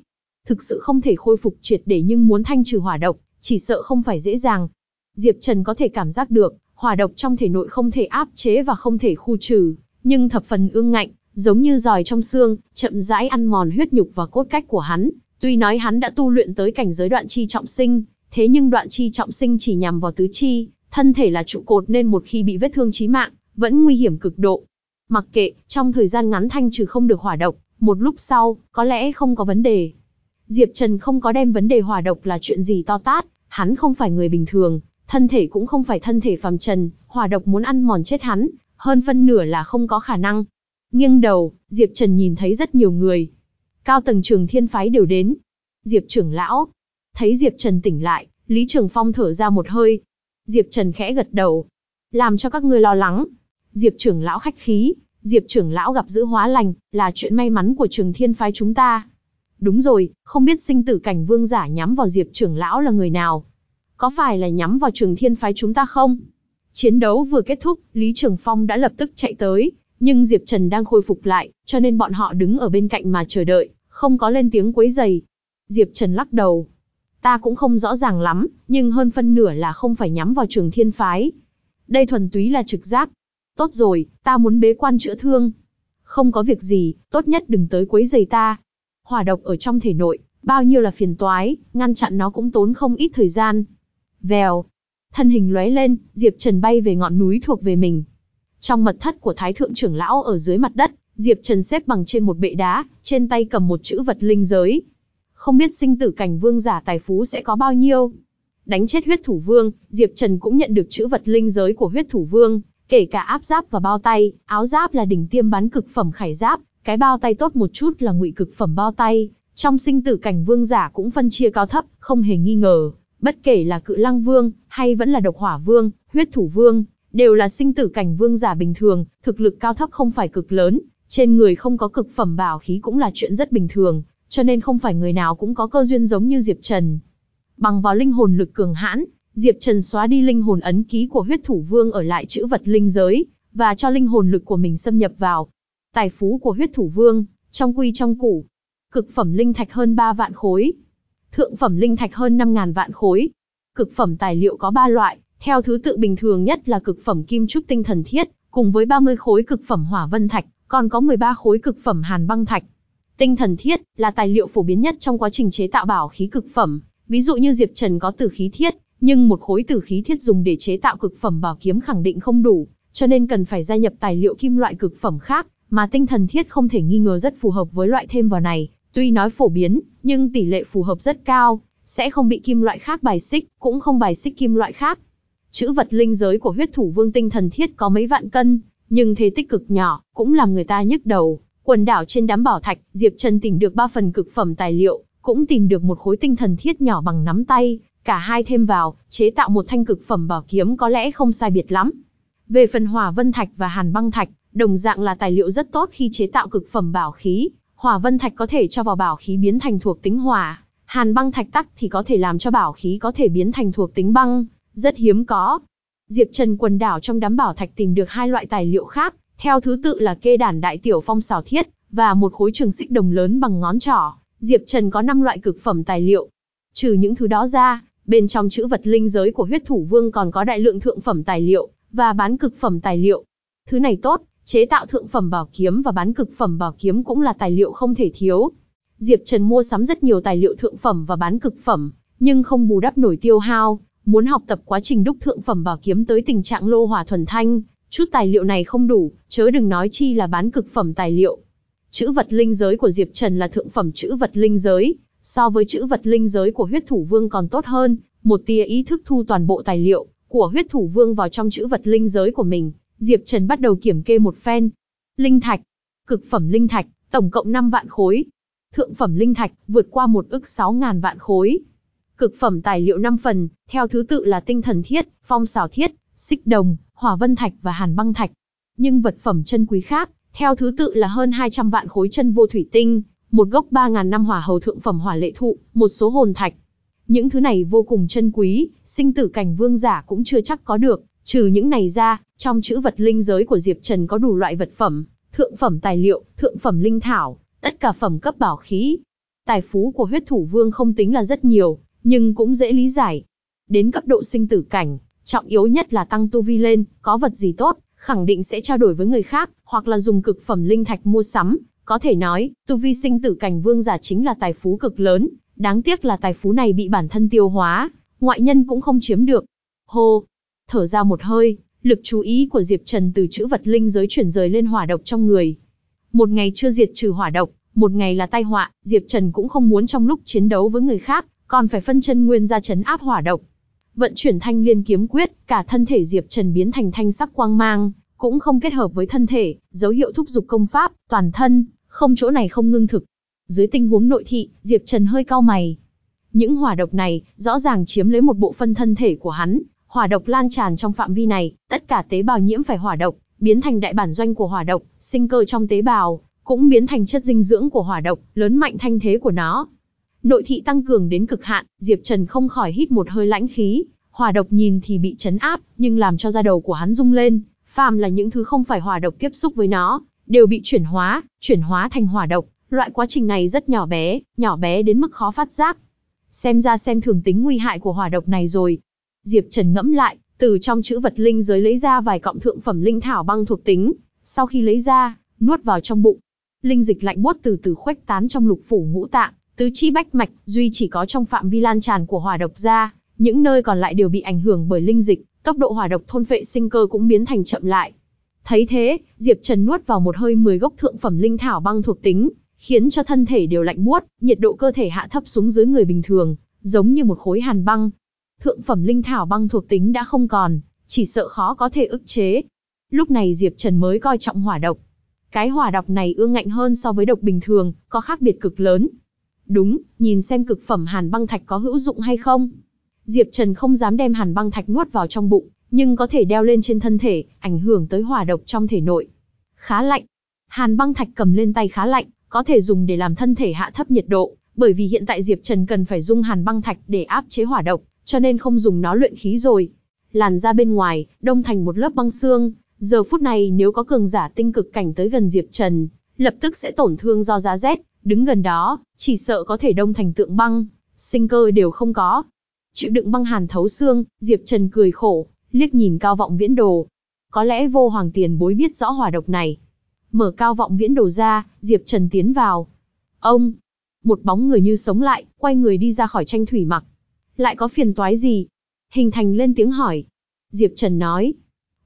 Thực sự không thể khôi phục triệt để nhưng muốn thanh trừ hỏa độc, chỉ sợ không phải dễ dàng. Diệp Trần có thể cảm giác được, hỏa độc trong thể nội không thể áp chế và không thể khu trừ, nhưng thập phần ương ngạnh, giống như giòi trong xương, chậm rãi ăn mòn huyết nhục và cốt cách của hắn. Tuy nói hắn đã tu luyện tới cảnh giới đoạn chi trọng sinh, thế nhưng đoạn chi trọng sinh chỉ nhằm vào tứ chi, thân thể là trụ cột nên một khi bị vết thương chí mạng, vẫn nguy hiểm cực độ. Mặc kệ, trong thời gian ngắn thanh trừ không được hỏa độc, một lúc sau, có lẽ không có vấn đề. Diệp Trần không có đem vấn đề hỏa độc là chuyện gì to tát, hắn không phải người bình thường, thân thể cũng không phải thân thể phàm trần, hỏa độc muốn ăn mòn chết hắn, hơn phân nửa là không có khả năng. Nghiêng đầu, Diệp Trần nhìn thấy rất nhiều người. Cao tầng trường thiên phái đều đến. Diệp trưởng lão. Thấy Diệp Trần tỉnh lại, Lý Trường Phong thở ra một hơi. Diệp Trần khẽ gật đầu. Làm cho các ngươi lo lắng. Diệp trưởng lão khách khí, Diệp trưởng lão gặp giữ hóa lành, là chuyện may mắn của trường thiên phái chúng ta. Đúng rồi, không biết sinh tử cảnh vương giả nhắm vào Diệp trưởng lão là người nào? Có phải là nhắm vào trường thiên phái chúng ta không? Chiến đấu vừa kết thúc, Lý Trường Phong đã lập tức chạy tới, nhưng Diệp Trần đang khôi phục lại, cho nên bọn họ đứng ở bên cạnh mà chờ đợi, không có lên tiếng quấy giày. Diệp Trần lắc đầu. Ta cũng không rõ ràng lắm, nhưng hơn phân nửa là không phải nhắm vào trường thiên phái. Đây thuần túy là trực giác. Tốt rồi, ta muốn bế quan chữa thương. Không có việc gì, tốt nhất đừng tới quấy giày ta. Hỏa độc ở trong thể nội, bao nhiêu là phiền toái, ngăn chặn nó cũng tốn không ít thời gian. Vèo, thân hình lóe lên, Diệp Trần bay về ngọn núi thuộc về mình. Trong mật thất của Thái thượng trưởng lão ở dưới mặt đất, Diệp Trần xếp bằng trên một bệ đá, trên tay cầm một chữ vật linh giới. Không biết sinh tử cảnh vương giả tài phú sẽ có bao nhiêu. Đánh chết huyết thủ vương, Diệp Trần cũng nhận được chữ vật linh giới của huyết thủ vương, kể cả áp giáp và bao tay, áo giáp là đỉnh tiêm bán cực phẩm khải giáp, cái bao tay tốt một chút là ngụy cực phẩm bao tay. Trong sinh tử cảnh vương giả cũng phân chia cao thấp, không hề nghi ngờ, bất kể là cự lăng vương, hay vẫn là độc hỏa vương, huyết thủ vương, đều là sinh tử cảnh vương giả bình thường, thực lực cao thấp không phải cực lớn, trên người không có cực phẩm bảo khí cũng là chuyện rất bình thường, cho nên không phải người nào cũng có cơ duyên giống như Diệp Trần. Bằng vào linh hồn lực cường hãn, Diệp Trần xóa đi linh hồn ấn ký của huyết thủ vương ở lại chữ vật linh giới, và cho linh hồn lực của mình xâm nhập vào. Tài phú của huyết thủ vương, trong quy trong củ. Cực phẩm linh thạch hơn 3 vạn khối. Thượng phẩm linh thạch hơn 5.000 vạn khối. Cực phẩm tài liệu có 3 loại, theo thứ tự bình thường nhất là cực phẩm kim trúc tinh thần thiết, cùng với 30 khối cực phẩm hỏa vân thạch, còn có 13 khối cực phẩm hàn băng thạch. Tinh thần thiết là tài liệu phổ biến nhất trong quá trình chế tạo bảo khí cực phẩm, ví dụ như Diệp Trần có tử khí thiết, nhưng một khối tử khí thiết dùng để chế tạo cực phẩm bảo kiếm khẳng định không đủ, cho nên cần phải gia nhập tài liệu kim loại cực phẩm khác, mà tinh thần thiết không thể nghi ngờ rất phù hợp với loại thêm vào này, tuy nói phổ biến, nhưng tỷ lệ phù hợp rất cao, sẽ không bị kim loại khác bài xích, cũng không bài xích kim loại khác. Chữ vật linh giới của huyết thủ vương tinh thần thiết có mấy vạn cân, nhưng thế tích cực nhỏ, cũng làm người ta nhức đầu. Quần đảo trên đám bảo thạch, Diệp Trần tìm được ba phần cực phẩm tài liệu, cũng tìm được một khối tinh thần thiết nhỏ bằng nắm tay, cả hai thêm vào, chế tạo một thanh cực phẩm bảo kiếm có lẽ không sai biệt lắm. Về phần hỏa vân thạch và hàn băng thạch, đồng dạng là tài liệu rất tốt khi chế tạo cực phẩm bảo khí. Hỏa vân thạch có thể cho vào bảo khí biến thành thuộc tính hỏa, hàn băng thạch tắc thì có thể làm cho bảo khí có thể biến thành thuộc tính băng, rất hiếm có. Diệp Trần quần đảo trong đám bảo thạch tìm được hai loại tài liệu khác, theo thứ tự là kê đản đại tiểu phong xào thiết, và một khối trường xích đồng lớn bằng ngón trỏ. Diệp Trần có 5 loại cực phẩm tài liệu. Trừ những thứ đó ra, bên trong chữ vật linh giới của huyết thủ vương còn có đại lượng thượng phẩm tài liệu, và bán cực phẩm tài liệu. Thứ này tốt, chế tạo thượng phẩm bảo kiếm và bán cực phẩm bảo kiếm cũng là tài liệu không thể thiếu. Diệp Trần mua sắm rất nhiều tài liệu thượng phẩm và bán cực phẩm, nhưng không bù đắp nổi tiêu hao, muốn học tập quá trình đúc thượng phẩm bảo kiếm tới tình trạng lô hỏa thuần thanh, chút tài liệu này không đủ, chớ đừng nói chi là bán cực phẩm tài liệu. Chữ vật linh giới của Diệp Trần là thượng phẩm chữ vật linh giới, so với chữ vật linh giới của huyết thủ vương còn tốt hơn, một tia ý thức thu toàn bộ tài liệu của huyết thủ vương vào trong chữ vật linh giới của mình, Diệp Trần bắt đầu kiểm kê một phen. Linh thạch, cực phẩm linh thạch, tổng cộng 5 vạn khối. Thượng phẩm linh thạch, vượt qua một ức 6.000 vạn khối. Cực phẩm tài liệu 5 phần, theo thứ tự là tinh thần thiết, phong xảo thiết, xích đồng, hỏa vân thạch và hàn băng thạch. Nhưng vật phẩm chân quý khác, theo thứ tự là hơn 200 vạn khối chân vô thủy tinh, một gốc 3.000 năm hỏa hầu thượng phẩm hỏa lệ thụ, một số hồn thạch. Những thứ này vô cùng chân quý, sinh tử cảnh vương giả cũng chưa chắc có được, trừ những này ra, trong chữ vật linh giới của Diệp Trần có đủ loại vật phẩm, thượng phẩm tài liệu, thượng phẩm linh thảo, tất cả phẩm cấp bảo khí. Tài phú của huyết thủ vương không tính là rất nhiều, nhưng cũng dễ lý giải. Đến cấp độ sinh tử cảnh, trọng yếu nhất là tăng tu vi lên, có vật gì tốt, khẳng định sẽ trao đổi với người khác, hoặc là dùng cực phẩm linh thạch mua sắm. Có thể nói, tu vi sinh tử cảnh vương giả chính là tài phú cực lớn, đáng tiếc là tài phú này bị bản thân tiêu hóa, ngoại nhân cũng không chiếm được. Hô, thở ra một hơi, lực chú ý của Diệp Trần từ chữ vật linh giới chuyển rời lên hỏa độc trong người. Một ngày chưa diệt trừ hỏa độc, một ngày là tai họa, Diệp Trần cũng không muốn trong lúc chiến đấu với người khác, còn phải phân chân nguyên ra chấn áp hỏa độc. Vận chuyển thanh liên kiếm quyết, cả thân thể Diệp Trần biến thành thanh sắc quang mang, cũng không kết hợp với thân thể, dấu hiệu thúc dục công pháp, toàn thân, không chỗ này không ngưng thực. Dưới tình huống nội thị, Diệp Trần hơi cau mày. Những hỏa độc này, rõ ràng chiếm lấy một bộ phân thân thể của hắn, hỏa độc lan tràn trong phạm vi này, tất cả tế bào nhiễm phải hỏa độc, biến thành đại bản doanh của hỏa độc, sinh cơ trong tế bào, cũng biến thành chất dinh dưỡng của hỏa độc, lớn mạnh thanh thế của nó. Nội thị tăng cường đến cực hạn, Diệp Trần không khỏi hít một hơi lãnh khí, hỏa độc nhìn thì bị chấn áp, nhưng làm cho da đầu của hắn rung lên, phàm là những thứ không phải hỏa độc tiếp xúc với nó, đều bị chuyển hóa, chuyển hóa thành hỏa độc, loại quá trình này rất nhỏ bé, nhỏ bé đến mức khó phát giác. Xem ra xem thường tính nguy hại của hỏa độc này rồi. Diệp Trần ngẫm lại, từ trong chữ vật linh giới lấy ra vài cọng thượng phẩm linh thảo băng thuộc tính, sau khi lấy ra, nuốt vào trong bụng. linh dịch lạnh buốt từ từ khuếch tán trong lục phủ ngũ tạng, tứ chi bách mạch, duy chỉ có trong phạm vi lan tràn của hỏa độc ra, những nơi còn lại đều bị ảnh hưởng bởi linh dịch, tốc độ hỏa độc thôn phệ sinh cơ cũng biến thành chậm lại. Thấy thế, Diệp Trần nuốt vào một hơi 10 gốc thượng phẩm linh thảo băng thuộc tính, khiến cho thân thể đều lạnh buốt, nhiệt độ cơ thể hạ thấp xuống dưới người bình thường, giống như một khối hàn băng. Thượng phẩm linh thảo băng thuộc tính đã không còn, chỉ sợ khó có thể ức chế. Lúc này Diệp Trần mới coi trọng hỏa độc. Cái hỏa độc này ương ngạnh hơn so với độc bình thường, có khác biệt cực lớn. Đúng, nhìn xem cực phẩm hàn băng thạch có hữu dụng hay không. Diệp Trần không dám đem hàn băng thạch nuốt vào trong bụng, nhưng có thể đeo lên trên thân thể, ảnh hưởng tới hỏa độc trong thể nội. Khá lạnh. Hàn băng thạch cầm lên tay khá lạnh, có thể dùng để làm thân thể hạ thấp nhiệt độ, bởi vì hiện tại Diệp Trần cần phải dung hàn băng thạch để áp chế hỏa độc, cho nên không dùng nó luyện khí rồi. Làn ra bên ngoài, đông thành một lớp băng xương, giờ phút này nếu có cường giả tinh cực cảnh tới gần Diệp Trần, lập tức sẽ tổn thương do giá rét, đứng gần đó, chỉ sợ có thể đông thành tượng băng, sinh cơ đều không có. Chịu đựng băng hàn thấu xương, Diệp Trần cười khổ, liếc nhìn cao vọng viễn đồ. Có lẽ vô hoàng tiền bối biết rõ hỏa độc này. Mở cao vọng viễn đồ ra, Diệp Trần tiến vào. Ông! Một bóng người như sống lại, quay người đi ra khỏi tranh thủy mặc. Lại có phiền toái gì? Hình thành lên tiếng hỏi. Diệp Trần nói.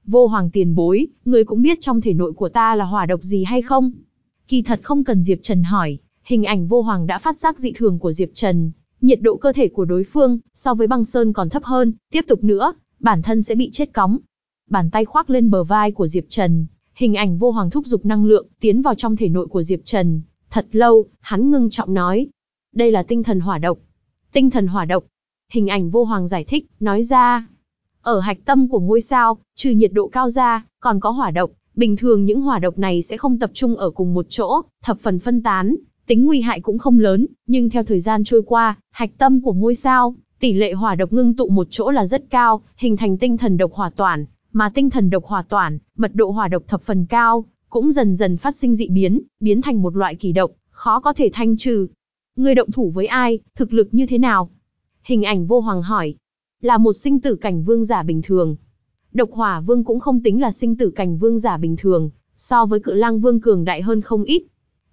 Vô hoàng tiền bối, người cũng biết trong thể nội của ta là hỏa độc gì hay không? Kỳ thật không cần Diệp Trần hỏi, hình ảnh vô hoàng đã phát giác dị thường của Diệp Trần. Nhiệt độ cơ thể của đối phương, so với băng sơn còn thấp hơn, tiếp tục nữa, bản thân sẽ bị chết cóng. Bàn tay khoác lên bờ vai của Diệp Trần, hình ảnh vô hoàng thúc dục năng lượng, tiến vào trong thể nội của Diệp Trần. Thật lâu, hắn ngưng trọng nói. Đây là tinh thần hỏa độc. Tinh thần hỏa độc. Hình ảnh vô hoàng giải thích, nói ra. Ở hạch tâm của ngôi sao, trừ nhiệt độ cao ra, còn có hỏa độc. Bình thường những hỏa độc này sẽ không tập trung ở cùng một chỗ, thập phần phân tán, tính nguy hại cũng không lớn, nhưng theo thời gian trôi qua, hạch tâm của ngôi sao, tỷ lệ hỏa độc ngưng tụ một chỗ là rất cao, hình thành tinh thần độc hỏa toàn. mà tinh thần độc hỏa toàn, mật độ hỏa độc thập phần cao, cũng dần dần phát sinh dị biến, biến thành một loại kỳ độc, khó có thể thanh trừ. Người động thủ với ai, thực lực như thế nào? Hình ảnh vô hoàng hỏi. Là một sinh tử cảnh vương giả bình thường. Độc hỏa vương cũng không tính là sinh tử cảnh vương giả bình thường, so với cự lang vương cường đại hơn không ít.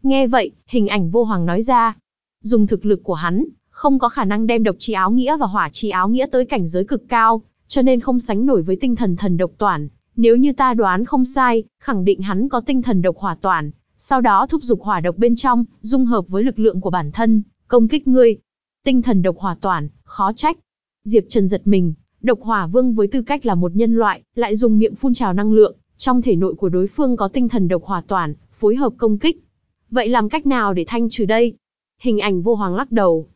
Nghe vậy, hình ảnh vô hoàng nói ra. Dùng thực lực của hắn, không có khả năng đem độc chi áo nghĩa và hỏa chi áo nghĩa tới cảnh giới cực cao, cho nên không sánh nổi với tinh thần thần độc toàn. Nếu như ta đoán không sai, khẳng định hắn có tinh thần độc hỏa toàn, sau đó thúc giục hỏa độc bên trong, dung hợp với lực lượng của bản thân, công kích ngươi. Tinh thần độc hỏa toàn, khó trách. Diệp Trần giật mình, độc hỏa vương với tư cách là một nhân loại, lại dùng miệng phun trào năng lượng, trong thể nội của đối phương có tinh thần độc hỏa toàn, phối hợp công kích. Vậy làm cách nào để thanh trừ đây? Hình ảnh vô hoàng lắc đầu.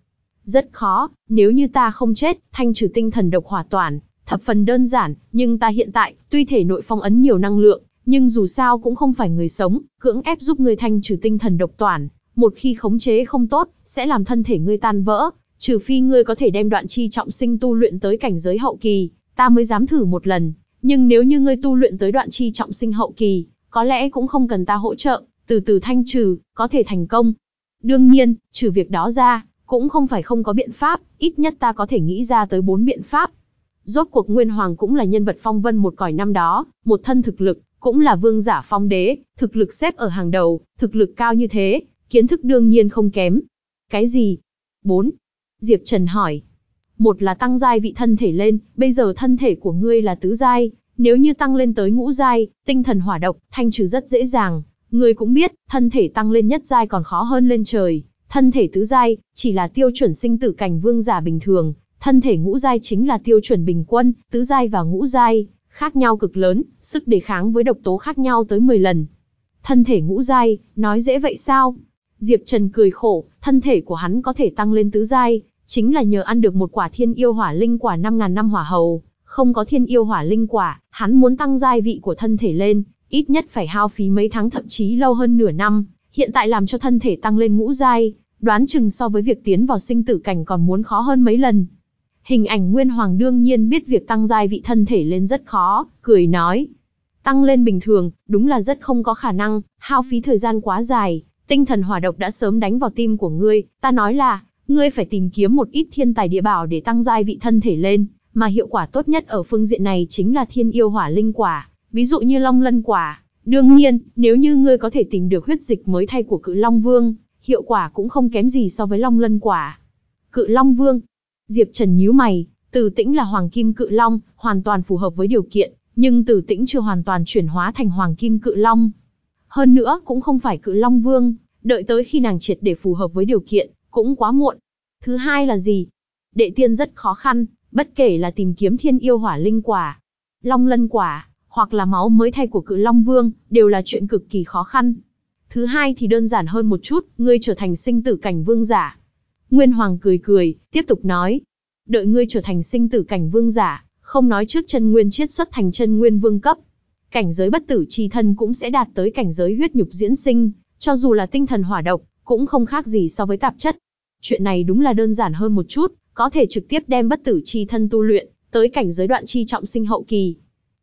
Rất khó, nếu như ta không chết, thanh trừ tinh thần độc hỏa toàn, thập phần đơn giản, nhưng ta hiện tại, tuy thể nội phong ấn nhiều năng lượng, nhưng dù sao cũng không phải người sống, cưỡng ép giúp ngươi thanh trừ tinh thần độc toàn, một khi khống chế không tốt, sẽ làm thân thể ngươi tan vỡ, trừ phi ngươi có thể đem đoạn chi trọng sinh tu luyện tới cảnh giới hậu kỳ, ta mới dám thử một lần, nhưng nếu như ngươi tu luyện tới đoạn chi trọng sinh hậu kỳ, có lẽ cũng không cần ta hỗ trợ, từ từ thanh trừ, có thể thành công. Đương nhiên, trừ việc đó ra, cũng không phải không có biện pháp, ít nhất ta có thể nghĩ ra tới bốn biện pháp. Rốt cuộc Nguyên Hoàng cũng là nhân vật phong vân một cõi năm đó, một thân thực lực, cũng là vương giả phong đế, thực lực xếp ở hàng đầu, thực lực cao như thế, kiến thức đương nhiên không kém. Cái gì? 4. Diệp Trần hỏi. Một là tăng giai vị thân thể lên, bây giờ thân thể của ngươi là tứ giai, nếu như tăng lên tới ngũ giai, tinh thần hỏa độc, thanh trừ rất dễ dàng. Ngươi cũng biết, thân thể tăng lên nhất giai còn khó hơn lên trời. Thân thể tứ giai, chỉ là tiêu chuẩn sinh tử cảnh vương giả bình thường, thân thể ngũ giai chính là tiêu chuẩn bình quân, tứ giai và ngũ giai, khác nhau cực lớn, sức đề kháng với độc tố khác nhau tới 10 lần. Thân thể ngũ giai, nói dễ vậy sao? Diệp Trần cười khổ, thân thể của hắn có thể tăng lên tứ giai, chính là nhờ ăn được một quả thiên yêu hỏa linh quả 5.000 năm hỏa hầu. Không có thiên yêu hỏa linh quả, hắn muốn tăng giai vị của thân thể lên, ít nhất phải hao phí mấy tháng thậm chí lâu hơn nửa năm. Hiện tại làm cho thân thể tăng lên ngũ giai, đoán chừng so với việc tiến vào sinh tử cảnh còn muốn khó hơn mấy lần. Hình ảnh Nguyên Hoàng đương nhiên biết việc tăng giai vị thân thể lên rất khó, cười nói. Tăng lên bình thường, đúng là rất không có khả năng, hao phí thời gian quá dài, tinh thần hỏa độc đã sớm đánh vào tim của ngươi, ta nói là, ngươi phải tìm kiếm một ít thiên tài địa bảo để tăng giai vị thân thể lên, mà hiệu quả tốt nhất ở phương diện này chính là thiên yêu hỏa linh quả, ví dụ như long lân quả, Đương nhiên, nếu như ngươi có thể tìm được huyết dịch mới thay của cự Long Vương, hiệu quả cũng không kém gì so với Long Lân Quả. Cự Long Vương. Diệp Trần nhíu mày, Từ Tĩnh là Hoàng Kim Cự Long, hoàn toàn phù hợp với điều kiện, nhưng Từ Tĩnh chưa hoàn toàn chuyển hóa thành Hoàng Kim Cự Long. Hơn nữa, cũng không phải Cự Long Vương, đợi tới khi nàng triệt để phù hợp với điều kiện, cũng quá muộn. Thứ hai là gì? Đệ tiên rất khó khăn, bất kể là tìm kiếm thiên yêu hỏa linh quả, long lân quả, hoặc là máu mới thay của cự long vương, đều là chuyện cực kỳ khó khăn. Thứ hai thì đơn giản hơn một chút, ngươi trở thành sinh tử cảnh vương giả. Nguyên Hoàng cười cười, tiếp tục nói. Đợi ngươi trở thành sinh tử cảnh vương giả, không nói trước chân nguyên chiết xuất thành chân nguyên vương cấp. Cảnh giới bất tử chi thân cũng sẽ đạt tới cảnh giới huyết nhục diễn sinh, cho dù là tinh thần hỏa độc, cũng không khác gì so với tạp chất. Chuyện này đúng là đơn giản hơn một chút, có thể trực tiếp đem bất tử chi thân tu luyện, tới cảnh giới đoạn chi trọng sinh hậu kỳ.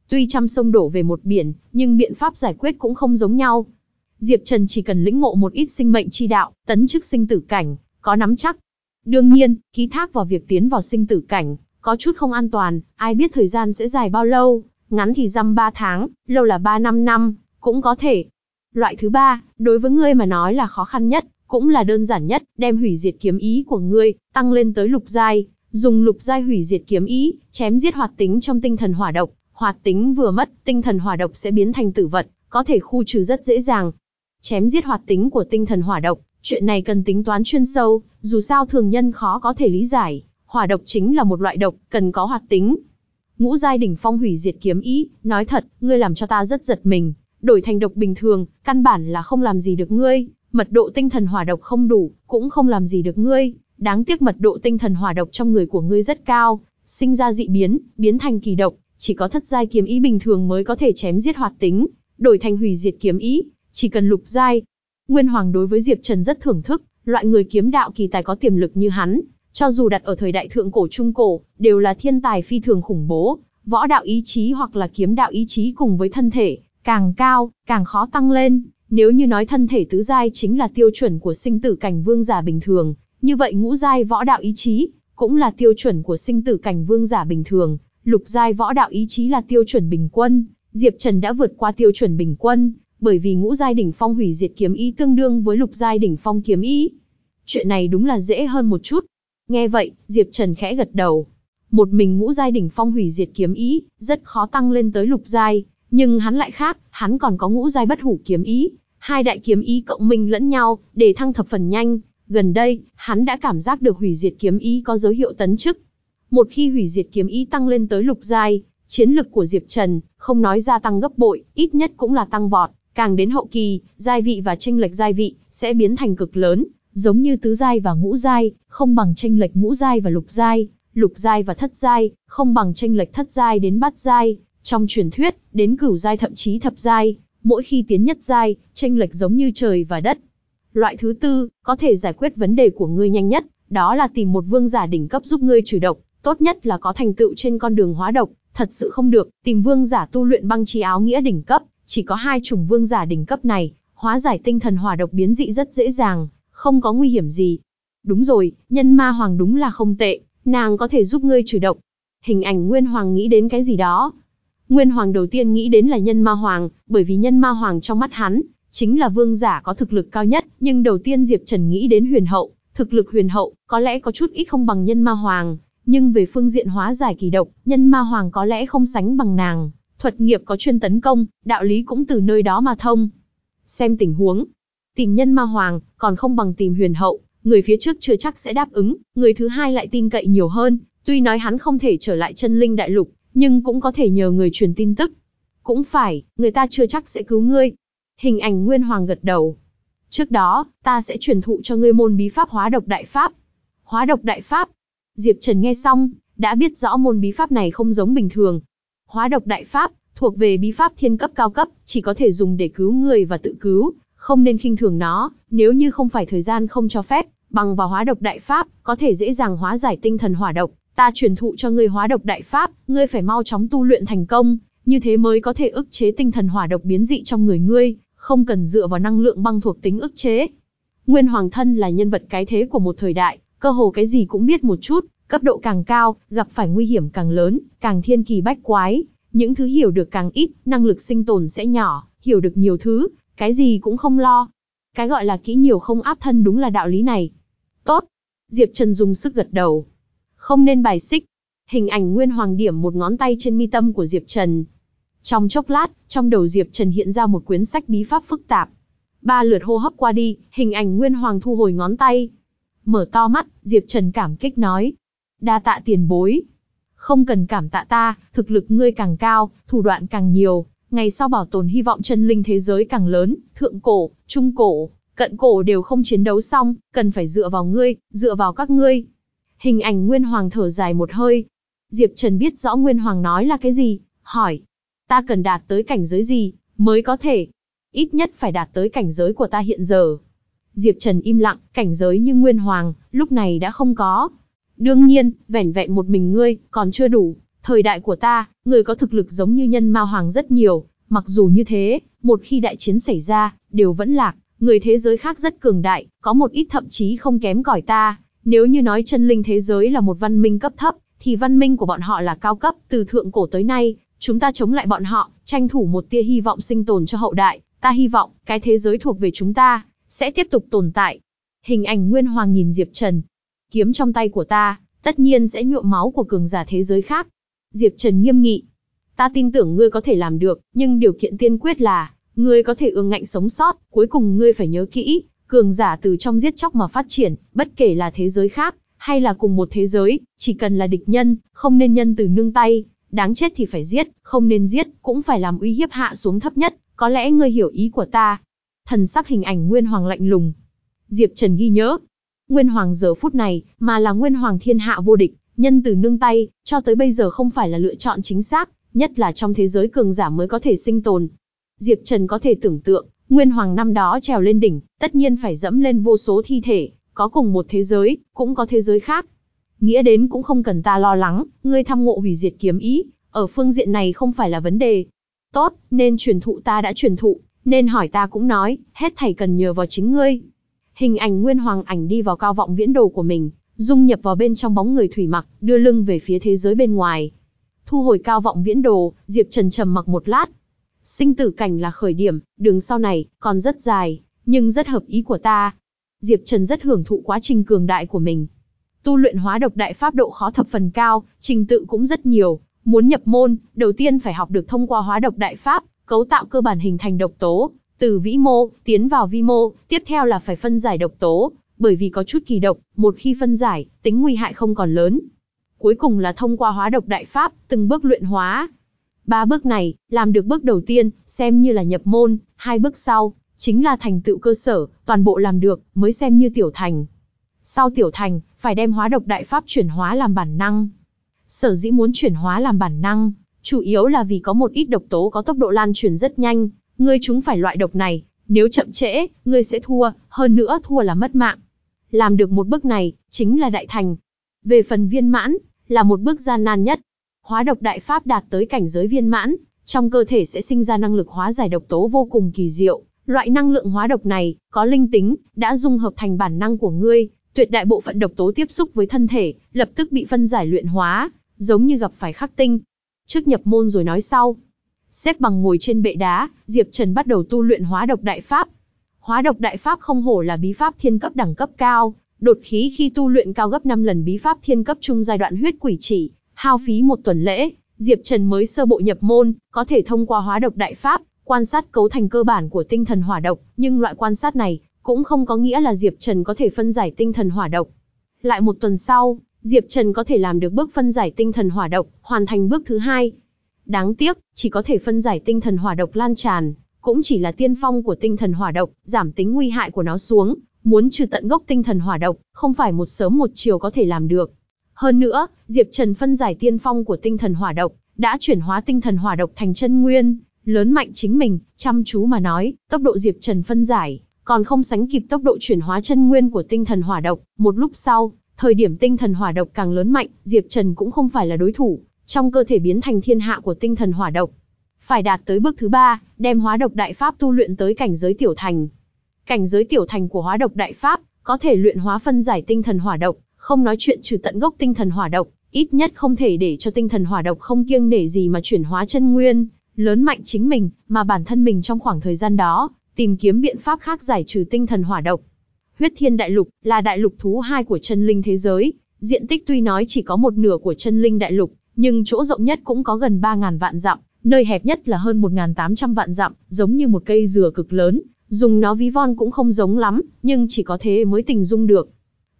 Tuy trăm sông đổ về một biển, nhưng biện pháp giải quyết cũng không giống nhau. Diệp Trần chỉ cần lĩnh ngộ một ít sinh mệnh chi đạo, tấn chức sinh tử cảnh, có nắm chắc. Đương nhiên, ký thác vào việc tiến vào sinh tử cảnh, có chút không an toàn, ai biết thời gian sẽ dài bao lâu, ngắn thì dăm 3 tháng, lâu là 3 năm năm, cũng có thể. Loại thứ ba, đối với ngươi mà nói là khó khăn nhất, cũng là đơn giản nhất, đem hủy diệt kiếm ý của ngươi, tăng lên tới lục giai, dùng lục giai hủy diệt kiếm ý, chém giết hoạt tính trong tinh thần hỏa độc, hoạt tính vừa mất, tinh thần hỏa độc sẽ biến thành tử vật, có thể khu trừ rất dễ dàng. Chém giết hoạt tính của tinh thần hỏa độc, chuyện này cần tính toán chuyên sâu, dù sao thường nhân khó có thể lý giải, hỏa độc chính là một loại độc, cần có hoạt tính. Ngũ giai đỉnh phong hủy diệt kiếm ý, nói thật, ngươi làm cho ta rất giật mình, đổi thành độc bình thường, căn bản là không làm gì được ngươi, mật độ tinh thần hỏa độc không đủ, cũng không làm gì được ngươi, đáng tiếc mật độ tinh thần hỏa độc trong người của ngươi rất cao, sinh ra dị biến, biến thành kỳ độc, chỉ có thất giai kiếm ý bình thường mới có thể chém giết hoạt tính, đổi thành hủy diệt kiếm ý, chỉ cần lục giai. Nguyên Hoàng đối với Diệp Trần rất thưởng thức, loại người kiếm đạo kỳ tài có tiềm lực như hắn, cho dù đặt ở thời đại thượng cổ trung cổ, đều là thiên tài phi thường khủng bố, võ đạo ý chí hoặc là kiếm đạo ý chí cùng với thân thể, càng cao, càng khó tăng lên. Nếu như nói thân thể tứ giai chính là tiêu chuẩn của sinh tử cảnh vương giả bình thường, như vậy ngũ giai võ đạo ý chí cũng là tiêu chuẩn của sinh tử cảnh vương giả bình thường, lục giai võ đạo ý chí là tiêu chuẩn bình quân, Diệp Trần đã vượt qua tiêu chuẩn bình quân, bởi vì ngũ giai đỉnh phong hủy diệt kiếm ý tương đương với lục giai đỉnh phong kiếm ý. Chuyện này đúng là dễ hơn một chút. Nghe vậy, Diệp Trần khẽ gật đầu. Một mình ngũ giai đỉnh phong hủy diệt kiếm ý, rất khó tăng lên tới lục giai, nhưng hắn lại khác, hắn còn có ngũ giai bất hủ kiếm ý, hai đại kiếm ý cộng minh lẫn nhau, để thăng thập phần nhanh. Gần đây, hắn đã cảm giác được hủy diệt kiếm ý có dấu hiệu tấn chức. Một khi hủy diệt kiếm ý tăng lên tới lục giai, chiến lực của Diệp Trần, không nói gia tăng gấp bội, ít nhất cũng là tăng vọt, càng đến hậu kỳ, giai vị và tranh lệch giai vị sẽ biến thành cực lớn, giống như tứ giai và ngũ giai, không bằng tranh lệch ngũ giai và lục giai, lục giai và thất giai, không bằng tranh lệch thất giai đến bát giai, trong truyền thuyết, đến cửu giai thậm chí thập giai, mỗi khi tiến nhất giai, tranh lệch giống như trời và đất. Loại thứ tư, có thể giải quyết vấn đề của ngươi nhanh nhất, đó là tìm một vương giả đỉnh cấp giúp ngươi trừ độc, tốt nhất là có thành tựu trên con đường hóa độc, thật sự không được, tìm vương giả tu luyện băng chi áo nghĩa đỉnh cấp, chỉ có hai chủng vương giả đỉnh cấp này, hóa giải tinh thần hỏa độc biến dị rất dễ dàng, không có nguy hiểm gì. Đúng rồi, nhân ma hoàng đúng là không tệ, nàng có thể giúp ngươi trừ độc. Hình ảnh Nguyên Hoàng nghĩ đến cái gì đó, Nguyên Hoàng đầu tiên nghĩ đến là nhân ma hoàng, bởi vì nhân ma hoàng trong mắt hắn, chính là vương giả có thực lực cao nhất, nhưng đầu tiên Diệp Trần nghĩ đến huyền hậu, thực lực huyền hậu, có lẽ có chút ít không bằng nhân ma hoàng, nhưng về phương diện hóa giải kỳ độc, nhân ma hoàng có lẽ không sánh bằng nàng, thuật nghiệp có chuyên tấn công, đạo lý cũng từ nơi đó mà thông. Xem tình huống, tìm nhân ma hoàng, còn không bằng tìm huyền hậu, người phía trước chưa chắc sẽ đáp ứng, người thứ hai lại tin cậy nhiều hơn, tuy nói hắn không thể trở lại chân linh đại lục, nhưng cũng có thể nhờ người truyền tin tức. Cũng phải, người ta chưa chắc sẽ cứu ngươi. Hình ảnh Nguyên Hoàng gật đầu. Trước đó, ta sẽ truyền thụ cho ngươi môn bí pháp hóa độc đại pháp. Hóa độc đại pháp. Diệp Trần nghe xong, đã biết rõ môn bí pháp này không giống bình thường. Hóa độc đại pháp, thuộc về bí pháp thiên cấp cao cấp, chỉ có thể dùng để cứu người và tự cứu, không nên khinh thường nó, nếu như không phải thời gian không cho phép, bằng vào hóa độc đại pháp, có thể dễ dàng hóa giải tinh thần hỏa độc, Ta truyền thụ cho ngươi hóa độc đại pháp, ngươi phải mau chóng tu luyện thành công, như thế mới có thể ức chế tinh thần hỏa độc biến dị trong người ngươi, không cần dựa vào năng lượng băng thuộc tính ức chế. Nguyên Hoàng thân là nhân vật cái thế của một thời đại, cơ hồ cái gì cũng biết một chút, cấp độ càng cao, gặp phải nguy hiểm càng lớn, càng thiên kỳ bách quái, những thứ hiểu được càng ít, năng lực sinh tồn sẽ nhỏ, hiểu được nhiều thứ, cái gì cũng không lo. Cái gọi là kỹ nhiều không áp thân đúng là đạo lý này. Tốt. Diệp Trần dùng sức gật đầu. Không nên bài xích. Hình ảnh Nguyên Hoàng điểm một ngón tay trên mi tâm của Diệp Trần. Trong chốc lát, trong đầu Diệp Trần hiện ra một quyển sách bí pháp phức tạp. Ba lượt hô hấp qua đi, hình ảnh Nguyên Hoàng thu hồi ngón tay. Mở to mắt, Diệp Trần cảm kích nói. Đa tạ tiền bối. Không cần cảm tạ ta, thực lực ngươi càng cao, thủ đoạn càng nhiều, ngày sau bảo tồn hy vọng chân linh thế giới càng lớn, thượng cổ, trung cổ, cận cổ đều không chiến đấu xong, cần phải dựa vào ngươi, dựa vào các ngươi. Hình ảnh Nguyên Hoàng thở dài một hơi. Diệp Trần biết rõ Nguyên Hoàng nói là cái gì, hỏi. Ta cần đạt tới cảnh giới gì, mới có thể. Ít nhất phải đạt tới cảnh giới của ta hiện giờ. Diệp Trần im lặng, cảnh giới như Nguyên Hoàng, lúc này đã không có. Đương nhiên, vẻn vẹn một mình ngươi, còn chưa đủ. Thời đại của ta, người có thực lực giống như nhân Ma hoàng rất nhiều. Mặc dù như thế, một khi đại chiến xảy ra, đều vẫn lạc. Người thế giới khác rất cường đại, có một ít thậm chí không kém cỏi ta. Nếu như nói chân linh thế giới là một văn minh cấp thấp, thì văn minh của bọn họ là cao cấp, từ thượng cổ tới nay, chúng ta chống lại bọn họ, tranh thủ một tia hy vọng sinh tồn cho hậu đại. Ta hy vọng, cái thế giới thuộc về chúng ta, sẽ tiếp tục tồn tại. Hình ảnh Nguyên Hoàng nhìn Diệp Trần. Kiếm trong tay của ta, tất nhiên sẽ nhuộm máu của cường giả thế giới khác. Diệp Trần nghiêm nghị. Ta tin tưởng ngươi có thể làm được, nhưng điều kiện tiên quyết là, ngươi có thể ương ngạnh sống sót, cuối cùng ngươi phải nhớ kỹ, cường giả từ trong giết chóc mà phát triển, bất kể là thế giới khác, hay là cùng một thế giới, chỉ cần là địch nhân, không nên nhân từ nương tay, đáng chết thì phải giết, không nên giết, cũng phải làm uy hiếp hạ xuống thấp nhất, có lẽ ngươi hiểu ý của ta. Thần sắc hình ảnh Nguyên Hoàng lạnh lùng. Diệp Trần ghi nhớ. Nguyên Hoàng giờ phút này, mà là Nguyên Hoàng thiên hạ vô địch, nhân từ nương tay, cho tới bây giờ không phải là lựa chọn chính xác, nhất là trong thế giới cường giả mới có thể sinh tồn. Diệp Trần có thể tưởng tượng, Nguyên Hoàng năm đó trèo lên đỉnh, tất nhiên phải dẫm lên vô số thi thể, có cùng một thế giới, cũng có thế giới khác. Nghĩa đến cũng không cần ta lo lắng, ngươi tham ngộ hủy diệt kiếm ý, ở phương diện này không phải là vấn đề. Tốt, nên truyền thụ ta đã truyền thụ, nên hỏi ta cũng nói, hết thảy cần nhờ vào chính ngươi. Hình ảnh Nguyên Hoàng ảnh đi vào cao vọng viễn đồ của mình, dung nhập vào bên trong bóng người thủy mặc, đưa lưng về phía thế giới bên ngoài. Thu hồi cao vọng viễn đồ, Diệp Trần trầm mặc một lát. Sinh tử cảnh là khởi điểm, đường sau này, còn rất dài, nhưng rất hợp ý của ta. Diệp Trần rất hưởng thụ quá trình cường đại của mình. Tu luyện hóa độc đại pháp độ khó thập phần cao, trình tự cũng rất nhiều. Muốn nhập môn, đầu tiên phải học được thông qua hóa độc đại pháp, cấu tạo cơ bản hình thành độc tố, từ vĩ mô, tiến vào vi mô, tiếp theo là phải phân giải độc tố, bởi vì có chút kỳ độc, một khi phân giải, tính nguy hại không còn lớn. Cuối cùng là thông qua hóa độc đại pháp, từng bước luyện hóa. Ba bước này, làm được bước đầu tiên, xem như là nhập môn, hai bước sau, chính là thành tựu cơ sở, toàn bộ làm được, mới xem như tiểu thành. Sau tiểu thành, phải đem hóa độc đại pháp chuyển hóa làm bản năng. Sở dĩ muốn chuyển hóa làm bản năng, chủ yếu là vì có một ít độc tố có tốc độ lan truyền rất nhanh, ngươi chúng phải loại độc này, nếu chậm trễ, ngươi sẽ thua, hơn nữa thua là mất mạng. Làm được một bước này, chính là đại thành. Về phần viên mãn, là một bước gian nan nhất. Hóa độc đại pháp đạt tới cảnh giới viên mãn, trong cơ thể sẽ sinh ra năng lực hóa giải độc tố vô cùng kỳ diệu. Loại năng lượng hóa độc này, có linh tính, đã dung hợp thành bản năng của ngươi, tuyệt đại bộ phận độc tố tiếp xúc với thân thể, lập tức bị phân giải luyện hóa, giống như gặp phải khắc tinh. Trước nhập môn rồi nói sau. Xếp bằng ngồi trên bệ đá, Diệp Trần bắt đầu tu luyện hóa độc đại pháp. Hóa độc đại pháp không hổ là bí pháp thiên cấp đẳng cấp cao, đột khí khi tu luyện cao gấp 5 lần bí pháp thiên cấp trung giai đoạn huyết quỷ chỉ, hao phí một tuần lễ, Diệp Trần mới sơ bộ nhập môn, có thể thông qua hóa độc đại pháp, quan sát cấu thành cơ bản của tinh thần hỏa độc, nhưng loại quan sát này cũng không có nghĩa là Diệp Trần có thể phân giải tinh thần hỏa độc. Lại một tuần sau, Diệp Trần có thể làm được bước phân giải tinh thần hỏa độc, hoàn thành bước thứ hai. Đáng tiếc, chỉ có thể phân giải tinh thần hỏa độc lan tràn, cũng chỉ là tiên phong của tinh thần hỏa độc, giảm tính nguy hại của nó xuống, muốn trừ tận gốc tinh thần hỏa độc, không phải một sớm một chiều có thể làm được. Hơn nữa, Diệp Trần phân giải tiên phong của tinh thần hỏa độc, đã chuyển hóa tinh thần hỏa độc thành chân nguyên, lớn mạnh chính mình, chăm chú mà nói, tốc độ Diệp Trần phân giải, còn không sánh kịp tốc độ chuyển hóa chân nguyên của tinh thần hỏa độc. Một lúc sau, thời điểm tinh thần hỏa độc càng lớn mạnh, Diệp Trần cũng không phải là đối thủ, trong cơ thể biến thành thiên hạ của tinh thần hỏa độc. Phải đạt tới bước thứ ba, đem hóa độc đại pháp tu luyện tới cảnh giới tiểu thành. Cảnh giới tiểu thành của hóa độc đại pháp, có thể luyện hóa phân giải tinh thần hỏa độc, không nói chuyện trừ tận gốc tinh thần hỏa độc, ít nhất không thể để cho tinh thần hỏa độc không kiêng nể gì mà chuyển hóa chân nguyên, lớn mạnh chính mình, mà bản thân mình trong khoảng thời gian đó, tìm kiếm biện pháp khác giải trừ tinh thần hỏa độc. Huyết Thiên Đại Lục là đại lục thú hai của chân linh thế giới, diện tích tuy nói chỉ có một nửa của chân linh đại lục, nhưng chỗ rộng nhất cũng có gần 3.000 vạn dặm, nơi hẹp nhất là hơn 1.800 vạn dặm, giống như một cây dừa cực lớn, dùng nó ví von cũng không giống lắm, nhưng chỉ có thế mới tình dung được.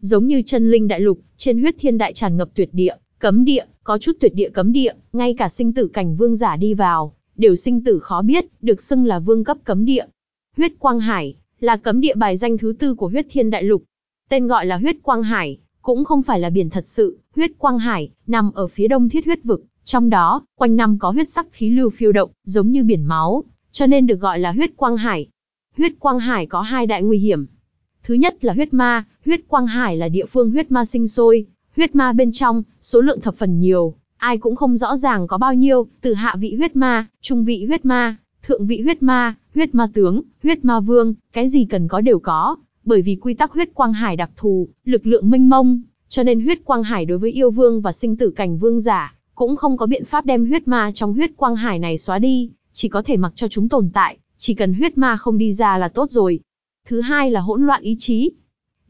Giống như chân linh đại lục, trên huyết thiên đại tràn ngập tuyệt địa, cấm địa, có chút tuyệt địa cấm địa, ngay cả sinh tử cảnh vương giả đi vào, đều sinh tử khó biết, được xưng là vương cấp cấm địa. Huyết Quang Hải, là cấm địa bài danh thứ tư của huyết thiên đại lục. Tên gọi là huyết Quang Hải, cũng không phải là biển thật sự, huyết Quang Hải, nằm ở phía đông thiết huyết vực, trong đó, quanh năm có huyết sắc khí lưu phiêu động, giống như biển máu, cho nên được gọi là huyết Quang Hải. Huyết Quang Hải có hai đại nguy hiểm. Thứ nhất là huyết ma, huyết Quang Hải là địa phương huyết ma sinh sôi, huyết ma bên trong, số lượng thập phần nhiều, ai cũng không rõ ràng có bao nhiêu, từ hạ vị huyết ma, trung vị huyết ma, thượng vị huyết ma, huyết ma tướng, huyết ma vương, cái gì cần có đều có, bởi vì quy tắc huyết quang hải đặc thù, lực lượng mênh mông, cho nên huyết quang hải đối với yêu vương và sinh tử cảnh vương giả, cũng không có biện pháp đem huyết ma trong huyết quang hải này xóa đi, chỉ có thể mặc cho chúng tồn tại, chỉ cần huyết ma không đi ra là tốt rồi. Thứ hai là hỗn loạn ý chí.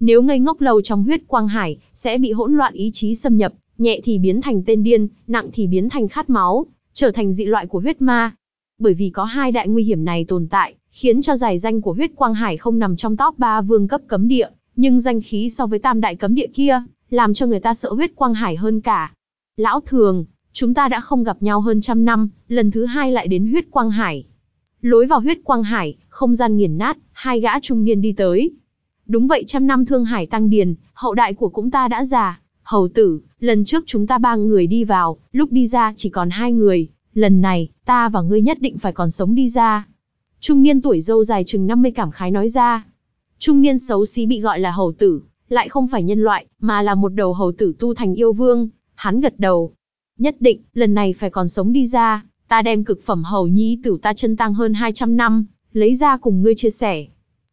Nếu ngây ngốc lâu trong huyết quang hải, sẽ bị hỗn loạn ý chí xâm nhập, nhẹ thì biến thành tên điên, nặng thì biến thành khát máu, trở thành dị loại của huyết ma. Bởi vì có hai đại nguy hiểm này tồn tại, khiến cho giải danh của huyết quang hải không nằm trong top 3 vương cấp cấm địa, nhưng danh khí so với tam đại cấm địa kia, làm cho người ta sợ huyết quang hải hơn cả. Lão thường, chúng ta đã không gặp nhau hơn trăm năm, lần thứ hai lại đến huyết quang hải. Lối vào huyết quang hải, không gian nghiền nát, hai gã trung niên đi tới. Đúng vậy trăm năm thương hải tăng điền, hậu đại của cũng ta đã già. Hầu tử, lần trước chúng ta ba người đi vào, lúc đi ra chỉ còn hai người. Lần này, ta và ngươi nhất định phải còn sống đi ra. Trung niên tuổi dâu dài chừng 50 cảm khái nói ra. Trung niên xấu xí bị gọi là hầu tử, lại không phải nhân loại, mà là một đầu hầu tử tu thành yêu vương. Hắn gật đầu. Nhất định, lần này phải còn sống đi ra, ta đem cực phẩm hầu nhi tử ta chân tăng hơn 200 năm, lấy ra cùng ngươi chia sẻ.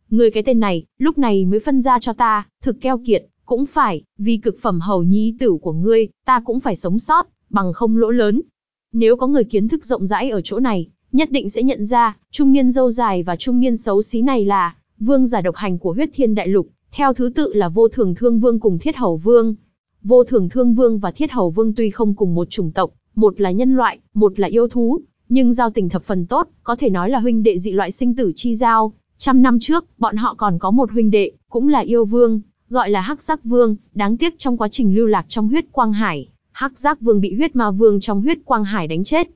Ngươi cái tên này, lúc này mới phân ra cho ta, thực keo kiệt, cũng phải, vì cực phẩm hầu nhi tử của ngươi, ta cũng phải sống sót, bằng không lỗ lớn. Nếu có người kiến thức rộng rãi ở chỗ này, nhất định sẽ nhận ra, trung niên dâu dài và trung niên xấu xí này là vương giả độc hành của huyết thiên đại lục, theo thứ tự là vô thường thương vương cùng thiết hầu vương. Vô thường thương vương và thiết hầu vương tuy không cùng một chủng tộc, một là nhân loại, một là yêu thú, nhưng giao tình thập phần tốt, có thể nói là huynh đệ dị loại sinh tử chi giao. Trăm năm trước, bọn họ còn có một huynh đệ, cũng là yêu vương, gọi là Hắc Giác Vương, đáng tiếc trong quá trình lưu lạc trong huyết quang hải, Hắc Giác Vương bị huyết ma vương trong huyết quang hải đánh chết.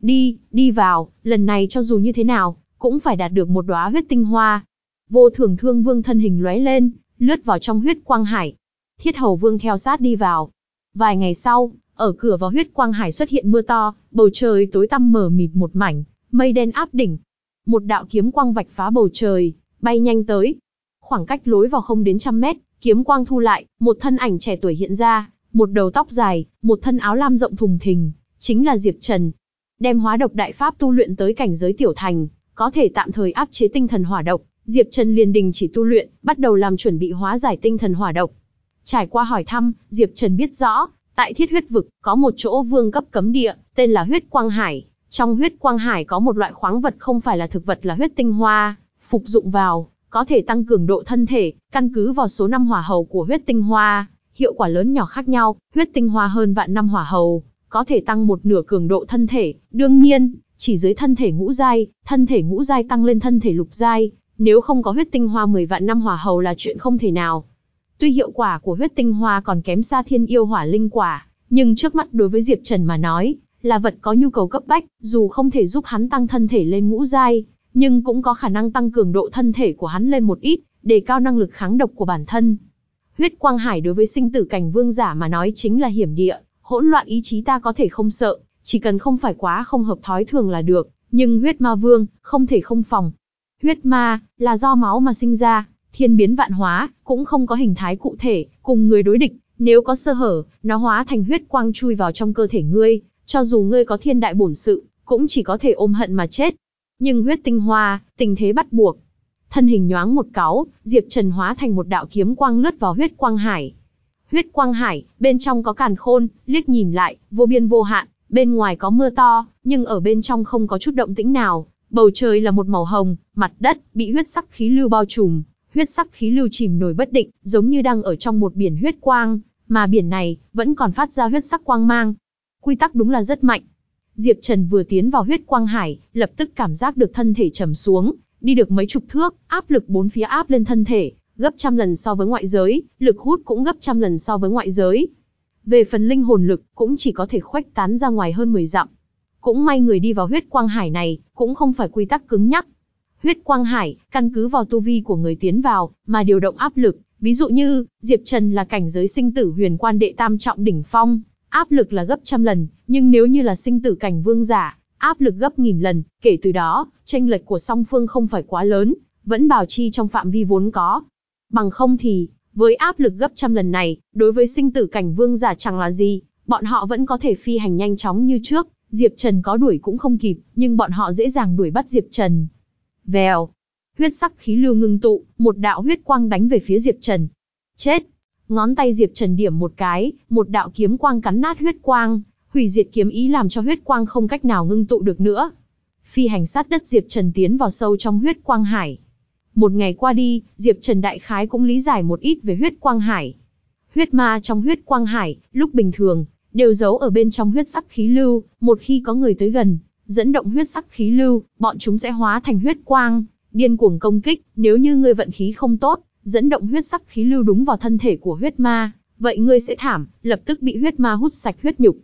Đi, đi vào, lần này cho dù như thế nào, cũng phải đạt được một đóa huyết tinh hoa. Vô Thường Thương Vương thân hình lóe lên, lướt vào trong huyết quang hải. Thiết Hầu Vương theo sát đi vào. Vài ngày sau, ở cửa vào huyết quang hải xuất hiện mưa to, bầu trời tối tăm mờ mịt một mảnh, mây đen áp đỉnh. Một đạo kiếm quang vạch phá bầu trời, bay nhanh tới. Khoảng cách lối vào không đến trăm mét, kiếm quang thu lại, một thân ảnh trẻ tuổi hiện ra, một đầu tóc dài, một thân áo lam rộng thùng thình, chính là Diệp Trần. Đem hóa độc đại pháp tu luyện tới cảnh giới tiểu thành, có thể tạm thời áp chế tinh thần hỏa độc, Diệp Trần liền đình chỉ tu luyện, bắt đầu làm chuẩn bị hóa giải tinh thần hỏa độc. Trải qua hỏi thăm, Diệp Trần biết rõ, tại Thiết Huyết vực có một chỗ vương cấp cấm địa, tên là Huyết Quang Hải. Trong Huyết Quang Hải có một loại khoáng vật không phải là thực vật là huyết tinh hoa, phục dụng vào, có thể tăng cường độ thân thể, căn cứ vào số năm hỏa hầu của huyết tinh hoa, hiệu quả lớn nhỏ khác nhau, huyết tinh hoa hơn vạn năm hỏa hầu, có thể tăng một nửa cường độ thân thể, đương nhiên, chỉ dưới thân thể ngũ giai, thân thể ngũ giai tăng lên thân thể lục giai, nếu không có huyết tinh hoa 10 vạn năm hỏa hầu là chuyện không thể nào. Tuy hiệu quả của huyết tinh hoa còn kém xa thiên yêu hỏa linh quả, nhưng trước mắt đối với Diệp Trần mà nói, là vật có nhu cầu cấp bách, dù không thể giúp hắn tăng thân thể lên ngũ giai, nhưng cũng có khả năng tăng cường độ thân thể của hắn lên một ít, đề cao năng lực kháng độc của bản thân. Huyết quang hải đối với sinh tử cảnh vương giả mà nói chính là hiểm địa, hỗn loạn ý chí ta có thể không sợ, chỉ cần không phải quá không hợp thói thường là được, nhưng huyết ma vương, không thể không phòng. Huyết ma, là do máu mà sinh ra, thiên biến vạn hóa, cũng không có hình thái cụ thể, cùng người đối địch, nếu có sơ hở, nó hóa thành huyết quang chui vào trong cơ thể ngươi, cho dù ngươi có thiên đại bổn sự, cũng chỉ có thể ôm hận mà chết. Nhưng huyết tinh hoa, tình thế bắt buộc. Thân hình nhoáng một cáo, Diệp Trần hóa thành một đạo kiếm quang lướt vào huyết quang hải. Huyết quang hải, bên trong có càn khôn, liếc nhìn lại, vô biên vô hạn, bên ngoài có mưa to, nhưng ở bên trong không có chút động tĩnh nào, bầu trời là một màu hồng, mặt đất bị huyết sắc khí lưu bao trùm, huyết sắc khí lưu chìm nổi bất định, giống như đang ở trong một biển huyết quang, mà biển này vẫn còn phát ra huyết sắc quang mang. Quy tắc đúng là rất mạnh. Diệp Trần vừa tiến vào huyết quang hải, lập tức cảm giác được thân thể trầm xuống, đi được mấy chục thước, áp lực bốn phía áp lên thân thể, gấp trăm lần so với ngoại giới, lực hút cũng gấp trăm lần so với ngoại giới. Về phần linh hồn lực, cũng chỉ có thể khuếch tán ra ngoài hơn 10 dặm. Cũng may người đi vào huyết quang hải này, cũng không phải quy tắc cứng nhắc. Huyết quang hải, căn cứ vào tu vi của người tiến vào, mà điều động áp lực. Ví dụ như, Diệp Trần là cảnh giới sinh tử huyền quan đệ tam trọng đỉnh phong, áp lực là gấp trăm lần, nhưng nếu như là sinh tử cảnh vương giả, áp lực gấp nghìn lần, kể từ đó, tranh lệch của song phương không phải quá lớn, vẫn bảo chi trong phạm vi vốn có. Bằng không thì, với áp lực gấp trăm lần này, đối với sinh tử cảnh vương giả chẳng là gì, bọn họ vẫn có thể phi hành nhanh chóng như trước, Diệp Trần có đuổi cũng không kịp, nhưng bọn họ dễ dàng đuổi bắt Diệp Trần. Vèo, huyết sắc khí lưu ngưng tụ, một đạo huyết quang đánh về phía Diệp Trần. Chết! Ngón tay Diệp Trần điểm một cái, một đạo kiếm quang cắn nát huyết quang, hủy diệt kiếm ý làm cho huyết quang không cách nào ngưng tụ được nữa. Phi hành sát đất Diệp Trần tiến vào sâu trong huyết quang hải. Một ngày qua đi, Diệp Trần đại khái cũng lý giải một ít về huyết quang hải. Huyết ma trong huyết quang hải, lúc bình thường, đều giấu ở bên trong huyết sắc khí lưu, một khi có người tới gần, dẫn động huyết sắc khí lưu, bọn chúng sẽ hóa thành huyết quang, điên cuồng công kích, nếu như ngươi vận khí không tốt, dẫn động huyết sắc khí lưu đúng vào thân thể của huyết ma, vậy ngươi sẽ thảm, lập tức bị huyết ma hút sạch huyết nhục.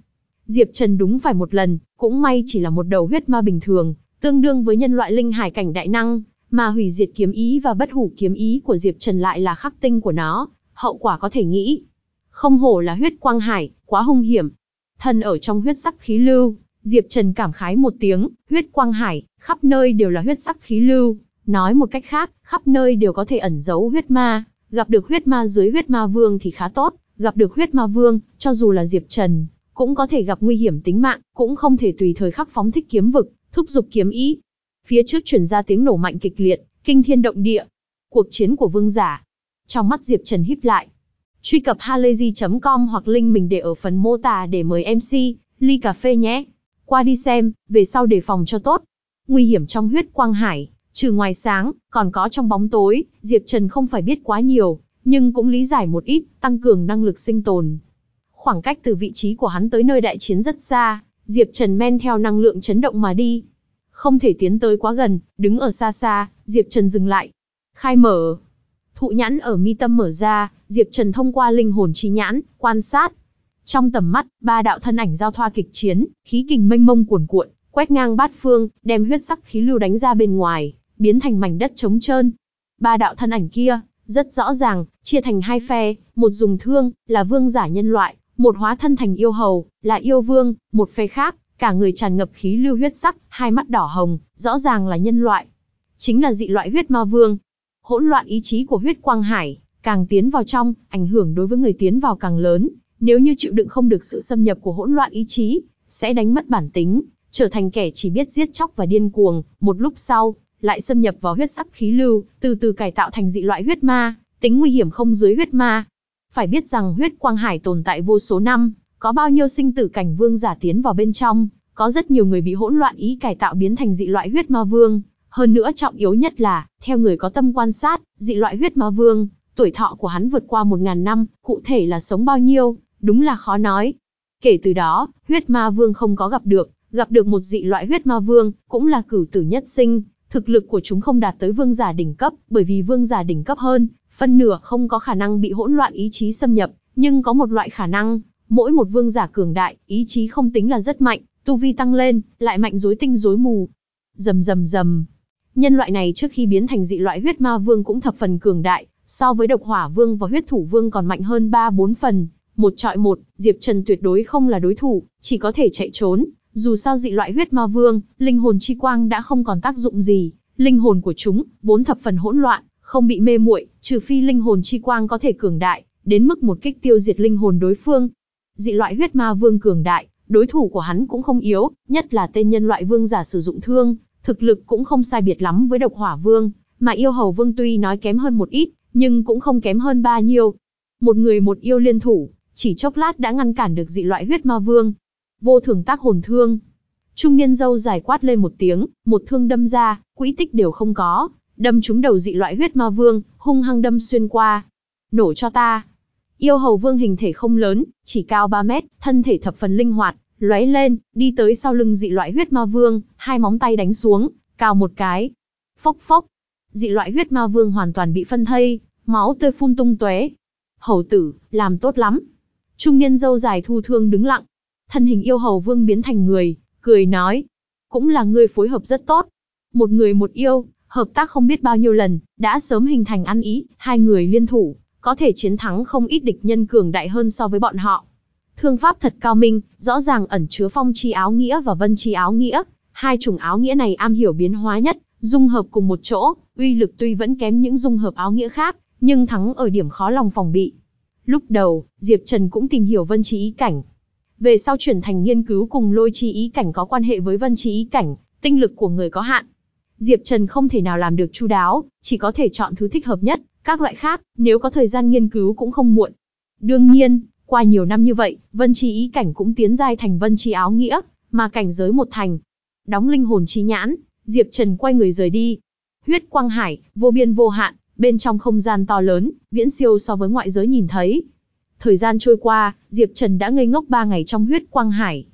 Diệp Trần đúng phải một lần, cũng may chỉ là một đầu huyết ma bình thường, tương đương với nhân loại linh hải cảnh đại năng, mà hủy diệt kiếm ý và bất hủ kiếm ý của Diệp Trần lại là khắc tinh của nó, hậu quả có thể nghĩ. Không hổ là huyết quang hải, quá hung hiểm. Thân ở trong huyết sắc khí lưu, Diệp Trần cảm khái một tiếng, huyết quang hải, khắp nơi đều là huyết sắc khí lưu. Nói một cách khác, khắp nơi đều có thể ẩn giấu huyết ma, gặp được huyết ma dưới huyết ma vương thì khá tốt, gặp được huyết ma vương, cho dù là Diệp Trần, cũng có thể gặp nguy hiểm tính mạng, cũng không thể tùy thời khắc phóng thích kiếm vực, thúc giục kiếm ý. Phía trước truyền ra tiếng nổ mạnh kịch liệt, kinh thiên động địa. Cuộc chiến của vương giả. Trong mắt Diệp Trần híp lại. Truy cập halayzi.com hoặc link mình để ở phần mô tả để mời MC, ly cà phê nhé. Qua đi xem, về sau đề phòng cho tốt. Nguy hiểm trong huyết quang hải, trừ ngoài sáng, còn có trong bóng tối, Diệp Trần không phải biết quá nhiều, nhưng cũng lý giải một ít, tăng cường năng lực sinh tồn. Khoảng cách từ vị trí của hắn tới nơi đại chiến rất xa, Diệp Trần men theo năng lượng chấn động mà đi. Không thể tiến tới quá gần, đứng ở xa xa, Diệp Trần dừng lại. Khai mở. Thụ nhãn ở mi tâm mở ra, Diệp Trần thông qua linh hồn chi nhãn, quan sát. Trong tầm mắt, ba đạo thân ảnh giao thoa kịch chiến, khí kình mênh mông cuồn cuộn, quét ngang bát phương, đem huyết sắc khí lưu đánh ra bên ngoài, biến thành mảnh đất trống trơn. Ba đạo thân ảnh kia, rất rõ ràng, chia thành hai phe, một dùng thương, là vương giả nhân loại, một hóa thân thành yêu hầu, là yêu vương, một phe khác, cả người tràn ngập khí lưu huyết sắc, hai mắt đỏ hồng, rõ ràng là nhân loại. Chính là dị loại huyết ma vương. Hỗn loạn ý chí của huyết quang hải, càng tiến vào trong, ảnh hưởng đối với người tiến vào càng lớn, nếu như chịu đựng không được sự xâm nhập của hỗn loạn ý chí, sẽ đánh mất bản tính, trở thành kẻ chỉ biết giết chóc và điên cuồng, một lúc sau, lại xâm nhập vào huyết sắc khí lưu, từ từ cải tạo thành dị loại huyết ma, tính nguy hiểm không dưới huyết ma. Phải biết rằng huyết quang hải tồn tại vô số năm, có bao nhiêu sinh tử cảnh vương giả tiến vào bên trong, có rất nhiều người bị hỗn loạn ý cải tạo biến thành dị loại huyết ma vương. Hơn nữa trọng yếu nhất là, theo người có tâm quan sát, dị loại huyết ma vương, tuổi thọ của hắn vượt qua một ngàn năm, cụ thể là sống bao nhiêu, đúng là khó nói. Kể từ đó, huyết ma vương không có gặp được, gặp được một dị loại huyết ma vương, cũng là cửu tử nhất sinh, thực lực của chúng không đạt tới vương giả đỉnh cấp, bởi vì vương giả đỉnh cấp hơn, phân nửa không có khả năng bị hỗn loạn ý chí xâm nhập, nhưng có một loại khả năng, mỗi một vương giả cường đại, ý chí không tính là rất mạnh, tu vi tăng lên, lại mạnh rối tinh rối mù. Rầm rầm rầm. Nhân loại này trước khi biến thành dị loại huyết ma vương cũng thập phần cường đại, so với độc hỏa vương và huyết thủ vương còn mạnh hơn 3-4 phần. Một trọi một, Diệp Trần tuyệt đối không là đối thủ, chỉ có thể chạy trốn. Dù sao dị loại huyết ma vương, linh hồn chi quang đã không còn tác dụng gì, linh hồn của chúng, vốn thập phần hỗn loạn, không bị mê muội, trừ phi linh hồn chi quang có thể cường đại, đến mức một kích tiêu diệt linh hồn đối phương. Dị loại huyết ma vương cường đại, đối thủ của hắn cũng không yếu, nhất là tên nhân loại vương giả sử dụng thương, thực lực cũng không sai biệt lắm với độc hỏa vương, mà yêu hầu vương tuy nói kém hơn một ít, nhưng cũng không kém hơn ba nhiêu. Một người một yêu liên thủ, chỉ chốc lát đã ngăn cản được dị loại huyết ma vương. Vô thường tác hồn thương. Trung niên dâu dài quát lên một tiếng, một thương đâm ra, quỹ tích đều không có, đâm trúng đầu dị loại huyết ma vương, hung hăng đâm xuyên qua. Nổ cho ta. Yêu hầu vương hình thể không lớn, chỉ cao 3 mét, thân thể thập phần linh hoạt, lóe lên, đi tới sau lưng dị loại huyết ma vương, hai móng tay đánh xuống, cào một cái. Phốc phốc. Dị loại huyết ma vương hoàn toàn bị phân thây, máu tươi phun tung tóe. Hầu tử, làm tốt lắm. Trung niên dâu dài thu thương đứng lặng. Thân hình yêu hầu vương biến thành người, cười nói. Cũng là người phối hợp rất tốt. Một người một yêu, hợp tác không biết bao nhiêu lần, đã sớm hình thành ăn ý, hai người liên thủ, có thể chiến thắng không ít địch nhân cường đại hơn so với bọn họ. Thương pháp thật cao minh, rõ ràng ẩn chứa phong chi áo nghĩa và vân chi áo nghĩa, hai chủng áo nghĩa này am hiểu biến hóa nhất, dung hợp cùng một chỗ, uy lực tuy vẫn kém những dung hợp áo nghĩa khác, nhưng thắng ở điểm khó lòng phòng bị. Lúc đầu, Diệp Trần cũng tìm hiểu vân trí ý cảnh. Về sau chuyển thành nghiên cứu cùng lôi trí ý cảnh có quan hệ với vân trí ý cảnh, tinh lực của người có hạn. Diệp Trần không thể nào làm được chu đáo, chỉ có thể chọn thứ thích hợp nhất, các loại khác, nếu có thời gian nghiên cứu cũng không muộn. Đương nhiên, qua nhiều năm như vậy, vân trí ý cảnh cũng tiến giai thành vân trí áo nghĩa, mà cảnh giới một thành. Đóng linh hồn trí nhãn, Diệp Trần quay người rời đi. Huyết quang hải, vô biên vô hạn, bên trong không gian to lớn, viễn siêu so với ngoại giới nhìn thấy. Thời gian trôi qua, Diệp Trần đã ngây ngốc 3 ngày trong huyết quang hải.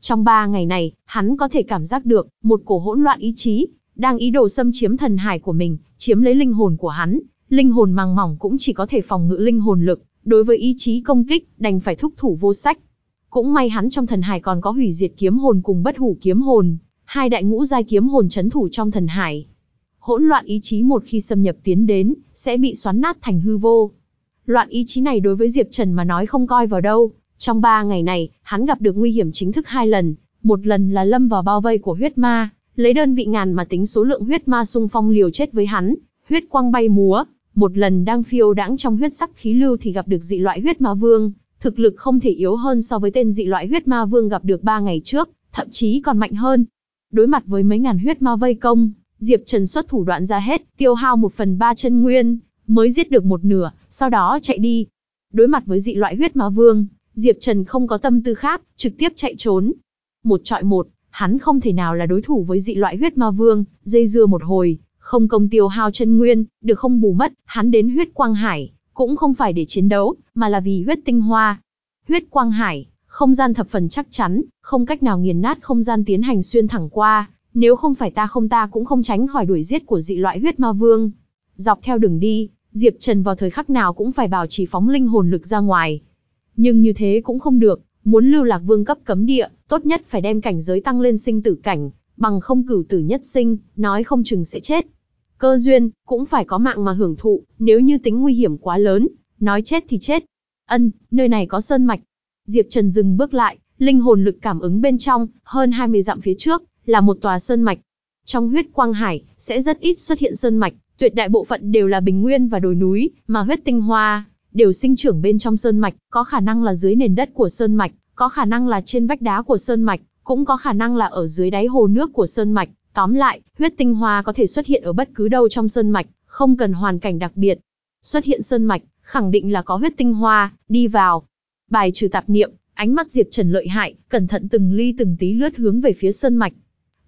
Trong 3 ngày này, hắn có thể cảm giác được, một cổ hỗn loạn ý chí, đang ý đồ xâm chiếm thần hải của mình, chiếm lấy linh hồn của hắn. Linh hồn màng mỏng cũng chỉ có thể phòng ngự linh hồn lực, đối với ý chí công kích, đành phải thúc thủ vô sách. Cũng may hắn trong thần hải còn có hủy diệt kiếm hồn cùng bất hủ kiếm hồn, hai đại ngũ giai kiếm hồn chấn thủ trong thần hải. Hỗn loạn ý chí một khi xâm nhập tiến đến, sẽ bị xoắn nát thành hư vô. Loạn ý chí này đối với Diệp Trần mà nói không coi vào đâu. Trong ba ngày này, hắn gặp được nguy hiểm chính thức hai lần. Một lần là lâm vào bao vây của huyết ma, lấy đơn vị ngàn mà tính số lượng huyết ma xung phong liều chết với hắn, huyết quang bay múa. Một lần đang phiêu đãng trong huyết sắc khí lưu thì gặp được dị loại huyết ma vương, thực lực không thể yếu hơn so với tên dị loại huyết ma vương gặp được ba ngày trước, thậm chí còn mạnh hơn. Đối mặt với mấy ngàn huyết ma vây công, Diệp Trần xuất thủ đoạn ra hết, tiêu hao một phần ba chân nguyên, mới giết được một nửa, sau đó chạy đi. Đối mặt với dị loại huyết ma vương, Diệp Trần không có tâm tư khác, trực tiếp chạy trốn. Một trọi một, hắn không thể nào là đối thủ với dị loại huyết ma vương, dây dưa một hồi, không công tiêu hao chân nguyên, được không bù mất, hắn đến huyết quang hải, cũng không phải để chiến đấu, mà là vì huyết tinh hoa. Huyết quang hải, không gian thập phần chắc chắn, không cách nào nghiền nát không gian tiến hành xuyên thẳng qua, nếu không phải ta không ta cũng không tránh khỏi đuổi giết của dị loại huyết ma vương. Dọc theo đường đi, Diệp Trần vào thời khắc nào cũng phải bảo trì phóng linh hồn lực ra ngoài. Nhưng như thế cũng không được, muốn lưu lạc vương cấp cấm địa, tốt nhất phải đem cảnh giới tăng lên sinh tử cảnh, bằng không cửu tử nhất sinh, nói không chừng sẽ chết. Cơ duyên, cũng phải có mạng mà hưởng thụ, nếu như tính nguy hiểm quá lớn, nói chết thì chết. Ân, nơi này có sơn mạch. Diệp Trần dừng bước lại, linh hồn lực cảm ứng bên trong, hơn 20 dặm phía trước, là một tòa sơn mạch. Trong huyết quang hải, sẽ rất ít xuất hiện sơn mạch, tuyệt đại bộ phận đều là bình nguyên và đồi núi, mà huyết tinh hoa, đều sinh trưởng bên trong sơn mạch, có khả năng là dưới nền đất của sơn mạch, có khả năng là trên vách đá của sơn mạch, cũng có khả năng là ở dưới đáy hồ nước của sơn mạch. Tóm lại, huyết tinh hoa có thể xuất hiện ở bất cứ đâu trong sơn mạch, không cần hoàn cảnh đặc biệt. Xuất hiện sơn mạch, khẳng định là có huyết tinh hoa, đi vào. Bài trừ tạp niệm, ánh mắt Diệp Trần lợi hại, cẩn thận từng ly từng tí lướt hướng về phía sơn mạch.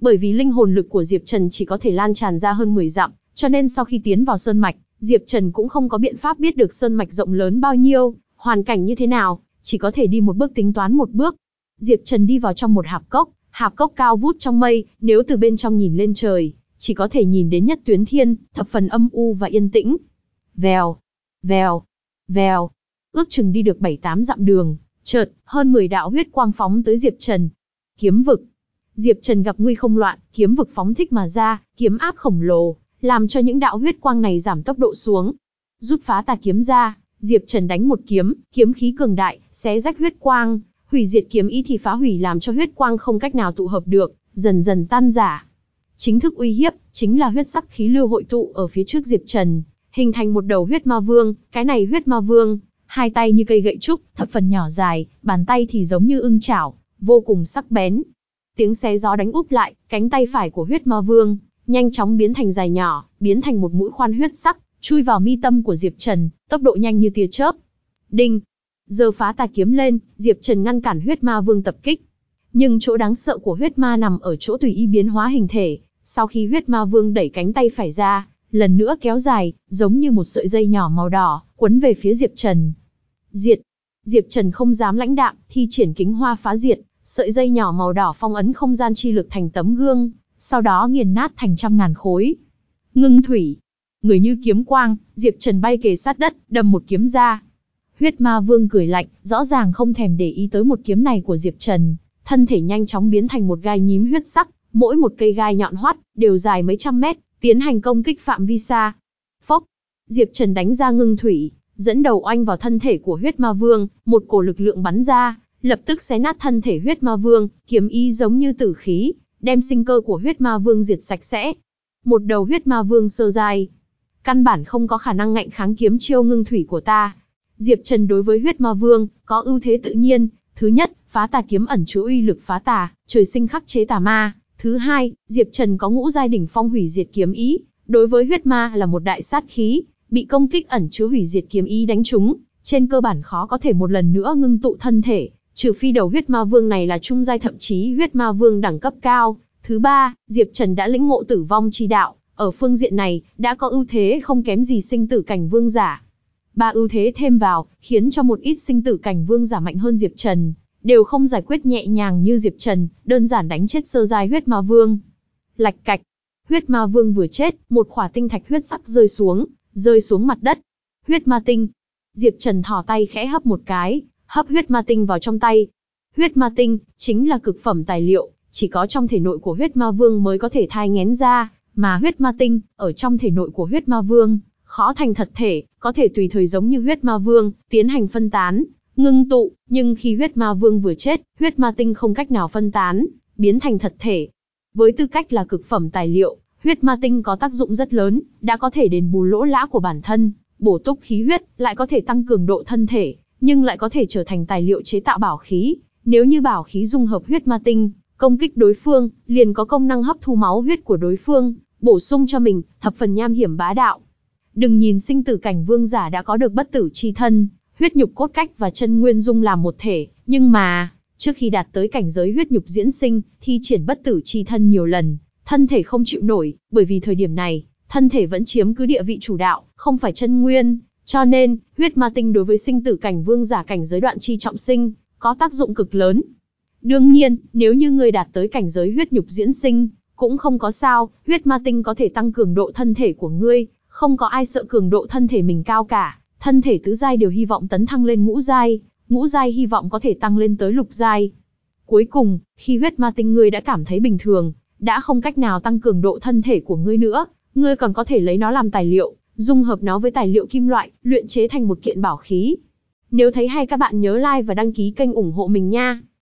Bởi vì linh hồn lực của Diệp Trần chỉ có thể lan tràn ra hơn 10 dặm, cho nên sau khi tiến vào sơn mạch, Diệp Trần cũng không có biện pháp biết được sơn mạch rộng lớn bao nhiêu, hoàn cảnh như thế nào, chỉ có thể đi một bước tính toán một bước. Diệp Trần đi vào trong một hạp cốc, hạp cốc cao vút trong mây, nếu từ bên trong nhìn lên trời, chỉ có thể nhìn đến nhất tuyến thiên, thập phần âm u và yên tĩnh. Vèo, vèo, vèo, ước chừng đi được 7-8 dặm đường, chợt, hơn 10 đạo huyết quang phóng tới Diệp Trần. Kiếm vực. Diệp Trần gặp nguy không loạn, kiếm vực phóng thích mà ra, kiếm áp khổng lồ, làm cho những đạo huyết quang này giảm tốc độ xuống. Rút phá tà kiếm ra, Diệp Trần đánh một kiếm, kiếm khí cường đại, xé rách huyết quang, hủy diệt kiếm ý thì phá hủy làm cho huyết quang không cách nào tụ hợp được, dần dần tan giả. Chính thức uy hiếp, chính là huyết sắc khí lưu hội tụ ở phía trước Diệp Trần, hình thành một đầu huyết ma vương, cái này huyết ma vương, hai tay như cây gậy trúc, thập phần nhỏ dài, bàn tay thì giống như ưng chảo, vô cùng sắc bén. Tiếng xé gió đánh úp lại, cánh tay phải của huyết ma vương, nhanh chóng biến thành dài nhỏ, biến thành một mũi khoan huyết sắc, chui vào mi tâm của Diệp Trần, tốc độ nhanh như tia chớp. Đinh. Giờ phá tà kiếm lên, Diệp Trần ngăn cản huyết ma vương tập kích. Nhưng chỗ đáng sợ của huyết ma nằm ở chỗ tùy ý biến hóa hình thể, sau khi huyết ma vương đẩy cánh tay phải ra, lần nữa kéo dài, giống như một sợi dây nhỏ màu đỏ, quấn về phía Diệp Trần. Diệt. Diệp Trần không dám lãnh đạm, thi triển kính hoa phá diệt, sợi dây nhỏ màu đỏ phong ấn không gian chi lực thành tấm gương, sau đó nghiền nát thành trăm ngàn khối. Ngưng thủy. Người như kiếm quang, Diệp Trần bay kề sát đất, đâm một kiếm ra. Huyết ma vương cười lạnh, rõ ràng không thèm để ý tới một kiếm này của Diệp Trần, thân thể nhanh chóng biến thành một gai nhím huyết sắc, mỗi một cây gai nhọn hoắt, đều dài mấy trăm mét, tiến hành công kích phạm vi xa. Phốc, Diệp Trần đánh ra ngưng thủy, dẫn đầu oanh vào thân thể của huyết ma vương, một cổ lực lượng bắn ra, lập tức xé nát thân thể huyết ma vương, kiếm ý giống như tử khí, đem sinh cơ của huyết ma vương diệt sạch sẽ. Một đầu huyết ma vương sơ dài, căn bản không có khả năng ngạnh kháng kiếm chiêu ngưng thủy của ta. Diệp Trần đối với huyết ma vương, có ưu thế tự nhiên, thứ nhất, phá tà kiếm ẩn chứa uy lực phá tà, trời sinh khắc chế tà ma. Thứ hai, Diệp Trần có ngũ giai đỉnh phong hủy diệt kiếm ý, đối với huyết ma là một đại sát khí, bị công kích ẩn chứa hủy diệt kiếm ý đánh trúng, trên cơ bản khó có thể một lần nữa ngưng tụ thân thể, trừ phi đầu huyết ma vương này là trung giai thậm chí huyết ma vương đẳng cấp cao. Thứ ba, Diệp Trần đã lĩnh ngộ tử vong chi đạo, ở phương diện này, đã có ưu thế không kém gì sinh tử cảnh vương giả. Ba ưu thế thêm vào, khiến cho một ít sinh tử cảnh vương giả mạnh hơn Diệp Trần, đều không giải quyết nhẹ nhàng như Diệp Trần, đơn giản đánh chết sơ giai huyết ma vương. Lạch cạch, huyết ma vương vừa chết, một khỏa tinh thạch huyết sắc rơi xuống, rơi xuống mặt đất. Huyết ma tinh. Diệp Trần thỏ tay khẽ hấp một cái, hấp huyết ma tinh vào trong tay. Huyết ma tinh, chính là cực phẩm tài liệu, chỉ có trong thể nội của huyết ma vương mới có thể thai ngén ra, mà huyết ma tinh, ở trong thể nội của huyết ma vương, khó thành thật thể, có thể tùy thời giống như huyết ma vương, tiến hành phân tán, ngưng tụ, nhưng khi huyết ma vương vừa chết, huyết ma tinh không cách nào phân tán, biến thành thật thể. Với tư cách là cực phẩm tài liệu, huyết ma tinh có tác dụng rất lớn, đã có thể đền bù lỗ lã của bản thân, bổ túc khí huyết, lại có thể tăng cường độ thân thể, nhưng lại có thể trở thành tài liệu chế tạo bảo khí. Nếu như bảo khí dung hợp huyết ma tinh, công kích đối phương, liền có công năng hấp thu máu huyết của đối phương, bổ sung cho mình, thập phần nham hiểm bá đạo. Đừng nhìn sinh tử cảnh vương giả đã có được bất tử chi thân, huyết nhục cốt cách và chân nguyên dung làm một thể, nhưng mà, trước khi đạt tới cảnh giới huyết nhục diễn sinh, thi triển bất tử chi thân nhiều lần, thân thể không chịu nổi, bởi vì thời điểm này, thân thể vẫn chiếm cứ địa vị chủ đạo, không phải chân nguyên, cho nên, huyết ma tinh đối với sinh tử cảnh vương giả cảnh giới đoạn chi trọng sinh, có tác dụng cực lớn. Đương nhiên, nếu như ngươi đạt tới cảnh giới huyết nhục diễn sinh, cũng không có sao, huyết ma tinh có thể tăng cường độ thân thể của ngươi, không có ai sợ cường độ thân thể mình cao cả, thân thể tứ giai đều hy vọng tấn thăng lên ngũ giai, ngũ giai hy vọng có thể tăng lên tới lục giai. Cuối cùng, khi huyết ma tinh ngươi đã cảm thấy bình thường, đã không cách nào tăng cường độ thân thể của ngươi nữa, ngươi còn có thể lấy nó làm tài liệu, dung hợp nó với tài liệu kim loại, luyện chế thành một kiện bảo khí. Nếu thấy hay các bạn nhớ like và đăng ký kênh ủng hộ mình nha.